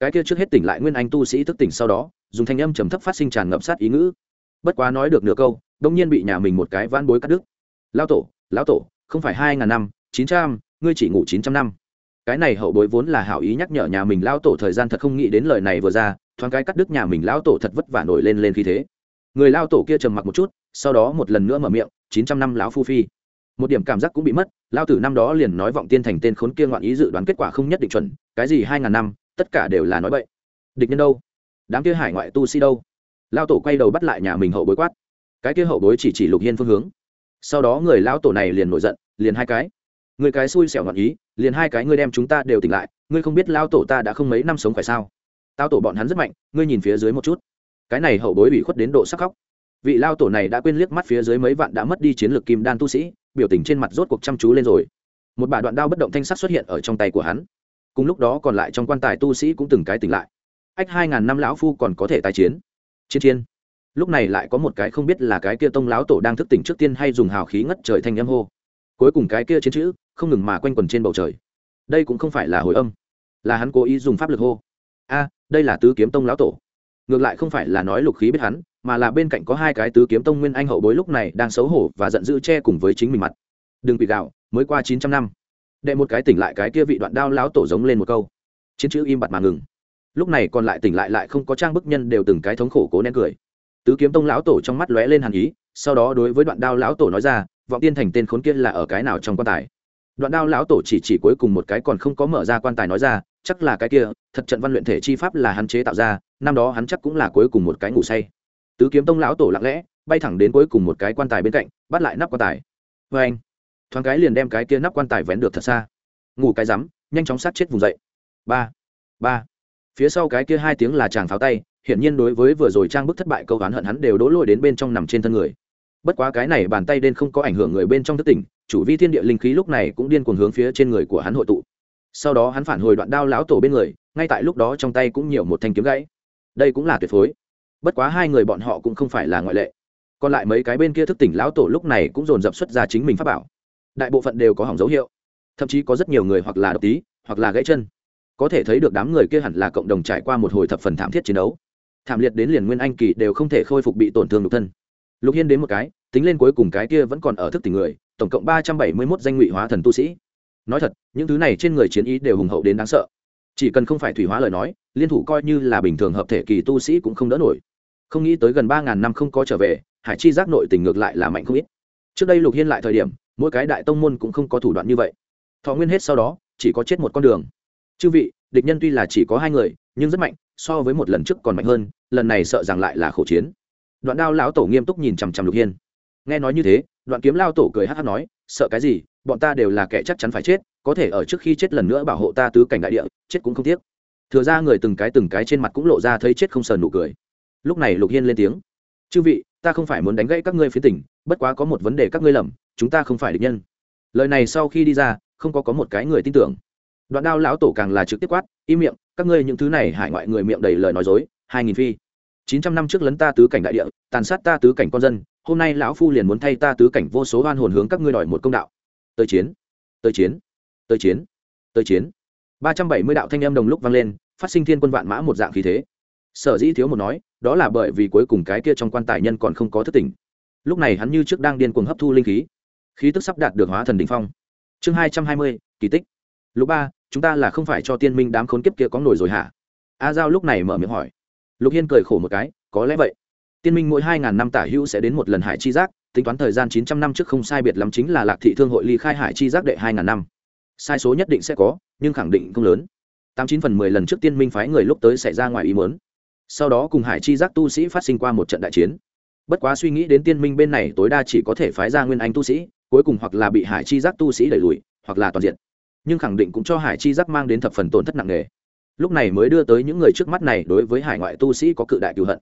Cái kia trước hết tỉnh lại nguyên anh tu sĩ thức tỉnh sau đó, dùng thanh âm trầm thấp phát sinh tràn ngập sát ý ngữ. Bất quá nói được nửa câu đông nhiên bị nhà mình một cái van bối cắt đứt. Lao tổ, lão tổ, không phải hai ngàn năm, chín trăm, ngươi chỉ ngủ chín trăm năm. Cái này hậu bối vốn là hảo ý nhắc nhở nhà mình lao tổ thời gian thật không nghĩ đến lời này vừa ra, thoáng cái cắt đứt nhà mình lão tổ thật vất vả nổi lên lên khi thế người lao tổ kia trầm mặc một chút sau đó một lần nữa mở miệng chín trăm năm lão phu phi. Một điểm cảm giác cũng bị mất lao tử năm đó liền nói vọng tiên thành tên khốn kia ngoạn ý dự đoán kết quả không nhất định chuẩn cái gì hai ngàn năm tất cả đều là nói vậy, địch nhân đâu? Đám kia hải ngoại tu sĩ đâu? Lao tổ quay đầu bắt lại nhà mình hậu bối quát. Cái kia hậu bối chỉ chỉ lục hiên phương hướng. Sau đó người lao tổ này liền nổi giận liền hai cái. Người cái xui xẻo ngọn ý liền hai cái ngươi đem chúng ta đều tỉnh lại ngươi không biết lao tổ ta đã không mấy năm sống phải sao? Tao tổ bọn hắn rất mạnh ngươi nhìn phía dưới một chút cái này hậu bối bị khuất đến độ sắc khóc. Vị lao tổ này đã quên liếc mắt phía dưới mấy vạn đã mất đi chiến lược kim đan tu sĩ, biểu tình trên mặt rốt cuộc chăm chú lên rồi. Một bà đoạn đao bất động thanh sắc xuất hiện ở trong tay của hắn. Cùng lúc đó còn lại trong quan tài tu sĩ cũng từng cái tỉnh lại. Ách, hai ngàn năm lão phu còn có thể tái chiến. Chiến chiến. Lúc này lại có một cái không biết là cái kia tông lão tổ đang thức tỉnh trước tiên hay dùng hào khí ngất trời thanh âm hô. Cuối cùng cái kia chiến chữ, không ngừng mà quanh quần trên bầu trời. Đây cũng không phải là hồi âm. Là hắn cố ý dùng pháp lực hô. A, đây là tứ kiếm tông lão tổ ngược lại không phải là nói lục khí biết hắn, mà là bên cạnh có hai cái tứ kiếm tông nguyên anh hậu bối lúc này đang xấu hổ và giận dữ che cùng với chính mình mặt. Đừng bị gạo, mới qua chín trăm năm. Đệ một cái tỉnh lại cái kia vị đoạn đao láo tổ giống lên một câu. Chiến chữ im bặt mà ngừng. Lúc này còn lại tỉnh lại lại không có trang bức nhân đều từng cái thống khổ cố nén cười. Tứ kiếm tông lão tổ trong mắt lóe lên hàn ý, sau đó đối với đoạn đao lão tổ nói ra, vọng tiên thành tên khốn kia là ở cái nào trong quan tài? Đoạn đao lão tổ chỉ chỉ cuối cùng một cái còn không có mở ra quan tài nói ra, chắc là cái kia, thật trận văn luyện thể chi pháp là hắn chế tạo ra, năm đó hắn chắc cũng là cuối cùng một cái ngủ say. Tứ kiếm tông lão tổ lặng lẽ, bay thẳng đến cuối cùng một cái quan tài bên cạnh, bắt lại nắp quan tài. Vê anh. Thoáng cái liền đem cái kia nắp quan tài vén được thật xa. Ngủ cái rắm, nhanh chóng sát chết vùng dậy. Ba ba. Phía sau cái kia hai tiếng là chàng pháo tay, hiển nhiên đối với vừa rồi trang bức thất bại câu oán hận hắn đều đổ lôi đến bên trong nằm trên thân người. Bất quá cái này bàn tay đen không có ảnh hưởng người bên trong thất tình chủ vi thiên địa linh khí lúc này cũng điên cuồng hướng phía trên người của hắn hội tụ. Sau đó hắn phản hồi đoạn đao lão tổ bên người, ngay tại lúc đó trong tay cũng nhiều một thanh kiếm gãy. Đây cũng là tuyệt phối. Bất quá hai người bọn họ cũng không phải là ngoại lệ. Còn lại mấy cái bên kia thức tỉnh lão tổ lúc này cũng dồn dập xuất ra chính mình pháp bảo. Đại bộ phận đều có hỏng dấu hiệu. Thậm chí có rất nhiều người hoặc là độc tí, hoặc là gãy chân. Có thể thấy được đám người kia hẳn là cộng đồng trải qua một hồi thập phần thảm thiết chiến đấu. Thảm liệt đến liền nguyên anh kỳ đều không thể khôi phục bị tổn thương nhục thân. Lục hiên đến một cái, tính lên cuối cùng cái kia vẫn còn ở thức tỉnh người tổng cộng ba trăm bảy mươi mốt danh ngụy hóa thần tu sĩ. Nói thật, những thứ này trên người chiến ý đều hùng hậu đến đáng sợ. Chỉ cần không phải thủy hóa lời nói, liên thủ coi như là bình thường hợp thể kỳ tu sĩ cũng không đỡ nổi. Không nghĩ tới gần ba ngàn năm không có trở về, hải chi giác nội tình ngược lại là mạnh không ít. Trước đây lục hiên lại thời điểm, mỗi cái đại tông môn cũng không có thủ đoạn như vậy. Thọ nguyên hết sau đó, chỉ có chết một con đường. Chư vị, địch nhân tuy là chỉ có hai người, nhưng rất mạnh, so với một lần trước còn mạnh hơn, lần này sợ rằng lại là khổ chiến. Đoạn đao lão tổ nghiêm túc nhìn chằm chằm lục hiên. Nghe nói như thế đoạn kiếm lao tổ cười hát hát nói, sợ cái gì, bọn ta đều là kẻ chắc chắn phải chết, có thể ở trước khi chết lần nữa bảo hộ ta tứ cảnh đại địa, chết cũng không tiếc. Thừa ra người từng cái từng cái trên mặt cũng lộ ra thấy chết không sờn nụ cười. Lúc này lục hiên lên tiếng, chư vị, ta không phải muốn đánh gãy các ngươi phía tỉnh, bất quá có một vấn đề các ngươi lầm, chúng ta không phải địch nhân. Lời này sau khi đi ra, không có có một cái người tin tưởng. Đoạn đao lão tổ càng là trực tiếp quát, im miệng, các ngươi những thứ này hải ngoại người miệng đầy lời nói dối, hai nghìn phi. Chín trăm năm trước lấn ta tứ cảnh đại địa, tàn sát ta tứ cảnh con dân hôm nay lão phu liền muốn thay ta tứ cảnh vô số oan hồn hướng các ngươi đòi một công đạo. Tới chiến tới chiến tới chiến tới chiến. Ba trăm bảy mươi đạo thanh âm đồng lúc vang lên, phát sinh thiên quân vạn mã một dạng khí thế. Sở dĩ thiếu một nói, đó là bởi vì cuối cùng cái kia trong quan tài nhân còn không có thất tỉnh lúc này hắn như trước đang điên cuồng hấp thu linh khí. Khí tức sắp đạt được hóa thần đ ỉ n h phong. Chương hai trăm hai mươi, kỳ tích. Lục ba, chúng ta là không phải cho tiên minh đám khốn kiếp kia có nổi rồi hả? A giao lúc này mở miệng hỏi. Lục hiên cười khổ một cái, có lẽ vậy tiên minh mỗi hai ngàn năm tả hữu sẽ đến một lần hải chi giác, tính toán thời gian chín trăm năm trước không sai biệt lắm chính là lạc thị thương hội ly khai hải chi giác đệ hai ngàn năm. Sai số nhất định sẽ có, nhưng khẳng định không lớn. Tám chín phần mười lần trước tiên minh phái người lúc tới xảy ra ngoài ý muốn. Sau đó cùng hải chi giác tu sĩ phát sinh qua một trận đại chiến. Bất quá suy nghĩ đến tiên minh bên này tối đa chỉ có thể phái ra nguyên anh tu sĩ, cuối cùng hoặc là bị hải chi giác tu sĩ đẩy lùi, hoặc là toàn diện. Nhưng khẳng định cũng cho hải chi giác mang đến thập phần tổn thất nặng nề. Lúc này mới đưa tới những người trước mắt này đối với hải ngoại tu sĩ có cự đại cựu hận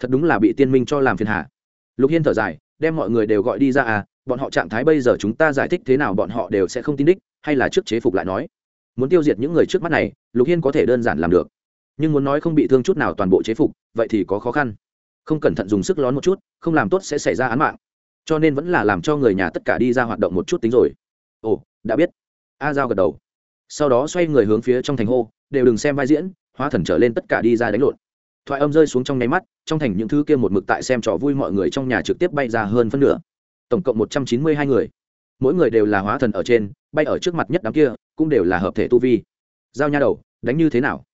thật đúng là bị tiên minh cho làm phiền hà. Lục hiên thở dài, đem mọi người đều gọi đi ra à bọn họ trạng thái bây giờ chúng ta giải thích thế nào bọn họ đều sẽ không tin đích, hay là trước chế phục lại nói. Muốn tiêu diệt những người trước mắt này, lục hiên có thể đơn giản làm được. Nhưng muốn nói không bị thương chút nào toàn bộ chế phục, vậy thì có khó khăn. Không cẩn thận dùng sức lón một chút, không làm tốt sẽ xảy ra án mạng. Cho nên vẫn là làm cho người nhà tất cả đi ra hoạt động một chút tính rồi. Ồ, đã biết. A giao gật đầu. Sau đó xoay người hướng phía trong thành hô, đều đừng xem vai diễn, hóa thần trở lên tất cả đi ra đánh lộn thoại âm rơi xuống trong nháy mắt, trong thành những thứ kia một mực tại xem trò vui mọi người trong nhà trực tiếp bay ra hơn phân nửa. Tổng cộng một trăm chín mươi hai người. Mỗi người đều là hóa thần ở trên, bay ở trước mặt nhất đám kia, cũng đều là hợp thể tu vi. Giao nha đầu, đánh như thế nào?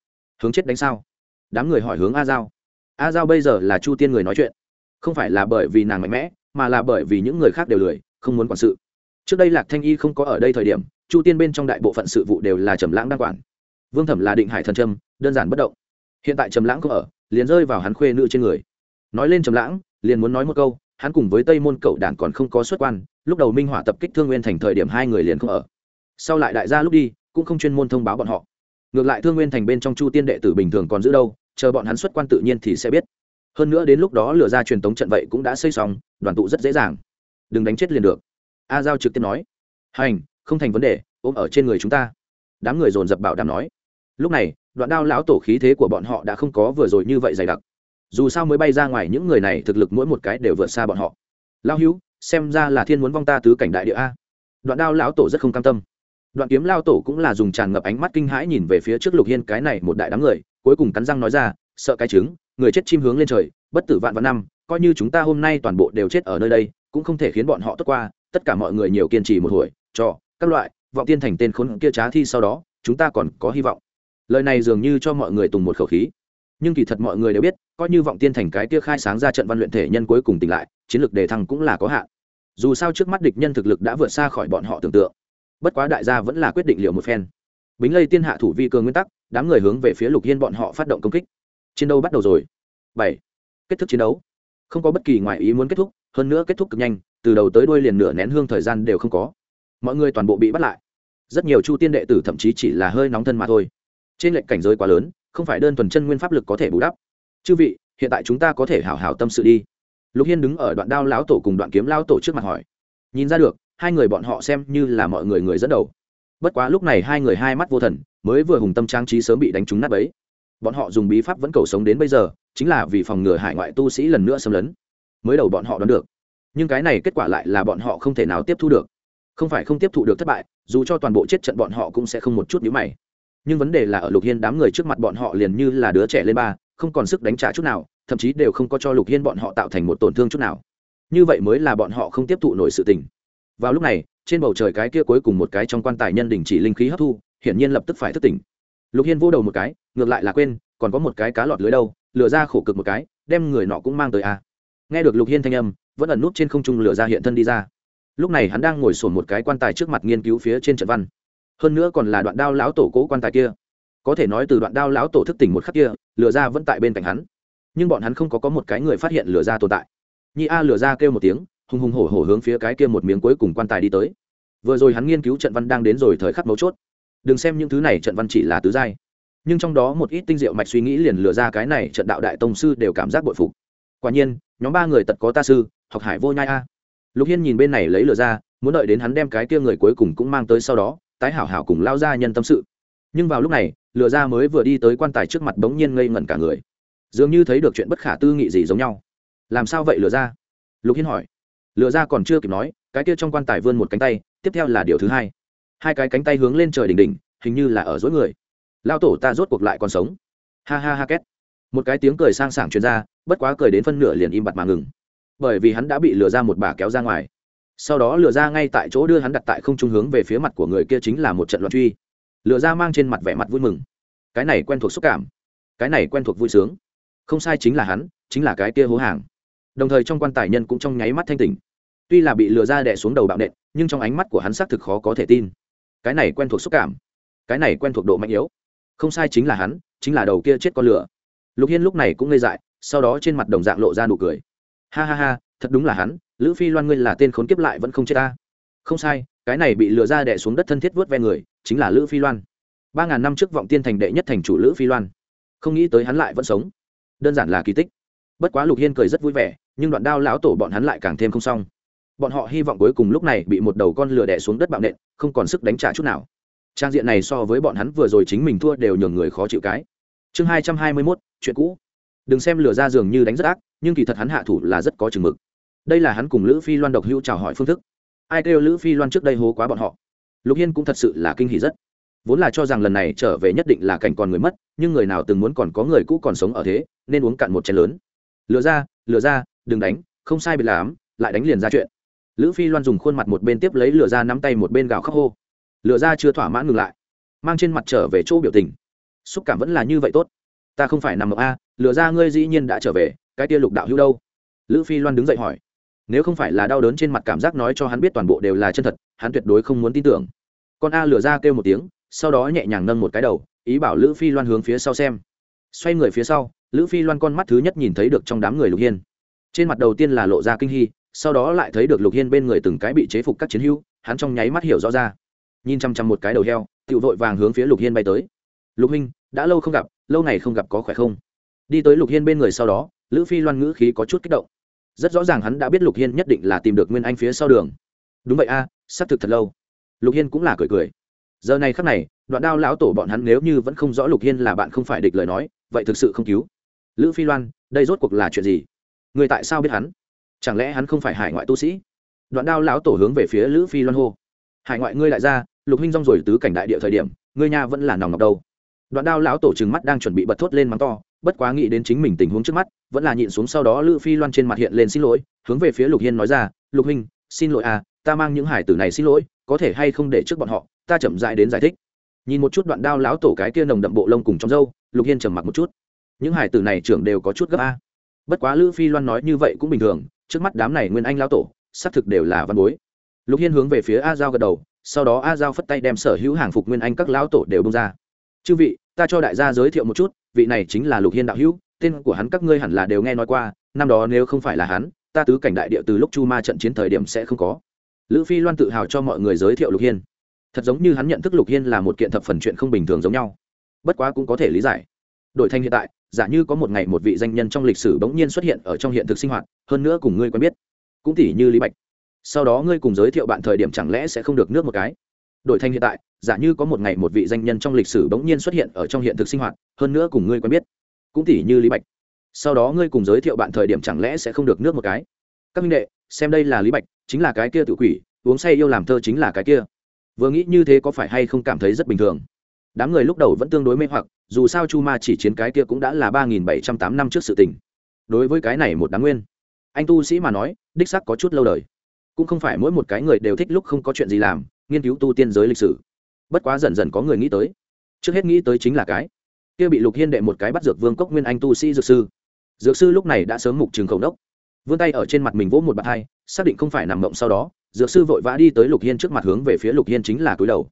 Hướng chết đánh sao? Đám người hỏi hướng a giao. A giao bây giờ là chu tiên người nói chuyện. Không phải là bởi vì nàng mạnh mẽ, mà là bởi vì những người khác đều lười, không muốn quản sự. Trước đây lạc thanh y không có ở đây thời điểm, chu tiên bên trong đại bộ phận sự vụ đều là trầm lãng đang quản. Vương thẩm là định hải thần trâm đơn giản bất động hiện tại trầm lãng không ở, liền rơi vào hắn khuê nữ trên người. Nói lên trầm lãng, liền muốn nói một câu, hắn cùng với tây môn cậu đản còn không có xuất quan, lúc đầu minh hỏa tập kích thương nguyên thành thời điểm hai người liền không ở. Sau lại đại gia lúc đi, cũng không chuyên môn thông báo bọn họ. Ngược lại thương nguyên thành bên trong chu tiên đệ tử bình thường còn giữ đâu, chờ bọn hắn xuất quan tự nhiên thì sẽ biết. Hơn nữa đến lúc đó lửa ra truyền tống trận vậy cũng đã xây xong, đoàn tụ rất dễ dàng. Đừng đánh chết liền được. A giao trực tiếp nói. Hành, không thành vấn đề, ôm ở trên người chúng ta. Đám người dồn dập bảo đảm nói lúc này, đoạn đao lão tổ khí thế của bọn họ đã không có vừa rồi như vậy dày đặc. Dù sao mới bay ra ngoài những người này thực lực mỗi một cái đều vượt xa bọn họ. Lao hữu, xem ra là thiên muốn vong ta tứ cảnh đại địa a. Đoạn đao lão tổ rất không cam tâm. Đoạn kiếm lao tổ cũng là dùng tràn ngập ánh mắt kinh hãi nhìn về phía trước lục hiên cái này một đại đám người, cuối cùng cắn răng nói ra, sợ cái trứng, người chết chim hướng lên trời, bất tử vạn vạn năm, coi như chúng ta hôm nay toàn bộ đều chết ở nơi đây, cũng không thể khiến bọn họ tốt qua, tất cả mọi người nhiều kiên trì một hồi, cho các loại, vọng tiên thành tên khốn kia trá thi sau đó, chúng ta còn có hy vọng lời này dường như cho mọi người tùng một khẩu khí. Nhưng kỳ thật mọi người đều biết, coi như vọng tiên thành cái kia khai sáng ra trận văn luyện thể nhân cuối cùng tỉnh lại, chiến lược đề thăng cũng là có hạn. Dù sao trước mắt địch nhân thực lực đã vượt xa khỏi bọn họ tưởng tượng. Bất quá đại gia vẫn là quyết định liệu một phen. Bính lây tiên hạ thủ vi cường nguyên tắc, đám người hướng về phía lục hiên bọn họ phát động công kích. Chiến đấu bắt đầu rồi. Bảy. Kết thúc chiến đấu. Không có bất kỳ ngoại ý muốn kết thúc, hơn nữa kết thúc cực nhanh, từ đầu tới đuôi liền nửa nén hương thời gian đều không có. Mọi người toàn bộ bị bắt lại. Rất nhiều chu tiên đệ tử thậm chí chỉ là hơi nóng thân mà thôi trên lệnh cảnh giới quá lớn, không phải đơn thuần chân nguyên pháp lực có thể bù đắp. Chư vị, hiện tại chúng ta có thể hảo hảo tâm sự đi. Lục hiên đứng ở đoạn đao lão tổ cùng đoạn kiếm lão tổ trước mặt hỏi. Nhìn ra được, hai người bọn họ xem như là mọi người người dẫn đầu. Bất quá lúc này hai người hai mắt vô thần, mới vừa hùng tâm trang trí sớm bị đánh trúng nát ấy bọn họ dùng bí pháp vẫn cầu sống đến bây giờ, chính là vì phòng ngừa hải ngoại tu sĩ lần nữa xâm lấn. Mới đầu bọn họ đoán được. Nhưng cái này kết quả lại là bọn họ không thể nào tiếp thu được. Không phải không tiếp thu được thất bại, dù cho toàn bộ chết trận bọn họ cũng sẽ không một chút nhíu mày nhưng vấn đề là ở lục hiên đám người trước mặt bọn họ liền như là đứa trẻ lên ba, không còn sức đánh trả chút nào, thậm chí đều không có cho lục hiên bọn họ tạo thành một tổn thương chút nào. Như vậy mới là bọn họ không tiếp thụ nổi sự tình. Vào lúc này, trên bầu trời cái kia cuối cùng một cái trong quan tài nhân đình chỉ linh khí hấp thu, hiển nhiên lập tức phải thức tỉnh. Lục hiên vô đầu một cái, ngược lại là quên, còn có một cái cá lọt lưới đâu lừa ra khổ cực một cái, đem người nọ cũng mang tới a à. nghe được lục hiên thanh âm, vẫn ẩn nút trên không trung lửa ra hiện thân đi ra. Lúc này hắn đang ngồi sổn một cái quan tài trước mặt nghiên cứu phía trên trận văn hơn nữa còn là đoạn đao lão tổ cố quan tài kia. Có thể nói từ đoạn đao lão tổ thức tỉnh một khắc kia, lửa ra vẫn tại bên cạnh hắn. Nhưng bọn hắn không có có một cái người phát hiện lửa ra tồn tại. Nhi a lửa ra kêu một tiếng, hùng hùng hổ hổ hướng phía cái kia một miếng cuối cùng quan tài đi tới. Vừa rồi hắn nghiên cứu trận văn đang đến rồi thời khắc mấu chốt. Đừng xem những thứ này trận văn chỉ là tứ giai. Nhưng trong đó một ít tinh diệu mạch suy nghĩ liền lừa ra cái này trận đạo đại tông sư đều cảm giác bội phục. Quả nhiên, nhóm ba người tật có ta sư, học hải vô nhai a. Lục hiên nhìn bên này lấy lừa ra, muốn đợi đến hắn đem cái kia người cuối cùng cũng mang tới sau đó tái hảo hảo cùng lao ra nhân tâm sự. Nhưng vào lúc này, lừa ra mới vừa đi tới quan tài trước mặt bỗng nhiên ngây ngẩn cả người. Dường như thấy được chuyện bất khả tư nghị gì giống nhau. Làm sao vậy lừa ra? Lục hiên hỏi. Lừa ra còn chưa kịp nói, cái kia trong quan tài vươn một cánh tay, tiếp theo là điều thứ hai. Hai cái cánh tay hướng lên trời đỉnh đỉnh, hình như là ở dối người. Lao tổ ta rốt cuộc lại còn sống. Ha ha ha két. Một cái tiếng cười sang sảng truyền ra, bất quá cười đến phân nửa liền im bặt mà ngừng. Bởi vì hắn đã bị lừa ra một bà kéo ra ngoài sau đó lừa ra ngay tại chỗ đưa hắn đặt tại không trung hướng về phía mặt của người kia chính là một trận loạn truy. Lừa ra mang trên mặt vẻ mặt vui mừng. Cái này quen thuộc xúc cảm. Cái này quen thuộc vui sướng. Không sai chính là hắn, chính là cái kia hố hàng. Đồng thời trong quan tài nhân cũng trong nháy mắt thanh tỉnh. Tuy là bị lừa ra đẻ xuống đầu bạo nện, nhưng trong ánh mắt của hắn xác thực khó có thể tin. Cái này quen thuộc xúc cảm. Cái này quen thuộc độ mạnh yếu. Không sai chính là hắn, chính là đầu kia chết con lửa. Lục hiên lúc này cũng ngây dại, sau đó trên mặt đồng dạng lộ ra nụ cười. Ha ha ha thật đúng là hắn, lữ phi loan ngươi là tên khốn kiếp lại vẫn không chết ta. Không sai, cái này bị lừa ra đẻ xuống đất thân thiết vớt ve người, chính là lữ phi loan. Ba ngàn năm trước vọng tiên thành đệ nhất thành chủ lữ phi loan. Không nghĩ tới hắn lại vẫn sống. Đơn giản là kỳ tích. Bất quá lục hiên cười rất vui vẻ, nhưng đoạn đao lão tổ bọn hắn lại càng thêm không xong. Bọn họ hy vọng cuối cùng lúc này bị một đầu con lửa đẻ xuống đất bạo nện, không còn sức đánh trả chút nào. Trang diện này so với bọn hắn vừa rồi chính mình thua đều nhường người khó chịu cái. Chương hai trăm hai mươi mốt, chuyện cũ đừng xem lửa ra dường như đánh rất ác, nhưng kỳ thật hắn hạ thủ là rất có chừng mực. Đây là hắn cùng lữ phi loan độc hữu chào hỏi phương thức. Ai kêu lữ phi loan trước đây hố quá bọn họ? Lục hiên cũng thật sự là kinh hỉ rất. Vốn là cho rằng lần này trở về nhất định là cảnh còn người mất, nhưng người nào từng muốn còn có người cũ còn sống ở thế, nên uống cạn một chén lớn. Lừa ra lừa ra, đừng đánh, không sai bị làm lại đánh liền ra chuyện. Lữ phi loan dùng khuôn mặt một bên tiếp lấy lừa ra nắm tay một bên gào khóc hô. Lừa ra chưa thỏa mãn ngừng lại, mang trên mặt trở về chỗ biểu tình. Xúc cảm vẫn là như vậy tốt ta không phải nằm mộng a, lừa ra ngươi dĩ nhiên đã trở về, cái tia lục đạo hữu đâu? Lữ phi loan đứng dậy hỏi. Nếu không phải là đau đớn trên mặt cảm giác nói cho hắn biết toàn bộ đều là chân thật, hắn tuyệt đối không muốn tin tưởng. Con a lừa ra kêu một tiếng, sau đó nhẹ nhàng nâng một cái đầu, ý bảo lữ phi loan hướng phía sau xem. Xoay người phía sau, lữ phi loan con mắt thứ nhất nhìn thấy được trong đám người lục hiên. Trên mặt đầu tiên là lộ ra kinh hy sau đó lại thấy được lục hiên bên người từng cái bị chế phục các chiến hữu, hắn trong nháy mắt hiểu rõ ra. Nhìn chăm chăm một cái đầu heo tự vội vàng hướng phía lục hiên bay tới. Lục huynh, đã lâu không gặp lâu này không gặp có khỏe không? Đi tới lục hiên bên người sau đó lữ phi loan ngữ khí có chút kích động. Rất rõ ràng hắn đã biết lục hiên nhất định là tìm được nguyên anh phía sau đường. Đúng vậy a à, xác thực thật lâu. Lục hiên cũng là cười cười. Giờ này khắc này đoạn đao lão tổ bọn hắn nếu như vẫn không rõ lục hiên là bạn không phải địch lời nói vậy thực sự không cứu. Lữ phi loan đây rốt cuộc là chuyện gì? Người tại sao biết hắn? Chẳng lẽ hắn không phải hải ngoại tu sĩ? Đoạn đao lão tổ hướng về phía lữ phi loan hô. Hải ngoại ngươi lại ra lục huynh rong rồi tứ cảnh đại địa thời điểm ngươi nha vẫn là nòng ngọc đâu? Đoạn đao lão tổ trừng mắt đang chuẩn bị bật thốt lên mắng to, bất quá nghĩ đến chính mình tình huống trước mắt, vẫn là nhịn xuống sau đó lữ phi loan trên mặt hiện lên xin lỗi, hướng về phía lục hiên nói ra, lục huynh, xin lỗi à ta mang những hải tử này xin lỗi, có thể hay không để trước bọn họ, ta chậm dại đến giải thích. Nhìn một chút đoạn đao lão tổ cái kia nồng đậm bộ lông cùng trong dâu lục hiên trầm mặc một chút. Những hải tử này trưởng đều có chút gấp a. Bất quá lữ phi loan nói như vậy cũng bình thường, trước mắt đám này nguyên anh lão tổ, xác thực đều là văn bối. Lục hiên hướng về phía a giao gật đầu, sau đó a giao phất tay đem sở hữu hàng phục nguyên anh các lão tổ đều bông ra chư vị, ta cho đại gia giới thiệu một chút, vị này chính là lục hiên đạo hữu, tên của hắn các ngươi hẳn là đều nghe nói qua, năm đó nếu không phải là hắn, ta tứ cảnh đại địa từ lúc chu ma trận chiến thời điểm sẽ không có. Lữ phi loan tự hào cho mọi người giới thiệu lục hiên. Thật giống như hắn nhận thức lục hiên là một kiện thập phần chuyện không bình thường giống nhau. Bất quá cũng có thể lý giải. Đổi thành hiện tại, giả như có một ngày một vị danh nhân trong lịch sử bỗng nhiên xuất hiện ở trong hiện thực sinh hoạt, hơn nữa cùng ngươi quen biết. Cũng tỉ như lý bạch. Sau đó ngươi cùng giới thiệu bạn thời điểm chẳng lẽ sẽ không được nước một cái? Đổi thành hiện tại, giả như có một ngày một vị danh nhân trong lịch sử bỗng nhiên xuất hiện ở trong hiện thực sinh hoạt, hơn nữa cùng ngươi quen biết. Cũng tỉ như lý bạch. Sau đó ngươi cùng giới thiệu bạn thời điểm chẳng lẽ sẽ không được nước một cái? Các minh đệ, xem đây là lý bạch, chính là cái kia tự quỷ, uống say yêu làm thơ chính là cái kia. Vừa nghĩ như thế có phải hay không cảm thấy rất bình thường? Đám người lúc đầu vẫn tương đối mê hoặc, dù sao chu ma chỉ chiến cái kia cũng đã là ba nghìn bảy trăm tám năm trước sự tình. Đối với cái này một đáng nguyên, anh tu sĩ mà nói, đích sắc có chút lâu đời. Cũng không phải mỗi một cái người đều thích lúc không có chuyện gì làm nghiên cứu tu tiên giới lịch sử. Bất quá dần dần có người nghĩ tới. Trước hết nghĩ tới chính là cái kia bị lục hiên đệ một cái bắt dược vương cốc nguyên anh tu sĩ dược sư. Dược sư lúc này đã sớm mục trường khẩu đốc. Vươn tay ở trên mặt mình vỗ một bàn hai, xác định không phải nằm mộng sau đó, dược sư vội vã đi tới lục hiên trước mặt hướng về phía lục hiên chính là cúi đầu.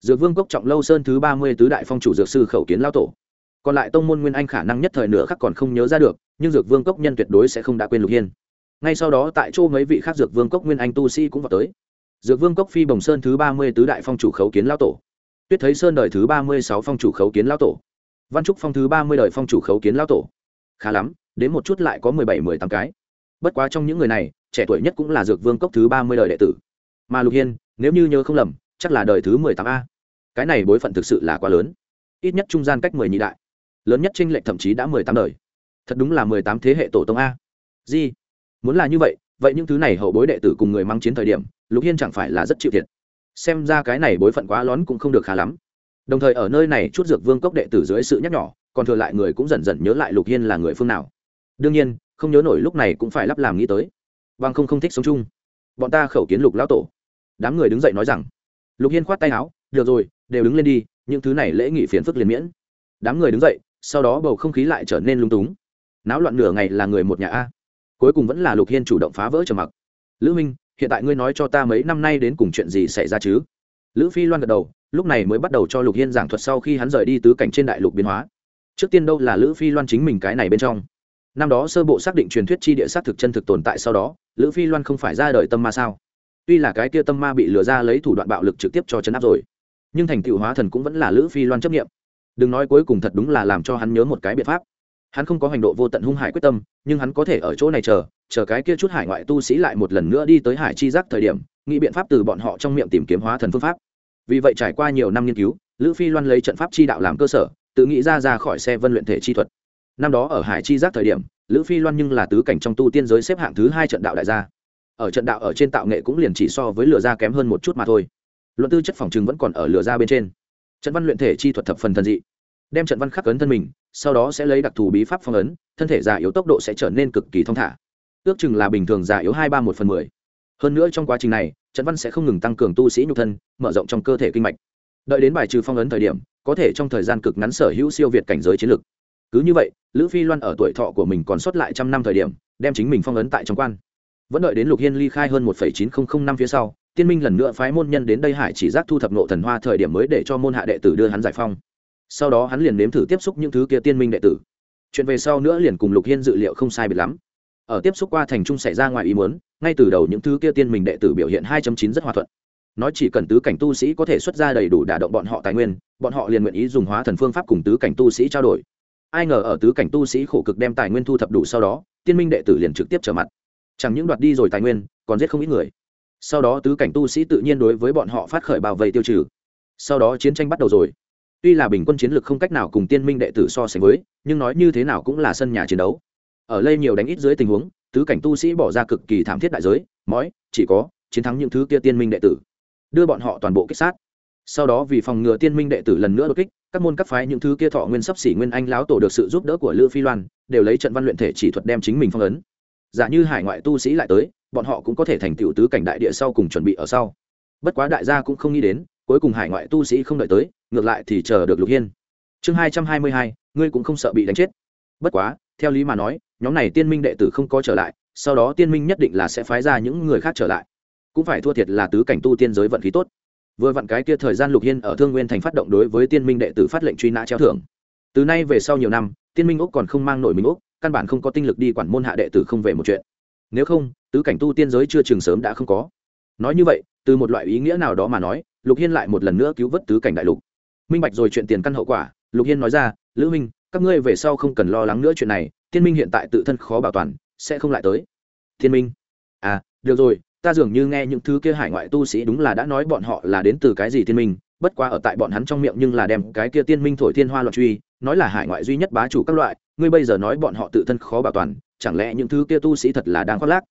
Dược vương cốc trọng lâu sơn thứ ba mươi tứ đại phong chủ dược sư khẩu kiến lao tổ. Còn lại tông môn nguyên anh khả năng nhất thời nửa khắc còn không nhớ ra được, nhưng dược vương cốc nhân tuyệt đối sẽ không đã quên lục hiên. Ngay sau đó tại chỗ mấy vị khác dược vương cốc nguyên anh tu sĩ cũng vào tới dược vương cốc phi bồng sơn thứ ba mươi tứ đại phong chủ khấu kiến lao tổ. Tuyết thấy sơn đời thứ ba mươi sáu phong chủ khấu kiến lao tổ. Văn trúc phong thứ ba mươi đời phong chủ khấu kiến lao tổ. Khá lắm, đến một chút lại có mười bảy, mười tám cái. Bất quá trong những người này, trẻ tuổi nhất cũng là dược vương cốc thứ ba mươi đời đệ tử. Mà lục hiên, nếu như nhớ không lầm, chắc là đời thứ mười tám a. Cái này bối phận thực sự là quá lớn. Ít nhất trung gian cách mười nhị đại. Lớn nhất tranh lệch thậm chí đã mười tám đời. Thật đúng là mười tám thế hệ tổ tông a. Di muốn là như vậy vậy những thứ này hậu bối đệ tử cùng người mang chiến thời điểm lục hiên chẳng phải là rất chịu thiệt. Xem ra cái này bối phận quá lón cũng không được khá lắm. Đồng thời ở nơi này chút dược vương cốc đệ tử dưới sự nhắc nhỏ còn thừa lại người cũng dần dần nhớ lại lục hiên là người phương nào. Đương nhiên, không nhớ nổi lúc này cũng phải lắp làm nghĩ tới. Bằng không không thích sống chung. Bọn ta khẩu kiến lục lão tổ. Đám người đứng dậy nói rằng. Lục hiên khoát tay áo, được rồi, đều đứng lên đi, những thứ này lễ nghị phiền phức liền miễn. Đám người đứng dậy, sau đó bầu không khí lại trở nên lung túng. Náo loạn nửa ngày là người một nhà a. Cuối cùng vẫn là lục hiên chủ động phá vỡ trầm mặc. Lữ minh hiện tại ngươi nói cho ta mấy năm nay đến cùng chuyện gì xảy ra chứ? Lữ phi loan gật đầu, lúc này mới bắt đầu cho lục hiên giảng thuật sau khi hắn rời đi tứ cảnh trên đại lục biến hóa. Trước tiên đâu là lữ phi loan chính mình cái này bên trong. Năm đó sơ bộ xác định truyền thuyết chi địa xác thực chân thực tồn tại sau đó, lữ phi loan không phải ra đời tâm ma sao? Tuy là cái kia tâm ma bị lừa ra lấy thủ đoạn bạo lực trực tiếp cho chấn áp rồi, nhưng thành tựu hóa thần cũng vẫn là lữ phi loan chấp nghiệm đừng nói cuối cùng thật đúng là làm cho hắn nhớ một cái biện pháp hắn không có hành độ vô tận hung hải quyết tâm, nhưng hắn có thể ở chỗ này chờ chờ cái kia chút hải ngoại tu sĩ lại một lần nữa đi tới hải chi giác thời điểm, nghĩ biện pháp từ bọn họ trong miệng tìm kiếm hóa thần phương pháp. Vì vậy trải qua nhiều năm nghiên cứu, lữ phi loan lấy trận pháp chi đạo làm cơ sở, tự nghĩ ra ra khỏi xe vân luyện thể chi thuật. Năm đó ở hải chi giác thời điểm, lữ phi loan nhưng là tứ cảnh trong tu tiên giới xếp hạng thứ hai trận đạo đại gia. Ở trận đạo ở trên tạo nghệ cũng liền chỉ so với lửa da kém hơn một chút mà thôi. Luận tư chất phòng chừng vẫn còn ở lửa da bên trên. Trận văn luyện thể chi thuật thập phần thần dị. Đem trận văn khắc ấn thân mình sau đó sẽ lấy đặc thù bí pháp phong ấn, thân thể già yếu tốc độ sẽ trở nên cực kỳ thong thả. Ước chừng là bình thường già yếu hai ba một phần mười. Hơn nữa trong quá trình này Trần văn sẽ không ngừng tăng cường tu sĩ nhục thân, mở rộng trong cơ thể kinh mạch. Đợi đến bài trừ phong ấn thời điểm, có thể trong thời gian cực ngắn sở hữu siêu việt cảnh giới chiến lược cứ như vậy, lữ phi loan ở tuổi thọ của mình còn sót lại trăm năm thời điểm, đem chính mình phong ấn tại trong quan. Vẫn đợi đến lục hiên ly khai hơn một chín nghìn năm phía sau, tiên minh lần nữa phái môn nhân đến đây hải chỉ giác thu thập nộ thần hoa thời điểm mới để cho môn hạ đệ tử đưa hắn giải phong sau đó hắn liền nếm thử tiếp xúc những thứ kia tiên minh đệ tử. Chuyện về sau nữa liền cùng lục hiên dự liệu không sai biệt lắm. Ở tiếp xúc qua thành trung xảy ra ngoài ý muốn, ngay từ đầu những thứ kia tiên minh đệ tử biểu hiện 2 chín rất hòa thuận. Nói chỉ cần tứ cảnh tu sĩ có thể xuất ra đầy đủ đả động bọn họ tài nguyên, bọn họ liền nguyện ý dùng hóa thần phương pháp cùng tứ cảnh tu sĩ trao đổi. Ai ngờ ở tứ cảnh tu sĩ khổ cực đem tài nguyên thu thập đủ sau đó, tiên minh đệ tử liền trực tiếp trở mặt. Chẳng những đoạt đi rồi tài nguyên, còn giết không ít người. Sau đó tứ cảnh tu sĩ tự nhiên đối với bọn họ phát khởi bảo vệ tiêu trừ. Sau đó chiến tranh bắt đầu rồi tuy là bình quân chiến lược không cách nào cùng tiên minh đệ tử so sánh với, nhưng nói như thế nào cũng là sân nhà chiến đấu. Ở lây nhiều đánh ít dưới tình huống, tứ cảnh tu sĩ bỏ ra cực kỳ thảm thiết đại giới mói chỉ có chiến thắng những thứ kia tiên minh đệ tử. Đưa bọn họ toàn bộ kích sát. Sau đó vì phòng ngừa tiên minh đệ tử lần nữa đột kích, các môn các phái những thứ kia thọ nguyên sắp xỉ nguyên anh láo tổ được sự giúp đỡ của lữ phi loan, đều lấy trận văn luyện thể chỉ thuật đem chính mình phong ấn. Giả như hải ngoại tu sĩ lại tới, bọn họ cũng có thể thành tựu tứ cảnh đại địa sau cùng chuẩn bị ở sau. Bất quá đại gia cũng không nghĩ đến cuối cùng hải ngoại tu sĩ không đợi tới, ngược lại thì chờ được lục hiên. Chương hai trăm hai mươi hai, ngươi cũng không sợ bị đánh chết. Bất quá, theo lý mà nói, nhóm này tiên minh đệ tử không có trở lại, sau đó tiên minh nhất định là sẽ phái ra những người khác trở lại. Cũng phải thua thiệt là tứ cảnh tu tiên giới vận khí tốt. Vừa vặn cái kia thời gian lục hiên ở thương nguyên thành phát động đối với tiên minh đệ tử phát lệnh truy nã treo thưởng. Từ nay về sau nhiều năm, tiên minh úc còn không mang nổi minh úc căn bản không có tinh lực đi quản môn hạ đệ tử không về một chuyện. Nếu không, tứ cảnh tu tiên giới chưa chừng sớm đã không có. Nói như vậy, từ một loại ý nghĩa nào đó mà nói lục hiên lại một lần nữa cứu vớt tứ cảnh đại lục. Minh bạch rồi chuyện tiền căn hậu quả, lục hiên nói ra, lữ minh, các ngươi về sau không cần lo lắng nữa chuyện này tiên minh hiện tại tự thân khó bảo toàn, sẽ không lại tới. Thiên minh? À được rồi, ta dường như nghe những thứ kia hải ngoại tu sĩ đúng là đã nói bọn họ là đến từ cái gì tiên minh, bất quá ở tại bọn hắn trong miệng nhưng là đem cái kia tiên minh thổi thiên hoa loạn truy, nói là hải ngoại duy nhất bá chủ các loại, ngươi bây giờ nói bọn họ tự thân khó bảo toàn, chẳng lẽ những thứ kia tu sĩ thật là đang khoác lác?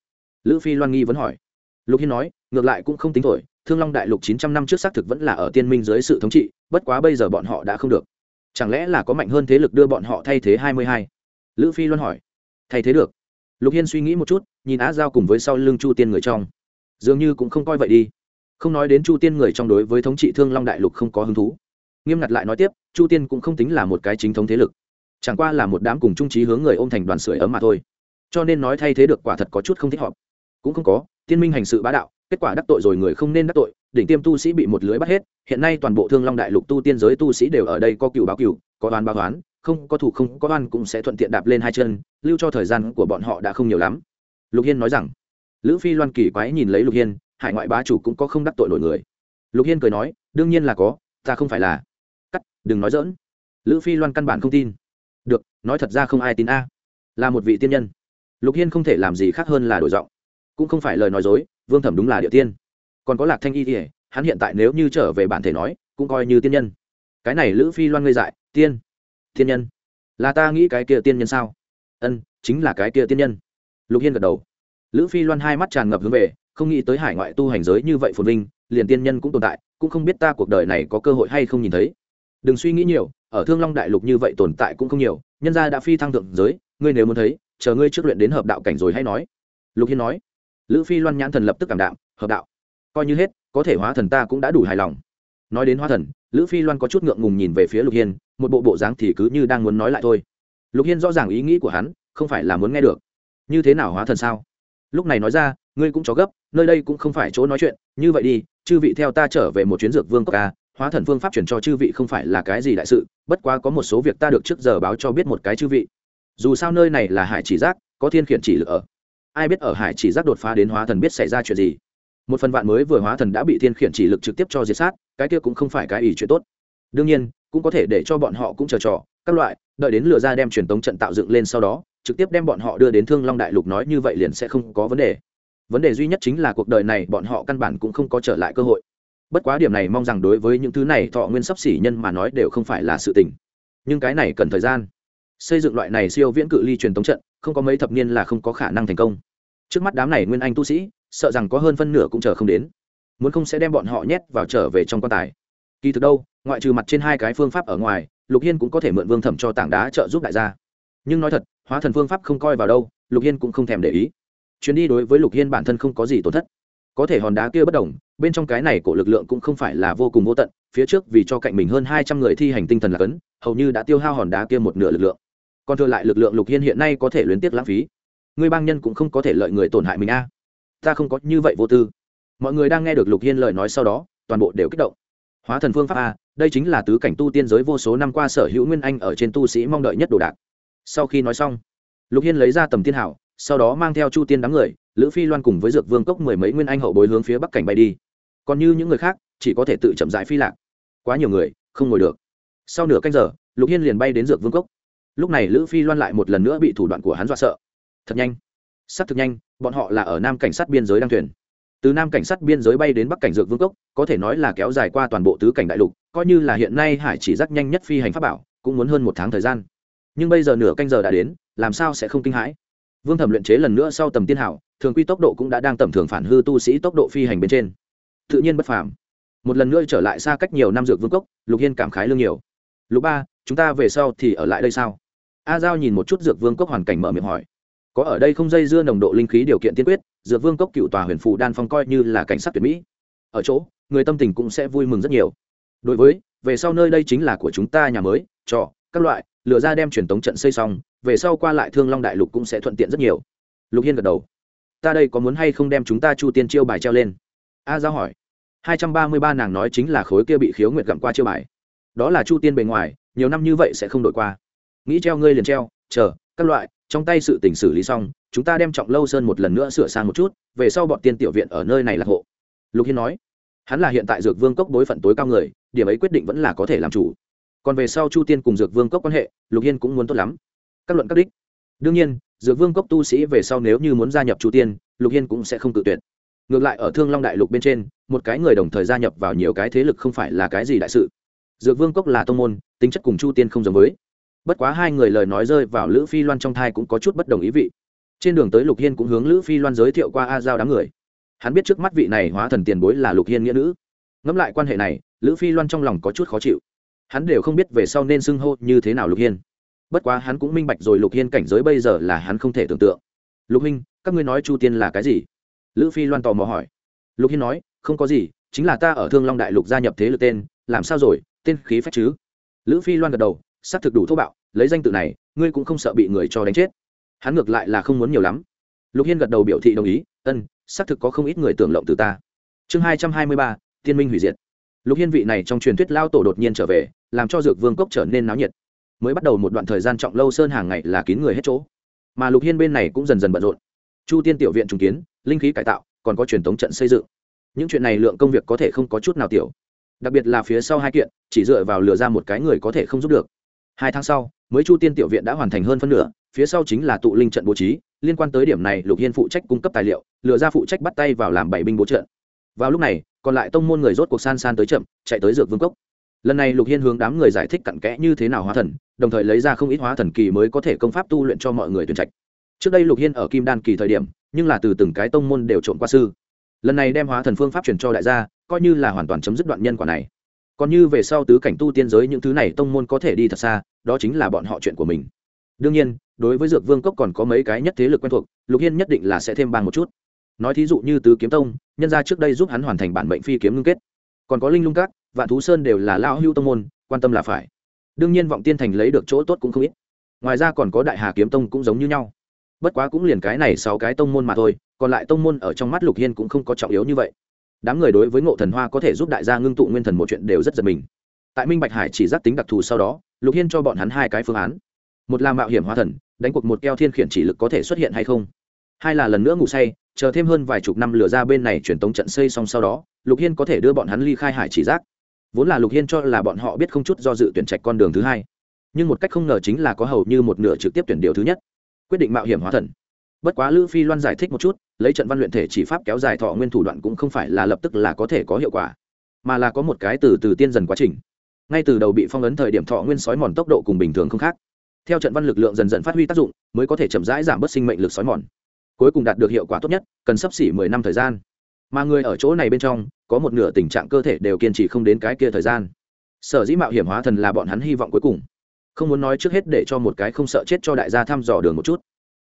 Lữ phi loan nghi vẫn hỏi. Lục hiên nói ngược lại cũng không tính thổi, thương long đại lục chín trăm năm trước xác thực vẫn là ở tiên minh dưới sự thống trị, bất quá bây giờ bọn họ đã không được. Chẳng lẽ là có mạnh hơn thế lực đưa bọn họ thay thế hai mươi hai? Lữ phi loan hỏi. Thay thế được. Lục hiên suy nghĩ một chút, nhìn á giao cùng với sau lưng chu tiên người trong. Dường như cũng không coi vậy đi. Không nói đến chu tiên người trong đối với thống trị thương long đại lục không có hứng thú. Nghiêm ngặt lại nói tiếp, chu tiên cũng không tính là một cái chính thống thế lực. Chẳng qua là một đám cùng trung trí hướng người ôm thành đoàn sưởi ấm mà thôi. Cho nên nói thay thế được quả thật có chút không thích hợp. Cũng không có, tiên minh hành sự bá đạo kết quả đắc tội rồi người không nên đắc tội, đỉnh tiêm tu sĩ bị một lưới bắt hết, hiện nay toàn bộ thương long đại lục tu tiên giới tu sĩ đều ở đây có cựu báo cựu, có oan báo oán, không có thủ không có oan cũng sẽ thuận tiện đạp lên hai chân, lưu cho thời gian của bọn họ đã không nhiều lắm. Lục hiên nói rằng, lữ phi loan kỳ quái nhìn lấy lục hiên, hải ngoại bá chủ cũng có không đắc tội nổi người. Lục hiên cười nói, đương nhiên là có, ta không phải là. Cắt, đừng nói dỡn lữ phi loan căn bản không tin. Được, nói thật ra không ai tin a. Là một vị tiên nhân. Lục hiên không thể làm gì khác hơn là đổi giọng cũng không phải lời nói dối, vương thẩm đúng là địa tiên. Còn có lạc thanh y thì, hắn hiện tại nếu như trở về bản thể nói, cũng coi như tiên nhân. Cái này lữ phi loan ngây dại tiên tiên nhân. Là ta nghĩ cái kia tiên nhân sao? Ân, chính là cái kia tiên nhân. Lục hiên gật đầu. Lữ phi loan hai mắt tràn ngập hướng về, không nghĩ tới hải ngoại tu hành giới như vậy phồn vinh, liền tiên nhân cũng tồn tại, cũng không biết ta cuộc đời này có cơ hội hay không nhìn thấy. Đừng suy nghĩ nhiều, ở thương long đại lục như vậy tồn tại cũng không nhiều, nhân gia đã phi thăng thượng giới, ngươi nếu muốn thấy, chờ ngươi trước luyện đến hợp đạo cảnh rồi hay nói. Lục hiên nói lữ phi loan nhãn thần lập tức cảm đạo hợp đạo. Coi như hết, có thể hóa thần ta cũng đã đủ hài lòng. Nói đến hóa thần, lữ phi loan có chút ngượng ngùng nhìn về phía lục hiên, một bộ bộ dáng thì cứ như đang muốn nói lại thôi. Lục hiên rõ ràng ý nghĩ của hắn, không phải là muốn nghe được. Như thế nào hóa thần sao? Lúc này nói ra, ngươi cũng cho gấp, nơi đây cũng không phải chỗ nói chuyện, như vậy đi, chư vị theo ta trở về một chuyến dược vương cốc ca hóa thần phương pháp chuyển cho chư vị không phải là cái gì đại sự, bất quá có một số việc ta được trước giờ báo cho biết một cái chư vị. Dù sao nơi này là hải chỉ giác, có thiên khiển chỉ lực ở ai biết ở hải chỉ giác đột phá đến hóa thần biết xảy ra chuyện gì. Một phần vạn mới vừa hóa thần đã bị thiên khiển chỉ lực trực tiếp cho diệt sát, cái kia cũng không phải cái ý chuyện tốt. Đương nhiên, cũng có thể để cho bọn họ cũng chờ trò, các loại, đợi đến lừa ra đem truyền tống trận tạo dựng lên sau đó, trực tiếp đem bọn họ đưa đến thương long đại lục nói như vậy liền sẽ không có vấn đề. Vấn đề duy nhất chính là cuộc đời này bọn họ căn bản cũng không có trở lại cơ hội. Bất quá điểm này mong rằng đối với những thứ này thọ nguyên sắp xỉ nhân mà nói đều không phải là sự tình. Nhưng cái này cần thời gian. Xây dựng loại này siêu viễn cự ly truyền tống trận, không có mấy thập niên là không có khả năng thành công trước mắt đám này nguyên anh tu sĩ, sợ rằng có hơn phân nửa cũng chờ không đến. Muốn không sẽ đem bọn họ nhét vào trở về trong quan tài. Kỳ thực đâu, ngoại trừ mặt trên hai cái phương pháp ở ngoài, lục hiên cũng có thể mượn vương thẩm cho tảng đá trợ giúp đại gia. Nhưng nói thật, hóa thần phương pháp không coi vào đâu, lục hiên cũng không thèm để ý. Chuyến đi đối với lục hiên bản thân không có gì tổn thất. Có thể hòn đá kia bất đồng, bên trong cái này của lực lượng cũng không phải là vô cùng vô tận, phía trước vì cho cạnh mình hơn hai trăm người thi hành tinh thần là cấn, hầu như đã tiêu hao hòn đá kia một nửa lực lượng. Còn thừa lại lực lượng lục hiên hiện nay có thể luyến tiếc lãng phí người bang nhân cũng không có thể lợi người tổn hại mình a. Ta không có như vậy vô tư. Mọi người đang nghe được lục hiên lời nói sau đó, toàn bộ đều kích động. Hóa thần phương pháp a, đây chính là tứ cảnh tu tiên giới vô số năm qua sở hữu nguyên anh ở trên tu sĩ mong đợi nhất đồ đạc. Sau khi nói xong, lục hiên lấy ra tầm tiên hảo, sau đó mang theo chu tiên đám người, lữ phi loan cùng với dược vương cốc mười mấy nguyên anh hậu bối hướng phía bắc cảnh bay đi. Còn như những người khác, chỉ có thể tự chậm rãi phi lạc. Quá nhiều người, không ngồi được. Sau nửa canh giờ, lục hiên liền bay đến dược vương cốc. Lúc này lữ phi loan lại một lần nữa bị thủ đoạn của hắn dọa sợ thật nhanh. S thực nhanh, bọn họ là ở nam cảnh sát biên giới đăng thuyền. Từ nam cảnh sát biên giới bay đến bắc cảnh dược vương cốc, có thể nói là kéo dài qua toàn bộ tứ cảnh đại lục, coi như là hiện nay hải chỉ rắc nhanh nhất phi hành pháp bảo, cũng muốn hơn một tháng thời gian. Nhưng bây giờ nửa canh giờ đã đến, làm sao sẽ không kinh hãi? Vương thẩm luyện chế lần nữa sau tầm tiên hảo, thường quy tốc độ cũng đã đang tầm thường phản hư tu sĩ tốc độ phi hành bên trên. Tự nhiên bất phàm. Một lần nữa trở lại xa cách nhiều năm dược vương cốc, lục hiên cảm khái lương nhiều. Lục ba, chúng ta về sau thì ở lại đây sao? A giao nhìn một chút dược vương cốc hoàn cảnh mở miệng hỏi có ở đây không dây dưa nồng độ linh khí điều kiện tiên quyết, dược vương cốc cựu tòa huyền phụ đan phong coi như là cảnh sát tuyệt mỹ. Ở chỗ, người tâm tình cũng sẽ vui mừng rất nhiều. Đối với, về sau nơi đây chính là của chúng ta nhà mới trọ các loại lựa ra đem truyền tống trận xây xong, về sau qua lại thương long đại lục cũng sẽ thuận tiện rất nhiều. Lục hiên gật đầu. Ta đây có muốn hay không đem chúng ta chu tiên chiêu bài treo lên? A giao hỏi. Hai trăm ba mươi ba nàng nói chính là khối kia bị khiếu nguyệt gặm qua chiêu bài. Đó là chu tiên bề ngoài, nhiều năm như vậy sẽ không đổi qua. Nghĩ treo ngươi liền treo, chờ, các loại trong tay sự tình xử lý xong, chúng ta đem trọng lâu sơn một lần nữa sửa sang một chút, về sau bọn tiên tiểu viện ở nơi này là hộ. Lục hiên nói. Hắn là hiện tại dược vương cốc đối phận tối cao người, điểm ấy quyết định vẫn là có thể làm chủ. Còn về sau chu tiên cùng dược vương cốc quan hệ, lục hiên cũng muốn tốt lắm. Các luận các đích. Đương nhiên, dược vương cốc tu sĩ về sau nếu như muốn gia nhập chu tiên, lục hiên cũng sẽ không tự tuyệt. Ngược lại ở thương long đại lục bên trên, một cái người đồng thời gia nhập vào nhiều cái thế lực không phải là cái gì đại sự. Dược vương cốc là tông môn, tính chất cùng chu tiên không giống với bất quá hai người lời nói rơi vào lữ phi loan trong thai cũng có chút bất đồng ý vị. Trên đường tới lục hiên cũng hướng lữ phi loan giới thiệu qua a giao đám người. Hắn biết trước mắt vị này hóa thần tiền bối là lục hiên nghĩa nữ. Ngẫm lại quan hệ này, lữ phi loan trong lòng có chút khó chịu. Hắn đều không biết về sau nên xưng hô như thế nào lục hiên. Bất quá hắn cũng minh bạch rồi lục hiên cảnh giới bây giờ là hắn không thể tưởng tượng. Lục huynh, các ngươi nói chu tiên là cái gì? Lữ phi loan tò mò hỏi. Lục hiên nói, không có gì, chính là ta ở thương long đại lục gia nhập thế lực tên, làm sao rồi, tên khí phách chứ? Lữ phi loan gật đầu xác thực đủ thô bạo lấy danh tự này, ngươi cũng không sợ bị người cho đánh chết. Hắn ngược lại là không muốn nhiều lắm. Lục hiên gật đầu biểu thị đồng ý, ân, xác thực có không ít người tưởng lộng từ ta. Chương hai trăm hai mươi ba, tiên minh hủy diệt. Lục hiên vị này trong truyền thuyết lao tổ đột nhiên trở về, làm cho dược vương cốc trở nên náo nhiệt. Mới bắt đầu một đoạn thời gian trọng lâu sơn hàng ngày là kín người hết chỗ. Mà lục hiên bên này cũng dần dần bận rộn. Chu tiên tiểu viện trùng kiến, linh khí cải tạo, còn có truyền thống trận xây dựng. Những chuyện này lượng công việc có thể không có chút nào tiểu. Đặc biệt là phía sau hai kiện, chỉ dựa vào lừa ra một cái người có thể không giúp được hai tháng sau, mới chu tiên tiểu viện đã hoàn thành hơn phân nửa, phía sau chính là tụ linh trận bố trí, liên quan tới điểm này, lục hiên phụ trách cung cấp tài liệu, lừa ra phụ trách bắt tay vào làm bảy binh bố trận. Vào lúc này, còn lại tông môn người rốt cuộc san san tới chậm, chạy tới dược vương cốc. Lần này lục hiên hướng đám người giải thích cặn kẽ như thế nào hóa thần, đồng thời lấy ra không ít hóa thần kỳ mới có thể công pháp tu luyện cho mọi người tuyển trạch. Trước đây lục hiên ở kim đan kỳ thời điểm, nhưng là từ từng cái tông môn đều trộn qua sư. Lần này đem hóa thần phương pháp truyền cho đại gia, coi như là hoàn toàn chấm dứt đoạn nhân quả này còn như về sau tứ cảnh tu tiên giới những thứ này tông môn có thể đi thật xa, đó chính là bọn họ chuyện của mình. Đương nhiên, đối với dược vương cốc còn có mấy cái nhất thế lực quen thuộc, lục hiên nhất định là sẽ thêm bàn một chút. Nói thí dụ như tứ kiếm tông, nhân ra trước đây giúp hắn hoàn thành bản mệnh phi kiếm ngưng kết. Còn có linh lung cát vạn thú sơn đều là lao hưu tông môn, quan tâm là phải. Đương nhiên vọng tiên thành lấy được chỗ tốt cũng không ít. Ngoài ra còn có đại hà kiếm tông cũng giống như nhau. Bất quá cũng liền cái này sáu cái tông môn mà thôi, còn lại tông môn ở trong mắt lục hiên cũng không có trọng yếu như vậy đám người đối với ngộ thần hoa có thể giúp đại gia ngưng tụ nguyên thần một chuyện đều rất giật mình. Tại minh bạch hải chỉ giác tính đặc thù sau đó, lục hiên cho bọn hắn hai cái phương án. Một là mạo hiểm hóa thần, đánh cuộc một keo thiên khiển chỉ lực có thể xuất hiện hay không. Hai là lần nữa ngủ say, chờ thêm hơn vài chục năm lửa ra bên này truyền tống trận xây xong sau đó, lục hiên có thể đưa bọn hắn ly khai hải chỉ giác. Vốn là lục hiên cho là bọn họ biết không chút do dự tuyển trạch con đường thứ hai. Nhưng một cách không ngờ chính là có hầu như một nửa trực tiếp tuyển điều thứ nhất. Quyết định mạo hiểm hóa thần. Bất quá lữ phi loan giải thích một chút lấy trận văn luyện thể chỉ pháp kéo dài thọ nguyên thủ đoạn cũng không phải là lập tức là có thể có hiệu quả, mà là có một cái từ từ tiên dần quá trình. Ngay từ đầu bị phong ấn thời điểm thọ nguyên sói mòn tốc độ cùng bình thường không khác. Theo trận văn lực lượng dần dần phát huy tác dụng, mới có thể chậm rãi giảm bớt sinh mệnh lực sói mòn. Cuối cùng đạt được hiệu quả tốt nhất, cần sắp xỉ mười năm thời gian. Mà người ở chỗ này bên trong, có một nửa tình trạng cơ thể đều kiên trì không đến cái kia thời gian. Sở dĩ mạo hiểm hóa thần là bọn hắn hy vọng cuối cùng. Không muốn nói trước hết để cho một cái không sợ chết cho đại gia thăm dò đường một chút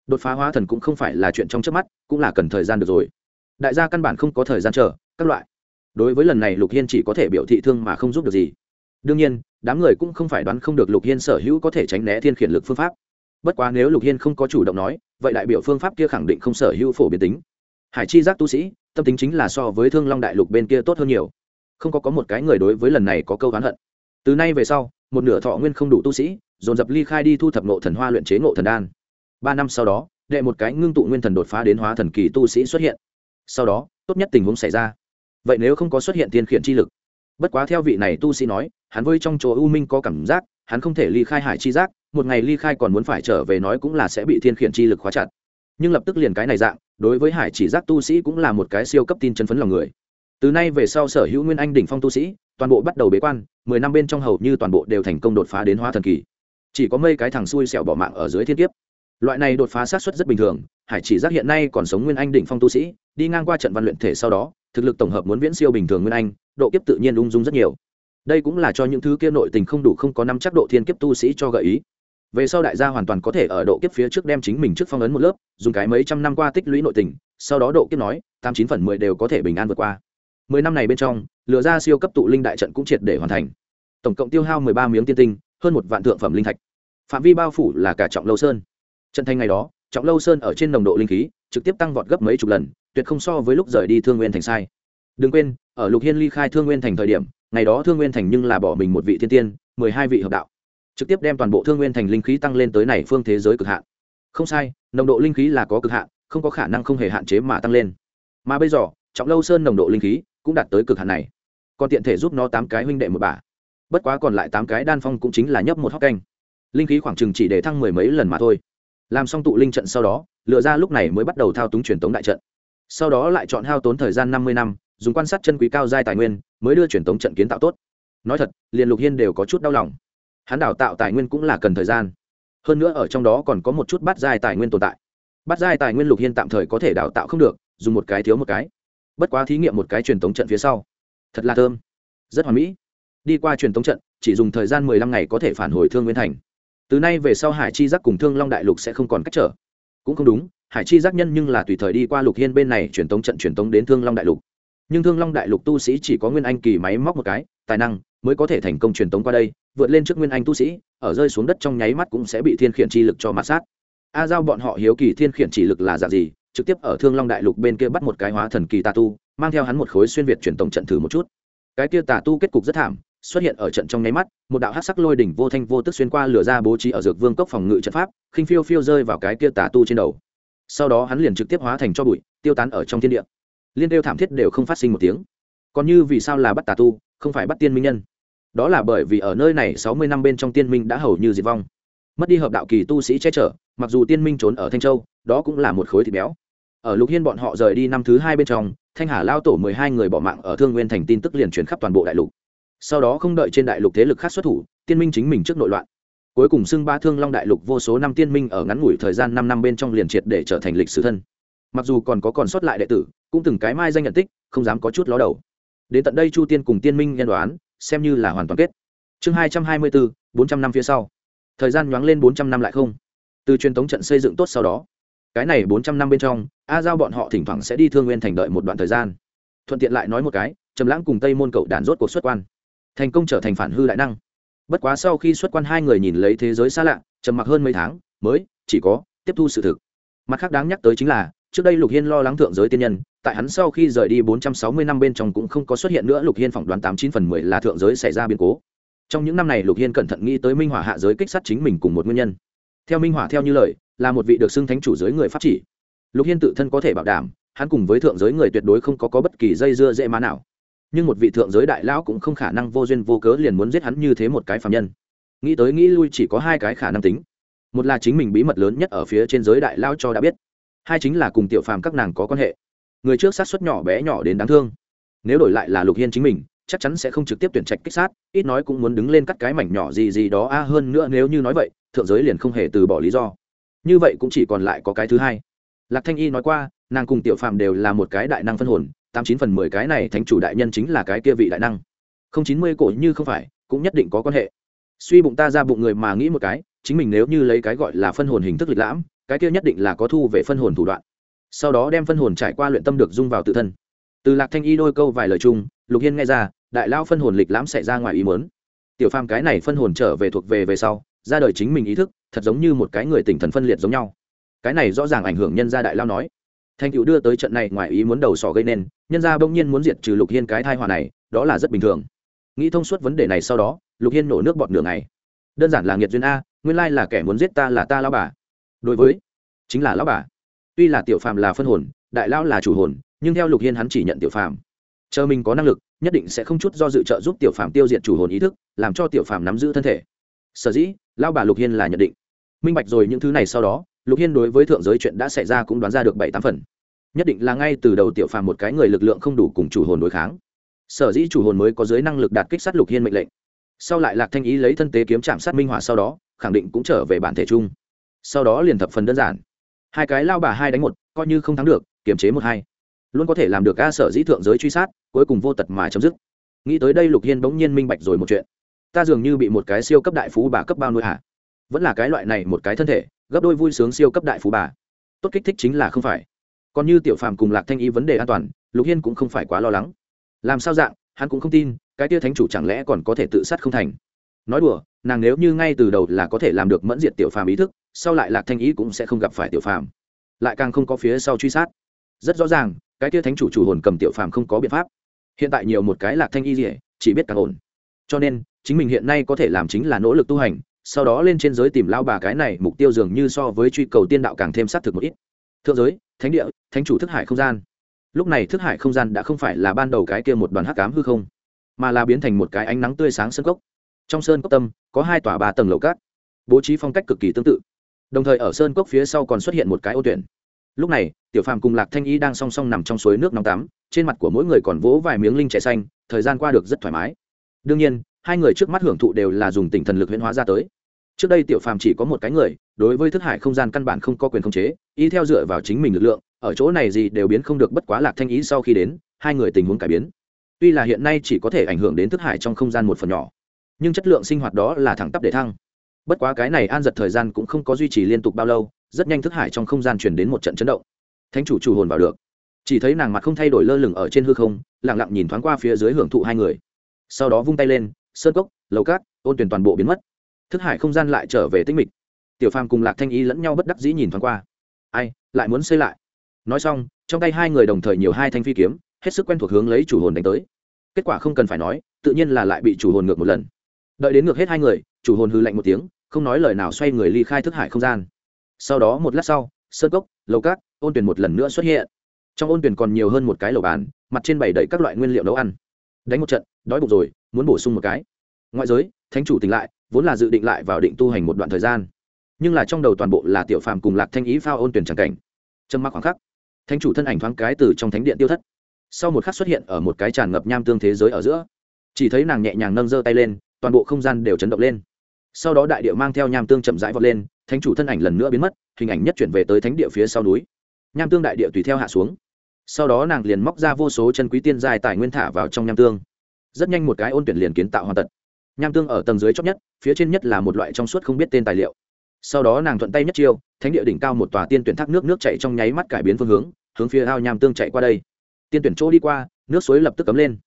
đột phá hóa thần cũng không phải là chuyện trong trước mắt, cũng là cần thời gian được rồi. Đại gia căn bản không có thời gian chờ, các loại. Đối với lần này lục hiên chỉ có thể biểu thị thương mà không giúp được gì. Đương nhiên, đám người cũng không phải đoán không được lục hiên sở hữu có thể tránh né thiên khiển lực phương pháp. Bất quá nếu lục hiên không có chủ động nói, vậy đại biểu phương pháp kia khẳng định không sở hữu phổ biến tính. Hải chi giác tu sĩ, tâm tính chính là so với thương long đại lục bên kia tốt hơn nhiều. Không có có một cái người đối với lần này có câu oán hận. Từ nay về sau, một nửa thọ nguyên không đủ tu sĩ, dồn dập ly khai đi thu thập nộ thần hoa luyện chế nộ thần đan ba năm sau đó, đệ một cái ngưng tụ nguyên thần đột phá đến hóa thần kỳ tu sĩ xuất hiện. Sau đó, tốt nhất tình huống xảy ra. Vậy nếu không có xuất hiện tiên khiển chi lực? Bất quá theo vị này tu sĩ nói, hắn vơi trong chỗ u minh có cảm giác, hắn không thể ly khai hải chi giác, một ngày ly khai còn muốn phải trở về nói cũng là sẽ bị thiên khiển chi lực khóa chặt. Nhưng lập tức liền cái này dạng, đối với hải chỉ giác tu sĩ cũng là một cái siêu cấp tin chân phấn lòng người. Từ nay về sau sở hữu nguyên anh đỉnh phong tu sĩ, toàn bộ bắt đầu bế quan, mười năm bên trong hầu như toàn bộ đều thành công đột phá đến hóa thần kỳ. Chỉ có mây cái thằng xui xẻo bỏ mạng ở dưới thiên kiếp loại này đột phá sát xuất rất bình thường, hải chỉ giác hiện nay còn sống nguyên anh đỉnh phong tu sĩ, đi ngang qua trận văn luyện thể sau đó, thực lực tổng hợp muốn viễn siêu bình thường nguyên anh, độ kiếp tự nhiên ung dung rất nhiều. Đây cũng là cho những thứ kia nội tình không đủ không có năm chắc độ thiên kiếp tu sĩ cho gợi ý. Về sau đại gia hoàn toàn có thể ở độ kiếp phía trước đem chính mình trước phong ấn một lớp, dùng cái mấy trăm năm qua tích lũy nội tình, sau đó độ kiếp nói, tám chín phần mười đều có thể bình an vượt qua. Mười năm này bên trong lừa ra siêu cấp tụ linh đại trận cũng triệt để hoàn thành. Tổng cộng tiêu hao mười ba miếng tiên tinh, hơn một vạn thượng phẩm linh thạch. Phạm vi bao phủ là cả trọng lâu sơn trận thanh ngày đó, trọng lâu sơn ở trên nồng độ linh khí, trực tiếp tăng vọt gấp mấy chục lần, tuyệt không so với lúc rời đi thương nguyên thành sai. Đừng quên, ở lục hiên ly khai thương nguyên thành thời điểm, ngày đó thương nguyên thành nhưng là bỏ mình một vị thiên tiên, mười hai vị hợp đạo. Trực tiếp đem toàn bộ thương nguyên thành linh khí tăng lên tới này phương thế giới cực hạn. Không sai, nồng độ linh khí là có cực hạn, không có khả năng không hề hạn chế mà tăng lên. Mà bây giờ, trọng lâu sơn nồng độ linh khí cũng đạt tới cực hạn này. Còn tiện thể giúp nó tám cái huynh đệ một bà. Bất quá còn lại tám cái đan phong cũng chính là nhấp một hóc canh. Linh khí khoảng chừng chỉ để thăng mười mấy lần mà thôi làm xong tụ linh trận sau đó, lựa ra lúc này mới bắt đầu thao túng truyền tống đại trận. Sau đó lại chọn hao tốn thời gian năm mươi năm, dùng quan sát chân quý cao giai tài nguyên, mới đưa truyền tống trận kiến tạo tốt. Nói thật, liền lục hiên đều có chút đau lòng. Hắn đào tạo tài nguyên cũng là cần thời gian. Hơn nữa ở trong đó còn có một chút bắt giai tài nguyên tồn tại. Bắt giai tài nguyên lục hiên tạm thời có thể đào tạo không được, dùng một cái thiếu một cái. Bất quá thí nghiệm một cái truyền tống trận phía sau. Thật là thơm. Rất hoàn mỹ. Đi qua truyền tống trận, chỉ dùng thời gian mười lăm ngày có thể phản hồi thương nguyên thành từ nay về sau hải chi giác cùng thương long đại lục sẽ không còn cách trở. Cũng không đúng, hải chi giác nhân nhưng là tùy thời đi qua lục hiên bên này truyền tống trận truyền tống đến thương long đại lục. Nhưng thương long đại lục tu sĩ chỉ có nguyên anh kỳ máy móc một cái, tài năng mới có thể thành công truyền tống qua đây, vượt lên trước nguyên anh tu sĩ, ở rơi xuống đất trong nháy mắt cũng sẽ bị thiên khiển chi lực cho mát sát. A giao bọn họ hiếu kỳ thiên khiển chỉ lực là dạng gì, trực tiếp ở thương long đại lục bên kia bắt một cái hóa thần kỳ tà tu, mang theo hắn một khối xuyên việt truyền tống trận thử một chút. Cái kia tà tu kết cục rất thảm xuất hiện ở trận trong nháy mắt, một đạo hát sắc lôi đỉnh vô thanh vô tức xuyên qua lửa ra bố trí ở dược vương cốc phòng ngự trận pháp, khinh phiêu phiêu rơi vào cái kia tà tu trên đầu. Sau đó hắn liền trực tiếp hóa thành cho bụi, tiêu tán ở trong thiên địa. Liên tiêu thảm thiết đều không phát sinh một tiếng. Còn như vì sao là bắt tà tu, không phải bắt tiên minh nhân? Đó là bởi vì ở nơi này sáu mươi năm bên trong tiên minh đã hầu như diệt vong. Mất đi hợp đạo kỳ tu sĩ che chở, mặc dù tiên minh trốn ở thanh châu, đó cũng là một khối thịt béo. Ở lục hiên bọn họ rời đi năm thứ hai bên trong, thanh hà lao tổ mười hai người bỏ mạng ở thương nguyên thành tin tức liền truyền khắp toàn bộ đại lục sau đó không đợi trên đại lục thế lực khác xuất thủ, tiên minh chính mình trước nội loạn. Cuối cùng xưng ba thương long đại lục vô số năm tiên minh ở ngắn ngủi thời gian năm năm bên trong liền triệt để trở thành lịch sử thân. Mặc dù còn có còn sót lại đệ tử, cũng từng cái mai danh nhận tích, không dám có chút ló đầu. Đến tận đây chu tiên cùng tiên minh nhân đoán, xem như là hoàn toàn kết. Chương hai trăm hai mươi bốn bốn trăm năm phía sau. Thời gian nhoáng lên bốn trăm năm lại không. Từ truyền thống trận xây dựng tốt sau đó, cái này bốn trăm năm bên trong, a giao bọn họ thỉnh thoảng sẽ đi thương nguyên thành đợi một đoạn thời gian. Thuận tiện lại nói một cái, trầm lãng cùng tây môn cậu đàn rốt cuộc xuất quan thành công trở thành phản hư đại năng. Bất quá sau khi xuất quan hai người nhìn lấy thế giới xa lạ trầm mặc hơn mấy tháng mới chỉ có tiếp thu sự thực. Mặt khác đáng nhắc tới chính là trước đây lục hiên lo lắng thượng giới tiên nhân tại hắn sau khi rời đi bốn trăm sáu mươi năm bên trong cũng không có xuất hiện nữa lục hiên phỏng đoán tám chín phần mười là thượng giới xảy ra biến cố. Trong những năm này lục hiên cẩn thận nghĩ tới minh hỏa hạ giới kích sát chính mình cùng một nguyên nhân. Theo minh hỏa theo như lời là một vị được xưng thánh chủ giới người pháp chỉ. Lục hiên tự thân có thể bảo đảm hắn cùng với thượng giới người tuyệt đối không có, có bất kỳ dây dưa dễ má nào nhưng một vị thượng giới đại lão cũng không khả năng vô duyên vô cớ liền muốn giết hắn như thế một cái phạm nhân. Nghĩ tới nghĩ lui chỉ có hai cái khả năng tính. Một là chính mình bí mật lớn nhất ở phía trên giới đại lao cho đã biết. Hai chính là cùng tiểu phàm các nàng có quan hệ. Người trước sát xuất nhỏ bé nhỏ đến đáng thương. Nếu đổi lại là lục hiên chính mình, chắc chắn sẽ không trực tiếp tuyển trạch kích sát, ít nói cũng muốn đứng lên cắt cái mảnh nhỏ gì gì đó. A, hơn nữa nếu như nói vậy, thượng giới liền không hề từ bỏ lý do. Như vậy cũng chỉ còn lại có cái thứ hai. Lạc thanh y nói qua, nàng cùng tiểu phàm đều là một cái đại năng phân hồn tám chín phần mười cái này thánh chủ đại nhân chính là cái kia vị đại năng. Không chín mươi cổ như không phải, cũng nhất định có quan hệ. Suy bụng ta ra bụng người mà nghĩ một cái, chính mình nếu như lấy cái gọi là phân hồn hình thức lịch lãm, cái kia nhất định là có thu về phân hồn thủ đoạn. Sau đó đem phân hồn trải qua luyện tâm được dung vào tự thân. Từ lạc thanh y đôi câu vài lời chung, lục hiên nghe ra, đại lao phân hồn lịch lãm xảy ra ngoài ý mớn tiểu phàm cái này phân hồn trở về thuộc về về sau, ra đời chính mình ý thức, thật giống như một cái người tỉnh thần phân liệt giống nhau. Cái này rõ ràng ảnh hưởng nhân gia đại lao nói thanh cựu đưa tới trận này ngoài ý muốn đầu sỏ gây nên, nhân gia bỗng nhiên muốn diệt trừ lục hiên cái thai hòa này, đó là rất bình thường. Nghĩ thông suốt vấn đề này sau đó, lục hiên nổ nước bọt đường này đơn giản là nghiệt duyên a, nguyên lai là kẻ muốn giết ta là ta lao bà. Đối với, chính là lao bà. Tuy là tiểu phàm là phân hồn, đại lão là chủ hồn, nhưng theo lục hiên hắn chỉ nhận tiểu phàm. Chờ mình có năng lực, nhất định sẽ không chút do dự trợ giúp tiểu phàm tiêu diệt chủ hồn ý thức, làm cho tiểu phàm nắm giữ thân thể. Sở dĩ lao bà lục hiên là nhận định. Minh bạch rồi những thứ này sau đó lục hiên đối với thượng giới chuyện đã xảy ra cũng đoán ra được bảy tám phần. Nhất định là ngay từ đầu tiểu phàm một cái người lực lượng không đủ cùng chủ hồn đối kháng. Sở dĩ chủ hồn mới có giới năng lực đạt kích sát lục hiên mệnh lệnh. Sau lại lạc thanh ý lấy thân tế kiếm chạm sát minh họa sau đó, khẳng định cũng trở về bản thể chung. Sau đó liền thập phần đơn giản. Hai cái lao bà hai đánh một, coi như không thắng được, kiềm chế một hai. Luôn có thể làm được ca sở dĩ thượng giới truy sát, cuối cùng vô tật mà chấm dứt. Nghĩ tới đây lục hiên bỗng nhiên minh bạch rồi một chuyện. Ta dường như bị một cái siêu cấp đại phú bà cấp bao nuôi hả? Vẫn là cái loại này một cái thân thể gấp đôi vui sướng siêu cấp đại phú bà. Tốt kích thích chính là không phải. Còn như tiểu phàm cùng lạc thanh y vấn đề an toàn, lục hiên cũng không phải quá lo lắng. Làm sao dạng, hắn cũng không tin, cái tia thánh chủ chẳng lẽ còn có thể tự sát không thành. Nói đùa, nàng nếu như ngay từ đầu là có thể làm được mẫn diệt tiểu phàm ý thức, sau lại lạc thanh ý cũng sẽ không gặp phải tiểu phàm. Lại càng không có phía sau truy sát. Rất rõ ràng, cái tia thánh chủ chủ hồn cầm tiểu phàm không có biện pháp. Hiện tại nhiều một cái lạc thanh y gì chỉ biết càng ổn. Cho nên, chính mình hiện nay có thể làm chính là nỗ lực tu hành sau đó lên trên giới tìm lao bà cái này, mục tiêu dường như so với truy cầu tiên đạo càng thêm xác thực một ít. Thượng giới, thánh địa, thánh chủ thức hải không gian. Lúc này thức hải không gian đã không phải là ban đầu cái kia một đoàn hắc cám hư không, mà là biến thành một cái ánh nắng tươi sáng sơn cốc. Trong sơn cốc tâm, có hai tòa ba tầng lầu cát, bố trí phong cách cực kỳ tương tự. Đồng thời ở sơn cốc phía sau còn xuất hiện một cái ô tuyển. Lúc này, tiểu phàm cùng lạc thanh y đang song song nằm trong suối nước nóng tắm, trên mặt của mỗi người còn vỗ vài miếng linh trẻ xanh, thời gian qua được rất thoải mái. Đương nhiên, hai người trước mắt hưởng thụ đều là dùng tinh thần lực huyễn hóa ra tới trước đây tiểu phàm chỉ có một cái người, đối với thức hải không gian căn bản không có quyền khống chế, y theo dựa vào chính mình lực lượng, ở chỗ này gì đều biến không được bất quá lạc thanh ý sau khi đến, hai người tình huống cải biến. Tuy là hiện nay chỉ có thể ảnh hưởng đến thức hải trong không gian một phần nhỏ, nhưng chất lượng sinh hoạt đó là thẳng tắp để thăng. Bất quá cái này an giật thời gian cũng không có duy trì liên tục bao lâu, rất nhanh thức hải trong không gian chuyển đến một trận chấn động. Thánh chủ chủ hồn vào được. Chỉ thấy nàng mặt không thay đổi lơ lửng ở trên hư không lẳng lặng nhìn thoáng qua phía dưới hưởng thụ hai người. Sau đó vung tay lên, sơn cốc, lầu cát, ôn tuyển toàn bộ biến mất thức hải không gian lại trở về tinh mịch. Tiểu phàm cùng lạc thanh y lẫn nhau bất đắc dĩ nhìn thoáng qua. Ai, lại muốn xây lại? Nói xong, trong tay hai người đồng thời nhiều hai thanh phi kiếm, hết sức quen thuộc hướng lấy chủ hồn đánh tới. Kết quả không cần phải nói, tự nhiên là lại bị chủ hồn ngược một lần. Đợi đến ngược hết hai người, chủ hồn hư lạnh một tiếng, không nói lời nào xoay người ly khai thức hải không gian. Sau đó một lát sau, sơn cốc, lầu cát, ôn tuyển một lần nữa xuất hiện. Trong ôn tuyển còn nhiều hơn một cái lầu bàn, mặt trên bày đầy các loại nguyên liệu nấu ăn. Đánh một trận, đói bụng rồi, muốn bổ sung một cái ngoại giới, thánh chủ tỉnh lại, vốn là dự định lại vào định tu hành một đoạn thời gian. Nhưng là trong đầu toàn bộ là tiểu phàm cùng lạc thanh ý phao ôn tuyển tràng cảnh. Trâm mắc khoảng khắc, thánh chủ thân ảnh thoáng cái từ trong thánh điện tiêu thất. Sau một khắc xuất hiện ở một cái tràn ngập nham tương thế giới ở giữa. Chỉ thấy nàng nhẹ nhàng nâng giơ tay lên, toàn bộ không gian đều chấn động lên. Sau đó đại địa mang theo nham tương chậm rãi vọt lên, thánh chủ thân ảnh lần nữa biến mất, hình ảnh nhất chuyển về tới thánh địa phía sau núi. Nham tương đại địa tùy theo hạ xuống. Sau đó nàng liền móc ra vô số chân quý tiên dài tài nguyên thả vào trong nham tương. Rất nhanh một cái ôn tuyển liền kiến tạo hoàn tật nham tương ở tầng dưới chót nhất, phía trên nhất là một loại trong suốt không biết tên tài liệu. Sau đó nàng thuận tay nhất chiêu, thánh địa đỉnh cao một tòa tiên tuyển thác nước nước chạy trong nháy mắt cải biến phương hướng hướng phía ao nham tương chạy qua đây. Tiên tuyển chỗ đi qua, nước suối lập tức cấm lên.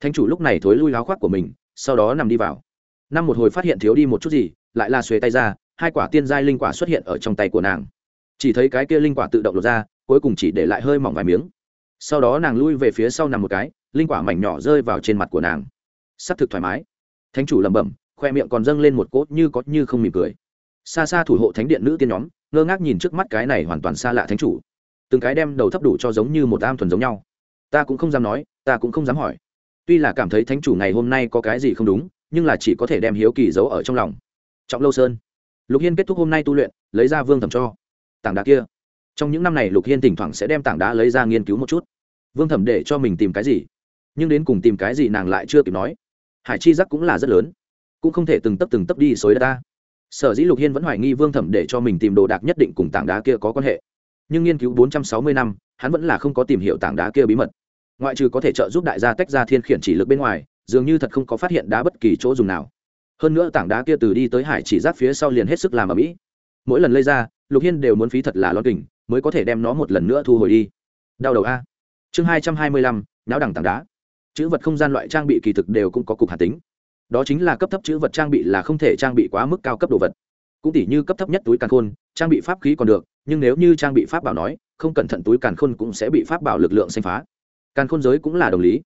Thánh chủ lúc này thối lui láo khoác của mình, sau đó nằm đi vào. Năm một hồi phát hiện thiếu đi một chút gì, lại là xuề tay ra, hai quả tiên giai linh quả xuất hiện ở trong tay của nàng. Chỉ thấy cái kia linh quả tự động lột ra, cuối cùng chỉ để lại hơi mỏng vài miếng. Sau đó nàng lui về phía sau nằm một cái, linh quả mảnh nhỏ rơi vào trên mặt của nàng. S ắ c thực thoải mái thánh chủ lẩm bẩm, khoe miệng còn dâng lên một cốt như có như không mỉm cười. Xa xa thủ hộ thánh điện nữ tiên nhóm, ngơ ngác nhìn trước mắt cái này hoàn toàn xa lạ thánh chủ. Từng cái đem đầu thấp đủ cho giống như một am thuần giống nhau. Ta cũng không dám nói, ta cũng không dám hỏi. Tuy là cảm thấy thánh chủ ngày hôm nay có cái gì không đúng, nhưng là chỉ có thể đem hiếu kỳ giấu ở trong lòng. Trọng lâu sơn. Lục hiên kết thúc hôm nay tu luyện, lấy ra vương thẩm cho. Tảng đá kia. Trong những năm này lục hiên thỉnh thoảng sẽ đem tảng đá lấy ra nghiên cứu một chút. Vương thẩm để cho mình tìm cái gì? Nhưng đến cùng tìm cái gì nàng lại chưa kịp nói hải chi giác cũng là rất lớn. Cũng không thể từng tấp từng tấp đi xối đất ta. Sở dĩ lục hiên vẫn hoài nghi vương thẩm để cho mình tìm đồ đạc nhất định cùng tảng đá kia có quan hệ. Nhưng nghiên cứu bốn trăm sáu mươi năm, hắn vẫn là không có tìm hiểu tảng đá kia bí mật. Ngoại trừ có thể trợ giúp đại gia tách ra thiên khiển chỉ lực bên ngoài, dường như thật không có phát hiện đá bất kỳ chỗ dùng nào. Hơn nữa tảng đá kia từ đi tới hải chỉ giác phía sau liền hết sức làm ở mỹ mỗi lần lấy ra, lục hiên đều muốn phí thật là lo kình mới có thể đem nó một lần nữa thu hồi đi. Đau đầu a. Chương hai trăm hai mươi lăm, náo đẳng tảng đá chữ vật không gian loại trang bị kỳ thực đều cũng có cục hạt tính. Đó chính là cấp thấp chữ vật trang bị là không thể trang bị quá mức cao cấp đồ vật. Cũng tỉ như cấp thấp nhất túi càn khôn, trang bị pháp khí còn được, nhưng nếu như trang bị pháp bảo nói, không cẩn thận túi càn khôn cũng sẽ bị pháp bảo lực lượng xanh phá. Càn khôn giới cũng là đồng lý.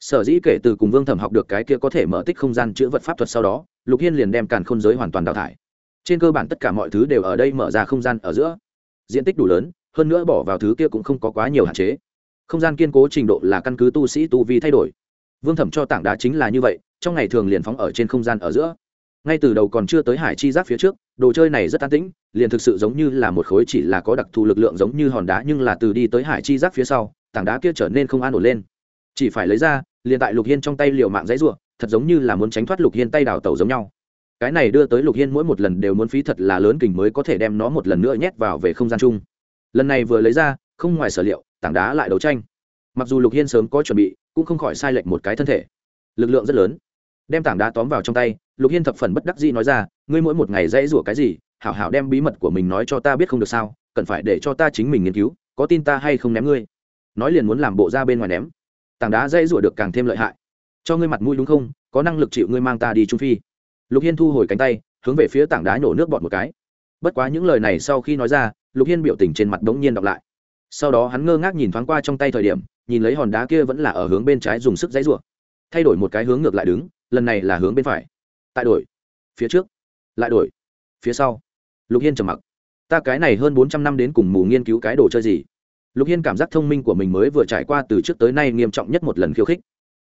Sở dĩ kể từ cùng vương thẩm học được cái kia có thể mở tích không gian chữ vật pháp thuật sau đó, lục hiên liền đem càn khôn giới hoàn toàn đào thải. Trên cơ bản tất cả mọi thứ đều ở đây mở ra không gian ở giữa. Diện tích đủ lớn, hơn nữa bỏ vào thứ kia cũng không có quá nhiều hạn chế không gian kiên cố trình độ là căn cứ tu sĩ tu vi thay đổi. Vương thẩm cho tảng đá chính là như vậy, trong ngày thường liền phóng ở trên không gian ở giữa. Ngay từ đầu còn chưa tới hải chi giáp phía trước, đồ chơi này rất an tĩnh, liền thực sự giống như là một khối chỉ là có đặc thù lực lượng giống như hòn đá nhưng là từ đi tới hải chi giáp phía sau, tảng đá kia trở nên không an ổn lên. Chỉ phải lấy ra, liền tại lục hiên trong tay liều mạng dãy ruộng thật giống như là muốn tránh thoát lục hiên tay đào tàu giống nhau. Cái này đưa tới lục hiên mỗi một lần đều muốn phí thật là lớn kình mới có thể đem nó một lần nữa nhét vào về không gian chung. Lần này vừa lấy ra, không ngoài sở liệu tảng đá lại đấu tranh. Mặc dù lục hiên sớm có chuẩn bị, cũng không khỏi sai lệch một cái thân thể. Lực lượng rất lớn. Đem tảng đá tóm vào trong tay, lục hiên thập phần bất đắc dĩ nói ra, ngươi mỗi một ngày dãy rủa cái gì, hảo hảo đem bí mật của mình nói cho ta biết không được sao, cần phải để cho ta chính mình nghiên cứu, có tin ta hay không ném ngươi? Nói liền muốn làm bộ ra bên ngoài ném. Tảng đá dãy rủa được càng thêm lợi hại. Cho ngươi mặt mũi đúng không? Có năng lực chịu ngươi mang ta đi trung phi. Lục hiên thu hồi cánh tay, hướng về phía tảng đá nổ nước bọt một cái. Bất quá những lời này sau khi nói ra, lục hiên biểu tình trên mặt bỗng nhiên đọc lại sau đó hắn ngơ ngác nhìn thoáng qua trong tay thời điểm, nhìn lấy hòn đá kia vẫn là ở hướng bên trái dùng sức dãy rủa. Thay đổi một cái hướng ngược lại đứng, lần này là hướng bên phải. Tại đổi. Phía trước. Lại đổi. Phía sau. Lục hiên trầm mặc. Ta cái này hơn bốn trăm năm đến cùng mù nghiên cứu cái đồ chơi gì? Lục hiên cảm giác thông minh của mình mới vừa trải qua từ trước tới nay nghiêm trọng nhất một lần khiêu khích.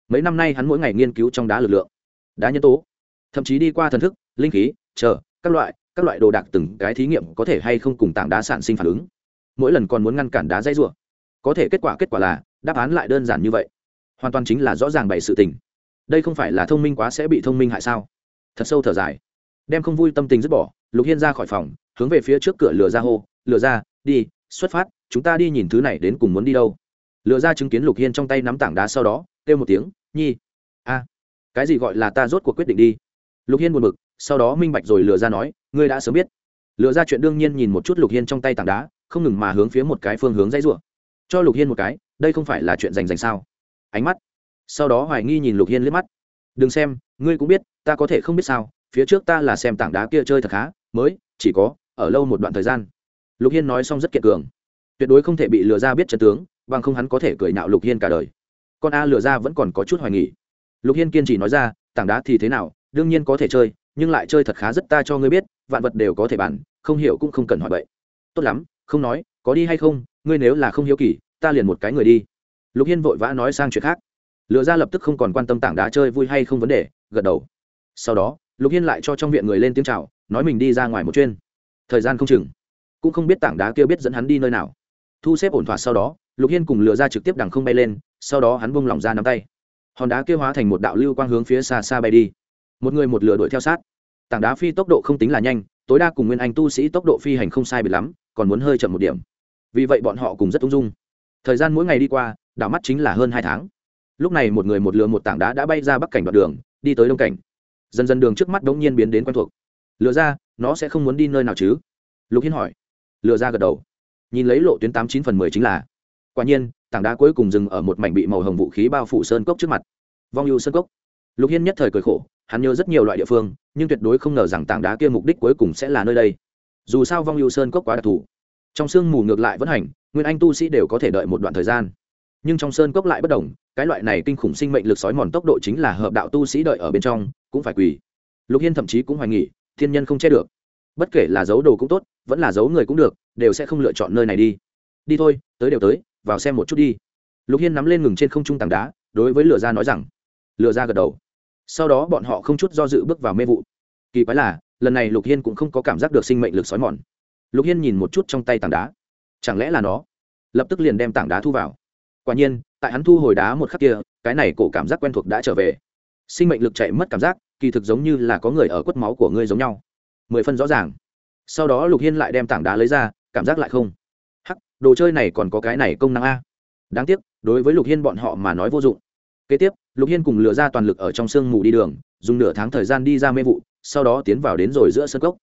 Mấy năm nay hắn mỗi ngày nghiên cứu trong đá lực lượng, đá nhân tố, thậm chí đi qua thần thức, linh khí, chờ, các loại các loại đồ đạc từng cái thí nghiệm có thể hay không cùng tảng đá sản sinh phản ứng mỗi lần còn muốn ngăn cản đá dây rùa có thể kết quả kết quả là, đáp án lại đơn giản như vậy. Hoàn toàn chính là rõ ràng bày sự tình. Đây không phải là thông minh quá sẽ bị thông minh hại sao? Thật sâu thở dài. Đem không vui tâm tình dứt bỏ, lục hiên ra khỏi phòng, hướng về phía trước cửa lửa ra hô, lửa ra, đi, xuất phát, chúng ta đi nhìn thứ này đến cùng muốn đi đâu. Lửa ra chứng kiến lục hiên trong tay nắm tảng đá sau đó, kêu một tiếng, nhi, a, cái gì gọi là ta rốt cuộc quyết định đi? Lục hiên buồn bực, sau đó minh bạch rồi lửa ra nói, ngươi đã sớm biết. Lửa ra chuyện đương nhiên nhìn một chút lục hiên trong tay tảng đá không ngừng mà hướng phía một cái phương hướng dãy rủa. Cho lục hiên một cái, đây không phải là chuyện dành dành sao? Ánh mắt. Sau đó hoài nghi nhìn lục hiên liếc mắt. Đừng xem, ngươi cũng biết, ta có thể không biết sao, phía trước ta là xem tảng đá kia chơi thật khá, mới, chỉ có, ở lâu một đoạn thời gian. Lục hiên nói xong rất kiệt cường. Tuyệt đối không thể bị lừa ra biết chân tướng, bằng không hắn có thể cười nạo lục hiên cả đời. Con a lừa ra vẫn còn có chút hoài nghi. Lục hiên kiên trì nói ra, tảng đá thì thế nào, đương nhiên có thể chơi, nhưng lại chơi thật khá rất ta cho ngươi biết, vạn vật đều có thể bàn, không hiểu cũng không cần hỏi vậy tốt lắm không nói, có đi hay không, ngươi nếu là không hiếu kỳ, ta liền một cái người đi. Lục hiên vội vã nói sang chuyện khác. Lựa ra lập tức không còn quan tâm tảng đá chơi vui hay không vấn đề, gật đầu. Sau đó, lục hiên lại cho trong viện người lên tiếng c h à o nói mình đi ra ngoài một chuyên thời gian không chừng. Cũng không biết tảng đá kia biết dẫn hắn đi nơi nào. Thu xếp ổn thỏa sau đó, lục hiên cùng lựa ra trực tiếp đằng không bay lên, sau đó hắn bông lỏng ra nắm tay. Hòn đá kia hóa thành một đạo lưu quang hướng phía xa xa bay đi. Một người một lửa đuổi theo sát. Tảng đá phi tốc độ không tính là nhanh, tối đa cùng nguyên anh tu sĩ tốc độ phi hành không sai bị lắm còn muốn hơi chậm một điểm. Vì vậy bọn họ cùng rất ung dung. Thời gian mỗi ngày đi qua, đảo mắt chính là hơn hai tháng. Lúc này một người một lừa một tảng đá đã bay ra bắc cảnh đoạn đường, đi tới đông cảnh. Dần dần đường trước mắt đống nhiên biến đến quen thuộc. Lừa ra, nó sẽ không muốn đi nơi nào chứ? Lục hiên hỏi. Lừa ra gật đầu. Nhìn lấy lộ tuyến tám chín phần mười chính là. Quả nhiên, tảng đá cuối cùng dừng ở một mảnh bị màu hồng vũ khí bao phủ sơn cốc trước mặt. Vong ưu sơn cốc. Lục hiên nhất thời cười khổ, hắn nhớ rất nhiều loại địa phương, nhưng tuyệt đối không ngờ rằng tảng đá kia mục đích cuối cùng sẽ là nơi đây dù sao vong ưu sơn cốc quá đặc thù. Trong sương mù ngược lại vẫn hành, nguyên anh tu sĩ đều có thể đợi một đoạn thời gian. Nhưng trong sơn cốc lại bất đồng, cái loại này kinh khủng sinh mệnh lực sói mòn tốc độ chính là hợp đạo tu sĩ đợi ở bên trong, cũng phải quỳ. Lục hiên thậm chí cũng hoài nghỉ thiên nhân không che được. Bất kể là giấu đồ cũng tốt, vẫn là giấu người cũng được, đều sẽ không lựa chọn nơi này đi. Đi thôi, tới đều tới, vào xem một chút đi. Lục hiên nắm lên ngừng trên không trung tảng đá, đối với lựa ra nói rằng. Lừa ra gật đầu. Sau đó bọn họ không chút do dự bước vào mê vụ. Kỳ quái là lần này lục hiên cũng không có cảm giác được sinh mệnh lực xói mòn. Lục hiên nhìn một chút trong tay tảng đá. Chẳng lẽ là nó? Lập tức liền đem tảng đá thu vào. Quả nhiên, tại hắn thu hồi đá một khắc kia, cái này cổ cảm giác quen thuộc đã trở về. Sinh mệnh lực chạy mất cảm giác, kỳ thực giống như là có người ở quất máu của ngươi giống nhau. Mười phân rõ ràng. Sau đó lục hiên lại đem tảng đá lấy ra, cảm giác lại không. Hắc, đồ chơi này còn có cái này công năng a. Đáng tiếc, đối với lục hiên bọn họ mà nói vô dụng. Kế tiếp, lục hiên cùng lừa ra toàn lực ở trong sương mù đi đường, dùng nửa tháng thời gian đi ra mê vụ sau đó tiến vào đến rồi giữa sơn cốc.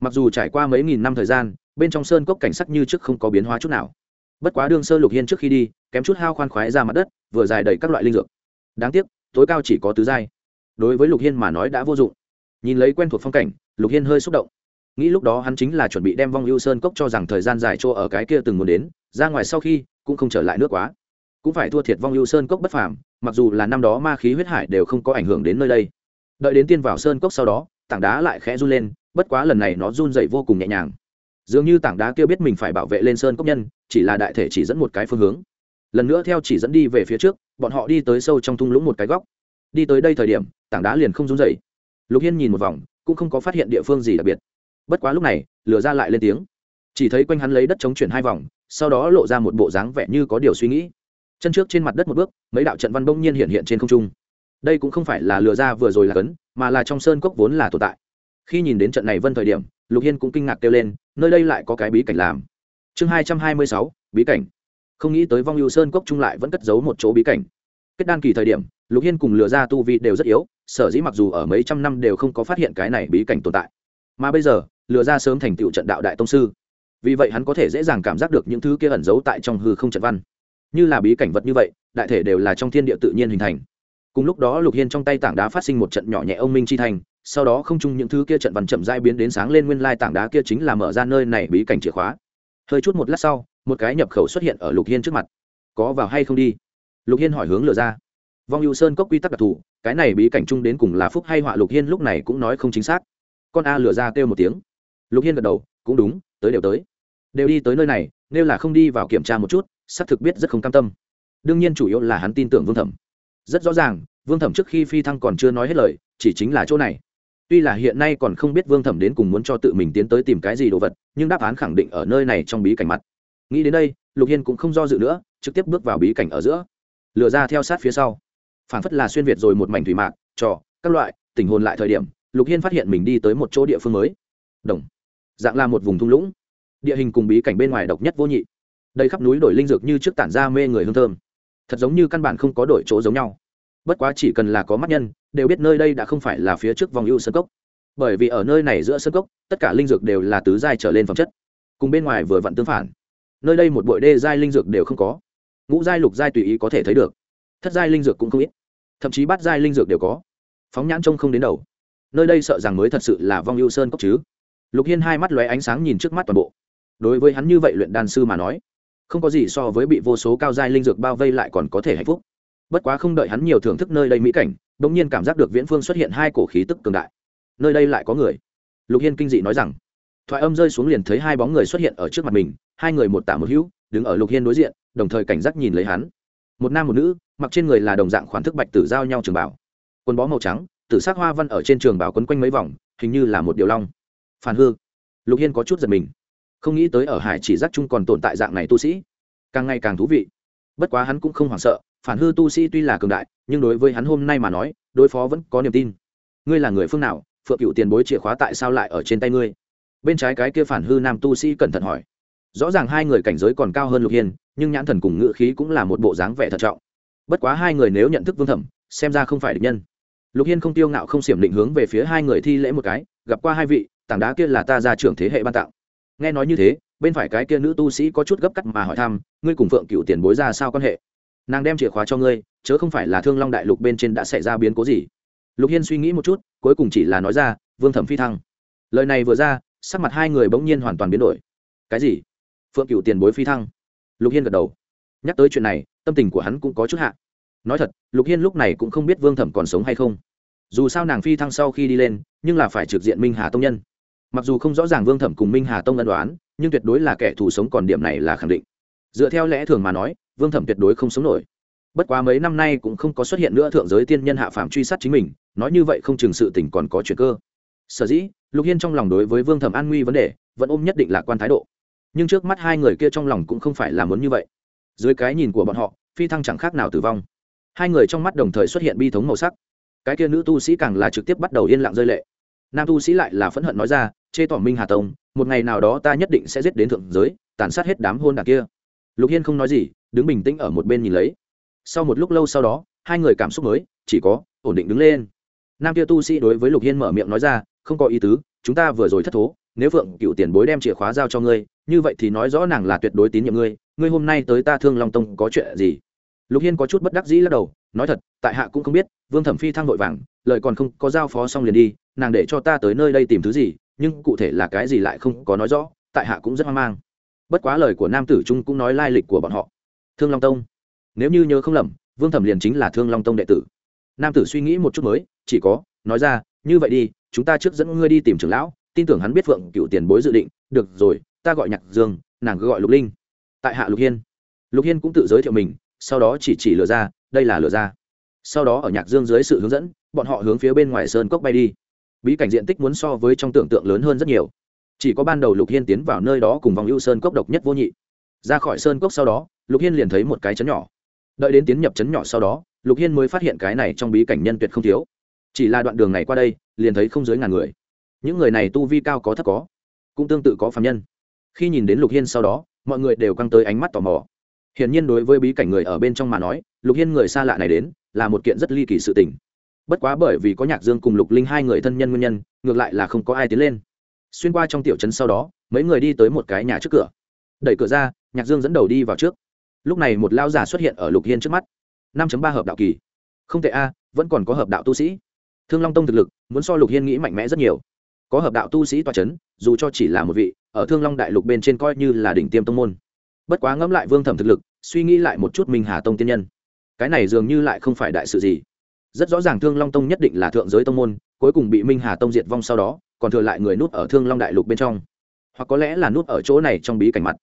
Mặc dù trải qua mấy nghìn năm thời gian, bên trong sơn cốc cảnh sắc như trước không có biến hóa chút nào. Bất quá đương sơ lục hiên trước khi đi, kém chút hao khoan khoái ra mặt đất, vừa dài đầy các loại linh dược. Đáng tiếc, tối cao chỉ có tứ giai. Đối với lục hiên mà nói đã vô dụng. Nhìn lấy quen thuộc phong cảnh, lục hiên hơi xúc động. Nghĩ lúc đó hắn chính là chuẩn bị đem vong ưu sơn cốc cho rằng thời gian dài chỗ ở cái kia từng muốn đến, ra ngoài sau khi, cũng không trở lại nước quá. Cũng phải thua thiệt vong ưu sơn cốc bất phàm, mặc dù là năm đó ma khí huyết hải đều không có ảnh hưởng đến nơi đây. Đợi đến tiên vào sơn cốc sau đó tảng đá lại khẽ run lên, bất quá lần này nó run dậy vô cùng nhẹ nhàng. Dường như tảng đá kia biết mình phải bảo vệ lên sơn cốc nhân, chỉ là đại thể chỉ dẫn một cái phương hướng. Lần nữa theo chỉ dẫn đi về phía trước, bọn họ đi tới sâu trong thung lũng một cái góc. Đi tới đây thời điểm, tảng đá liền không run dậy. Lục hiên nhìn một vòng, cũng không có phát hiện địa phương gì đặc biệt. Bất quá lúc này, lửa ra lại lên tiếng. Chỉ thấy quanh hắn lấy đất chống chuyển hai vòng, sau đó lộ ra một bộ dáng vẻ như có điều suy nghĩ. Chân trước trên mặt đất một bước, mấy đạo trận văn bỗng nhiên hiện hiện trên không trung đây cũng không phải là lừa ra vừa rồi là cấn, mà là trong sơn cốc vốn là tồn tại. Khi nhìn đến trận này vân thời điểm, lục hiên cũng kinh ngạc kêu lên, nơi đây lại có cái bí cảnh làm. Chương hai trăm hai mươi sáu, bí cảnh. Không nghĩ tới vong hữu sơn cốc trung lại vẫn cất giấu một chỗ bí cảnh. Kết đan kỳ thời điểm, lục hiên cùng lừa ra tu vi đều rất yếu, sở dĩ mặc dù ở mấy trăm năm đều không có phát hiện cái này bí cảnh tồn tại. Mà bây giờ, lừa ra sớm thành tựu trận đạo đại tông sư. Vì vậy hắn có thể dễ dàng cảm giác được những thứ kia ẩn giấu tại trong hư không trận văn. Như là bí cảnh vật như vậy, đại thể đều là trong thiên địa tự nhiên hình thành cùng lúc đó lục hiên trong tay tảng đá phát sinh một trận nhỏ nhẹ ông minh chi thành, sau đó không chung những thứ kia trận văn chậm dai biến đến sáng lên nguyên lai tảng đá kia chính là mở ra nơi này bí cảnh chìa khóa. Hơi chút một lát sau, một cái nhập khẩu xuất hiện ở lục hiên trước mặt. Có vào hay không đi? Lục hiên hỏi hướng lừa ra. Vong hữu sơn cốc quy tắc đặc thù, cái này bí cảnh chung đến cùng là phúc hay họa? Lục hiên lúc này cũng nói không chính xác. Con a lừa ra kêu một tiếng. Lục hiên gật đầu, cũng đúng, tới đều tới. Đều đi tới nơi này, nếu là không đi vào kiểm tra một chút, xác thực biết rất không cam tâm. Đương nhiên chủ yếu là hắn tin tưởng vương thẩm rất rõ ràng, vương thẩm trước khi phi thăng còn chưa nói hết lời, chỉ chính là chỗ này. Tuy là hiện nay còn không biết vương thẩm đến cùng muốn cho tự mình tiến tới tìm cái gì đồ vật, nhưng đáp án khẳng định ở nơi này trong bí cảnh mặt. Nghĩ đến đây, lục hiên cũng không do dự nữa, trực tiếp bước vào bí cảnh ở giữa. Lừa ra theo sát phía sau. Phản phất là xuyên việt rồi một mảnh thủy mạc, trò, các loại tình hồn lại thời điểm, lục hiên phát hiện mình đi tới một chỗ địa phương mới. Đồng. Dạng là một vùng thung lũng. Địa hình cùng bí cảnh bên ngoài độc nhất vô nhị. Đây khắp núi đổi linh dược như trước tản ra mê người hương thơm thật giống như căn bản không có đổi chỗ giống nhau. Bất quá chỉ cần là có mắt nhân, đều biết nơi đây đã không phải là phía trước vòng ưu sơ cốc. Bởi vì ở nơi này giữa sơ cốc, tất cả linh dược đều là tứ giai trở lên phẩm chất. Cùng bên ngoài vừa vặn tương phản. Nơi đây một bội đê giai linh dược đều không có. Ngũ giai, lục giai tùy ý có thể thấy được. Thất giai linh dược cũng không ít. Thậm chí bát giai linh dược đều có. Phóng nhãn trông không đến đầu. Nơi đây sợ rằng mới thật sự là vong ưu sơn cốc chứ. Lục hiên hai mắt lóe ánh sáng nhìn trước mắt toàn bộ. Đối với hắn như vậy luyện đan sư mà nói không có gì so với bị vô số cao giai linh dược bao vây lại còn có thể hạnh phúc. Bất quá không đợi hắn nhiều thưởng thức nơi đây mỹ cảnh đ ỗ n g nhiên cảm giác được viễn phương xuất hiện hai cổ khí tức cường đại. Nơi đây lại có người. Lục hiên kinh dị nói rằng, thoại âm rơi xuống liền thấy hai bóng người xuất hiện ở trước mặt mình, hai người một tả một hữu, đứng ở lục hiên đối diện, đồng thời cảnh giác nhìn lấy hắn. Một nam một nữ, mặc trên người là đồng dạng khoản thức bạch tử giao nhau trường bảo. Quần bó màu trắng, tử s hoa văn ở trên trường bảo quấn quanh mấy vòng, hình như là một điều long. Phản hư. Lục hiên có chút giật mình không nghĩ tới ở hải chỉ giác chung còn tồn tại dạng này tu sĩ. Càng ngày càng thú vị. Bất quá hắn cũng không hoảng sợ, phản hư tu sĩ tuy là cường đại, nhưng đối với hắn hôm nay mà nói, đối phó vẫn có niềm tin. Ngươi là người phương nào? Phượng cựu tiền bối chìa khóa tại sao lại ở trên tay ngươi? Bên trái cái kia phản hư nam tu sĩ cẩn thận hỏi. Rõ ràng hai người cảnh giới còn cao hơn lục hiên, nhưng nhãn thần cùng ngự khí cũng là một bộ dáng vẻ thận trọng. Bất quá hai người nếu nhận thức vương thẩm, xem ra không phải địch nhân. Lục hiên không tiêu ngạo không xiểm định hướng về phía hai người thi lễ một cái, gặp qua hai vị, tảng đá kia là ta ra trưởng thế hệ ban tặng nghe nói như thế, bên phải cái kia nữ tu sĩ có chút gấp cắt mà hỏi thăm, ngươi cùng phượng cựu tiền bối ra sao quan hệ? Nàng đem chìa khóa cho ngươi, chớ không phải là thương long đại lục bên trên đã xảy ra biến cố gì. Lục hiên suy nghĩ một chút, cuối cùng chỉ là nói ra, vương thẩm phi thăng. Lời này vừa ra, sắc mặt hai người bỗng nhiên hoàn toàn biến đổi. Cái gì? Phượng cựu tiền bối phi thăng? Lục hiên gật đầu. Nhắc tới chuyện này, tâm tình của hắn cũng có chút hạ. Nói thật, lục hiên lúc này cũng không biết vương thẩm còn sống hay không. Dù sao nàng phi thăng sau khi đi lên, nhưng là phải trực diện minh hà tông nhân mặc dù không rõ ràng vương thẩm cùng minh hà tông ân đoán nhưng tuyệt đối là kẻ thù sống còn điểm này là khẳng định. Dựa theo lẽ thường mà nói, vương thẩm tuyệt đối không sống nổi. Bất quá mấy năm nay cũng không có xuất hiện nữa thượng giới tiên nhân hạ phạm truy sát chính mình, nói như vậy không chừng sự tình còn có chuyện cơ. Sở dĩ, lục hiên trong lòng đối với vương thẩm an nguy vấn đề, vẫn ôm nhất định lạc quan thái độ. Nhưng trước mắt hai người kia trong lòng cũng không phải là muốn như vậy. Dưới cái nhìn của bọn họ, phi thăng chẳng khác nào tử vong. Hai người trong mắt đồng thời xuất hiện bi thống màu sắc. Cái kia nữ tu sĩ càng là trực tiếp bắt đầu yên lặng rơi lệ nam tu sĩ lại là phẫn hận nói ra, chê tỏ minh hà tông, một ngày nào đó ta nhất định sẽ giết đến thượng giới, tàn sát hết đám hôn đ kia. Lục hiên không nói gì, đứng bình tĩnh ở một bên nhìn lấy. Sau một lúc lâu sau đó, hai người cảm xúc mới, chỉ có, ổn định đứng lên. Nam kia tu sĩ đối với lục hiên mở miệng nói ra, không có ý tứ, chúng ta vừa rồi thất thố, nếu phượng cựu tiền bối đem chìa khóa giao cho ngươi, như vậy thì nói rõ nàng là tuyệt đối tín nhiệm ngươi ngươi hôm nay tới ta thương long tông có chuyện gì? Lục hiên có chút bất đắc dĩ lắc đầu, nói thật, tại hạ cũng không biết, vương thẩm phi thăng vội vàng, lời còn không có giao phó xong liền đi nàng để cho ta tới nơi đây tìm thứ gì, nhưng cụ thể là cái gì lại không có nói rõ, tại hạ cũng rất hoang mang. Bất quá lời của nam tử trung cũng nói lai lịch của bọn họ. Thương long tông. Nếu như nhớ không lầm, vương thẩm liền chính là thương long tông đệ tử. Nam tử suy nghĩ một chút mới, chỉ có, nói ra, như vậy đi, chúng ta trước dẫn ngươi đi tìm trưởng lão, tin tưởng hắn biết phượng cựu tiền bối dự định. Được rồi, ta gọi nhạc dương, nàng cứ gọi lục linh. Tại hạ lục hiên. Lục hiên cũng tự giới thiệu mình, sau đó chỉ chỉ lừa ra, đây là lừa ra. Sau đó ở nhạc dương dưới sự hướng dẫn, bọn họ hướng phía bên ngoài sơn cốc bay đi bí cảnh diện tích muốn so với trong tưởng tượng lớn hơn rất nhiều. Chỉ có ban đầu lục hiên tiến vào nơi đó cùng vòng ưu sơn cốc độc nhất vô nhị. Ra khỏi sơn cốc sau đó, lục hiên liền thấy một cái chấn nhỏ. Đợi đến tiến nhập chấn nhỏ sau đó, lục hiên mới phát hiện cái này trong bí cảnh nhân tuyệt không thiếu. Chỉ là đoạn đường này qua đây, liền thấy không dưới ngàn người. Những người này tu vi cao có thấp có, cũng tương tự có phạm nhân. Khi nhìn đến lục hiên sau đó, mọi người đều căng tới ánh mắt tò mò. Hiển nhiên đối với bí cảnh người ở bên trong mà nói, lục hiên người xa lạ này đến là một kiện rất ly kỳ sự tình bất quá bởi vì có nhạc dương cùng lục linh hai người thân nhân nguyên nhân, ngược lại là không có ai tiến lên. Xuyên qua trong tiểu trấn sau đó, mấy người đi tới một cái nhà trước cửa. Đẩy cửa ra, nhạc dương dẫn đầu đi vào trước. Lúc này một lao giả xuất hiện ở lục hiên trước mắt. Năm ba hợp đạo kỳ. Không tệ a, vẫn còn có hợp đạo tu sĩ. Thương long tông thực lực, muốn so lục hiên nghĩ mạnh mẽ rất nhiều. Có hợp đạo tu sĩ toa c h ấ n dù cho chỉ là một vị, ở thương long đại lục bên trên coi như là đỉnh tiêm tông môn. Bất quá ngẫm lại vương thẩm thực lực, suy nghĩ lại một chút minh hà tông tiên nhân. Cái này dường như lại không phải đại sự gì rất rõ ràng thương long tông nhất định là thượng giới tông môn, cuối cùng bị minh hà tông diệt vong sau đó, còn thừa lại người nút ở thương long đại lục bên trong. Hoặc có lẽ là nút ở chỗ này trong bí cảnh mặt.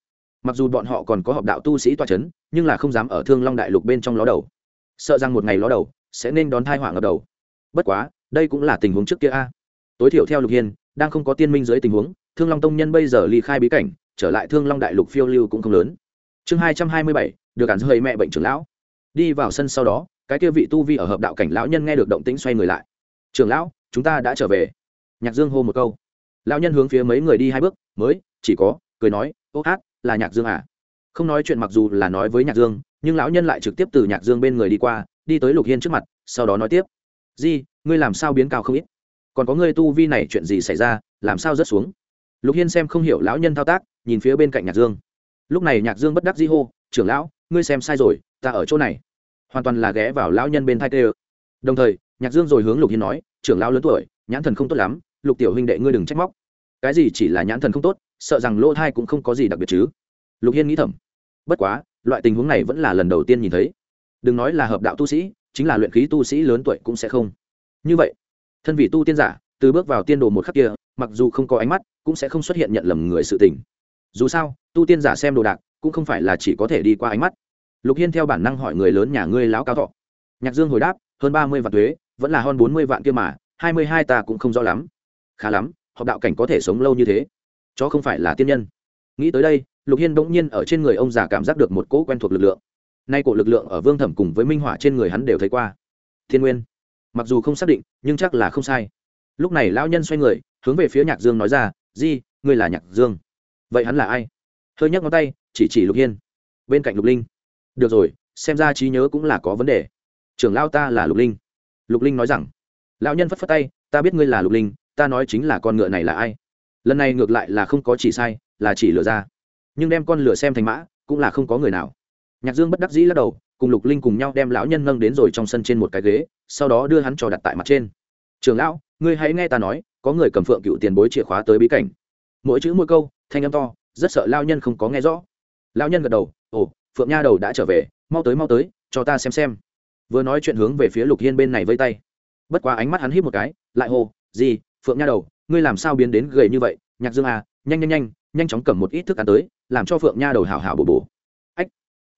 Mặc dù bọn họ còn có họp đạo tu sĩ toa c h ấ n nhưng là không dám ở thương long đại lục bên trong ló đầu. Sợ rằng một ngày ló đầu, sẽ nên đón thai họa ngập đầu. Bất quá, đây cũng là tình huống trước kia a. Tối thiểu theo lục hiên, đang không có tiên minh dưới tình huống, thương long tông nhân bây giờ ly khai bí cảnh, trở lại thương long đại lục phiêu lưu cũng không lớn. Chương hai trăm hai mươi bảy, được cản hơi mẹ bệnh trưởng lão. Đi vào sân sau đó cái kia vị tu vi ở hợp đạo cảnh lão nhân nghe được động tĩnh xoay người lại. Trưởng lão, chúng ta đã trở về. Nhạc dương hô một câu. Lão nhân hướng phía mấy người đi hai bước, mới, chỉ có, cười nói, ô hát, là nhạc dương à? Không nói chuyện mặc dù là nói với nhạc dương, nhưng lão nhân lại trực tiếp từ nhạc dương bên người đi qua, đi tới lục hiên trước mặt, sau đó nói tiếp, di, ngươi làm sao biến cao không ít? Còn có ngươi tu vi này chuyện gì xảy ra, làm sao rớt xuống? Lục hiên xem không hiểu lão nhân thao tác, nhìn phía bên cạnh nhạc dương. Lúc này nhạc dương bất đắc di hô, trưởng lão, ngươi xem sai rồi, ta ở chỗ này hoàn toàn là ghé vào lão nhân bên thai tê đồng thời, nhạc dương rồi hướng lục hiên nói, trưởng lão lớn tuổi, nhãn thần không tốt lắm, lục tiểu huynh đệ ngươi đừng trách móc. Cái gì chỉ là nhãn thần không tốt, sợ rằng lỗ thai cũng không có gì đặc biệt chứ. Lục hiên nghĩ thầm. Bất quá, loại tình huống này vẫn là lần đầu tiên nhìn thấy. Đừng nói là hợp đạo tu sĩ, chính là luyện khí tu sĩ lớn tuổi cũng sẽ không. Như vậy, thân vị tu tiên giả, từ bước vào tiên đồ một khắc kia, mặc dù không có ánh mắt, cũng sẽ không xuất hiện nhận lầm người sự tình. Dù sao, tu tiên giả xem đồ đạc, cũng không phải là chỉ có thể đi qua ánh mắt lục hiên theo bản năng hỏi người lớn nhà ngươi láo cao thọ. Nhạc dương hồi đáp, hơn ba mươi vạn thuế, vẫn là hơn bốn mươi vạn kia mà, hai mươi hai ta cũng không rõ lắm. Khá lắm họ đạo cảnh có thể sống lâu như thế. Chó không phải là tiên nhân. Nghĩ tới đây, lục hiên bỗng nhiên ở trên người ông già cảm giác được một cỗ quen thuộc lực lượng. Nay cổ lực lượng ở vương thẩm cùng với minh họa trên người hắn đều thấy qua. Thiên nguyên. Mặc dù không xác định, nhưng chắc là không sai. Lúc này lão nhân xoay người, hướng về phía nhạc dương nói ra, di, ngươi là nhạc dương. Vậy hắn là ai? Hơi nhắc ngón tay, chỉ chỉ lục hiên. Bên cạnh lục linh được rồi, xem ra trí nhớ cũng là có vấn đề. Trưởng lao ta là lục linh. Lục linh nói rằng, lão nhân phất phất tay, ta biết ngươi là lục linh, ta nói chính là con ngựa này là ai. Lần này ngược lại là không có chỉ sai, là chỉ lừa ra. Nhưng đem con lửa xem thành mã, cũng là không có người nào. Nhạc dương bất đắc dĩ lắc đầu, cùng lục linh cùng nhau đem lão nhân nâng đến rồi trong sân trên một cái ghế, sau đó đưa hắn trò đặt tại mặt trên. Trường lão, ngươi hãy nghe ta nói, có người cầm phượng cựu tiền bối chìa khóa tới bí cảnh. Mỗi chữ mỗi câu, thanh âm to, rất sợ lao nhân không có nghe rõ. Lão nhân gật đầu, ồ phượng nha đầu đã trở về, mau tới mau tới, cho ta xem xem. Vừa nói chuyện hướng về phía lục hiên bên này vây tay. Bất quá ánh mắt hắn hít một cái, lại hô, gì, phượng nha đầu, ngươi làm sao biến đến gầy như vậy? Nhạc dương à nhanh nhanh nhanh nhanh chóng cầm một ít thức ăn tới, làm cho phượng nha đầu hào hào bổ bổ. Ách,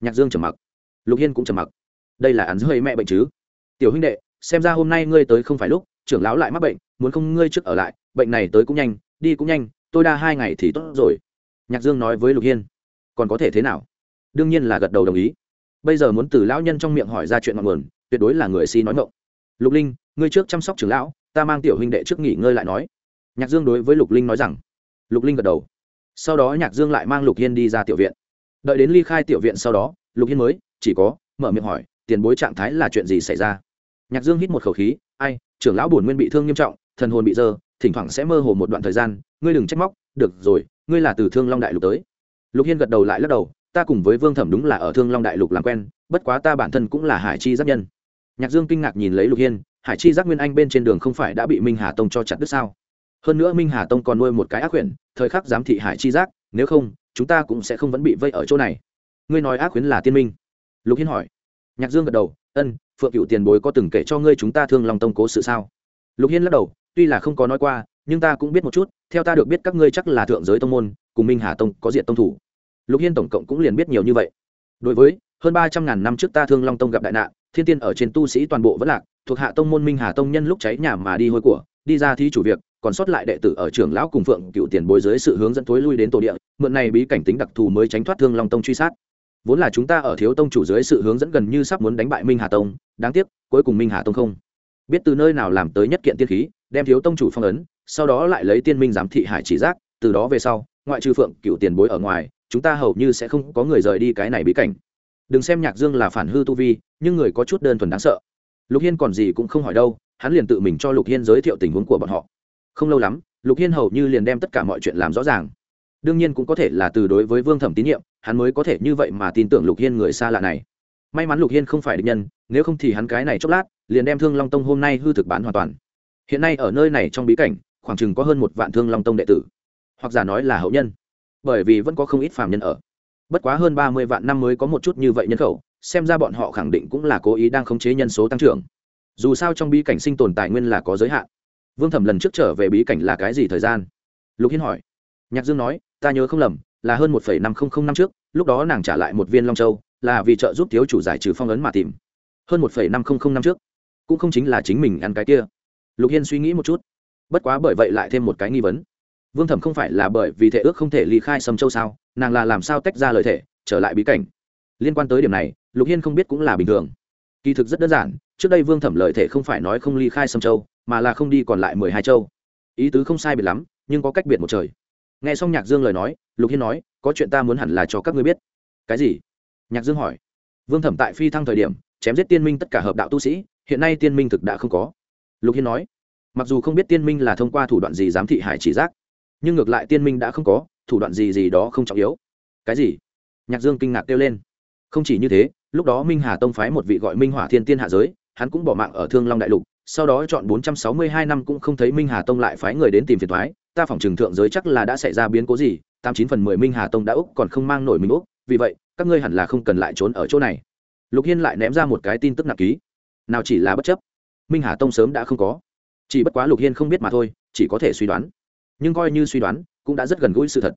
nhạc dương trầm mặc. Lục hiên cũng trầm mặc. Đây là án dưới mẹ bệnh chứ? Tiểu huynh đệ, xem ra hôm nay ngươi tới không phải lúc, trưởng lão lại mắc bệnh, muốn không ngươi trước ở lại, bệnh này tới cũng nhanh, đi cũng nhanh, tôi đa hai ngày thì tốt rồi. Nhạc dương nói với lục hiên. Còn có thể thế nào? Đương nhiên là gật đầu đồng ý. Bây giờ muốn từ lão nhân trong miệng hỏi ra chuyện ngọn nguồn, tuyệt đối là người si nói ngộng lục linh, ngươi trước chăm sóc trưởng lão, ta mang tiểu huynh đệ trước nghỉ ngơi lại nói. Nhạc dương đối với lục linh nói rằng. Lục linh gật đầu. Sau đó nhạc dương lại mang lục hiên đi ra tiểu viện. Đợi đến ly khai tiểu viện sau đó, lục hiên mới, chỉ có, mở miệng hỏi, tiền bối trạng thái là chuyện gì xảy ra? Nhạc dương hít một khẩu khí, ai, trưởng lão bổn nguyên bị thương nghiêm trọng, thần hồn bị dơ, thỉnh thoảng sẽ mơ hồ một đoạn thời gian, ngươi đừng trách móc, được rồi, ngươi là từ thương long đại lục tới. Lục hiên gật đầu lại lắc đầu ta cùng với vương thẩm đúng là ở thương long đại lục làm quen bất quá ta bản thân cũng là hải chi giáp nhân nhạc dương kinh ngạc nhìn lấy lục hiên hải chi giác nguyên anh bên trên đường không phải đã bị minh hà tông cho chặt đứt sao hơn nữa minh hà tông còn nuôi một cái ác quyển thời khắc giám thị hải chi giác nếu không chúng ta cũng sẽ không vẫn bị vây ở chỗ này ngươi nói ác quyến là tiên minh lục hiên hỏi nhạc dương gật đầu ân phượng cựu tiền bối có từng kể cho ngươi chúng ta thương lòng tông cố sự sao lục hiên lắc đầu tuy là không có nói qua nhưng ta cũng biết một chút theo ta được biết các ngươi chắc là thượng giới tông môn cùng minh hà tông có diện tông thủ lục hiên tổng cộng cũng liền biết nhiều như vậy. Đối với hơn ba trăm ngàn năm trước ta thương long tông gặp đại nạn, thiên tiên ở trên tu sĩ toàn bộ vẫn lạc, thuộc hạ tông môn minh hà tông nhân lúc cháy nhà mà đi hôi của, đi ra thi chủ việc, còn sót lại đệ tử ở trường lão cùng phượng cựu tiền bối dưới sự hướng dẫn tối lui đến tổ địa, mượn này bí cảnh tính đặc thù mới tránh thoát thương long tông truy sát. Vốn là chúng ta ở thiếu tông chủ dưới sự hướng dẫn gần như sắp muốn đánh bại minh hà tông, đáng tiếc, cuối cùng minh hà tông không biết từ nơi nào làm tới nhất kiện tiên khí, đem thiếu tông chủ phong ấn, sau đó lại lấy tiên minh giám thị hải chỉ giác, từ đó về sau, ngoại trừ phượng cựu tiền bối ở ngoài chúng ta hầu như sẽ không có người rời đi cái này bí cảnh. Đừng xem nhạc dương là phản hư tu vi, nhưng người có chút đơn thuần đáng sợ. Lục hiên còn gì cũng không hỏi đâu, hắn liền tự mình cho lục hiên giới thiệu tình huống của bọn họ. Không lâu lắm, lục hiên hầu như liền đem tất cả mọi chuyện làm rõ ràng. Đương nhiên cũng có thể là từ đối với vương thẩm tín nhiệm, hắn mới có thể như vậy mà tin tưởng lục hiên người xa lạ này. May mắn lục hiên không phải định nhân, nếu không thì hắn cái này chốc lát, liền đem thương long tông hôm nay hư thực bán hoàn toàn. Hiện nay ở nơi này trong bí cảnh, khoảng chừng có hơn một vạn thương long tông đệ tử. Hoặc giả nói là hậu nhân bởi vì vẫn có không ít phàm nhân ở. Bất quá hơn ba mươi vạn năm mới có một chút như vậy nhân khẩu, xem ra bọn họ khẳng định cũng là cố ý đang khống chế nhân số tăng trưởng. Dù sao trong bí cảnh sinh tồn tài nguyên là có giới hạn. Vương thẩm lần trước trở về bí cảnh là cái gì thời gian? Lục hiên hỏi. Nhạc dương nói, ta nhớ không lầm, là hơn một năm trăm năm trước, lúc đó nàng trả lại một viên long châu, là vì trợ giúp thiếu chủ giải trừ phong ấn mà tìm. Hơn một năm trăm năm trước, cũng không chính là chính mình ăn cái kia. Lục hiên suy nghĩ một chút. Bất quá bởi vậy lại thêm một cái nghi vấn vương thẩm không phải là bởi vì thể ước không thể ly khai sâm châu sao, nàng là làm sao tách ra lời thể, trở lại bí cảnh. Liên quan tới điểm này, lục hiên không biết cũng là bình thường. Kỳ thực rất đơn giản, trước đây vương thẩm lời thể không phải nói không ly khai sâm châu, mà là không đi còn lại mười hai châu. Ý tứ không sai biệt lắm, nhưng có cách biệt một trời. N g h e xong nhạc dương lời nói, lục hiên nói, có chuyện ta muốn hẳn là cho các ngươi biết. Cái gì? Nhạc dương hỏi. Vương thẩm tại phi thăng thời điểm, chém giết tiên minh tất cả hợp đạo tu sĩ, hiện nay tiên minh thực đã không có. Lục hiên nói, mặc dù không biết tiên minh là thông qua thủ đoạn gì giám thị hải chỉ giác nhưng ngược lại tiên minh đã không có, thủ đoạn gì gì đó không trọng yếu. Cái gì? Nhạc dương kinh ngạc kêu lên. Không chỉ như thế, lúc đó minh hà tông phái một vị gọi minh hỏa thiên tiên hạ giới, hắn cũng bỏ mạng ở thương long đại lục, sau đó chọn bốn trăm sáu mươi hai năm cũng không thấy minh hà tông lại phái người đến tìm phiền thoái ta phỏng trừng thượng giới chắc là đã xảy ra biến cố gì, tám chín phần mười minh hà tông đã úc còn không mang nổi mình úc, vì vậy, các ngươi hẳn là không cần lại trốn ở chỗ này. Lục hiên lại ném ra một cái tin tức nặng ký. Nào chỉ là bất chấp, minh hà tông sớm đã không có. Chỉ bất quá lục hiên không biết mà thôi, chỉ có thể suy đoán nhưng coi như suy đoán, cũng đã rất gần gũi sự thật.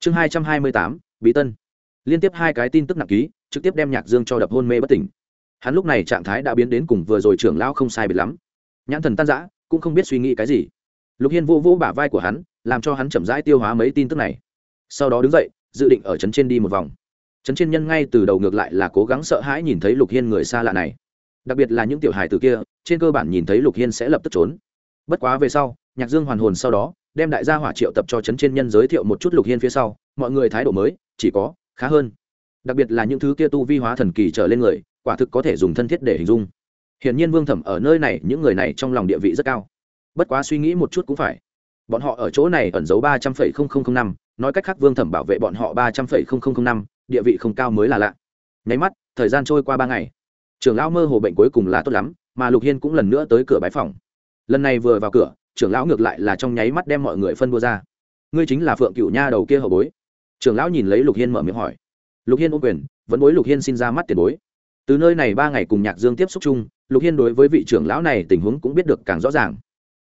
Chương hai trăm hai mươi tám, bí tân. Liên tiếp hai cái tin tức nặng ký, trực tiếp đem nhạc dương cho đập hôn mê bất tỉnh. Hắn lúc này trạng thái đã biến đến cùng vừa rồi trưởng lão không sai biệt lắm. Nhãn thần tan giã cũng không biết suy nghĩ cái gì. Lục hiên vô vô bả vai của hắn, làm cho hắn chậm rãi tiêu hóa mấy tin tức này. Sau đó đứng dậy, dự định ở trấn trên đi một vòng. Trấn trên nhân ngay từ đầu ngược lại là cố gắng sợ hãi nhìn thấy lục hiên người xa lạ này. Đặc biệt là những tiểu hài từ kia, trên cơ bản nhìn thấy lục hiên sẽ lập tức trốn. Bất quá về sau, nhạc dương hoàn hồn sau đó đem đại gia hỏa triệu tập cho chấn trên nhân giới thiệu một chút lục hiên phía sau, mọi người thái độ mới, chỉ có, khá hơn. Đặc biệt là những thứ kia tu vi hóa thần kỳ trở lên người, quả thực có thể dùng thân thiết để hình dung. Hiển nhiên vương thẩm ở nơi này, những người này trong lòng địa vị rất cao. Bất quá suy nghĩ một chút cũng phải. Bọn họ ở chỗ này ẩn giấu ba trăm phẩy không không không năm, nói cách khác vương thẩm bảo vệ bọn họ ba trăm phẩy không không không năm, địa vị không cao mới là lạ. Nháy mắt, thời gian trôi qua ba ngày. Trưởng lão mơ hồ bệnh cuối cùng là tốt lắm, mà lục hiên cũng lần nữa tới cửa bái phòng. Lần này vừa vào cửa trưởng lão ngược lại là trong nháy mắt đem mọi người phân đua ra. Ngươi chính là phượng cựu nha đầu kia hậu bối. Trưởng lão nhìn lấy lục hiên mở miệng hỏi. Lục hiên ô quyền, vẫn bối lục hiên xin ra mắt tiền bối. Từ nơi này ba ngày cùng nhạc dương tiếp xúc chung, lục hiên đối với vị trưởng lão này tình huống cũng biết được càng rõ ràng.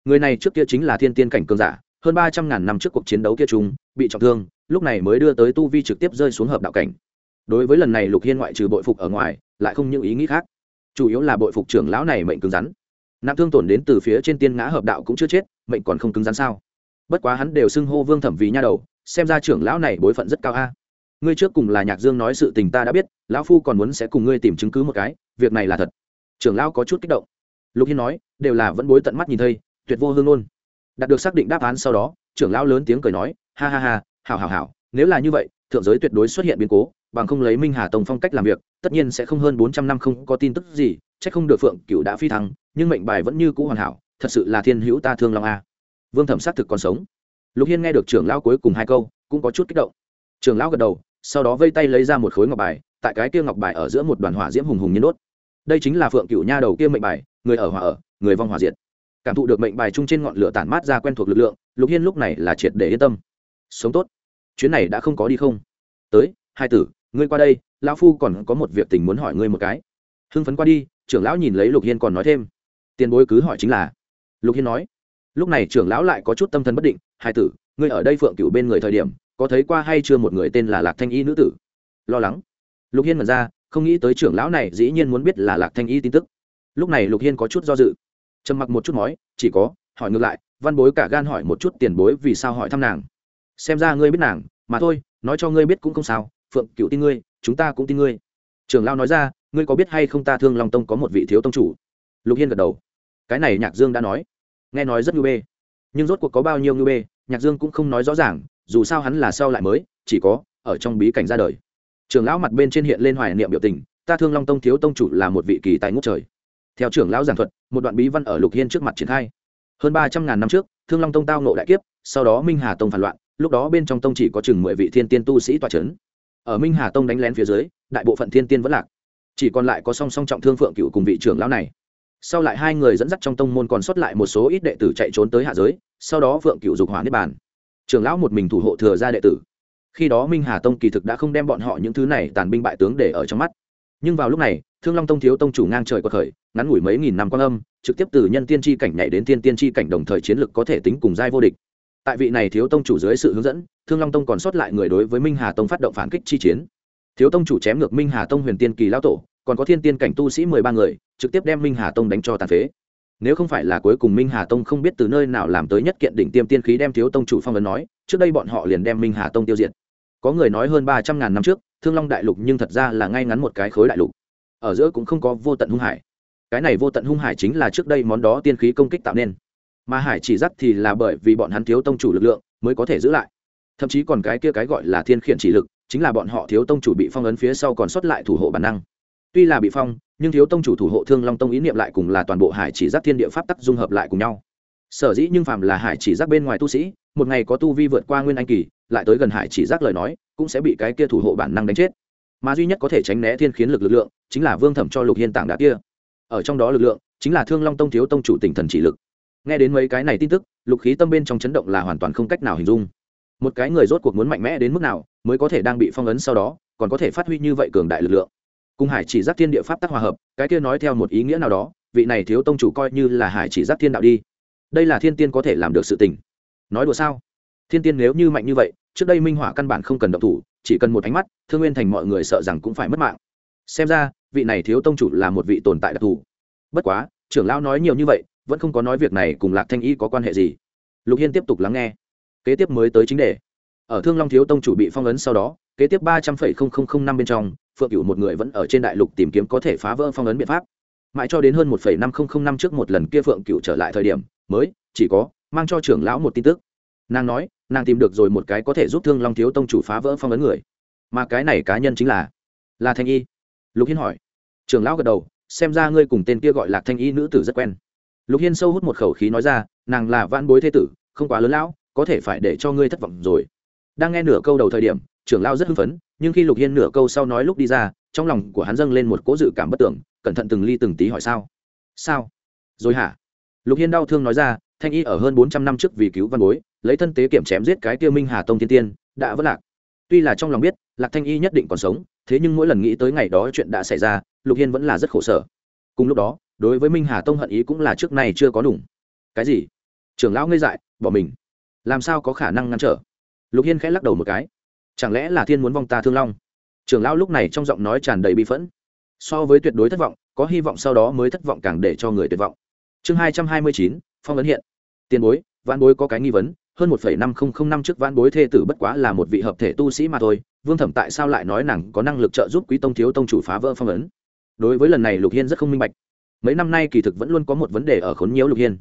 Người này trước kia chính là thiên tiên cảnh cường giả, hơn ba trăm ngàn năm trước cuộc chiến đấu kia chung, bị trọng thương, lúc này mới đưa tới tu vi trực tiếp rơi xuống hợp đạo cảnh. Đối với lần này lục hiên ngoại trừ bội phục ở ngoài, lại không những ý nghĩ khác. Chủ yếu là bội phục trưởng lão này mệnh cứng rắn nặng thương tổn đến từ phía trên tiên ngã hợp đạo cũng chưa chết, mệnh còn không cứng rắn sao? Bất quá hắn đều xưng hô vương thẩm vì nha đầu, xem ra trưởng lão này bối phận rất cao a. Ngươi trước cùng là nhạc dương nói sự tình ta đã biết, lão phu còn muốn sẽ cùng ngươi tìm chứng cứ một cái, việc này là thật. Trưởng lão có chút kích động. Lục hiên nói, đều là vẫn bối tận mắt nhìn thấy tuyệt vô hương luôn đạt được xác định đáp án sau đó, trưởng lão lớn tiếng cười nói, ha ha ha, hảo hảo hảo, nếu là như vậy, thượng giới tuyệt đối xuất hiện biến cố bằng không lấy minh hà tông phong cách làm việc, tất nhiên sẽ không hơn bốn trăm năm không có tin tức gì c h ắ c không được phượng cựu đã phi thăng, nhưng mệnh bài vẫn như cũ hoàn hảo, thật sự là thiên hữu ta thương long a. Vương thẩm xác thực còn sống. Lục hiên nghe được trưởng lão cuối cùng hai câu, cũng có chút kích động. Trưởng lão gật đầu, sau đó vây tay lấy ra một khối ngọc bài, tại cái kia ngọc bài ở giữa một đoàn hỏa diễm hùng hùng nhiên đốt. Đây chính là phượng cựu nha đầu kia mệnh bài, người ở hỏa ở, người vong hỏa diệt. Cảm thụ được mệnh bài chung trên ngọn lửa tản mát ra quen thuộc lực lượng, lục hiên lúc này là triệt để yên tâm. Sống tốt. Chuyến này đã không có đi không. Tới, hai tử ngươi qua đây, lão phu còn có một việc tình muốn hỏi ngươi một cái. Hưng phấn qua đi, trưởng lão nhìn lấy lục hiên còn nói thêm. Tiền bối cứ hỏi chính là. Lục hiên nói. Lúc này trưởng lão lại có chút tâm thần bất định, hai tử, ngươi ở đây phượng cựu bên người thời điểm, có thấy qua hay chưa một người tên là lạc thanh y nữ tử? Lo lắng. Lục hiên mật ra, không nghĩ tới trưởng lão này dĩ nhiên muốn biết là lạc thanh y tin tức. Lúc này lục hiên có chút do dự. Trầm mặc một chút nói, chỉ có, hỏi ngược lại, văn bối cả gan hỏi một chút tiền bối vì sao hỏi thăm nàng. Xem ra ngươi biết nàng, mà thôi, nói cho ngươi biết cũng không sao phượng cựu tin ngươi, chúng ta cũng tin ngươi. Trưởng lao nói ra, ngươi có biết hay không ta thương long tông có một vị thiếu tông chủ? Lục hiên gật đầu. Cái này nhạc dương đã nói. Nghe nói rất ngư bê. Nhưng rốt cuộc có bao nhiêu ngư bê, nhạc dương cũng không nói rõ ràng, dù sao hắn là sao lại mới, chỉ có ở trong bí cảnh ra đời. Trưởng lão mặt bên trên hiện lên hoài niệm biểu tình, ta thương long tông thiếu tông chủ là một vị kỳ tài ngút trời. Theo trưởng lão giảng thuật, một đoạn bí văn ở lục hiên trước mặt triển khai. Hơn ba trăm ngàn năm trước, thương long tông tao nộ đại kiếp, sau đó minh hà tông phản loạn, lúc đó bên trong tông chỉ có chừng mười vị thiên tiên tu sĩ tòa c h ấ n ở minh hà tông đánh lén phía dưới, đại bộ phận thiên tiên vẫn lạc. Chỉ còn lại có song song trọng thương phượng cựu cùng vị trưởng lão này. Sau lại hai người dẫn dắt trong tông môn còn sót lại một số ít đệ tử chạy trốn tới hạ giới, sau đó phượng cựu dục hỏa niết bàn. Trưởng lão một mình thủ hộ thừa ra đệ tử. Khi đó minh hà tông kỳ thực đã không đem bọn họ những thứ này tàn binh bại tướng để ở trong mắt. Nhưng vào lúc này, thương long tông thiếu tông chủ ngang trời quật khởi, ngắn ngủi mấy nghìn năm quan âm, trực tiếp từ nhân tiên tri cảnh nhảy đến tiên tiên tri cảnh đồng thời chiến lực có thể tính cùng giai vô địch tại vị này thiếu tông chủ dưới sự hướng dẫn, thương long tông còn sót lại người đối với minh hà tông phát động phản kích chi chiến. Thiếu tông chủ chém ngược minh hà tông huyền tiên kỳ lao tổ, còn có thiên tiên cảnh tu sĩ mười ba người, trực tiếp đem minh hà tông đánh cho tàn phế. Nếu không phải là cuối cùng minh hà tông không biết từ nơi nào làm tới nhất kiện đỉnh tiêm tiên khí đem thiếu tông chủ phong ấn nói, trước đây bọn họ liền đem minh hà tông tiêu diệt. Có người nói hơn ba trăm ngàn năm trước, thương long đại lục nhưng thật ra là ngay ngắn một cái khối đại lục. Ở giữa cũng không có vô tận hung hải. Cái này vô tận hung hải chính là trước đây món đó tiên khí công kích tạo nên mà hải chỉ dắt thì là bởi vì bọn hắn thiếu tông chủ lực lượng mới có thể giữ lại. Thậm chí còn cái kia cái gọi là thiên khiển chỉ lực, chính là bọn họ thiếu tông chủ bị phong ấn phía sau còn sót lại thủ hộ bản năng. Tuy là bị phong, nhưng thiếu tông chủ thủ hộ thương long tông ý niệm lại cùng là toàn bộ hải chỉ giác thiên địa pháp tắc dung hợp lại cùng nhau. Sở dĩ nhưng phàm là hải chỉ giác bên ngoài tu sĩ, một ngày có tu vi vượt qua nguyên anh kỳ, lại tới gần hải chỉ giác lời nói, cũng sẽ bị cái kia thủ hộ bản năng đánh chết. Mà duy nhất có thể tránh né thiên khiến lực lực lượng, chính là vương thẩm cho lục hiên tảng đá kia. Ở trong đó lực lượng, chính là thương long tông thiếu tông chủ tỉnh thần chỉ lực nghe đến mấy cái này tin tức, lục khí tâm bên trong chấn động là hoàn toàn không cách nào hình dung. Một cái người rốt cuộc muốn mạnh mẽ đến mức nào, mới có thể đang bị phong ấn sau đó, còn có thể phát huy như vậy cường đại lực lượng. Cùng hải chỉ giác thiên địa pháp tác hòa hợp, cái kia nói theo một ý nghĩa nào đó, vị này thiếu tông chủ coi như là hải chỉ giác thiên đạo đi. Đây là thiên tiên có thể làm được sự tình. Nói đùa sao? Thiên tiên nếu như mạnh như vậy, trước đây minh họa căn bản không cần động thủ, chỉ cần một ánh mắt, thương nguyên thành mọi người sợ rằng cũng phải mất mạng. Xem ra, vị này thiếu tông chủ là một vị tồn tại đặc thù. Bất quá, trưởng lão nói nhiều như vậy vẫn không có nói việc này cùng lạc thanh y có quan hệ gì. Lục hiên tiếp tục lắng nghe. Kế tiếp mới tới chính đề. Ở thương long thiếu tông chủ bị phong ấn sau đó, kế tiếp ba trăm linh năm bên trong, phượng cựu một người vẫn ở trên đại lục tìm kiếm có thể phá vỡ phong ấn biện pháp. Mãi cho đến hơn một năm nghìn năm trước một lần kia phượng cựu trở lại thời điểm, mới, chỉ có, mang cho trưởng lão một tin tức. Nàng nói, nàng tìm được rồi một cái có thể giúp thương long thiếu tông chủ phá vỡ phong ấn người. Mà cái này cá nhân chính là là thanh y. Lục hiên hỏi. Trưởng lão gật đầu, xem ra ngươi cùng tên kia gọi là thanh y nữ tử rất quen lục hiên sâu hút một khẩu khí nói ra, nàng là van bối thế tử, không quá lớn lão, có thể phải để cho ngươi thất vọng rồi. Đang nghe nửa câu đầu thời điểm, trưởng lao rất hưng phấn, nhưng khi lục hiên nửa câu sau nói lúc đi ra, trong lòng của hắn dâng lên một cố dự cảm bất tưởng, cẩn thận từng ly từng tí hỏi sao? Sao? Rồi hả? Lục hiên đau thương nói ra, thanh y ở hơn bốn trăm năm trước vì cứu văn bối, lấy thân tế kiểm chém giết cái tiêu minh hà tông thiên tiên, đã vất lạc. Tuy là trong lòng biết, lạc thanh y nhất định còn sống, thế nhưng mỗi lần nghĩ tới ngày đó chuyện đã xảy ra, lục hiên vẫn là rất khổ sở. Cùng lúc đó đối với minh hà tông hận ý cũng là trước nay chưa có đủ cái gì? Trưởng lão ngây dại, bỏ mình. Làm sao có khả năng ngăn trở? Lục hiên khẽ lắc đầu một cái. Chẳng lẽ là thiên muốn vong ta thương long? Trưởng lão lúc này trong giọng nói tràn đầy bi phẫn. So với tuyệt đối thất vọng, có hy vọng sau đó mới thất vọng càng để cho người tuyệt vọng. Chương hai trăm hai mươi chín, phong ấn hiện. Tiền bối, vãn bối có cái nghi vấn, hơn một năm nghìn năm trước vãn bối thê tử bất quá là một vị hợp thể tu sĩ mà thôi, vương thẩm tại sao lại nói nàng có năng lực trợ giúp quý tông thiếu tông chủ phá vỡ phong ấn? Đối với lần này lục hiên rất không minh bạch mấy năm nay kỳ thực vẫn luôn có một vấn đề ở khốn nhiễu lục hiên.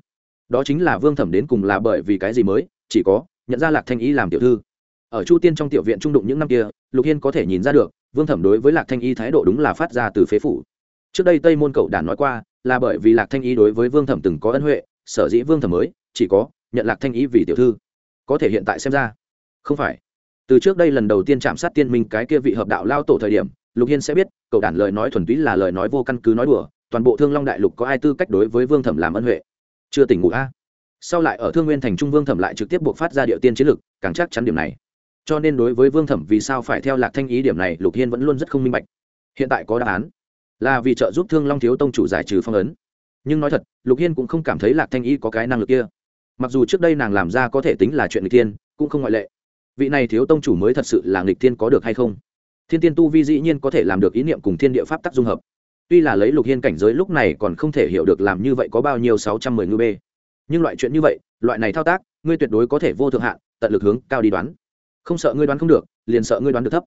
Đó chính là vương thẩm đến cùng là bởi vì cái gì mới, chỉ có nhận ra lạc thanh y làm tiểu thư. Ở chu tiên trong tiểu viện trung đụng những năm kia, lục hiên có thể nhìn ra được, vương thẩm đối với lạc thanh y thái độ đúng là phát ra từ phế phủ. Trước đây tây môn cậu đản nói qua, là bởi vì lạc thanh y đối với vương thẩm từng có ân huệ, sở dĩ vương thẩm mới, chỉ có nhận lạc thanh y vì tiểu thư. Có thể hiện tại xem ra, không phải. Từ trước đây lần đầu tiên chạm sát tiên minh cái kia vị hợp đạo lao tổ thời điểm, lục hiên sẽ biết, cậu đản lời nói thuần túy là lời nói vô căn cứ nói đùa toàn bộ thương long đại lục có ai tư cách đối với vương thẩm làm ân huệ? Chưa tỉnh ngủ a? Sau lại ở thương nguyên thành trung vương thẩm lại trực tiếp buộc phát ra địa tiên chiến lực, càng chắc chắn điểm này. Cho nên đối với vương thẩm vì sao phải theo lạc thanh ý điểm này, lục hiên vẫn luôn rất không minh bạch. Hiện tại có đáp án là vì trợ giúp thương long thiếu tông chủ giải trừ phong ấn. Nhưng nói thật, lục hiên cũng không cảm thấy lạc thanh y có cái năng lực kia. Mặc dù trước đây nàng làm ra có thể tính là chuyện nghịch tiên cũng không ngoại lệ. Vị này thiếu tông chủ mới thật sự là nghịch tiên có được hay không? Thiên tiên tu vi dĩ nhiên có thể làm được ý niệm cùng thiên địa pháp tắc dung hợp tuy là lấy lục hiên cảnh giới lúc này còn không thể hiểu được làm như vậy có bao nhiêu sáu trăm mười ngư b nhưng loại chuyện như vậy, loại này thao tác, ngươi tuyệt đối có thể vô thượng hạn, tận lực hướng cao đi đoán. Không sợ ngươi đoán không được, liền sợ ngươi đoán được thấp.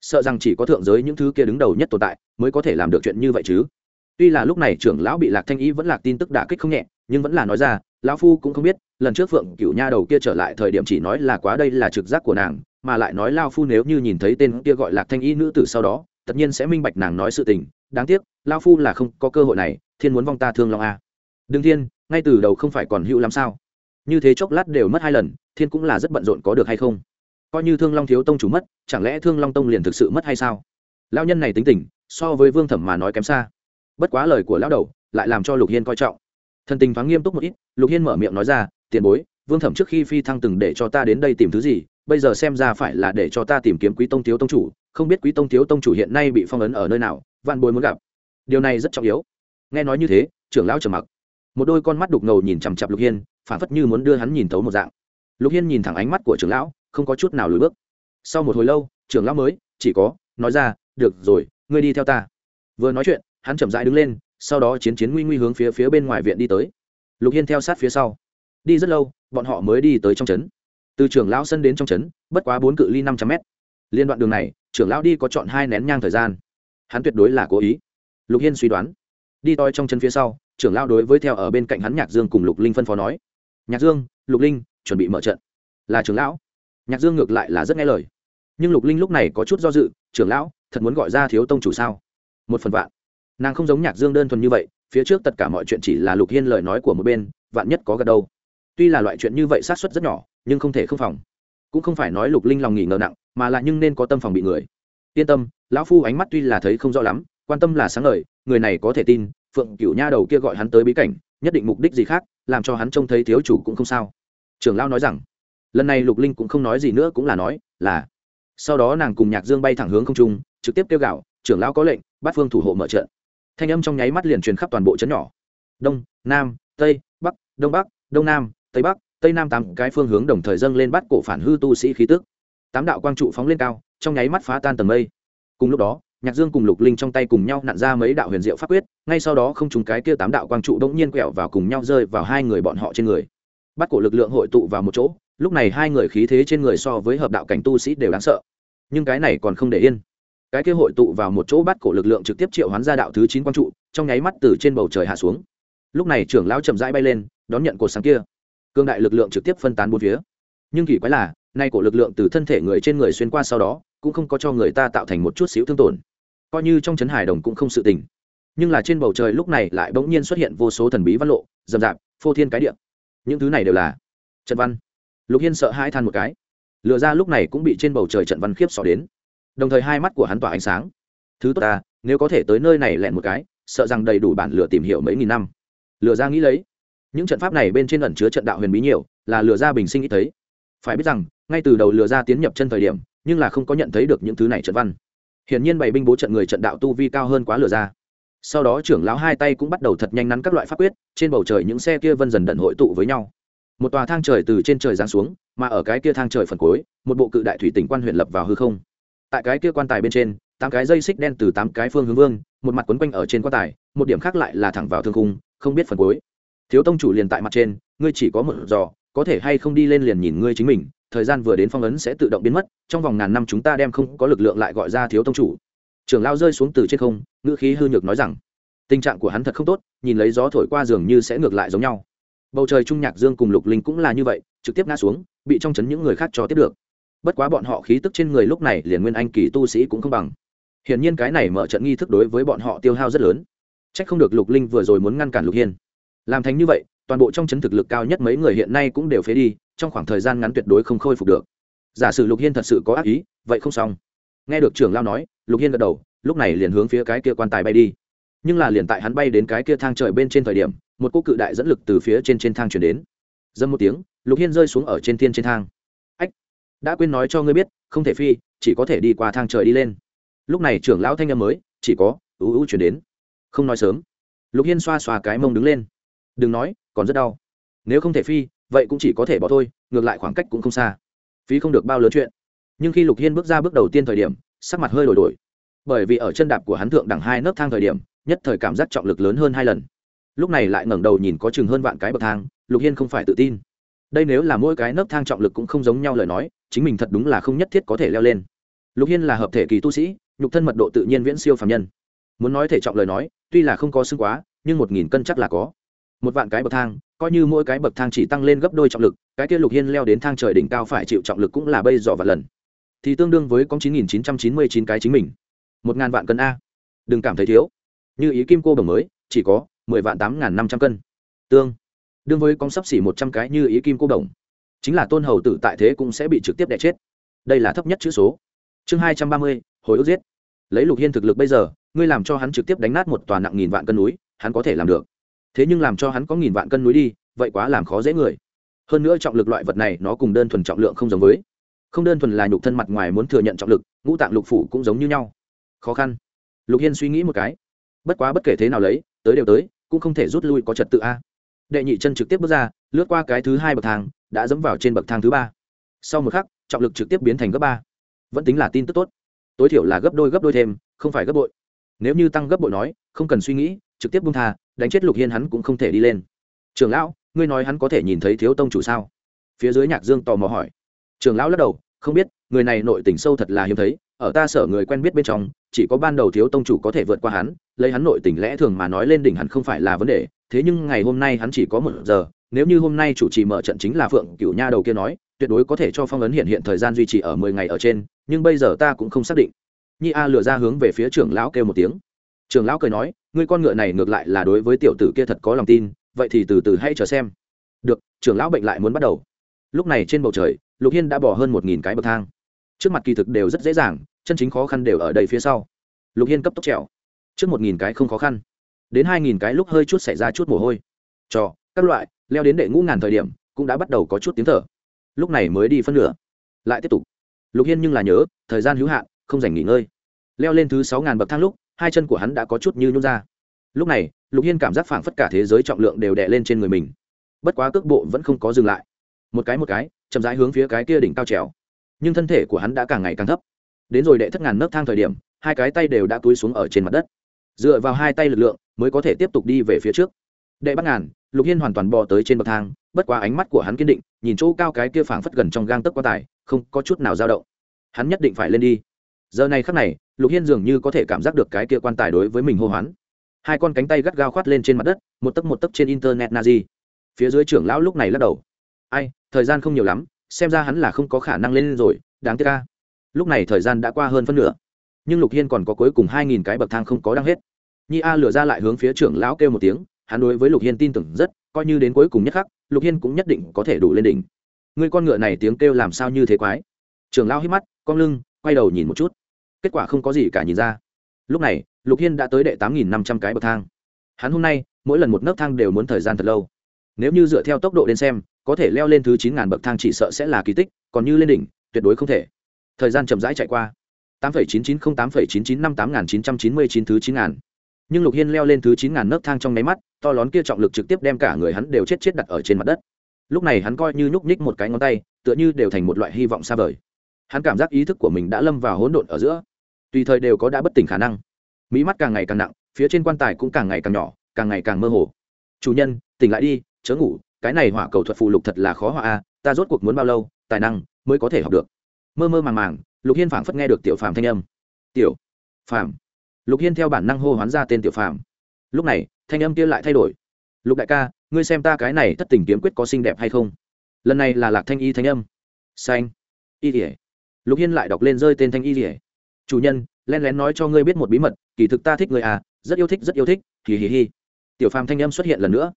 Sợ rằng chỉ có thượng giới những thứ kia đứng đầu nhất tồn tại mới có thể làm được chuyện như vậy chứ. Tuy là lúc này trưởng lão bị lạc thanh ý vẫn lạc tin tức đả kích không nhẹ, nhưng vẫn là nói ra, lão phu cũng không biết, lần trước phượng cựu nha đầu kia trở lại thời điểm chỉ nói là quá đây là trực giác của nàng, mà lại nói lao phu nếu như nhìn thấy tên kia gọi lạc thanh y nữ tử sau đó, tất nhiên sẽ minh bạch nàng nói sự tình đáng tiếc lao phu là không có cơ hội này, thiên muốn vong ta thương long a à. đương thiên, ngay từ đầu không phải còn hữu làm sao? Như thế chốc lát đều mất hai lần, thiên cũng là rất bận rộn có được hay không? Coi như thương long thiếu tông chủ mất, chẳng lẽ thương long tông liền thực sự mất hay sao? Lao nhân này tính tình, so với vương thẩm mà nói kém xa. Bất quá lời của lão đầu, lại làm cho lục hiên coi trọng. Thần tình thoáng nghiêm túc một ít, lục hiên mở miệng nói ra, tiền bối, vương thẩm trước khi phi thăng từng để cho ta đến đây tìm thứ gì bây giờ xem ra phải là để cho ta tìm kiếm quý tông thiếu tông chủ, không biết quý tông thiếu tông chủ hiện nay bị phong ấn ở nơi nào, vạn bối muốn gặp. Điều này rất trọng yếu. Nghe nói như thế, trưởng lão trầm mặc. Một đôi con mắt đục ngầu nhìn chằm chặp lục hiên, phản phất như muốn đưa hắn nhìn thấu một dạng. Lục hiên nhìn thẳng ánh mắt của trưởng lão, không có chút nào lùi bước. Sau một hồi lâu, trưởng lão mới, chỉ có, nói ra, được rồi, ngươi đi theo ta. Vừa nói chuyện, hắn chậm rãi đứng lên, sau đó chiến chiến nguy nguy hướng phía phía bên ngoài viện đi tới. Lục hiên theo sát phía sau. Đi rất lâu, bọn họ mới đi tới trong trấn từ trưởng lão sân đến trong trấn, bất quá bốn cự ly năm trăm mét. Liên đoạn đường này, trưởng lão đi có chọn hai nén nhang thời gian. Hắn tuyệt đối là cố ý. Lục hiên suy đoán. Đi toi trong chân phía sau, trưởng lão đối với theo ở bên cạnh hắn nhạc dương cùng lục linh phân phó nói. Nhạc dương, lục linh, chuẩn bị mở trận. Là trưởng lão. Nhạc dương ngược lại là rất nghe lời. Nhưng lục linh lúc này có chút do dự, trưởng lão, thật muốn gọi ra thiếu tông chủ sao? Một phần vạn. Nàng không giống nhạc dương đơn thuần như vậy, phía trước tất cả mọi chuyện chỉ là lục hiên lời nói của một bên, vạn nhất có gật đâu tuy là loại chuyện như vậy sát xuất rất nhỏ nhưng không thể không phòng. Cũng không phải nói lục linh lòng nghỉ ngờ nặng, mà là nhưng nên có tâm phòng bị người. Yên tâm, lão phu ánh mắt tuy là thấy không rõ lắm, quan tâm là sáng ngời, người này có thể tin, phượng cựu nha đầu kia gọi hắn tới bí cảnh, nhất định mục đích gì khác, làm cho hắn trông thấy thiếu chủ cũng không sao. Trưởng lão nói rằng, lần này lục linh cũng không nói gì nữa cũng là nói, là, sau đó nàng cùng nhạc dương bay thẳng hướng không trung, trực tiếp kêu gạo trưởng lão có lệnh, bắt phương thủ hộ mở trận. Thanh âm trong nháy mắt liền truyền khắp toàn bộ trấn nhỏ. Đông, nam, tây, bắc, đông bắc, đông nam, tây bắc tây nam tám cái phương hướng đồng thời dâng lên bắt cổ phản hư tu sĩ khí tức. Tám đạo quang trụ phóng lên cao, trong nháy mắt phá tan tầng mây. Cùng lúc đó, nhạc dương cùng lục linh trong tay cùng nhau nặn ra mấy đạo huyền diệu pháp quyết, ngay sau đó không trùng cái kia tám đạo quang trụ đ ỗ n g nhiên quẹo vào cùng nhau rơi vào hai người bọn họ trên người. Bắt cổ lực lượng hội tụ vào một chỗ, lúc này hai người khí thế trên người so với hợp đạo cảnh tu sĩ đều đáng sợ. Nhưng cái này còn không để yên. Cái kia hội tụ vào một chỗ bắt cổ lực lượng trực tiếp triệu hoán ra đạo thứ chín quang trụ, trong nháy mắt từ trên bầu trời hạ xuống. Lúc này trưởng lão chậm rãi bay lên, đón nhận cột sáng kia cương đại lực lượng trực tiếp phân tán bốn phía. Nhưng kỳ quái là, nay cổ lực lượng từ thân thể người trên người xuyên qua sau đó, cũng không có cho người ta tạo thành một chút xíu thương tổn. Coi như trong chấn hải đồng cũng không sự tình. Nhưng là trên bầu trời lúc này lại bỗng nhiên xuất hiện vô số thần bí văn lộ dầm dạp phô thiên cái địa. Những thứ này đều là trận văn. Lục hiên sợ hai than một cái. Lựa ra lúc này cũng bị trên bầu trời trận văn khiếp xỏ đến. Đồng thời hai mắt của hắn tỏa ánh sáng. Thứ tốt ta, nếu có thể tới nơi này lẹn một cái, sợ rằng đầy đủ bản lửa tìm hiểu mấy nghìn năm. Lựa ra nghĩ lấy những trận pháp này bên trên ẩn chứa trận đạo huyền bí nhiều, là lừa ra bình sinh ít thấy. Phải biết rằng, ngay từ đầu lừa ra tiến nhập chân thời điểm, nhưng là không có nhận thấy được những thứ này trận văn. Hiển nhiên bày binh bố trận người trận đạo tu vi cao hơn quá lừa ra. Sau đó trưởng lão hai tay cũng bắt đầu thật nhanh nắn các loại pháp quyết, trên bầu trời những xe kia vân dần đận hội tụ với nhau. Một tòa thang trời từ trên trời giáng xuống, mà ở cái kia thang trời phần cuối, một bộ cự đại thủy tỉnh quan huyện lập vào hư không. Tại cái kia quan tài bên trên, tám cái dây xích đen từ tám cái phương hướng vương, một mặt quấn quanh ở trên quan tài, một điểm khác lại là thẳng vào thương khung, không biết phần cuối thiếu tông chủ liền tại mặt trên, ngươi chỉ có một giò, có thể hay không đi lên liền nhìn ngươi chính mình, thời gian vừa đến phong ấn sẽ tự động biến mất, trong vòng ngàn năm chúng ta đem không có lực lượng lại gọi ra thiếu tông chủ. Trưởng lao rơi xuống từ trên không, ngữ khí hư nhược nói rằng, tình trạng của hắn thật không tốt, nhìn lấy gió thổi qua giường như sẽ ngược lại giống nhau. Bầu trời trung nhạc dương cùng lục linh cũng là như vậy, trực tiếp ngã xuống, bị trong chấn những người khác cho tiếp được. Bất quá bọn họ khí tức trên người lúc này liền nguyên anh kỳ tu sĩ cũng không bằng. Hiển nhiên cái này mở trận nghi thức đối với bọn họ tiêu hao rất lớn. C h ắ c không được lục linh vừa rồi muốn ngăn cản lục hiên làm thành như vậy, toàn bộ trong chấn thực lực cao nhất mấy người hiện nay cũng đều phế đi, trong khoảng thời gian ngắn tuyệt đối không khôi phục được. Giả sử lục hiên thật sự có ác ý, vậy không xong. Nghe được trưởng lao nói, lục hiên gật đầu, lúc này liền hướng phía cái kia quan tài bay đi. Nhưng là liền tại hắn bay đến cái kia thang trời bên trên thời điểm, một cô cự đại dẫn lực từ phía trên trên thang chuyển đến. Dâm một tiếng, lục hiên rơi xuống ở trên thiên trên thang. Ách, đã quên nói cho ngươi biết, không thể phi, chỉ có thể đi qua thang trời đi lên. Lúc này trưởng lão thanh âm mới, chỉ có ưu ưu chuyển đến. Không nói sớm. Lục hiên xoa xoa cái mông đứng lên đừng nói, còn rất đau. Nếu không thể phi, vậy cũng chỉ có thể bỏ thôi, ngược lại khoảng cách cũng không xa. Phí không được bao lớn chuyện. Nhưng khi lục hiên bước ra bước đầu tiên thời điểm, sắc mặt hơi đổi đổi. Bởi vì ở chân đạp của hắn thượng đẳng hai nấc thang thời điểm, nhất thời cảm giác trọng lực lớn hơn hai lần. Lúc này lại ngẩng đầu nhìn có chừng hơn vạn cái bậc thang, lục hiên không phải tự tin. Đây nếu là mỗi cái nấc thang trọng lực cũng không giống nhau lời nói, chính mình thật đúng là không nhất thiết có thể leo lên. Lục hiên là hợp thể kỳ tu sĩ, nhục thân mật độ tự nhiên viễn siêu phàm nhân. Muốn nói thể trọng lời nói, tuy là không có xương quá, nhưng một nghìn cân chắc là có một vạn cái bậc thang, coi như mỗi cái bậc thang chỉ tăng lên gấp đôi trọng lực, cái kia lục hiên leo đến thang trời đỉnh cao phải chịu trọng lực cũng là bây dọ và lần. Thì tương đương với có chín nghìn chín trăm chín mươi chín cái chính mình. Một ngàn vạn cân a. Đừng cảm thấy thiếu. Như ý kim cô đồng mới, chỉ có mười vạn tám ngàn năm trăm cân. Tương đương với con sắp xỉ một trăm cái như ý kim cô đồng. Chính là tôn hầu tử tại thế cũng sẽ bị trực tiếp đẻ chết. Đây là thấp nhất chữ số. Chương hai trăm ba mươi, hồi ức giết. Lấy lục hiên thực lực bây giờ, ngươi làm cho hắn trực tiếp đánh nát một tòa nặng nghìn vạn cân núi, hắn có thể làm được thế nhưng làm cho hắn có nghìn vạn cân núi đi, vậy quá làm khó dễ người. Hơn nữa trọng lực loại vật này nó cùng đơn thuần trọng lượng không giống với. Không đơn thuần là nhục thân mặt ngoài muốn thừa nhận trọng lực, ngũ tạng lục phủ cũng giống như nhau. Khó khăn. Lục hiên suy nghĩ một cái. Bất quá bất kể thế nào lấy, tới đều tới, cũng không thể rút lui có trật tự a. Đệ nhị chân trực tiếp bước ra, lướt qua cái thứ hai bậc thang, đã dẫm vào trên bậc thang thứ ba. Sau một khắc, trọng lực trực tiếp biến thành gấp ba. Vẫn tính là tin tức tốt. Tối thiểu là gấp đôi gấp đôi thêm, không phải gấp bội. Nếu như tăng gấp bội nói, không cần suy nghĩ, trực tiếp bung tha đánh chết lục hiên hắn cũng không thể đi lên trường lão ngươi nói hắn có thể nhìn thấy thiếu tông chủ sao phía dưới nhạc dương tò mò hỏi trường lão lắc đầu không biết người này nội tình sâu thật là hiếm thấy ở ta sở người quen biết bên trong chỉ có ban đầu thiếu tông chủ có thể vượt qua hắn lấy hắn nội tình lẽ thường mà nói lên đỉnh hắn không phải là vấn đề thế nhưng ngày hôm nay hắn chỉ có một giờ nếu như hôm nay chủ trì mở trận chính là phượng cửu nha đầu kia nói tuyệt đối có thể cho phong ấn hiện hiện thời gian duy trì ở mười ngày ở trên nhưng bây giờ ta cũng không xác định nhi a lừa ra hướng về phía trưởng lão kêu một tiếng trưởng lão cười nói, ngươi con ngựa này ngược lại là đối với tiểu tử kia thật có lòng tin, vậy thì từ từ hãy chờ xem. Được trưởng lão bệnh lại muốn bắt đầu. Lúc này trên bầu trời, lục hiên đã bỏ hơn một nghìn cái bậc thang. Trước mặt kỳ thực đều rất dễ dàng, chân chính khó khăn đều ở đây phía sau. Lục hiên cấp tốc trèo. Trước một nghìn cái không khó khăn. Đến hai nghìn cái lúc hơi chút xảy ra chút mồ hôi. Trò các loại, leo đến đệ ngũ ngàn thời điểm, cũng đã bắt đầu có chút tiếng thở. Lúc này mới đi phân nửa. Lại tiếp tục. Lục hiên nhưng là nhớ, thời gian hữu hạn, không dành nghỉ ngơi. Leo lên thứ sáu ngàn bậc thang lúc hai chân của hắn đã có chút như nhún ra. Lúc này lục hiên cảm giác phảng phất cả thế giới trọng lượng đều đè lên trên người mình. Bất quá cước bộ vẫn không có dừng lại. Một cái một cái chậm rãi hướng phía cái kia đỉnh cao trèo. Nhưng thân thể của hắn đã càng ngày càng thấp. Đến rồi đệ thất ngàn nấc thang thời điểm hai cái tay đều đã túi xuống ở trên mặt đất. Dựa vào hai tay lực lượng mới có thể tiếp tục đi về phía trước. Đệ bắt ngàn lục hiên hoàn toàn bò tới trên bậc thang bất quá ánh mắt của hắn kiên định nhìn chỗ cao cái kia phảng phất gần trong gang tấc quá tải, không có chút nào dao động. Hắn nhất định phải lên đi giờ này khắc này, lục hiên dường như có thể cảm giác được cái kia quan tài đối với mình hô hoán. Hai con cánh tay gắt gao khoát lên trên mặt đất, một tấc một tấc trên internet na di phía dưới trưởng lão lúc này lắc đầu. Ai, thời gian không nhiều lắm, xem ra hắn là không có khả năng lên rồi, đáng tiếc ca lúc này thời gian đã qua hơn phân nửa. Nhưng lục hiên còn có cuối cùng hai nghìn cái bậc thang không có đăng hết. Nhi a lửa ra lại hướng phía trưởng lão kêu một tiếng, hắn đối với lục hiên tin tưởng rất, coi như đến cuối cùng nhất khắc, lục hiên cũng nhất định có thể đủ lên đỉnh. Người con ngựa này tiếng kêu làm sao như thế quái? Trưởng lão hít mắt, cong lưng, quay đầu nhìn một chút kết quả không có gì cả nhìn ra. Lúc này, lục hiên đã tới đệ tám nghìn năm trăm cái bậc thang. Hắn hôm nay, mỗi lần một nấc thang đều muốn thời gian thật lâu. Nếu như dựa theo tốc độ đến xem, có thể leo lên thứ chín ngàn bậc thang chỉ sợ sẽ là kỳ tích, còn như lên đỉnh, tuyệt đối không thể. Thời gian chậm rãi chạy qua. tám phẩy chín chín không tám phẩy chín chín năm tám nghìn chín trăm chín mươi chín thứ chín ngàn. Nhưng lục hiên leo lên thứ chín ngàn nấc thang trong nháy mắt, to lón kia trọng lực trực tiếp đem cả người hắn đều chết chết đặt ở trên mặt đất. Lúc này hắn coi như nhúc nhích một cái ngón tay, tựa như đều thành một loại hy vọng xa vời. Hắn cảm giác ý thức của mình đã lâm vào hỗn độn ở giữa tùy thời đều có đã bất tỉnh khả năng. Mỹ mắt càng ngày càng nặng, phía trên quan tài cũng càng ngày càng nhỏ, càng ngày càng mơ hồ. Chủ nhân, tỉnh lại đi, chớ ngủ, cái này hỏa cầu thuật phù lục thật là khó hỏa a, ta rốt cuộc muốn bao lâu, tài năng mới có thể học được. Mơ mơ màng màng, lục hiên phảng phất nghe được tiểu phàm thanh âm. Tiểu phàm. Lục hiên theo bản năng hô hoán ra tên tiểu phàm. Lúc này, thanh âm kia lại thay đổi. Lục đại ca, ngươi xem ta cái này thất tình kiếm quyết có xinh đẹp hay không? Lần này là lạc thanh y thanh âm. Xanh. Y ỉa lục hiên lại đọc lên rơi tên thanh y ỉa chủ nhân len lén nói cho ngươi biết một bí mật, kỳ thực ta thích người à rất yêu thích, rất yêu thích, hì hì hì. Tiểu phàm thanh âm xuất hiện lần nữa.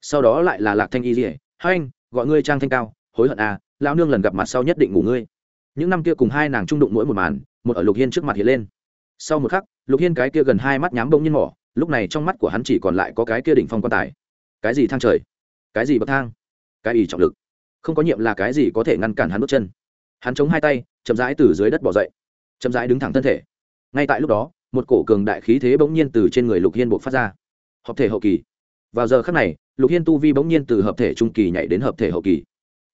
Sau đó lại là lạc thanh y dỉa hai anh, gọi ngươi trang thanh cao, hối hận à lão nương lần gặp mặt sau nhất định ngủ ngươi. Những năm kia cùng hai nàng trung đụng mỗi một màn, một ở lục hiên trước mặt hiện lên. Sau một khắc, lục hiên cái kia gần hai mắt nhám bông nhiên mỏ, lúc này trong mắt của hắn chỉ còn lại có cái kia đỉnh phong quan tài. Cái gì thang trời? Cái gì bậc thang? Cái ý trọng lực. Không có nhiệm là cái gì có thể ngăn cản hắn bước chân. Hắn chống hai tay, chậm rãi từ dưới đất bỏ dậy chậm rãi đứng thẳng thân thể. Ngay tại lúc đó, một cổ cường đại khí thế bỗng nhiên từ trên người lục hiên buộc phát ra. Hợp thể hậu kỳ. Vào giờ khắc này, lục hiên tu vi bỗng nhiên từ hợp thể trung kỳ nhảy đến hợp thể hậu kỳ.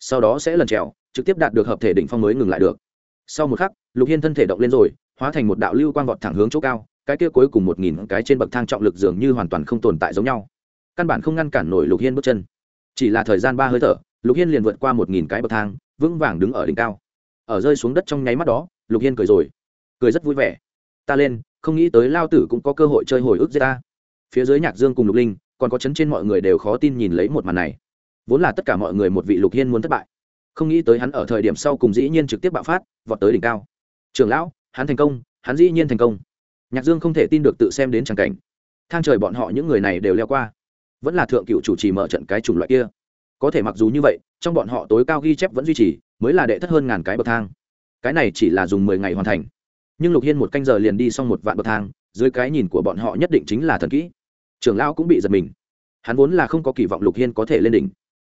Sau đó sẽ lần trèo, trực tiếp đạt được hợp thể đỉnh phong mới ngừng lại được. Sau một khắc, lục hiên thân thể động lên rồi, hóa thành một đạo lưu quang vọt thẳng hướng chỗ cao, cái kia cuối cùng một nghìn cái trên bậc thang trọng lực dường như hoàn toàn không tồn tại giống nhau. Căn bản không ngăn cản nổi lục hiên bước chân. Chỉ là thời gian ba hơi thở, lục hiên liền vượt qua một nghìn cái bậc thang, vững vàng đứng ở đỉnh cao. Ở rơi xuống đất trong nháy mắt đó, lục hiên cười rồi cười rất vui vẻ. Ta lên, không nghĩ tới lao tử cũng có cơ hội chơi hồi ức giết ta. Phía dưới nhạc dương cùng lục linh, còn có chấn trên mọi người đều khó tin nhìn lấy một màn này. Vốn là tất cả mọi người một vị lục hiên muốn thất bại. Không nghĩ tới hắn ở thời điểm sau cùng dĩ nhiên trực tiếp bạo phát, vọt tới đỉnh cao. Trường lão, hắn thành công, hắn dĩ nhiên thành công. Nhạc dương không thể tin được tự xem đến tràng cảnh. Thang trời bọn họ những người này đều leo qua. Vẫn là thượng cựu chủ trì mở trận cái chủng loại kia. Có thể mặc dù như vậy, trong bọn họ tối cao ghi chép vẫn duy trì, mới là đệ thất hơn ngàn cái bậc thang. Cái này chỉ là dùng mười ngày hoàn thành nhưng lục hiên một canh giờ liền đi xong một vạn bậc thang dưới cái nhìn của bọn họ nhất định chính là thần kỹ. Trưởng lão cũng bị giật mình. Hắn vốn là không có kỳ vọng lục hiên có thể lên đỉnh.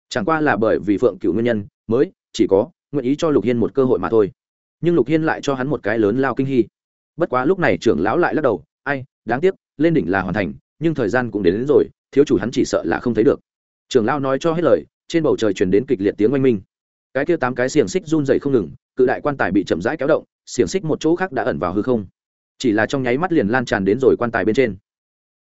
Chẳng qua là bởi vì phượng cựu nguyên nhân mới chỉ có nguyện ý cho lục hiên một cơ hội mà thôi. Nhưng lục hiên lại cho hắn một cái lớn lao kinh hy bất quá lúc này trưởng lão lại lắc đầu ai đáng tiếc lên đỉnh là hoàn thành nhưng thời gian cũng đến, đến rồi thiếu chủ hắn chỉ sợ là không thấy được. Trưởng lão nói cho hết lời trên bầu trời truyền đến kịch liệt tiếng oanh minh. Cái kia tám cái xiềng xích run dày không ngừng cự đại quan tài bị chậm rãi kéo động xiềng xích một chỗ khác đã ẩn vào hư không. Chỉ là trong nháy mắt liền lan tràn đến rồi quan tài bên trên.